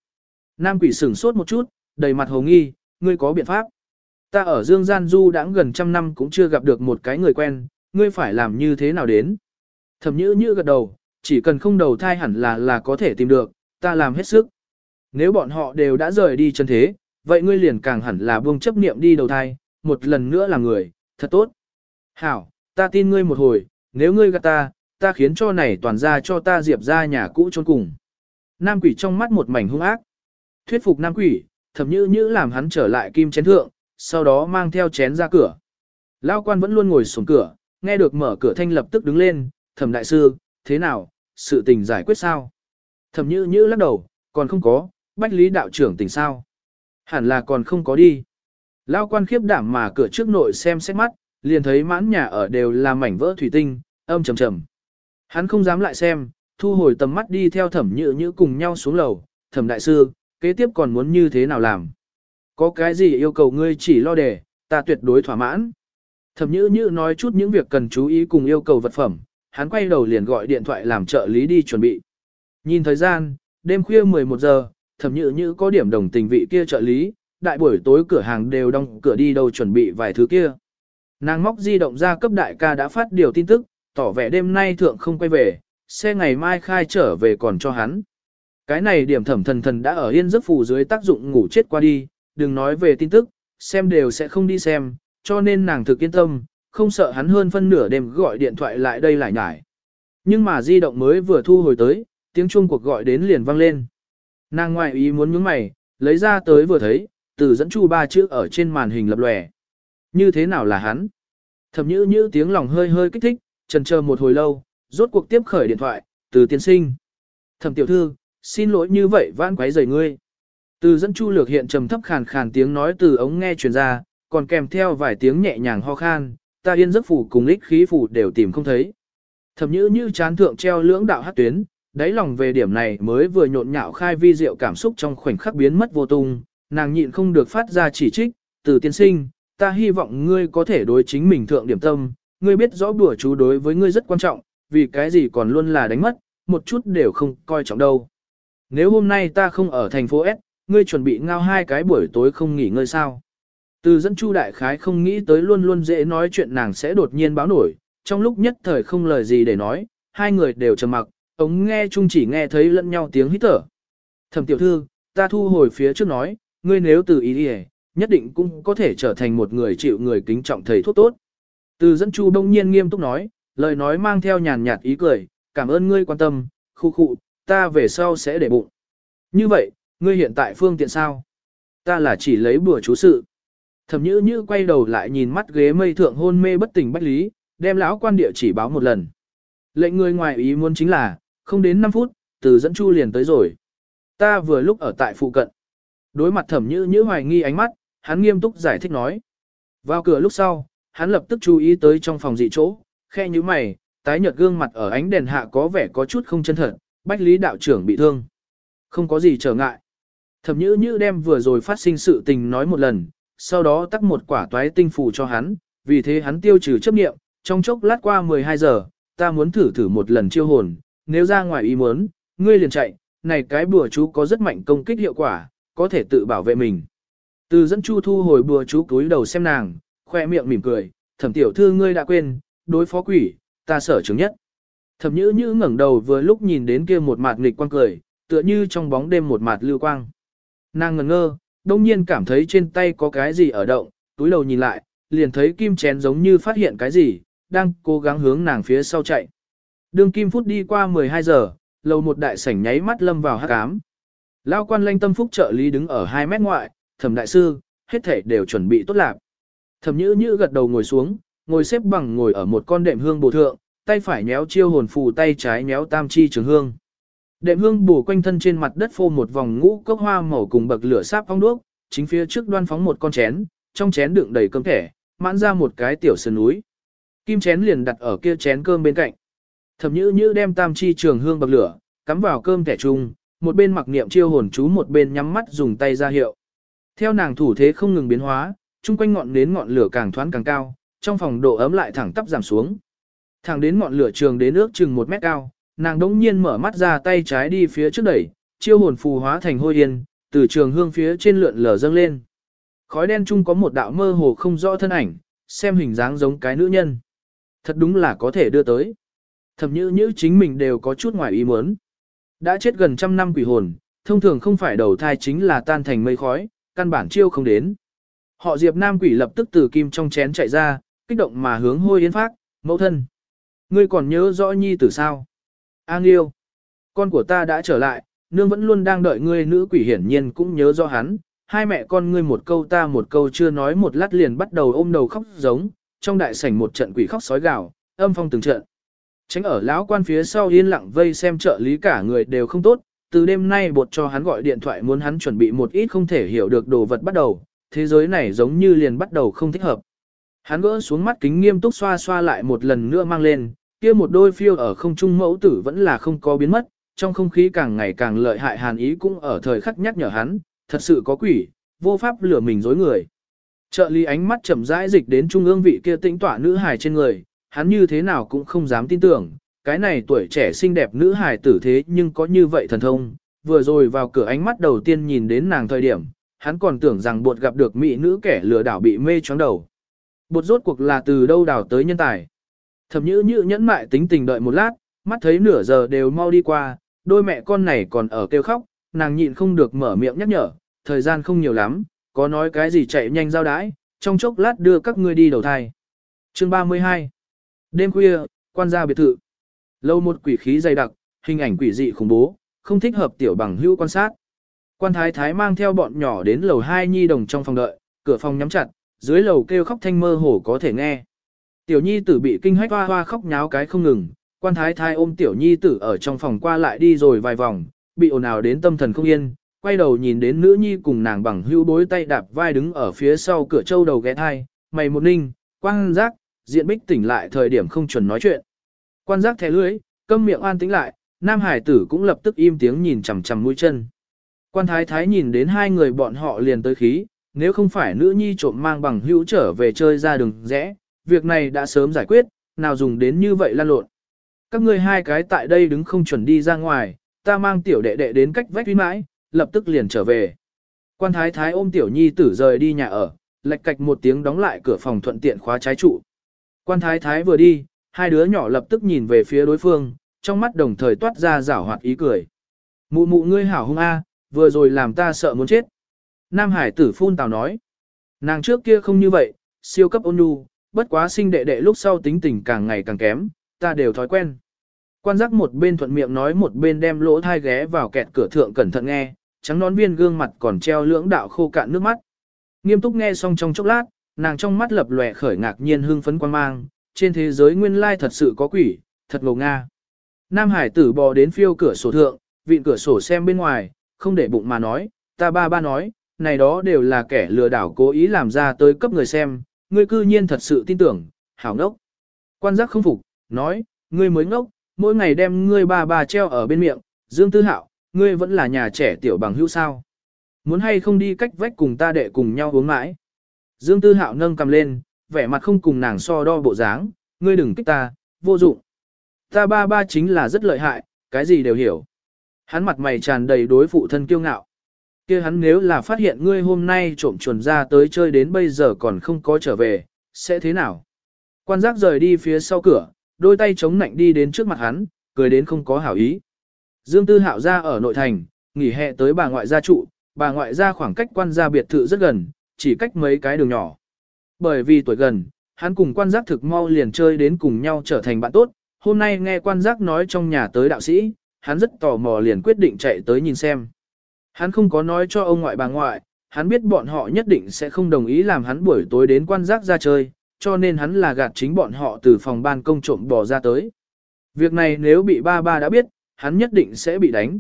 Nam quỷ sửng sốt một chút, đầy mặt hồ nghi, ngươi có biện pháp. Ta ở Dương Gian Du đã gần trăm năm cũng chưa gặp được một cái người quen, ngươi phải làm như thế nào đến. Thẩm nhữ như gật đầu, chỉ cần không đầu thai hẳn là là có thể tìm được, ta làm hết sức. Nếu bọn họ đều đã rời đi chân thế, vậy ngươi liền càng hẳn là buông chấp niệm đi đầu thai, một lần nữa là người, thật tốt. Hảo, ta tin ngươi một hồi, nếu ngươi gạt ta, ta khiến cho này toàn ra cho ta diệp ra nhà cũ trốn cùng. Nam quỷ trong mắt một mảnh hung ác. Thuyết phục nam quỷ, thẩm nhữ như làm hắn trở lại kim chén thượng, sau đó mang theo chén ra cửa. Lao quan vẫn luôn ngồi xuống cửa, nghe được mở cửa thanh lập tức đứng lên, thẩm đại sư, thế nào, sự tình giải quyết sao? Thẩm như như lắc đầu, còn không có, bách lý đạo trưởng tình sao? Hẳn là còn không có đi. Lao quan khiếp đảm mà cửa trước nội xem xét mắt, liền thấy mãn nhà ở đều là mảnh vỡ thủy tinh, âm trầm trầm. Hắn không dám lại xem, thu hồi tầm mắt đi theo thẩm như nhữ cùng nhau xuống lầu, thẩm đại sư, kế tiếp còn muốn như thế nào làm? Có cái gì yêu cầu ngươi chỉ lo đề, ta tuyệt đối thỏa mãn. Thẩm nhữ nhữ nói chút những việc cần chú ý cùng yêu cầu vật phẩm, hắn quay đầu liền gọi điện thoại làm trợ lý đi chuẩn bị. Nhìn thời gian, đêm khuya 11 giờ, thẩm nhữ nhữ có điểm đồng tình vị kia trợ lý, đại buổi tối cửa hàng đều đóng cửa đi đâu chuẩn bị vài thứ kia. Nàng móc di động ra cấp đại ca đã phát điều tin tức, tỏ vẻ đêm nay thượng không quay về, xe ngày mai khai trở về còn cho hắn. Cái này điểm thẩm thần thần đã ở yên giấc phù dưới tác dụng ngủ chết qua đi, đừng nói về tin tức, xem đều sẽ không đi xem, cho nên nàng thực yên tâm, không sợ hắn hơn phân nửa đêm gọi điện thoại lại đây lại nhải. Nhưng mà di động mới vừa thu hồi tới, tiếng chuông cuộc gọi đến liền vang lên. Nàng ngoại ý muốn nhướng mày, lấy ra tới vừa thấy, từ dẫn chu ba chữ ở trên màn hình lập lòe. Như thế nào là hắn? Thẩm nhữ nhữ tiếng lòng hơi hơi kích thích, trần chờ một hồi lâu, rốt cuộc tiếp khởi điện thoại, từ tiên sinh. Thẩm tiểu thư, xin lỗi như vậy vãn quấy rầy ngươi. Từ dẫn chu lược hiện trầm thấp khàn khàn tiếng nói từ ống nghe truyền ra, còn kèm theo vài tiếng nhẹ nhàng ho khan, ta yên giấc phủ cùng lích khí phủ đều tìm không thấy. Thẩm nhữ như chán thượng treo lưỡng đạo hát tuyến, đáy lòng về điểm này mới vừa nhộn nhạo khai vi diệu cảm xúc trong khoảnh khắc biến mất vô tung, nàng nhịn không được phát ra chỉ trích, từ tiên sinh, ta hy vọng ngươi có thể đối chính mình thượng điểm tâm, ngươi biết rõ bùa chú đối với ngươi rất quan trọng, vì cái gì còn luôn là đánh mất, một chút đều không coi trọng đâu. Nếu hôm nay ta không ở thành phố S, ngươi chuẩn bị ngao hai cái buổi tối không nghỉ ngơi sao? Từ dẫn Chu Đại Khái không nghĩ tới luôn luôn dễ nói chuyện nàng sẽ đột nhiên báo nổi, trong lúc nhất thời không lời gì để nói, hai người đều trầm mặc, ống nghe chung chỉ nghe thấy lẫn nhau tiếng hít thở. Thẩm tiểu thư, ta thu hồi phía trước nói, ngươi nếu từ ý đi nhất định cũng có thể trở thành một người chịu người kính trọng thầy thuốc tốt. Từ dẫn Chu đông nhiên nghiêm túc nói, lời nói mang theo nhàn nhạt ý cười, cảm ơn ngươi quan tâm, khu khu, ta về sau sẽ để bụng. Như vậy, ngươi hiện tại phương tiện sao? Ta là chỉ lấy bữa chú sự. Thẩm nhữ Nhữ quay đầu lại nhìn mắt ghế mây thượng hôn mê bất tỉnh bách lý, đem lão quan địa chỉ báo một lần. Lệnh người ngoài ý muốn chính là, không đến 5 phút, từ dẫn chu liền tới rồi. Ta vừa lúc ở tại phụ cận. Đối mặt thẩm nhữ nhữ hoài nghi ánh mắt, hắn nghiêm túc giải thích nói. Vào cửa lúc sau, hắn lập tức chú ý tới trong phòng dị chỗ, khe như mày, tái nhợt gương mặt ở ánh đèn hạ có vẻ có chút không chân thật, bách lý đạo trưởng bị thương. Không có gì trở ngại. Thẩm nhữ nhữ đem vừa rồi phát sinh sự tình nói một lần, sau đó tắt một quả toái tinh phù cho hắn, vì thế hắn tiêu trừ chấp nghiệm, trong chốc lát qua 12 giờ, ta muốn thử thử một lần chiêu hồn, nếu ra ngoài ý muốn, ngươi liền chạy, này cái bùa chú có rất mạnh công kích hiệu quả, có thể tự bảo vệ mình. Từ dẫn chu thu hồi bùa chú túi đầu xem nàng, khoe miệng mỉm cười, thẩm tiểu thư ngươi đã quên, đối phó quỷ, ta sở chứng nhất. Thẩm nhữ như ngẩng đầu vừa lúc nhìn đến kia một mặt nghịch quang cười, tựa như trong bóng đêm một mặt lưu quang. Nàng ngẩn ngơ, đông nhiên cảm thấy trên tay có cái gì ở động, túi đầu nhìn lại, liền thấy kim chén giống như phát hiện cái gì, đang cố gắng hướng nàng phía sau chạy. Đường kim phút đi qua 12 giờ, lầu một đại sảnh nháy mắt lâm vào hắc ám. Lao quan lanh tâm phúc trợ lý đứng ở 2 mét ngoại, thẩm đại sư, hết thể đều chuẩn bị tốt lạc. Thẩm nhữ nhữ gật đầu ngồi xuống, ngồi xếp bằng ngồi ở một con đệm hương bổ thượng, tay phải nhéo chiêu hồn phù tay trái nhéo tam chi trường hương. Đệm hương bổ quanh thân trên mặt đất phô một vòng ngũ cốc hoa màu cùng bậc lửa sáp phong đuốc, chính phía trước đoan phóng một con chén, trong chén đựng đầy cơm thẻ, mãn ra một cái tiểu sườn núi. Kim chén liền đặt ở kia chén cơm bên cạnh. Thẩm Nhữ Nhữ đem tam chi trường hương bậc lửa, cắm vào cơm thẻ chung, một bên mặc niệm chiêu hồn chú một bên nhắm mắt dùng tay ra hiệu. Theo nàng thủ thế không ngừng biến hóa, chung quanh ngọn nến ngọn lửa càng thoáng càng cao, trong phòng độ ấm lại thẳng tắp giảm xuống. Thẳng đến ngọn lửa trường đến nước chừng một mét cao, nàng đống nhiên mở mắt ra tay trái đi phía trước đẩy, chiêu hồn phù hóa thành hôi yên, từ trường hương phía trên lượn lờ dâng lên. Khói đen chung có một đạo mơ hồ không rõ thân ảnh, xem hình dáng giống cái nữ nhân. Thật đúng là có thể đưa tới. Thậm như như chính mình đều có chút ngoài ý muốn. Đã chết gần trăm năm quỷ hồn, thông thường không phải đầu thai chính là tan thành mây khói, căn bản chiêu không đến. Họ Diệp Nam quỷ lập tức từ kim trong chén chạy ra, kích động mà hướng hôi yến phát, mẫu thân. Ngươi còn nhớ rõ nhi tử sao? A Nghiêu, con của ta đã trở lại, nương vẫn luôn đang đợi ngươi nữ quỷ hiển nhiên cũng nhớ rõ hắn. Hai mẹ con ngươi một câu ta một câu chưa nói một lát liền bắt đầu ôm đầu khóc giống, trong đại sảnh một trận quỷ khóc sói gào, âm phong từng trận. Tránh ở lão quan phía sau yên lặng vây xem trợ lý cả người đều không tốt, từ đêm nay bột cho hắn gọi điện thoại muốn hắn chuẩn bị một ít không thể hiểu được đồ vật bắt đầu, thế giới này giống như liền bắt đầu không thích hợp. Hắn gỡ xuống mắt kính nghiêm túc xoa xoa lại một lần nữa mang lên, kia một đôi phiêu ở không trung mẫu tử vẫn là không có biến mất, trong không khí càng ngày càng lợi hại hàn ý cũng ở thời khắc nhắc nhở hắn, thật sự có quỷ, vô pháp lừa mình dối người. Trợ lý ánh mắt chậm rãi dịch đến trung ương vị kia tĩnh tỏa nữ hài trên người, hắn như thế nào cũng không dám tin tưởng, cái này tuổi trẻ xinh đẹp nữ hài tử thế nhưng có như vậy thần thông, vừa rồi vào cửa ánh mắt đầu tiên nhìn đến nàng thời điểm, hắn còn tưởng rằng bột gặp được mỹ nữ kẻ lừa đảo bị mê choáng đầu. Bột rốt cuộc là từ đâu đảo tới nhân tài. Thẩm nhữ nhữ nhẫn mại tính tình đợi một lát, mắt thấy nửa giờ đều mau đi qua, đôi mẹ con này còn ở kêu khóc, nàng nhịn không được mở miệng nhắc nhở, thời gian không nhiều lắm, có nói cái gì chạy nhanh giao đái, trong chốc lát đưa các ngươi đi đầu thai. Chương 32 Đêm khuya, quan gia biệt thự. Lâu một quỷ khí dày đặc, hình ảnh quỷ dị khủng bố, không thích hợp tiểu bằng hữu quan sát. Quan thái thái mang theo bọn nhỏ đến lầu hai nhi đồng trong phòng đợi, cửa phòng nhắm chặt, dưới lầu kêu khóc thanh mơ hồ có thể nghe. Tiểu nhi tử bị kinh hách hoa hoa khóc nháo cái không ngừng, quan thái thái ôm tiểu nhi tử ở trong phòng qua lại đi rồi vài vòng, bị ồn ào đến tâm thần không yên, quay đầu nhìn đến nữ nhi cùng nàng bằng hữu bối tay đạp vai đứng ở phía sau cửa châu đầu ghé thai, mày một ninh, Quan giác, diện bích tỉnh lại thời điểm không chuẩn nói chuyện. Quan giác thẻ lưới, câm miệng an tĩnh lại, nam hải tử cũng lập tức im tiếng nhìn chằm chằm mũi chân. Quan thái thái nhìn đến hai người bọn họ liền tới khí, nếu không phải nữ nhi trộm mang bằng hữu trở về chơi ra đường rẽ, việc này đã sớm giải quyết, nào dùng đến như vậy lan lộn. Các ngươi hai cái tại đây đứng không chuẩn đi ra ngoài, ta mang tiểu đệ đệ đến cách vách uy mãi, lập tức liền trở về. Quan thái thái ôm tiểu nhi tử rời đi nhà ở, lạch cạch một tiếng đóng lại cửa phòng thuận tiện khóa trái trụ. Quan thái thái vừa đi, hai đứa nhỏ lập tức nhìn về phía đối phương, trong mắt đồng thời toát ra rảo hoạt ý cười. Mụ mụ ngươi hảo hung a, vừa rồi làm ta sợ muốn chết. Nam Hải tử phun tào nói. Nàng trước kia không như vậy, siêu cấp ôn nhu, bất quá sinh đệ đệ lúc sau tính tình càng ngày càng kém, ta đều thói quen. Quan giác một bên thuận miệng nói một bên đem lỗ thai ghé vào kẹt cửa thượng cẩn thận nghe, trắng nón viên gương mặt còn treo lưỡng đạo khô cạn nước mắt. Nghiêm túc nghe xong trong chốc lát, nàng trong mắt lập lòe khởi ngạc nhiên hưng phấn quan mang, trên thế giới nguyên lai thật sự có quỷ, thật ngầu nga. Nam Hải tử bò đến phiêu cửa sổ thượng, vịn cửa sổ xem bên ngoài, không để bụng mà nói, ta ba ba nói, này đó đều là kẻ lừa đảo cố ý làm ra tới cấp người xem, ngươi cư nhiên thật sự tin tưởng, hảo ngốc. Quan giác không phục, nói, ngươi mới ngốc, mỗi ngày đem ngươi ba ba treo ở bên miệng, Dương Tư Hạo, ngươi vẫn là nhà trẻ tiểu bằng hữu sao. Muốn hay không đi cách vách cùng ta đệ cùng nhau uống mãi. Dương Tư Hạo nâng cầm lên, vẻ mặt không cùng nàng so đo bộ dáng, ngươi đừng kích ta, vô dụng. Ta ba ba chính là rất lợi hại, cái gì đều hiểu. Hắn mặt mày tràn đầy đối phụ thân kiêu ngạo kia hắn nếu là phát hiện ngươi hôm nay trộm chuồn ra tới chơi đến bây giờ còn không có trở về, sẽ thế nào? Quan giác rời đi phía sau cửa, đôi tay chống nạnh đi đến trước mặt hắn, cười đến không có hảo ý. Dương Tư Hạo ra ở nội thành, nghỉ hè tới bà ngoại gia trụ, bà ngoại gia khoảng cách quan gia biệt thự rất gần, chỉ cách mấy cái đường nhỏ. Bởi vì tuổi gần, hắn cùng quan giác thực mau liền chơi đến cùng nhau trở thành bạn tốt, hôm nay nghe quan giác nói trong nhà tới đạo sĩ, hắn rất tò mò liền quyết định chạy tới nhìn xem. Hắn không có nói cho ông ngoại bà ngoại, hắn biết bọn họ nhất định sẽ không đồng ý làm hắn buổi tối đến quan giác ra chơi, cho nên hắn là gạt chính bọn họ từ phòng ban công trộm bỏ ra tới. Việc này nếu bị ba ba đã biết, hắn nhất định sẽ bị đánh.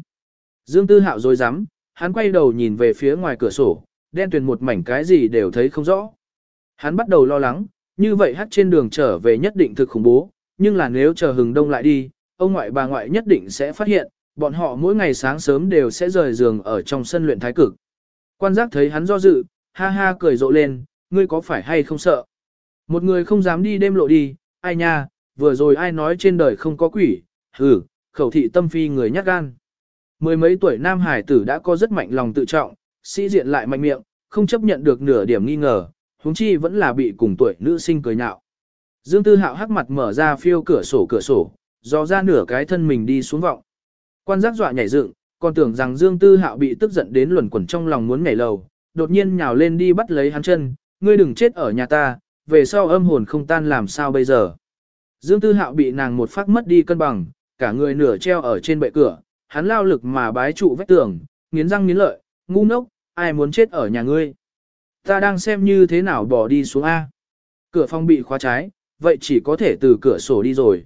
Dương Tư Hạo dối rắm hắn quay đầu nhìn về phía ngoài cửa sổ, đen tuyền một mảnh cái gì đều thấy không rõ. Hắn bắt đầu lo lắng, như vậy hát trên đường trở về nhất định thực khủng bố, nhưng là nếu chờ hừng đông lại đi, ông ngoại bà ngoại nhất định sẽ phát hiện, bọn họ mỗi ngày sáng sớm đều sẽ rời giường ở trong sân luyện thái cực. Quan giác thấy hắn do dự, ha ha cười rộ lên, ngươi có phải hay không sợ? Một người không dám đi đêm lộ đi, ai nha, vừa rồi ai nói trên đời không có quỷ, hừ, khẩu thị tâm phi người nhát gan. Mười mấy tuổi nam hải tử đã có rất mạnh lòng tự trọng, sĩ diện lại mạnh miệng, không chấp nhận được nửa điểm nghi ngờ, huống chi vẫn là bị cùng tuổi nữ sinh cười nhạo. Dương Tư Hạo hắc mặt mở ra phiêu cửa sổ cửa sổ, dò ra nửa cái thân mình đi xuống vọng. Quan giác dọa nhảy dựng, còn tưởng rằng Dương Tư Hạo bị tức giận đến luẩn quẩn trong lòng muốn nhảy lầu, đột nhiên nhào lên đi bắt lấy hắn chân, ngươi đừng chết ở nhà ta, về sau âm hồn không tan làm sao bây giờ. Dương Tư Hạo bị nàng một phát mất đi cân bằng, cả người nửa treo ở trên bệ cửa, hắn lao lực mà bái trụ vách tường, nghiến răng nghiến lợi, ngu ngốc, ai muốn chết ở nhà ngươi. Ta đang xem như thế nào bỏ đi xuống A. Cửa phòng bị khóa trái, vậy chỉ có thể từ cửa sổ đi rồi.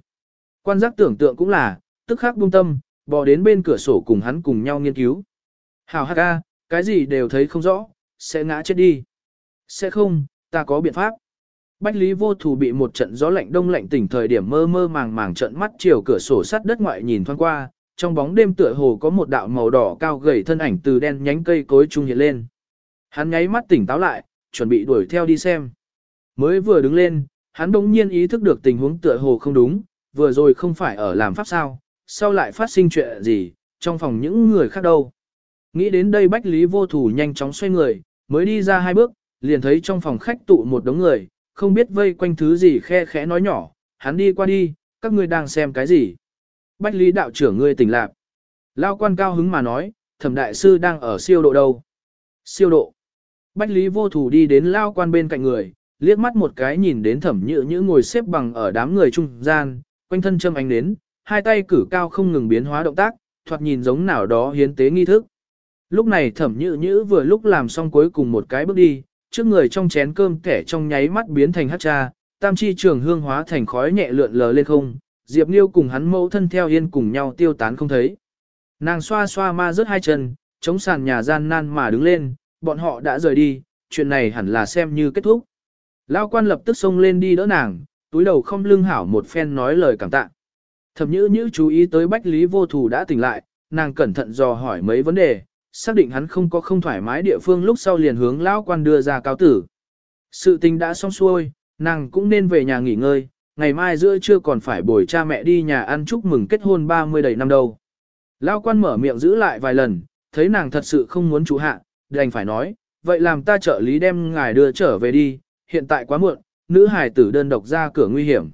Quan giác tưởng tượng cũng là, tức khắc buông tâm, bò đến bên cửa sổ cùng hắn cùng nhau nghiên cứu. Hảo hắc ca, cái gì đều thấy không rõ, sẽ ngã chết đi. Sẽ không, ta có biện pháp. Bách Lý Vô Thủ bị một trận gió lạnh đông lạnh tỉnh thời điểm mơ mơ màng màng trận mắt chiều cửa sổ sắt đất ngoại nhìn thoáng qua, trong bóng đêm tựa hồ có một đạo màu đỏ cao gầy thân ảnh từ đen nhánh cây cối trung hiện lên. Hắn nháy mắt tỉnh táo lại, chuẩn bị đuổi theo đi xem. Mới vừa đứng lên, hắn đống nhiên ý thức được tình huống tựa hồ không đúng, vừa rồi không phải ở làm pháp sao, sau lại phát sinh chuyện gì, trong phòng những người khác đâu. Nghĩ đến đây Bách Lý Vô Thủ nhanh chóng xoay người, mới đi ra hai bước, liền thấy trong phòng khách tụ một đống người, không biết vây quanh thứ gì khe khẽ nói nhỏ, hắn đi qua đi, các ngươi đang xem cái gì. Bách Lý đạo trưởng ngươi tỉnh lạc. Lao quan cao hứng mà nói, thẩm đại sư đang ở siêu độ đâu. Siêu độ. Bách Lý vô thủ đi đến Lao quan bên cạnh người, liếc mắt một cái nhìn đến thẩm nhự như ngồi xếp bằng ở đám người trung gian, quanh thân châm ánh đến, hai tay cử cao không ngừng biến hóa động tác, thoạt nhìn giống nào đó hiến tế nghi thức. Lúc này thẩm nhự nhữ vừa lúc làm xong cuối cùng một cái bước đi, trước người trong chén cơm kẻ trong nháy mắt biến thành hát cha, tam chi trường hương hóa thành khói nhẹ lượn lờ lên không, Diệp Nghiêu cùng hắn mẫu thân theo yên cùng nhau tiêu tán không thấy. Nàng xoa xoa ma rớt hai chân, chống sàn nhà gian nan mà đứng lên, bọn họ đã rời đi, chuyện này hẳn là xem như kết thúc. Lao quan lập tức xông lên đi đỡ nàng, túi đầu không lưng hảo một phen nói lời cảm tạ. Thẩm nhữ nhữ chú ý tới Bách Lý vô thù đã tỉnh lại, nàng cẩn thận dò hỏi mấy vấn đề, xác định hắn không có không thoải mái địa phương lúc sau liền hướng Lão quan đưa ra cáo tử. Sự tình đã xong xuôi, nàng cũng nên về nhà nghỉ ngơi, ngày mai giữa trưa còn phải bồi cha mẹ đi nhà ăn chúc mừng kết hôn 30 đầy năm đâu. Lão quan mở miệng giữ lại vài lần, thấy nàng thật sự không muốn chủ hạ, đành phải nói, vậy làm ta trợ lý đem ngài đưa trở về đi, hiện tại quá muộn, nữ hài tử đơn độc ra cửa nguy hiểm.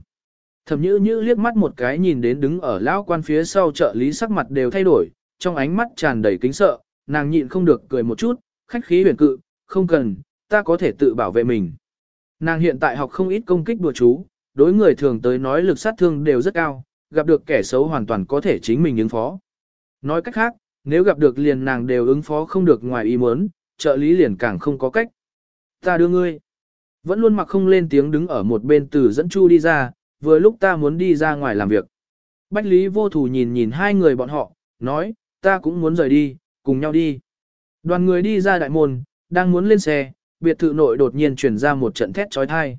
Thẩm nhữ nhữ liếc mắt một cái nhìn đến đứng ở lão quan phía sau trợ lý sắc mặt đều thay đổi, trong ánh mắt tràn đầy kính sợ, nàng nhịn không được cười một chút, khách khí huyền cự, không cần, ta có thể tự bảo vệ mình. Nàng hiện tại học không ít công kích đùa chú, đối người thường tới nói lực sát thương đều rất cao, gặp được kẻ xấu hoàn toàn có thể chính mình ứng phó. Nói cách khác, nếu gặp được liền nàng đều ứng phó không được ngoài ý muốn, trợ lý liền càng không có cách. Ta đưa ngươi. Vẫn luôn mặc không lên tiếng đứng ở một bên từ dẫn chu đi ra, vừa lúc ta muốn đi ra ngoài làm việc. Bách Lý vô thủ nhìn nhìn hai người bọn họ, nói, ta cũng muốn rời đi, cùng nhau đi. Đoàn người đi ra đại môn, đang muốn lên xe, biệt thự nội đột nhiên truyền ra một trận thét trói thai.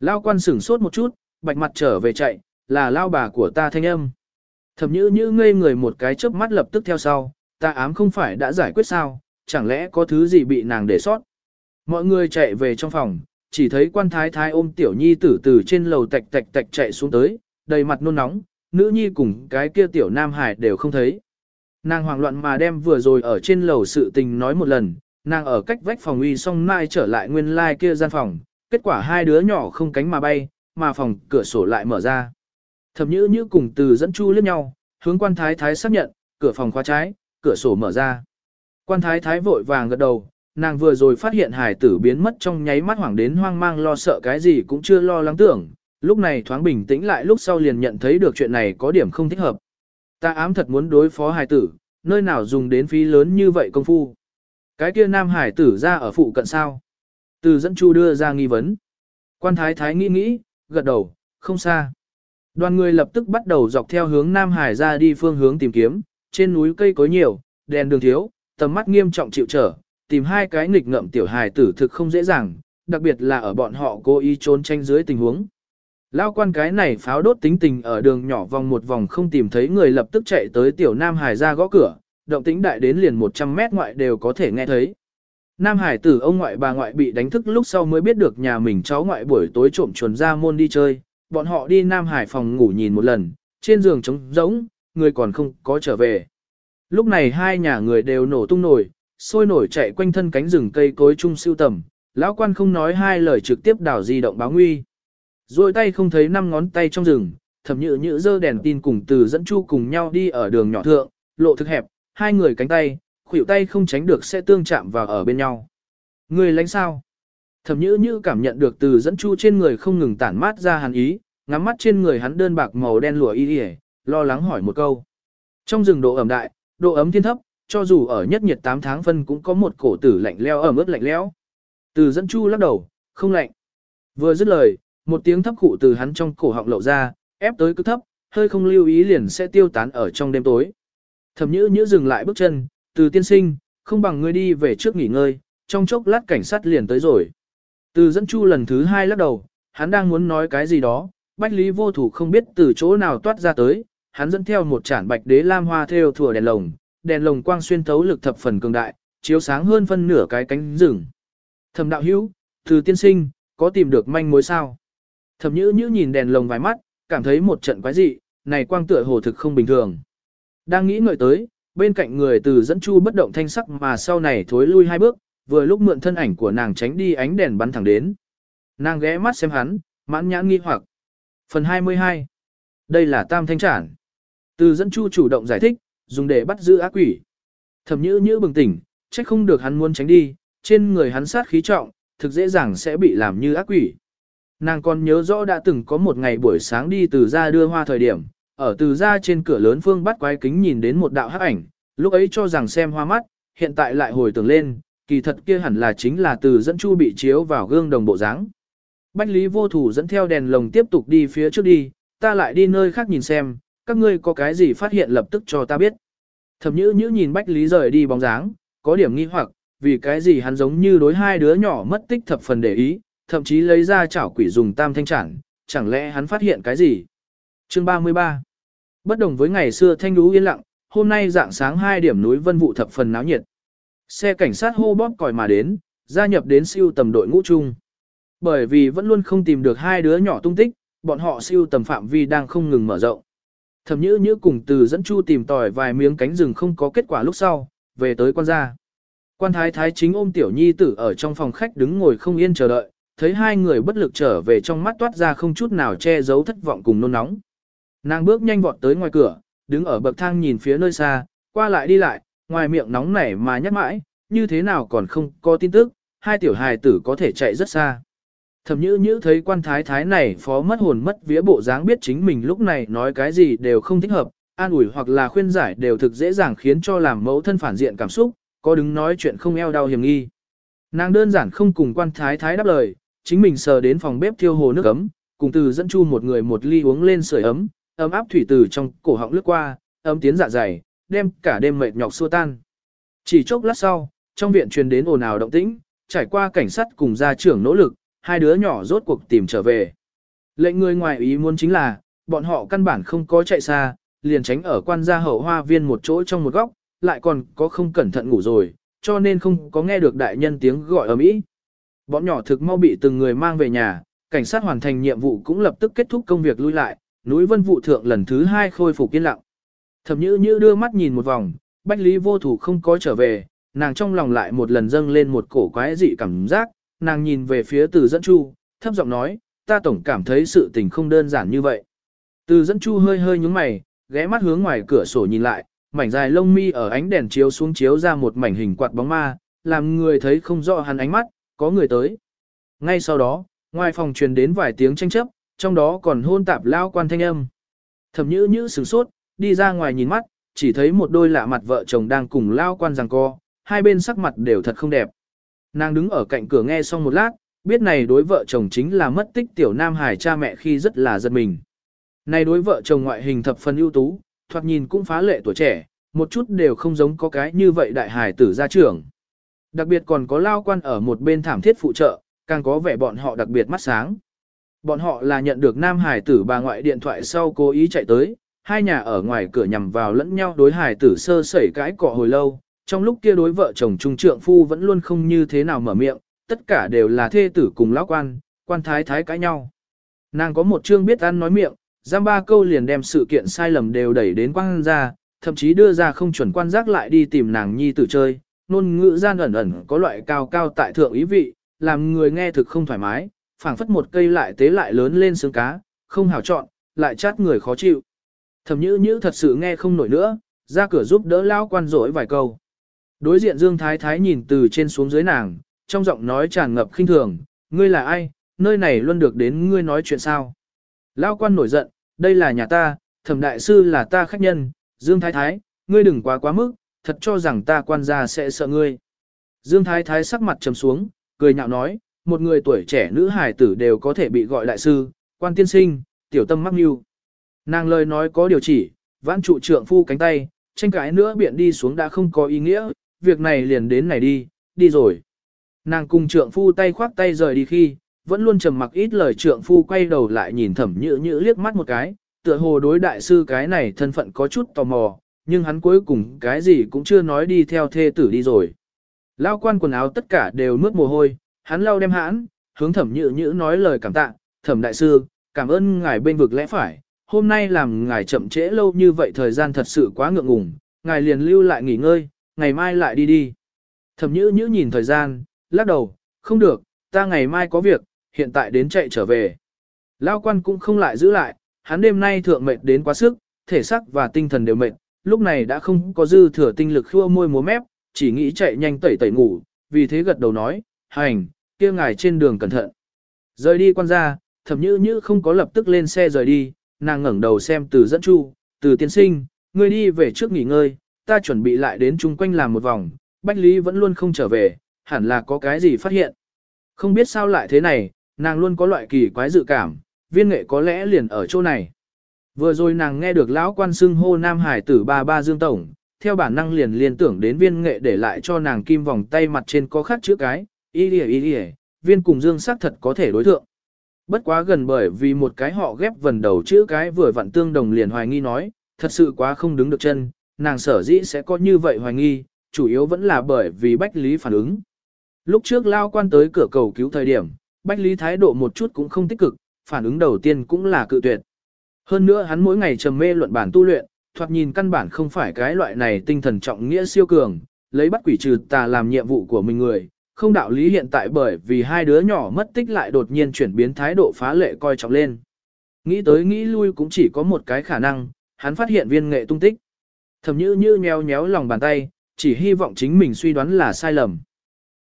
Lao quan sửng sốt một chút, bạch mặt trở về chạy, là lao bà của ta thanh âm. Thẩm nhữ như ngây người một cái chớp mắt lập tức theo sau, ta ám không phải đã giải quyết sao, chẳng lẽ có thứ gì bị nàng để sót. Mọi người chạy về trong phòng, chỉ thấy quan thái thái ôm tiểu nhi tử từ trên lầu tạch tạch tạch chạy xuống tới, đầy mặt nôn nóng, nữ nhi cùng cái kia tiểu nam hải đều không thấy. Nàng hoảng loạn mà đem vừa rồi ở trên lầu sự tình nói một lần, nàng ở cách vách phòng uy xong mai trở lại nguyên lai like kia gian phòng, kết quả hai đứa nhỏ không cánh mà bay, mà phòng cửa sổ lại mở ra. Thẩm nhữ như cùng từ dẫn chu liếc nhau, hướng quan thái thái xác nhận, cửa phòng khóa trái, cửa sổ mở ra. Quan thái thái vội vàng gật đầu, nàng vừa rồi phát hiện hải tử biến mất trong nháy mắt hoảng đến hoang mang lo sợ cái gì cũng chưa lo lắng tưởng, lúc này thoáng bình tĩnh lại lúc sau liền nhận thấy được chuyện này có điểm không thích hợp. Ta ám thật muốn đối phó hải tử, nơi nào dùng đến phí lớn như vậy công phu. Cái kia nam hải tử ra ở phụ cận sao. Từ dẫn chu đưa ra nghi vấn. Quan thái thái nghĩ nghĩ, gật đầu, không xa. Đoàn người lập tức bắt đầu dọc theo hướng Nam Hải ra đi phương hướng tìm kiếm, trên núi cây cối nhiều, đèn đường thiếu, tầm mắt nghiêm trọng chịu trở, tìm hai cái nghịch ngợm tiểu hài tử thực không dễ dàng, đặc biệt là ở bọn họ cố ý trốn tranh dưới tình huống. Lao quan cái này pháo đốt tính tình ở đường nhỏ vòng một vòng không tìm thấy người lập tức chạy tới tiểu Nam Hải ra gõ cửa, động tĩnh đại đến liền 100 mét ngoại đều có thể nghe thấy. Nam Hải tử ông ngoại bà ngoại bị đánh thức lúc sau mới biết được nhà mình cháu ngoại buổi tối trộm chuồn ra môn đi chơi, bọn họ đi Nam Hải phòng ngủ nhìn một lần, trên giường trống rỗng, người còn không có trở về. Lúc này hai nhà người đều nổ tung nổi, sôi nổi chạy quanh thân cánh rừng cây cối chung siêu tầm, lão quan không nói hai lời trực tiếp đảo di động báo nguy. Rồi tay không thấy năm ngón tay trong rừng, thẩm nhự nhự dơ đèn tin cùng từ dẫn chu cùng nhau đi ở đường nhỏ thượng, lộ thực hẹp, hai người cánh tay, khuỷu tay không tránh được sẽ tương chạm vào ở bên nhau. Người lánh sao? Thẩm nhữ như cảm nhận được từ dẫn chu trên người không ngừng tản mát ra hàn ý, ngắm mắt trên người hắn đơn bạc màu đen lụa y y, lo lắng hỏi một câu. Trong rừng độ ẩm đại, độ ấm thiên thấp, cho dù ở nhất nhiệt 8 tháng phân cũng có một cổ tử lạnh leo ở ướt lạnh lẽo. Từ dẫn chu lắc đầu, không lạnh. Vừa dứt lời, một tiếng thấp cụ từ hắn trong cổ họng lậu ra, ép tới cứ thấp, hơi không lưu ý liền sẽ tiêu tán ở trong đêm tối. Thẩm nhữ nhữ dừng lại bước chân, từ tiên sinh, không bằng ngươi đi về trước nghỉ ngơi, trong chốc lát cảnh sát liền tới rồi. Từ dẫn chu lần thứ hai lắc đầu, hắn đang muốn nói cái gì đó, bách lý vô thủ không biết từ chỗ nào toát ra tới, hắn dẫn theo một chản bạch đế lam hoa theo thừa đèn lồng, đèn lồng quang xuyên thấu lực thập phần cường đại, chiếu sáng hơn phân nửa cái cánh rừng. Thẩm đạo hữu, từ tiên sinh, có tìm được manh mối sao? Thẩm nhữ nhữ nhìn đèn lồng vài mắt, cảm thấy một trận quái dị, này quang tựa hồ thực không bình thường. Đang nghĩ ngợi tới, bên cạnh người từ dẫn chu bất động thanh sắc mà sau này thối lui hai bước, vừa lúc mượn thân ảnh của nàng tránh đi ánh đèn bắn thẳng đến. Nàng ghé mắt xem hắn, mãn nhãn nghi hoặc. Phần 22. Đây là tam thanh trản. Từ dẫn chu chủ động giải thích, dùng để bắt giữ ác quỷ. Thẩm nhữ nhữ bừng tỉnh, trách không được hắn muốn tránh đi, trên người hắn sát khí trọng, thực dễ dàng sẽ bị làm như ác quỷ. Nàng còn nhớ rõ đã từng có một ngày buổi sáng đi từ ra đưa hoa thời điểm, ở từ ra trên cửa lớn phương bắt quái kính nhìn đến một đạo hắc ảnh, lúc ấy cho rằng xem hoa mắt, hiện tại lại hồi tưởng lên, kỳ thật kia hẳn là chính là từ dẫn chu bị chiếu vào gương đồng bộ dáng. Bách Lý vô thủ dẫn theo đèn lồng tiếp tục đi phía trước đi, ta lại đi nơi khác nhìn xem, các ngươi có cái gì phát hiện lập tức cho ta biết. Thẩm nhữ nhữ nhìn Bách Lý rời đi bóng dáng, có điểm nghi hoặc, vì cái gì hắn giống như đối hai đứa nhỏ mất tích thập phần để ý, thậm chí lấy ra chảo quỷ dùng tam thanh chản, chẳng lẽ hắn phát hiện cái gì? Chương 33 Bất đồng với ngày xưa thanh đú yên lặng, hôm nay dạng sáng hai điểm núi vân vụ thập phần náo nhiệt. Xe cảnh sát hô bóp còi mà đến, gia nhập đến siêu tầm đội ngũ chung. Bởi vì vẫn luôn không tìm được hai đứa nhỏ tung tích, bọn họ siêu tầm phạm vi đang không ngừng mở rộng. Thẩm nhữ nhữ cùng từ dẫn chu tìm tòi vài miếng cánh rừng không có kết quả lúc sau, về tới quan gia. Quan thái thái chính ôm tiểu nhi tử ở trong phòng khách đứng ngồi không yên chờ đợi, thấy hai người bất lực trở về trong mắt toát ra không chút nào che giấu thất vọng cùng nôn nóng. Nàng bước nhanh vọt tới ngoài cửa, đứng ở bậc thang nhìn phía nơi xa, qua lại đi lại, ngoài miệng nóng nảy mà nhắc mãi, như thế nào còn không có tin tức, hai tiểu hài tử có thể chạy rất xa. Thẩm nhữ nhữ thấy quan thái thái này phó mất hồn mất vía bộ dáng biết chính mình lúc này nói cái gì đều không thích hợp, an ủi hoặc là khuyên giải đều thực dễ dàng khiến cho làm mẫu thân phản diện cảm xúc, có đứng nói chuyện không eo đau hiểm nghi. Nàng đơn giản không cùng quan thái thái đáp lời, chính mình sờ đến phòng bếp thiêu hồ nước ấm, cùng từ dẫn chu một người một ly uống lên sưởi ấm, ấm áp thủy từ trong cổ họng lướt qua, ấm tiến dạ dày, đem cả đêm mệt nhọc xua tan. Chỉ chốc lát sau, trong viện truyền đến ồn ào động tĩnh, trải qua cảnh sát cùng gia trưởng nỗ lực, hai đứa nhỏ rốt cuộc tìm trở về. Lệnh người ngoài ý muốn chính là, bọn họ căn bản không có chạy xa, liền tránh ở quan gia hậu hoa viên một chỗ trong một góc, lại còn có không cẩn thận ngủ rồi, cho nên không có nghe được đại nhân tiếng gọi ở mỹ. Bọn nhỏ thực mau bị từng người mang về nhà, cảnh sát hoàn thành nhiệm vụ cũng lập tức kết thúc công việc lui lại, núi vân vụ thượng lần thứ hai khôi phục yên lặng. Thẩm nhữ như đưa mắt nhìn một vòng, bách lý vô thủ không có trở về, nàng trong lòng lại một lần dâng lên một cổ quái dị cảm giác, nàng nhìn về phía từ dẫn chu, thấp giọng nói, ta tổng cảm thấy sự tình không đơn giản như vậy. Từ dẫn chu hơi hơi nhúng mày, ghé mắt hướng ngoài cửa sổ nhìn lại, mảnh dài lông mi ở ánh đèn chiếu xuống chiếu ra một mảnh hình quạt bóng ma, làm người thấy không rõ hắn ánh mắt, có người tới. Ngay sau đó, ngoài phòng truyền đến vài tiếng tranh chấp, trong đó còn hôn tạp lao quan thanh âm. Thẩm nhữ nhữ sửng sốt, đi ra ngoài nhìn mắt, chỉ thấy một đôi lạ mặt vợ chồng đang cùng lao quan rằng co, hai bên sắc mặt đều thật không đẹp. Nàng đứng ở cạnh cửa nghe xong một lát, biết này đối vợ chồng chính là mất tích tiểu nam hải cha mẹ khi rất là giật mình. Này đối vợ chồng ngoại hình thập phần ưu tú, thoạt nhìn cũng phá lệ tuổi trẻ, một chút đều không giống có cái như vậy đại hải tử gia trưởng. Đặc biệt còn có lao quan ở một bên thảm thiết phụ trợ, càng có vẻ bọn họ đặc biệt mắt sáng. Bọn họ là nhận được nam hải tử bà ngoại điện thoại sau cố ý chạy tới, hai nhà ở ngoài cửa nhằm vào lẫn nhau đối hải tử sơ sẩy cãi cọ hồi lâu, trong lúc kia đối vợ chồng trung trượng phu vẫn luôn không như thế nào mở miệng, tất cả đều là thê tử cùng lão quan, quan thái thái cãi nhau. Nàng có một chương biết ăn nói miệng, giam ba câu liền đem sự kiện sai lầm đều đẩy đến quan ra, thậm chí đưa ra không chuẩn quan giác lại đi tìm nàng nhi tử chơi, nôn ngữ gian ẩn ẩn có loại cao cao tại thượng ý vị, làm người nghe thực không thoải mái, phảng phất một cây lại tế lại lớn lên xương cá, không hào chọn, lại chát người khó chịu. Thẩm nhữ nhữ thật sự nghe không nổi nữa, ra cửa giúp đỡ lão quan rỗi vài câu. Đối diện Dương Thái Thái nhìn từ trên xuống dưới nàng, trong giọng nói tràn ngập khinh thường, ngươi là ai, nơi này luôn được đến ngươi nói chuyện sao. Lao quan nổi giận, đây là nhà ta, thẩm đại sư là ta khách nhân, Dương Thái Thái, ngươi đừng quá quá mức, thật cho rằng ta quan gia sẽ sợ ngươi. Dương Thái Thái sắc mặt trầm xuống, cười nhạo nói, một người tuổi trẻ nữ hài tử đều có thể bị gọi đại sư, quan tiên sinh, tiểu tâm mắc mưu. Nàng lời nói có điều chỉ, vãn trụ trượng phu cánh tay, tranh cãi nữa biện đi xuống đã không có ý nghĩa, việc này liền đến này đi, đi rồi. Nàng cùng trượng phu tay khoác tay rời đi khi, vẫn luôn trầm mặc ít lời trượng phu quay đầu lại nhìn thẩm nhữ nhữ liếc mắt một cái, tựa hồ đối đại sư cái này thân phận có chút tò mò, nhưng hắn cuối cùng cái gì cũng chưa nói đi theo thê tử đi rồi. Lao quan quần áo tất cả đều mướt mồ hôi, hắn lau đem hãn, hướng thẩm nhữ nhữ nói lời cảm tạ, thẩm đại sư, cảm ơn ngài bên vực lẽ phải, hôm nay làm ngài chậm trễ lâu như vậy thời gian thật sự quá ngượng ngùng, ngài liền lưu lại nghỉ ngơi, ngày mai lại đi đi. Thẩm nhữ nhữ nhìn thời gian, lắc đầu, không được, ta ngày mai có việc, hiện tại đến chạy trở về. Lao quan cũng không lại giữ lại, hắn đêm nay thượng mệt đến quá sức, thể xác và tinh thần đều mệt, lúc này đã không có dư thừa tinh lực khua môi múa mép, chỉ nghĩ chạy nhanh tẩy tẩy ngủ, vì thế gật đầu nói, hành, kia ngài trên đường cẩn thận. Rời đi quan ra, thẩm nhữ nhữ không có lập tức lên xe rời đi, nàng ngẩng đầu xem từ dẫn chu, từ tiên sinh, ngươi đi về trước nghỉ ngơi, ta chuẩn bị lại đến chung quanh làm một vòng, Bách Lý vẫn luôn không trở về, hẳn là có cái gì phát hiện. Không biết sao lại thế này, nàng luôn có loại kỳ quái dự cảm, viên nghệ có lẽ liền ở chỗ này. Vừa rồi nàng nghe được lão quan xưng hô Nam Hải tử ba ba Dương Tổng, theo bản năng liền liên tưởng đến viên nghệ để lại cho nàng kim vòng tay mặt trên có khắc chữ cái, y đi y đi viên cùng dương sắc thật có thể đối thượng. Bất quá gần bởi vì một cái họ ghép vần đầu chữ cái vừa vặn tương đồng liền hoài nghi nói, thật sự quá không đứng được chân, nàng sở dĩ sẽ có như vậy hoài nghi, chủ yếu vẫn là bởi vì Bách Lý phản ứng. Lúc trước lao quan tới cửa cầu cứu thời điểm, Bách Lý thái độ một chút cũng không tích cực, phản ứng đầu tiên cũng là cự tuyệt. Hơn nữa hắn mỗi ngày trầm mê luận bản tu luyện, thoạt nhìn căn bản không phải cái loại này tinh thần trọng nghĩa siêu cường, lấy bắt quỷ trừ tà làm nhiệm vụ của mình người, không đạo lý hiện tại bởi vì hai đứa nhỏ mất tích lại đột nhiên chuyển biến thái độ phá lệ coi trọng lên. Nghĩ tới nghĩ lui cũng chỉ có một cái khả năng, hắn phát hiện viên nghệ tung tích. Thẩm nhữ như nheo nhéo lòng bàn tay, chỉ hy vọng chính mình suy đoán là sai lầm.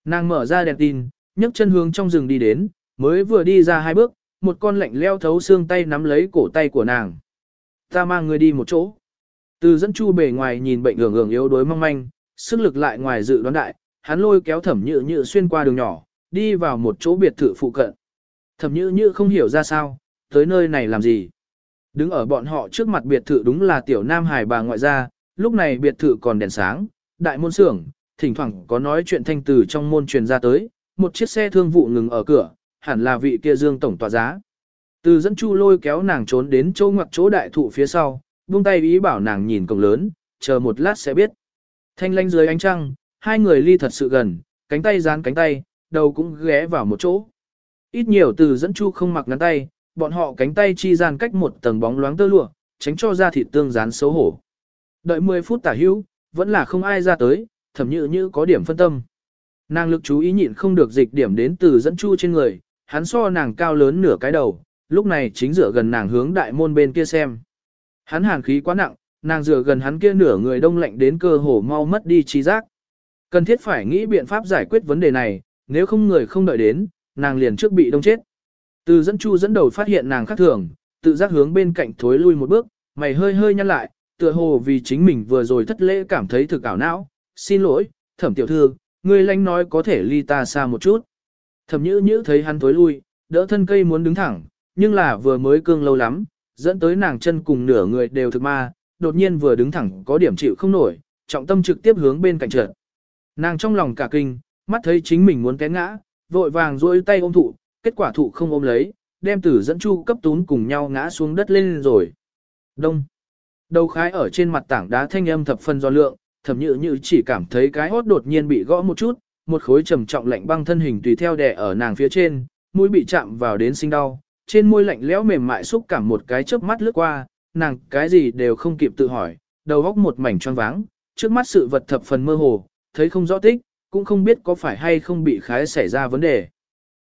Nàng mở ra đèn tin, nhấc chân hướng trong rừng đi đến, mới vừa đi ra hai bước, một con lạnh leo thấu xương tay nắm lấy cổ tay của nàng. Ta mang người đi một chỗ. Từ dẫn chu bề ngoài nhìn bệnh hưởng hưởng yếu đuối mong manh, sức lực lại ngoài dự đoán đại, hắn lôi kéo thẩm nhự nhự xuyên qua đường nhỏ, đi vào một chỗ biệt thự phụ cận. Thẩm nhự nhự không hiểu ra sao, tới nơi này làm gì. Đứng ở bọn họ trước mặt biệt thự đúng là tiểu nam hải bà ngoại gia, lúc này biệt thự còn đèn sáng, đại môn xưởng, thỉnh thoảng có nói chuyện thanh từ trong môn truyền ra tới, một chiếc xe thương vụ ngừng ở cửa, hẳn là vị kia dương tổng tòa giá. Từ dẫn chu lôi kéo nàng trốn đến chỗ ngoặc chỗ đại thụ phía sau, buông tay ý bảo nàng nhìn cổng lớn, chờ một lát sẽ biết. Thanh lanh dưới ánh trăng, hai người ly thật sự gần, cánh tay dán cánh tay, đầu cũng ghé vào một chỗ. Ít nhiều từ dẫn chu không mặc ngắn tay, bọn họ cánh tay chi gian cách một tầng bóng loáng tơ lụa, tránh cho ra thịt tương dán xấu hổ. Đợi 10 phút tả hữu, vẫn là không ai ra tới, thẩm nhự như có điểm phân tâm. Nàng lực chú ý nhịn không được dịch điểm đến từ dẫn chu trên người, hắn so nàng cao lớn nửa cái đầu, lúc này chính dựa gần nàng hướng đại môn bên kia xem. Hắn hàn khí quá nặng, nàng dựa gần hắn kia nửa người đông lạnh đến cơ hồ mau mất đi trí giác. Cần thiết phải nghĩ biện pháp giải quyết vấn đề này, nếu không người không đợi đến, nàng liền trước bị đông chết. Từ dẫn chu dẫn đầu phát hiện nàng khác thường, tự giác hướng bên cạnh thối lui một bước, mày hơi hơi nhăn lại, tựa hồ vì chính mình vừa rồi thất lễ cảm thấy thực ảo não. Xin lỗi, thẩm tiểu thư, người lánh nói có thể ly ta xa một chút. Thẩm nhữ nhữ thấy hắn thối lui, đỡ thân cây muốn đứng thẳng, nhưng là vừa mới cương lâu lắm, dẫn tới nàng chân cùng nửa người đều thực ma, đột nhiên vừa đứng thẳng có điểm chịu không nổi, trọng tâm trực tiếp hướng bên cạnh trượt. Nàng trong lòng cả kinh, mắt thấy chính mình muốn té ngã, vội vàng duỗi tay ôm thụ, kết quả thụ không ôm lấy, đem tử dẫn chu cấp tún cùng nhau ngã xuống đất lên rồi. Đông. Đầu khái ở trên mặt tảng đá thanh âm thập phân do lượng, thẩm nhự như chỉ cảm thấy cái hốt đột nhiên bị gõ một chút, một khối trầm trọng lạnh băng thân hình tùy theo đè ở nàng phía trên, mũi bị chạm vào đến sinh đau, trên môi lạnh lẽo mềm mại xúc cảm một cái chớp mắt lướt qua, nàng cái gì đều không kịp tự hỏi, đầu góc một mảnh choáng váng, trước mắt sự vật thập phần mơ hồ, thấy không rõ tích, cũng không biết có phải hay không bị khái xảy ra vấn đề.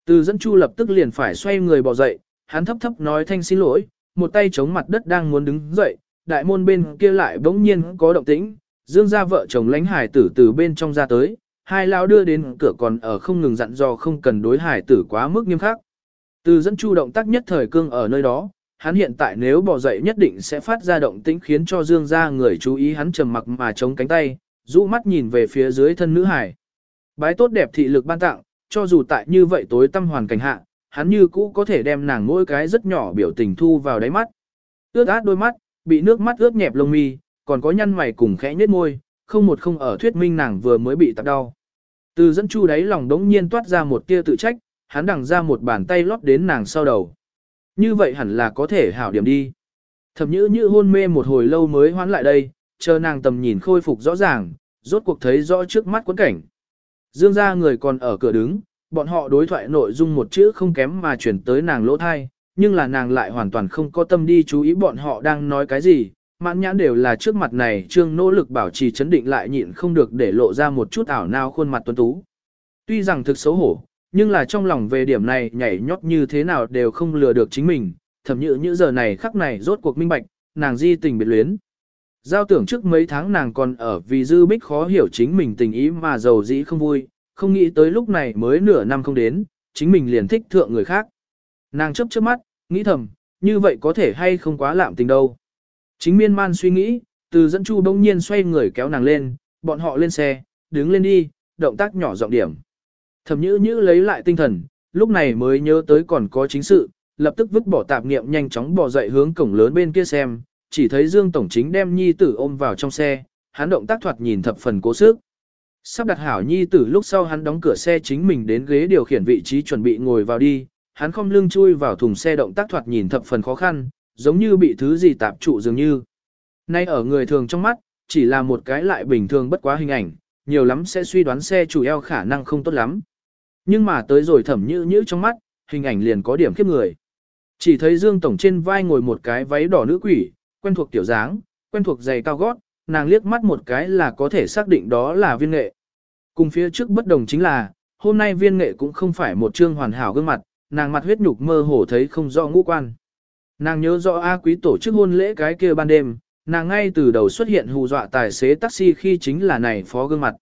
Từ dẫn chu lập tức liền phải xoay người bỏ dậy, hắn thấp thấp nói thanh xin lỗi, một tay chống mặt đất đang muốn đứng dậy, đại môn bên kia lại bỗng nhiên có động tĩnh, dương ra vợ chồng lánh hải tử từ bên trong ra tới, hai lao đưa đến cửa còn ở không ngừng dặn dò không cần đối hải tử quá mức nghiêm khắc. Từ dẫn chu động tác nhất thời cương ở nơi đó, hắn hiện tại nếu bỏ dậy nhất định sẽ phát ra động tĩnh khiến cho dương ra người chú ý hắn trầm mặc mà chống cánh tay, rũ mắt nhìn về phía dưới thân nữ hải. Bái tốt đẹp thị lực ban tặng, cho dù tại như vậy tối tâm hoàn cảnh hạ, hắn như cũ có thể đem nàng mỗi cái rất nhỏ biểu tình thu vào đáy mắt. Ước át đôi mắt, bị nước mắt ướt nhẹp lông mi, còn có nhăn mày cùng khẽ nhếch môi, không một không ở thuyết minh nàng vừa mới bị tạp đau. Từ dẫn chu đáy lòng đống nhiên toát ra một tia tự trách, hắn đằng ra một bàn tay lót đến nàng sau đầu. Như vậy hẳn là có thể hảo điểm đi. Thẩm nhữ như hôn mê một hồi lâu mới hoán lại đây, chờ nàng tầm nhìn khôi phục rõ ràng, rốt cuộc thấy rõ trước mắt quấn cảnh. Dương ra người còn ở cửa đứng, bọn họ đối thoại nội dung một chữ không kém mà chuyển tới nàng lỗ thai, nhưng là nàng lại hoàn toàn không có tâm đi chú ý bọn họ đang nói cái gì, mãn nhãn đều là trước mặt này trương nỗ lực bảo trì chấn định lại nhịn không được để lộ ra một chút ảo nao khuôn mặt tuấn tú. Tuy rằng thực xấu hổ, nhưng là trong lòng về điểm này nhảy nhót như thế nào đều không lừa được chính mình, thậm như những giờ này khắc này rốt cuộc minh bạch, nàng di tình biệt luyến. Giao tưởng trước mấy tháng nàng còn ở vì dư bích khó hiểu chính mình tình ý mà giàu dĩ không vui, không nghĩ tới lúc này mới nửa năm không đến, chính mình liền thích thượng người khác. Nàng chấp chớp mắt, nghĩ thầm, như vậy có thể hay không quá lạm tình đâu. Chính miên man suy nghĩ, từ dẫn chu đông nhiên xoay người kéo nàng lên, bọn họ lên xe, đứng lên đi, động tác nhỏ giọng điểm. Thẩm nhữ nhữ lấy lại tinh thần, lúc này mới nhớ tới còn có chính sự, lập tức vứt bỏ tạp niệm nhanh chóng bỏ dậy hướng cổng lớn bên kia xem, chỉ thấy Dương Tổng Chính đem nhi tử ôm vào trong xe, hắn động tác thoạt nhìn thập phần cố sức. Sắp đặt hảo nhi tử lúc sau hắn đóng cửa xe chính mình đến ghế điều khiển vị trí chuẩn bị ngồi vào đi, hắn không lưng chui vào thùng xe động tác thoạt nhìn thập phần khó khăn, giống như bị thứ gì tạp trụ dường như. Nay ở người thường trong mắt, chỉ là một cái lại bình thường bất quá hình ảnh, nhiều lắm sẽ suy đoán xe chủ eo khả năng không tốt lắm. Nhưng mà tới rồi thẩm như như trong mắt, hình ảnh liền có điểm khiếp người. Chỉ thấy Dương Tổng trên vai ngồi một cái váy đỏ nữ quỷ, quen thuộc tiểu dáng, quen thuộc giày cao gót, nàng liếc mắt một cái là có thể xác định đó là viên nghệ. Cùng phía trước bất đồng chính là, hôm nay viên nghệ cũng không phải một trương hoàn hảo gương mặt, nàng mặt huyết nhục mơ hồ thấy không rõ ngũ quan. Nàng nhớ rõ A quý tổ chức hôn lễ cái kia ban đêm, nàng ngay từ đầu xuất hiện hù dọa tài xế taxi khi chính là này phó gương mặt.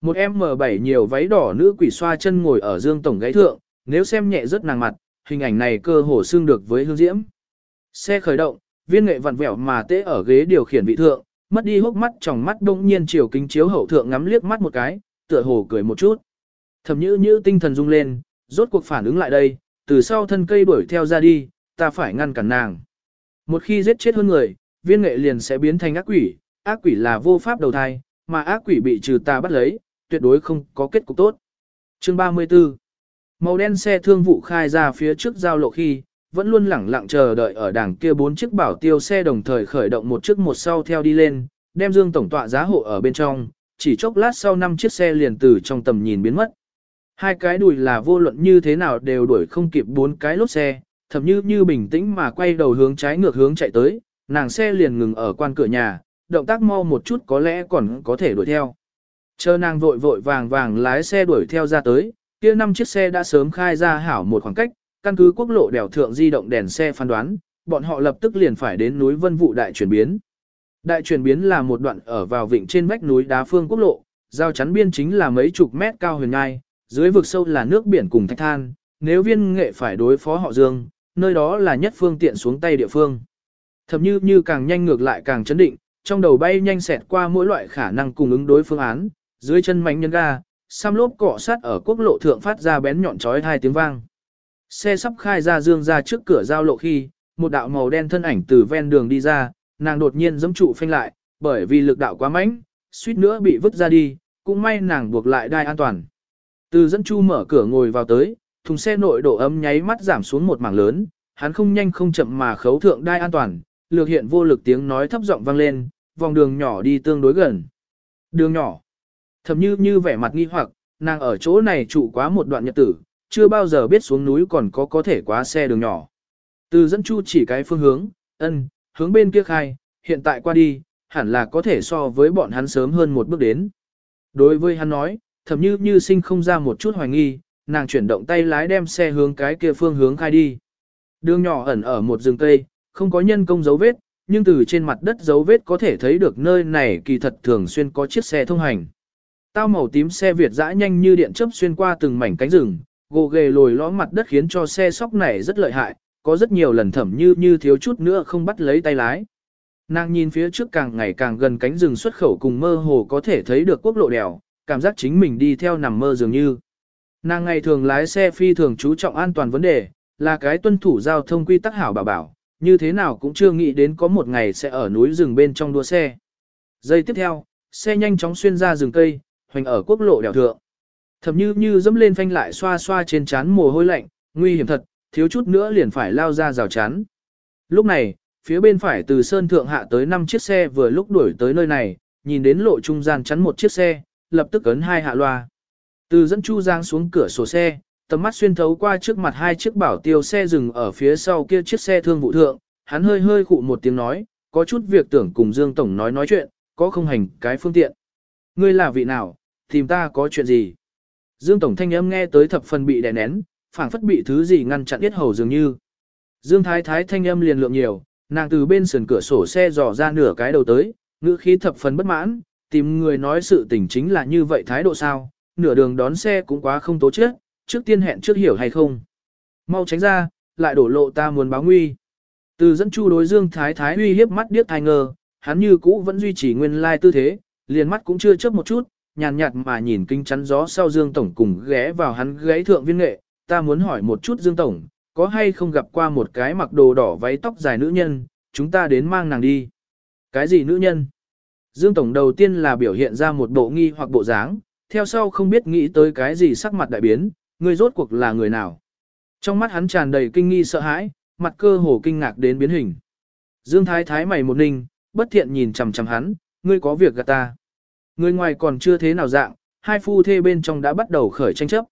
Một em M7 nhiều váy đỏ nữ quỷ xoa chân ngồi ở dương tổng gáy thượng, nếu xem nhẹ rất nàng mặt, hình ảnh này cơ hồ xương được với hương diễm. Xe khởi động, viên nghệ vặn vẹo mà tê ở ghế điều khiển vị thượng, mất đi hốc mắt trong mắt đông nhiên chiều kính chiếu hậu thượng ngắm liếc mắt một cái, tựa hồ cười một chút. Thẩm nhữ nhữ tinh thần rung lên, rốt cuộc phản ứng lại đây, từ sau thân cây đuổi theo ra đi, ta phải ngăn cản nàng. Một khi giết chết hơn người, viên nghệ liền sẽ biến thành ác quỷ, ác quỷ là vô pháp đầu thai, mà ác quỷ bị trừ ta bắt lấy, tuyệt đối không có kết cục tốt. Chương 34 Màu đen xe thương vụ khai ra phía trước giao lộ khi, vẫn luôn lẳng lặng chờ đợi ở đảng kia bốn chiếc bảo tiêu xe đồng thời khởi động một chiếc một sau theo đi lên, đem Dương tổng tọa giá hộ ở bên trong, chỉ chốc lát sau năm chiếc xe liền từ trong tầm nhìn biến mất. Hai cái đùi là vô luận như thế nào đều đuổi không kịp bốn cái lốp xe, thậm như như bình tĩnh mà quay đầu hướng trái ngược hướng chạy tới, nàng xe liền ngừng ở quan cửa nhà, động tác mau một chút có lẽ còn có thể đuổi theo. Chờ nàng vội vội vàng vàng lái xe đuổi theo ra tới, kia năm chiếc xe đã sớm khai ra hảo một khoảng cách, căn cứ quốc lộ đèo thượng di động đèn xe phán đoán, bọn họ lập tức liền phải đến núi Vân Vụ đại chuyển biến. Đại chuyển biến là một đoạn ở vào vịnh trên vách núi đá phương quốc lộ, giao chắn biên chính là mấy chục mét cao huyền ngai, dưới vực sâu là nước biển cùng thạch than, nếu viên nghệ phải đối phó họ Dương, nơi đó là nhất phương tiện xuống tay địa phương. Thậm như như càng nhanh ngược lại càng chấn định, trong đầu bay nhanh xẹt qua mỗi loại khả năng cùng ứng đối phương án, dưới chân mánh nhân ga, xăm lốp cọ sát ở quốc lộ thượng phát ra bén nhọn chói hai tiếng vang. Xe sắp khai ra dương ra trước cửa giao lộ khi, một đạo màu đen thân ảnh từ ven đường đi ra, nàng đột nhiên giẫm trụ phanh lại, bởi vì lực đạo quá mạnh, suýt nữa bị vứt ra đi, cũng may nàng buộc lại đai an toàn. Từ dẫn chu mở cửa ngồi vào tới, thùng xe nội độ ấm nháy mắt giảm xuống một mảng lớn, hắn không nhanh không chậm mà khấu thượng đai an toàn, lược hiện vô lực tiếng nói thấp giọng vang lên, vòng đường nhỏ đi tương đối gần. Đường nhỏ. Thầm như như vẻ mặt nghi hoặc, nàng ở chỗ này trụ quá một đoạn nhật tử, chưa bao giờ biết xuống núi còn có có thể quá xe đường nhỏ. Từ dẫn chu chỉ cái phương hướng, ân, hướng bên kia khai, hiện tại qua đi, hẳn là có thể so với bọn hắn sớm hơn một bước đến. Đối với hắn nói, thầm như như sinh không ra một chút hoài nghi, nàng chuyển động tay lái đem xe hướng cái kia phương hướng khai đi. Đường nhỏ ẩn ở một rừng cây, không có nhân công dấu vết, nhưng từ trên mặt đất dấu vết có thể thấy được nơi này kỳ thật thường xuyên có chiếc xe thông hành. Tao màu tím xe Việt dã nhanh như điện chớp xuyên qua từng mảnh cánh rừng, gồ ghề lồi lõm mặt đất khiến cho xe sóc này rất lợi hại, có rất nhiều lần thẩm như như thiếu chút nữa không bắt lấy tay lái. Nàng nhìn phía trước càng ngày càng gần cánh rừng xuất khẩu cùng mơ hồ có thể thấy được quốc lộ đèo, cảm giác chính mình đi theo nằm mơ dường như. Nàng ngày thường lái xe phi thường chú trọng an toàn vấn đề, là cái tuân thủ giao thông quy tắc hảo bảo bảo, như thế nào cũng chưa nghĩ đến có một ngày sẽ ở núi rừng bên trong đua xe. Giây tiếp theo, xe nhanh chóng xuyên ra rừng cây, hoành ở quốc lộ đèo thượng. Thẩm như như dẫm lên phanh lại xoa xoa trên trán mồ hôi lạnh, nguy hiểm thật, thiếu chút nữa liền phải lao ra rào chắn. Lúc này, phía bên phải từ sơn thượng hạ tới 5 chiếc xe vừa lúc đuổi tới nơi này, nhìn đến lộ trung gian chắn một chiếc xe, lập tức ấn hai hạ loa. Từ dẫn chu giang xuống cửa sổ xe, tầm mắt xuyên thấu qua trước mặt hai chiếc bảo tiêu xe dừng ở phía sau kia chiếc xe thương vụ thượng, hắn hơi hơi khụ một tiếng nói, có chút việc tưởng cùng Dương Tổng nói nói chuyện, có không hành cái phương tiện. Ngươi là vị nào, tìm ta có chuyện gì? Dương Tổng thanh âm nghe tới thập phần bị đè nén, phảng phất bị thứ gì ngăn chặn yết hầu dường như. Dương Thái Thái thanh âm liền lượng nhiều, nàng từ bên sườn cửa sổ xe dò ra nửa cái đầu tới, ngữ khí thập phần bất mãn, tìm người nói sự tình chính là như vậy thái độ sao, nửa đường đón xe cũng quá không tố chết, trước tiên hẹn trước hiểu hay không. Mau tránh ra, lại đổ lộ ta muốn báo nguy. Từ dẫn chu đối Dương Thái Thái uy hiếp mắt điếc thai ngờ, hắn như cũ vẫn duy trì nguyên lai tư thế, liền mắt cũng chưa chớp một chút, nhàn nhạt mà nhìn kinh chắn gió sau Dương Tổng cùng ghé vào hắn gáy thượng viên nghệ, ta muốn hỏi một chút Dương Tổng, có hay không gặp qua một cái mặc đồ đỏ váy tóc dài nữ nhân, chúng ta đến mang nàng đi. Cái gì nữ nhân? Dương Tổng đầu tiên là biểu hiện ra một bộ nghi hoặc bộ dáng, theo sau không biết nghĩ tới cái gì sắc mặt đại biến, người rốt cuộc là người nào. Trong mắt hắn tràn đầy kinh nghi sợ hãi, mặt cơ hồ kinh ngạc đến biến hình. Dương Thái Thái mày một ninh, bất thiện nhìn chằm chằm hắn, ngươi có việc gạt ta. Người ngoài còn chưa thế nào dạng, hai phu thê bên trong đã bắt đầu khởi tranh chấp.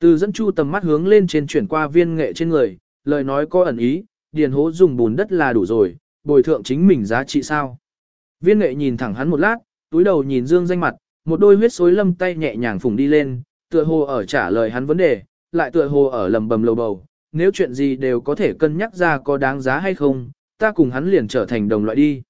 Từ dẫn chu tầm mắt hướng lên trên chuyển qua viên nghệ trên người, lời nói có ẩn ý, điền hố dùng bùn đất là đủ rồi, bồi thượng chính mình giá trị sao. Viên nghệ nhìn thẳng hắn một lát, túi đầu nhìn dương danh mặt, một đôi huyết xối lâm tay nhẹ nhàng phùng đi lên, tựa hồ ở trả lời hắn vấn đề, lại tựa hồ ở lầm bầm lầu bầu, nếu chuyện gì đều có thể cân nhắc ra có đáng giá hay không, ta cùng hắn liền trở thành đồng loại đi.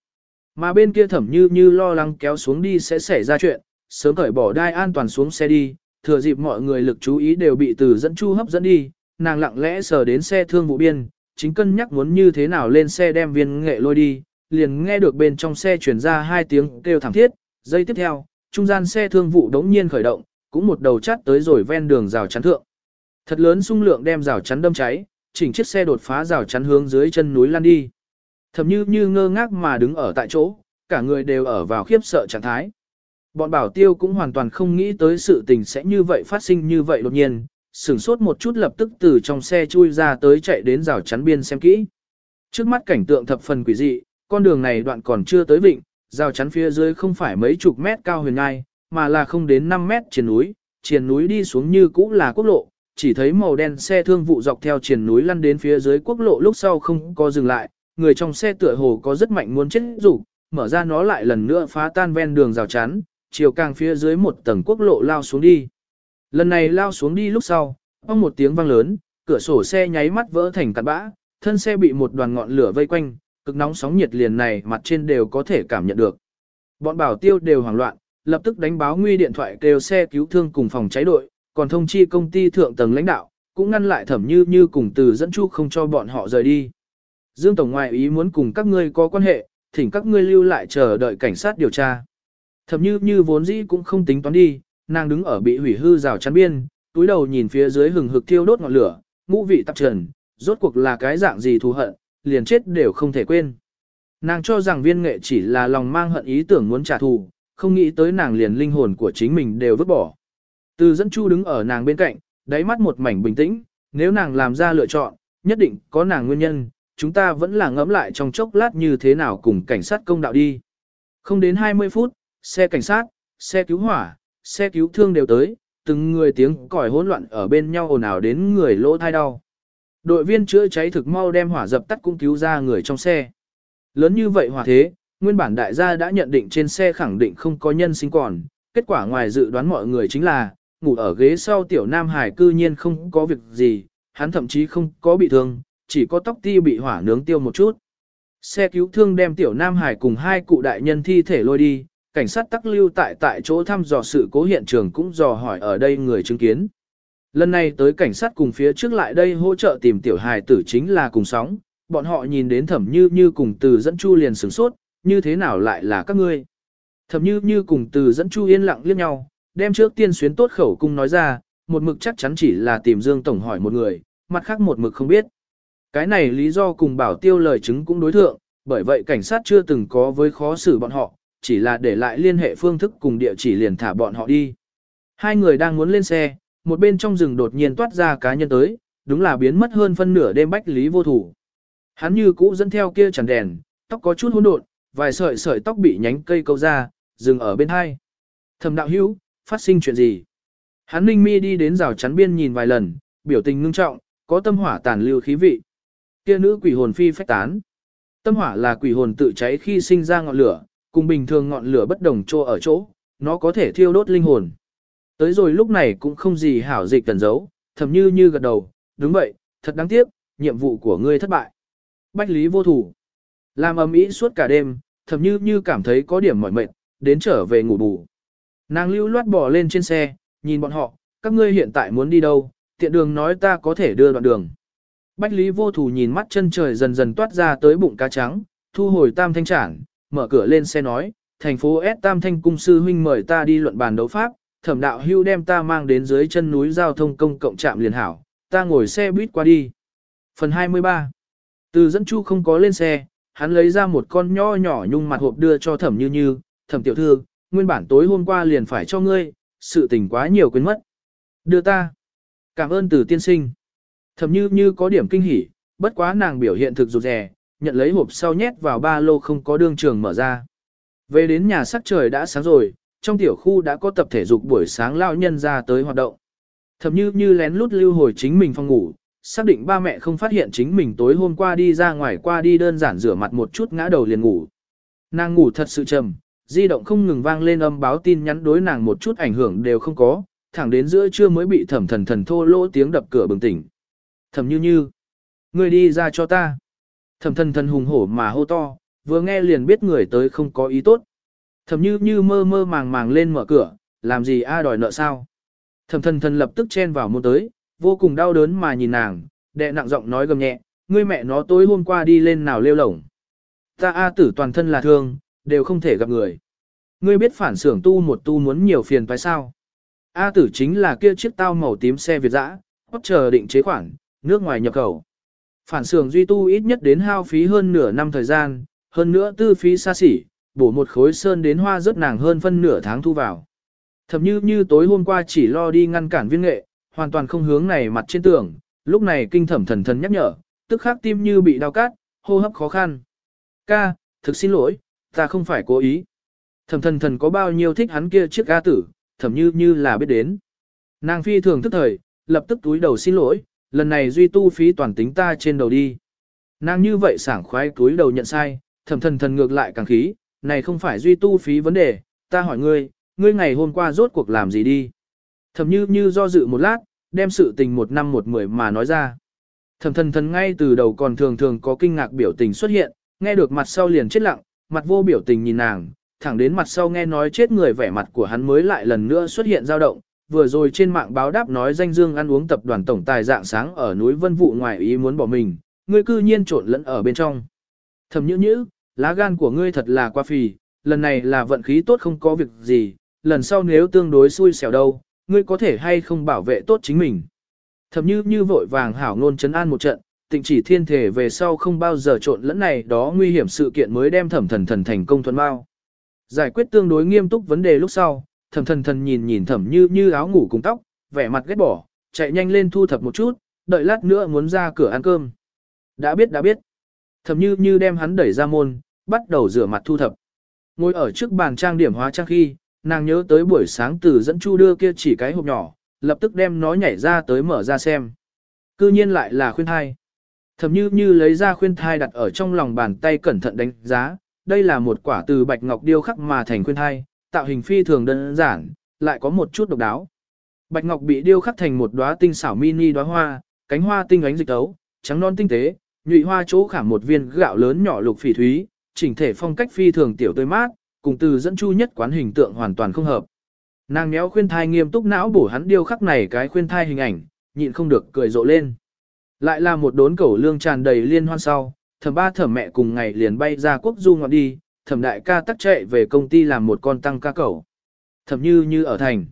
Mà bên kia thẩm như như lo lắng kéo xuống đi sẽ xảy ra chuyện, sớm cởi bỏ đai an toàn xuống xe đi, thừa dịp mọi người lực chú ý đều bị từ dẫn chu hấp dẫn đi, nàng lặng lẽ sờ đến xe thương vụ biên, chính cân nhắc muốn như thế nào lên xe đem viên nghệ lôi đi, liền nghe được bên trong xe chuyển ra hai tiếng kêu thảm thiết, giây tiếp theo, trung gian xe thương vụ đống nhiên khởi động, cũng một đầu chắt tới rồi ven đường rào chắn thượng. Thật lớn xung lượng đem rào chắn đâm cháy, chỉnh chiếc xe đột phá rào chắn hướng dưới chân núi lan đi. Thầm như như ngơ ngác mà đứng ở tại chỗ, cả người đều ở vào khiếp sợ trạng thái. Bọn bảo tiêu cũng hoàn toàn không nghĩ tới sự tình sẽ như vậy phát sinh như vậy đột nhiên, sửng sốt một chút lập tức từ trong xe chui ra tới chạy đến rào chắn biên xem kỹ. Trước mắt cảnh tượng thập phần quỷ dị, con đường này đoạn còn chưa tới vịnh, rào chắn phía dưới không phải mấy chục mét cao huyền ngai, mà là không đến 5 mét trên núi, Trên núi đi xuống như cũ là quốc lộ, chỉ thấy màu đen xe thương vụ dọc theo trên núi lăn đến phía dưới quốc lộ lúc sau không có dừng lại, người trong xe tựa hồ có rất mạnh muốn chết rủ, mở ra nó lại lần nữa phá tan ven đường rào chắn, chiều càng phía dưới một tầng quốc lộ lao xuống đi. Lần này lao xuống đi lúc sau, ông một tiếng vang lớn, cửa sổ xe nháy mắt vỡ thành cát bã, thân xe bị một đoàn ngọn lửa vây quanh, cực nóng sóng nhiệt liền này mặt trên đều có thể cảm nhận được. Bọn bảo tiêu đều hoảng loạn, lập tức đánh báo nguy điện thoại kêu xe cứu thương cùng phòng cháy đội, còn thông chi công ty thượng tầng lãnh đạo, cũng ngăn lại thẩm như như cùng từ dẫn chu không cho bọn họ rời đi. Dương Tổng ngoại ý muốn cùng các ngươi có quan hệ, thỉnh các ngươi lưu lại chờ đợi cảnh sát điều tra. Thẩm như như vốn dĩ cũng không tính toán đi, nàng đứng ở bị hủy hư rào chắn biên, túi đầu nhìn phía dưới hừng hực thiêu đốt ngọn lửa, ngũ vị tạp trần, rốt cuộc là cái dạng gì thù hận, liền chết đều không thể quên. Nàng cho rằng viên nghệ chỉ là lòng mang hận ý tưởng muốn trả thù, không nghĩ tới nàng liền linh hồn của chính mình đều vứt bỏ. Từ dẫn chu đứng ở nàng bên cạnh, đáy mắt một mảnh bình tĩnh, nếu nàng làm ra lựa chọn, nhất định có nàng nguyên nhân, chúng ta vẫn là ngẫm lại trong chốc lát như thế nào cùng cảnh sát công đạo đi. Không đến 20 phút, xe cảnh sát, xe cứu hỏa, xe cứu thương đều tới, từng người tiếng còi hỗn loạn ở bên nhau ồn ào đến người lỗ thai đau. Đội viên chữa cháy thực mau đem hỏa dập tắt cũng cứu ra người trong xe. Lớn như vậy hỏa thế, nguyên bản đại gia đã nhận định trên xe khẳng định không có nhân sinh còn, kết quả ngoài dự đoán mọi người chính là, ngủ ở ghế sau tiểu nam hải cư nhiên không có việc gì, hắn thậm chí không có bị thương, chỉ có tóc ti bị hỏa nướng tiêu một chút. Xe cứu thương đem tiểu nam hải cùng hai cụ đại nhân thi thể lôi đi, cảnh sát tắc lưu tại tại chỗ thăm dò sự cố hiện trường cũng dò hỏi ở đây người chứng kiến. Lần này tới cảnh sát cùng phía trước lại đây hỗ trợ tìm tiểu hài tử chính là cùng sóng, bọn họ nhìn đến thẩm như như cùng từ dẫn chu liền sửng sốt, như thế nào lại là các ngươi. Thẩm như như cùng từ dẫn chu yên lặng liếc nhau, đem trước tiên xuyến tốt khẩu cung nói ra, một mực chắc chắn chỉ là tìm Dương Tổng hỏi một người, mặt khác một mực không biết. Cái này lý do cùng bảo tiêu lời chứng cũng đối thượng, bởi vậy cảnh sát chưa từng có với khó xử bọn họ, chỉ là để lại liên hệ phương thức cùng địa chỉ liền thả bọn họ đi. Hai người đang muốn lên xe, một bên trong rừng đột nhiên toát ra cá nhân tới, đúng là biến mất hơn phân nửa đêm bách lý vô thủ. Hắn như cũ dẫn theo kia chẳng đèn, tóc có chút hỗn độn, vài sợi sợi tóc bị nhánh cây câu ra, dừng ở bên hai. Thẩm đạo hữu, phát sinh chuyện gì? Hắn ninh mi đi đến rào chắn biên nhìn vài lần, biểu tình ngưng trọng, có tâm hỏa tàn lưu khí vị. Kia nữ quỷ hồn phi phách tán. Tâm hỏa là quỷ hồn tự cháy khi sinh ra ngọn lửa, cùng bình thường ngọn lửa bất đồng chỗ ở chỗ, nó có thể thiêu đốt linh hồn. Tới rồi lúc này cũng không gì hảo dịch tần giấu, thầm như như gật đầu, đúng vậy, thật đáng tiếc, nhiệm vụ của ngươi thất bại. Bách lý vô thủ. Làm ầm ĩ suốt cả đêm, thầm như như cảm thấy có điểm mỏi mệt, đến trở về ngủ bù. Nàng lưu loát bỏ lên trên xe, nhìn bọn họ, các ngươi hiện tại muốn đi đâu, tiện đường nói ta có thể đưa đoạn đường. Bách Lý vô thủ nhìn mắt chân trời dần dần toát ra tới bụng cá trắng, thu hồi tam thanh trảng, mở cửa lên xe nói, thành phố S tam thanh cung sư huynh mời ta đi luận bàn đấu pháp, thẩm đạo hưu đem ta mang đến dưới chân núi giao thông công cộng trạm liền hảo, ta ngồi xe buýt qua đi. Phần 23 Từ dẫn chu không có lên xe, hắn lấy ra một con nho nhỏ nhung mặt hộp đưa cho thẩm như như, thẩm tiểu thư, nguyên bản tối hôm qua liền phải cho ngươi, sự tình quá nhiều quên mất. Đưa ta. Cảm ơn từ tiên sinh. Thẩm như như có điểm kinh hỉ, bất quá nàng biểu hiện thực rụt rè, nhận lấy hộp sau nhét vào ba lô không có đương trường mở ra. Về đến nhà sắc trời đã sáng rồi, trong tiểu khu đã có tập thể dục buổi sáng lao nhân ra tới hoạt động. Thẩm như như lén lút lưu hồi chính mình phòng ngủ, xác định ba mẹ không phát hiện chính mình tối hôm qua đi ra ngoài qua đi đơn giản rửa mặt một chút ngã đầu liền ngủ. Nàng ngủ thật sự trầm, di động không ngừng vang lên âm báo tin nhắn đối nàng một chút ảnh hưởng đều không có, thẳng đến giữa trưa mới bị thẩm thần thần thô lỗ tiếng đập cửa bừng tỉnh. Thẩm như như, người đi ra cho ta. Thẩm thần thần hùng hổ mà hô to, vừa nghe liền biết người tới không có ý tốt. Thẩm như như mơ mơ màng màng lên mở cửa, làm gì a đòi nợ sao. Thẩm thần thần lập tức chen vào một tới, vô cùng đau đớn mà nhìn nàng, đệ nặng giọng nói gầm nhẹ, ngươi mẹ nó tối hôm qua đi lên nào lêu lổng. Ta A tử toàn thân là thương, đều không thể gặp người. Ngươi biết phản xưởng tu một tu muốn nhiều phiền phải sao? A tử chính là kia chiếc tao màu tím xe Việt dã, hót chờ định chế khoản, nước ngoài nhập khẩu. Phản xưởng duy tu ít nhất đến hao phí hơn nửa năm thời gian, hơn nữa tư phí xa xỉ, bổ một khối sơn đến hoa rất nàng hơn phân nửa tháng thu vào. Thậm như như tối hôm qua chỉ lo đi ngăn cản viên nghệ, hoàn toàn không hướng này mặt trên tường, lúc này kinh thẩm thần thần nhắc nhở, tức khắc tim như bị đau cát, hô hấp khó khăn. Ca, thực xin lỗi, ta không phải cố ý. Thẩm thần thần có bao nhiêu thích hắn kia chiếc ca tử, thẩm như như là biết đến. Nàng phi thường thức thời, lập tức túi đầu xin lỗi, lần này duy tu phí toàn tính ta trên đầu đi. Nàng như vậy sảng khoái túi đầu nhận sai, thẩm thần thần ngược lại càng khí, này không phải duy tu phí vấn đề, ta hỏi ngươi, ngươi ngày hôm qua rốt cuộc làm gì đi. Thẩm như như do dự một lát, đem sự tình một năm một mười mà nói ra. Thẩm thần thần ngay từ đầu còn thường thường có kinh ngạc biểu tình xuất hiện, nghe được mặt sau liền chết lặng, mặt vô biểu tình nhìn nàng, thẳng đến mặt sau nghe nói chết người vẻ mặt của hắn mới lại lần nữa xuất hiện dao động. Vừa rồi trên mạng báo đáp nói danh dương ăn uống tập đoàn tổng tài dạng sáng ở núi Vân Vụ ngoài ý muốn bỏ mình, ngươi cư nhiên trộn lẫn ở bên trong. Thẩm nhữ nhữ, lá gan của ngươi thật là qua phì, lần này là vận khí tốt không có việc gì, lần sau nếu tương đối xui xẻo đâu, ngươi có thể hay không bảo vệ tốt chính mình. Thẩm như như vội vàng hảo ngôn chấn an một trận, tịnh chỉ thiên thể về sau không bao giờ trộn lẫn này đó nguy hiểm sự kiện mới đem thẩm thần thần thành công thuần bao. Giải quyết tương đối nghiêm túc vấn đề lúc sau, thẩm thần thần nhìn nhìn thẩm như như áo ngủ cùng tóc, vẻ mặt ghét bỏ, chạy nhanh lên thu thập một chút, đợi lát nữa muốn ra cửa ăn cơm. Đã biết đã biết. Thẩm như như đem hắn đẩy ra môn, bắt đầu rửa mặt thu thập. Ngồi ở trước bàn trang điểm hóa trang khi, nàng nhớ tới buổi sáng từ dẫn chu đưa kia chỉ cái hộp nhỏ, lập tức đem nó nhảy ra tới mở ra xem. Cư nhiên lại là khuyên thai. Thầm như như lấy ra khuyên thai đặt ở trong lòng bàn tay cẩn thận đánh giá, đây là một quả từ bạch ngọc điêu khắc mà thành khuyên thai, tạo hình phi thường đơn giản, lại có một chút độc đáo. Bạch ngọc bị điêu khắc thành một đóa tinh xảo mini đóa hoa, cánh hoa tinh ánh dịch tấu, trắng non tinh tế, nhụy hoa chỗ khảm một viên gạo lớn nhỏ lục phỉ thúy, chỉnh thể phong cách phi thường tiểu tươi mát, cùng từ dẫn chu nhất quán hình tượng hoàn toàn không hợp. Nàng méo khuyên thai nghiêm túc não bổ hắn điêu khắc này cái khuyên thai hình ảnh, nhịn không được cười rộ lên. Lại là một đốn cẩu lương tràn đầy liên hoan sau, thẩm ba thẩm mẹ cùng ngày liền bay ra quốc du ngoạn đi, thẩm đại ca tắc chạy về công ty làm một con tăng ca cẩu. Thẩm như như ở thành.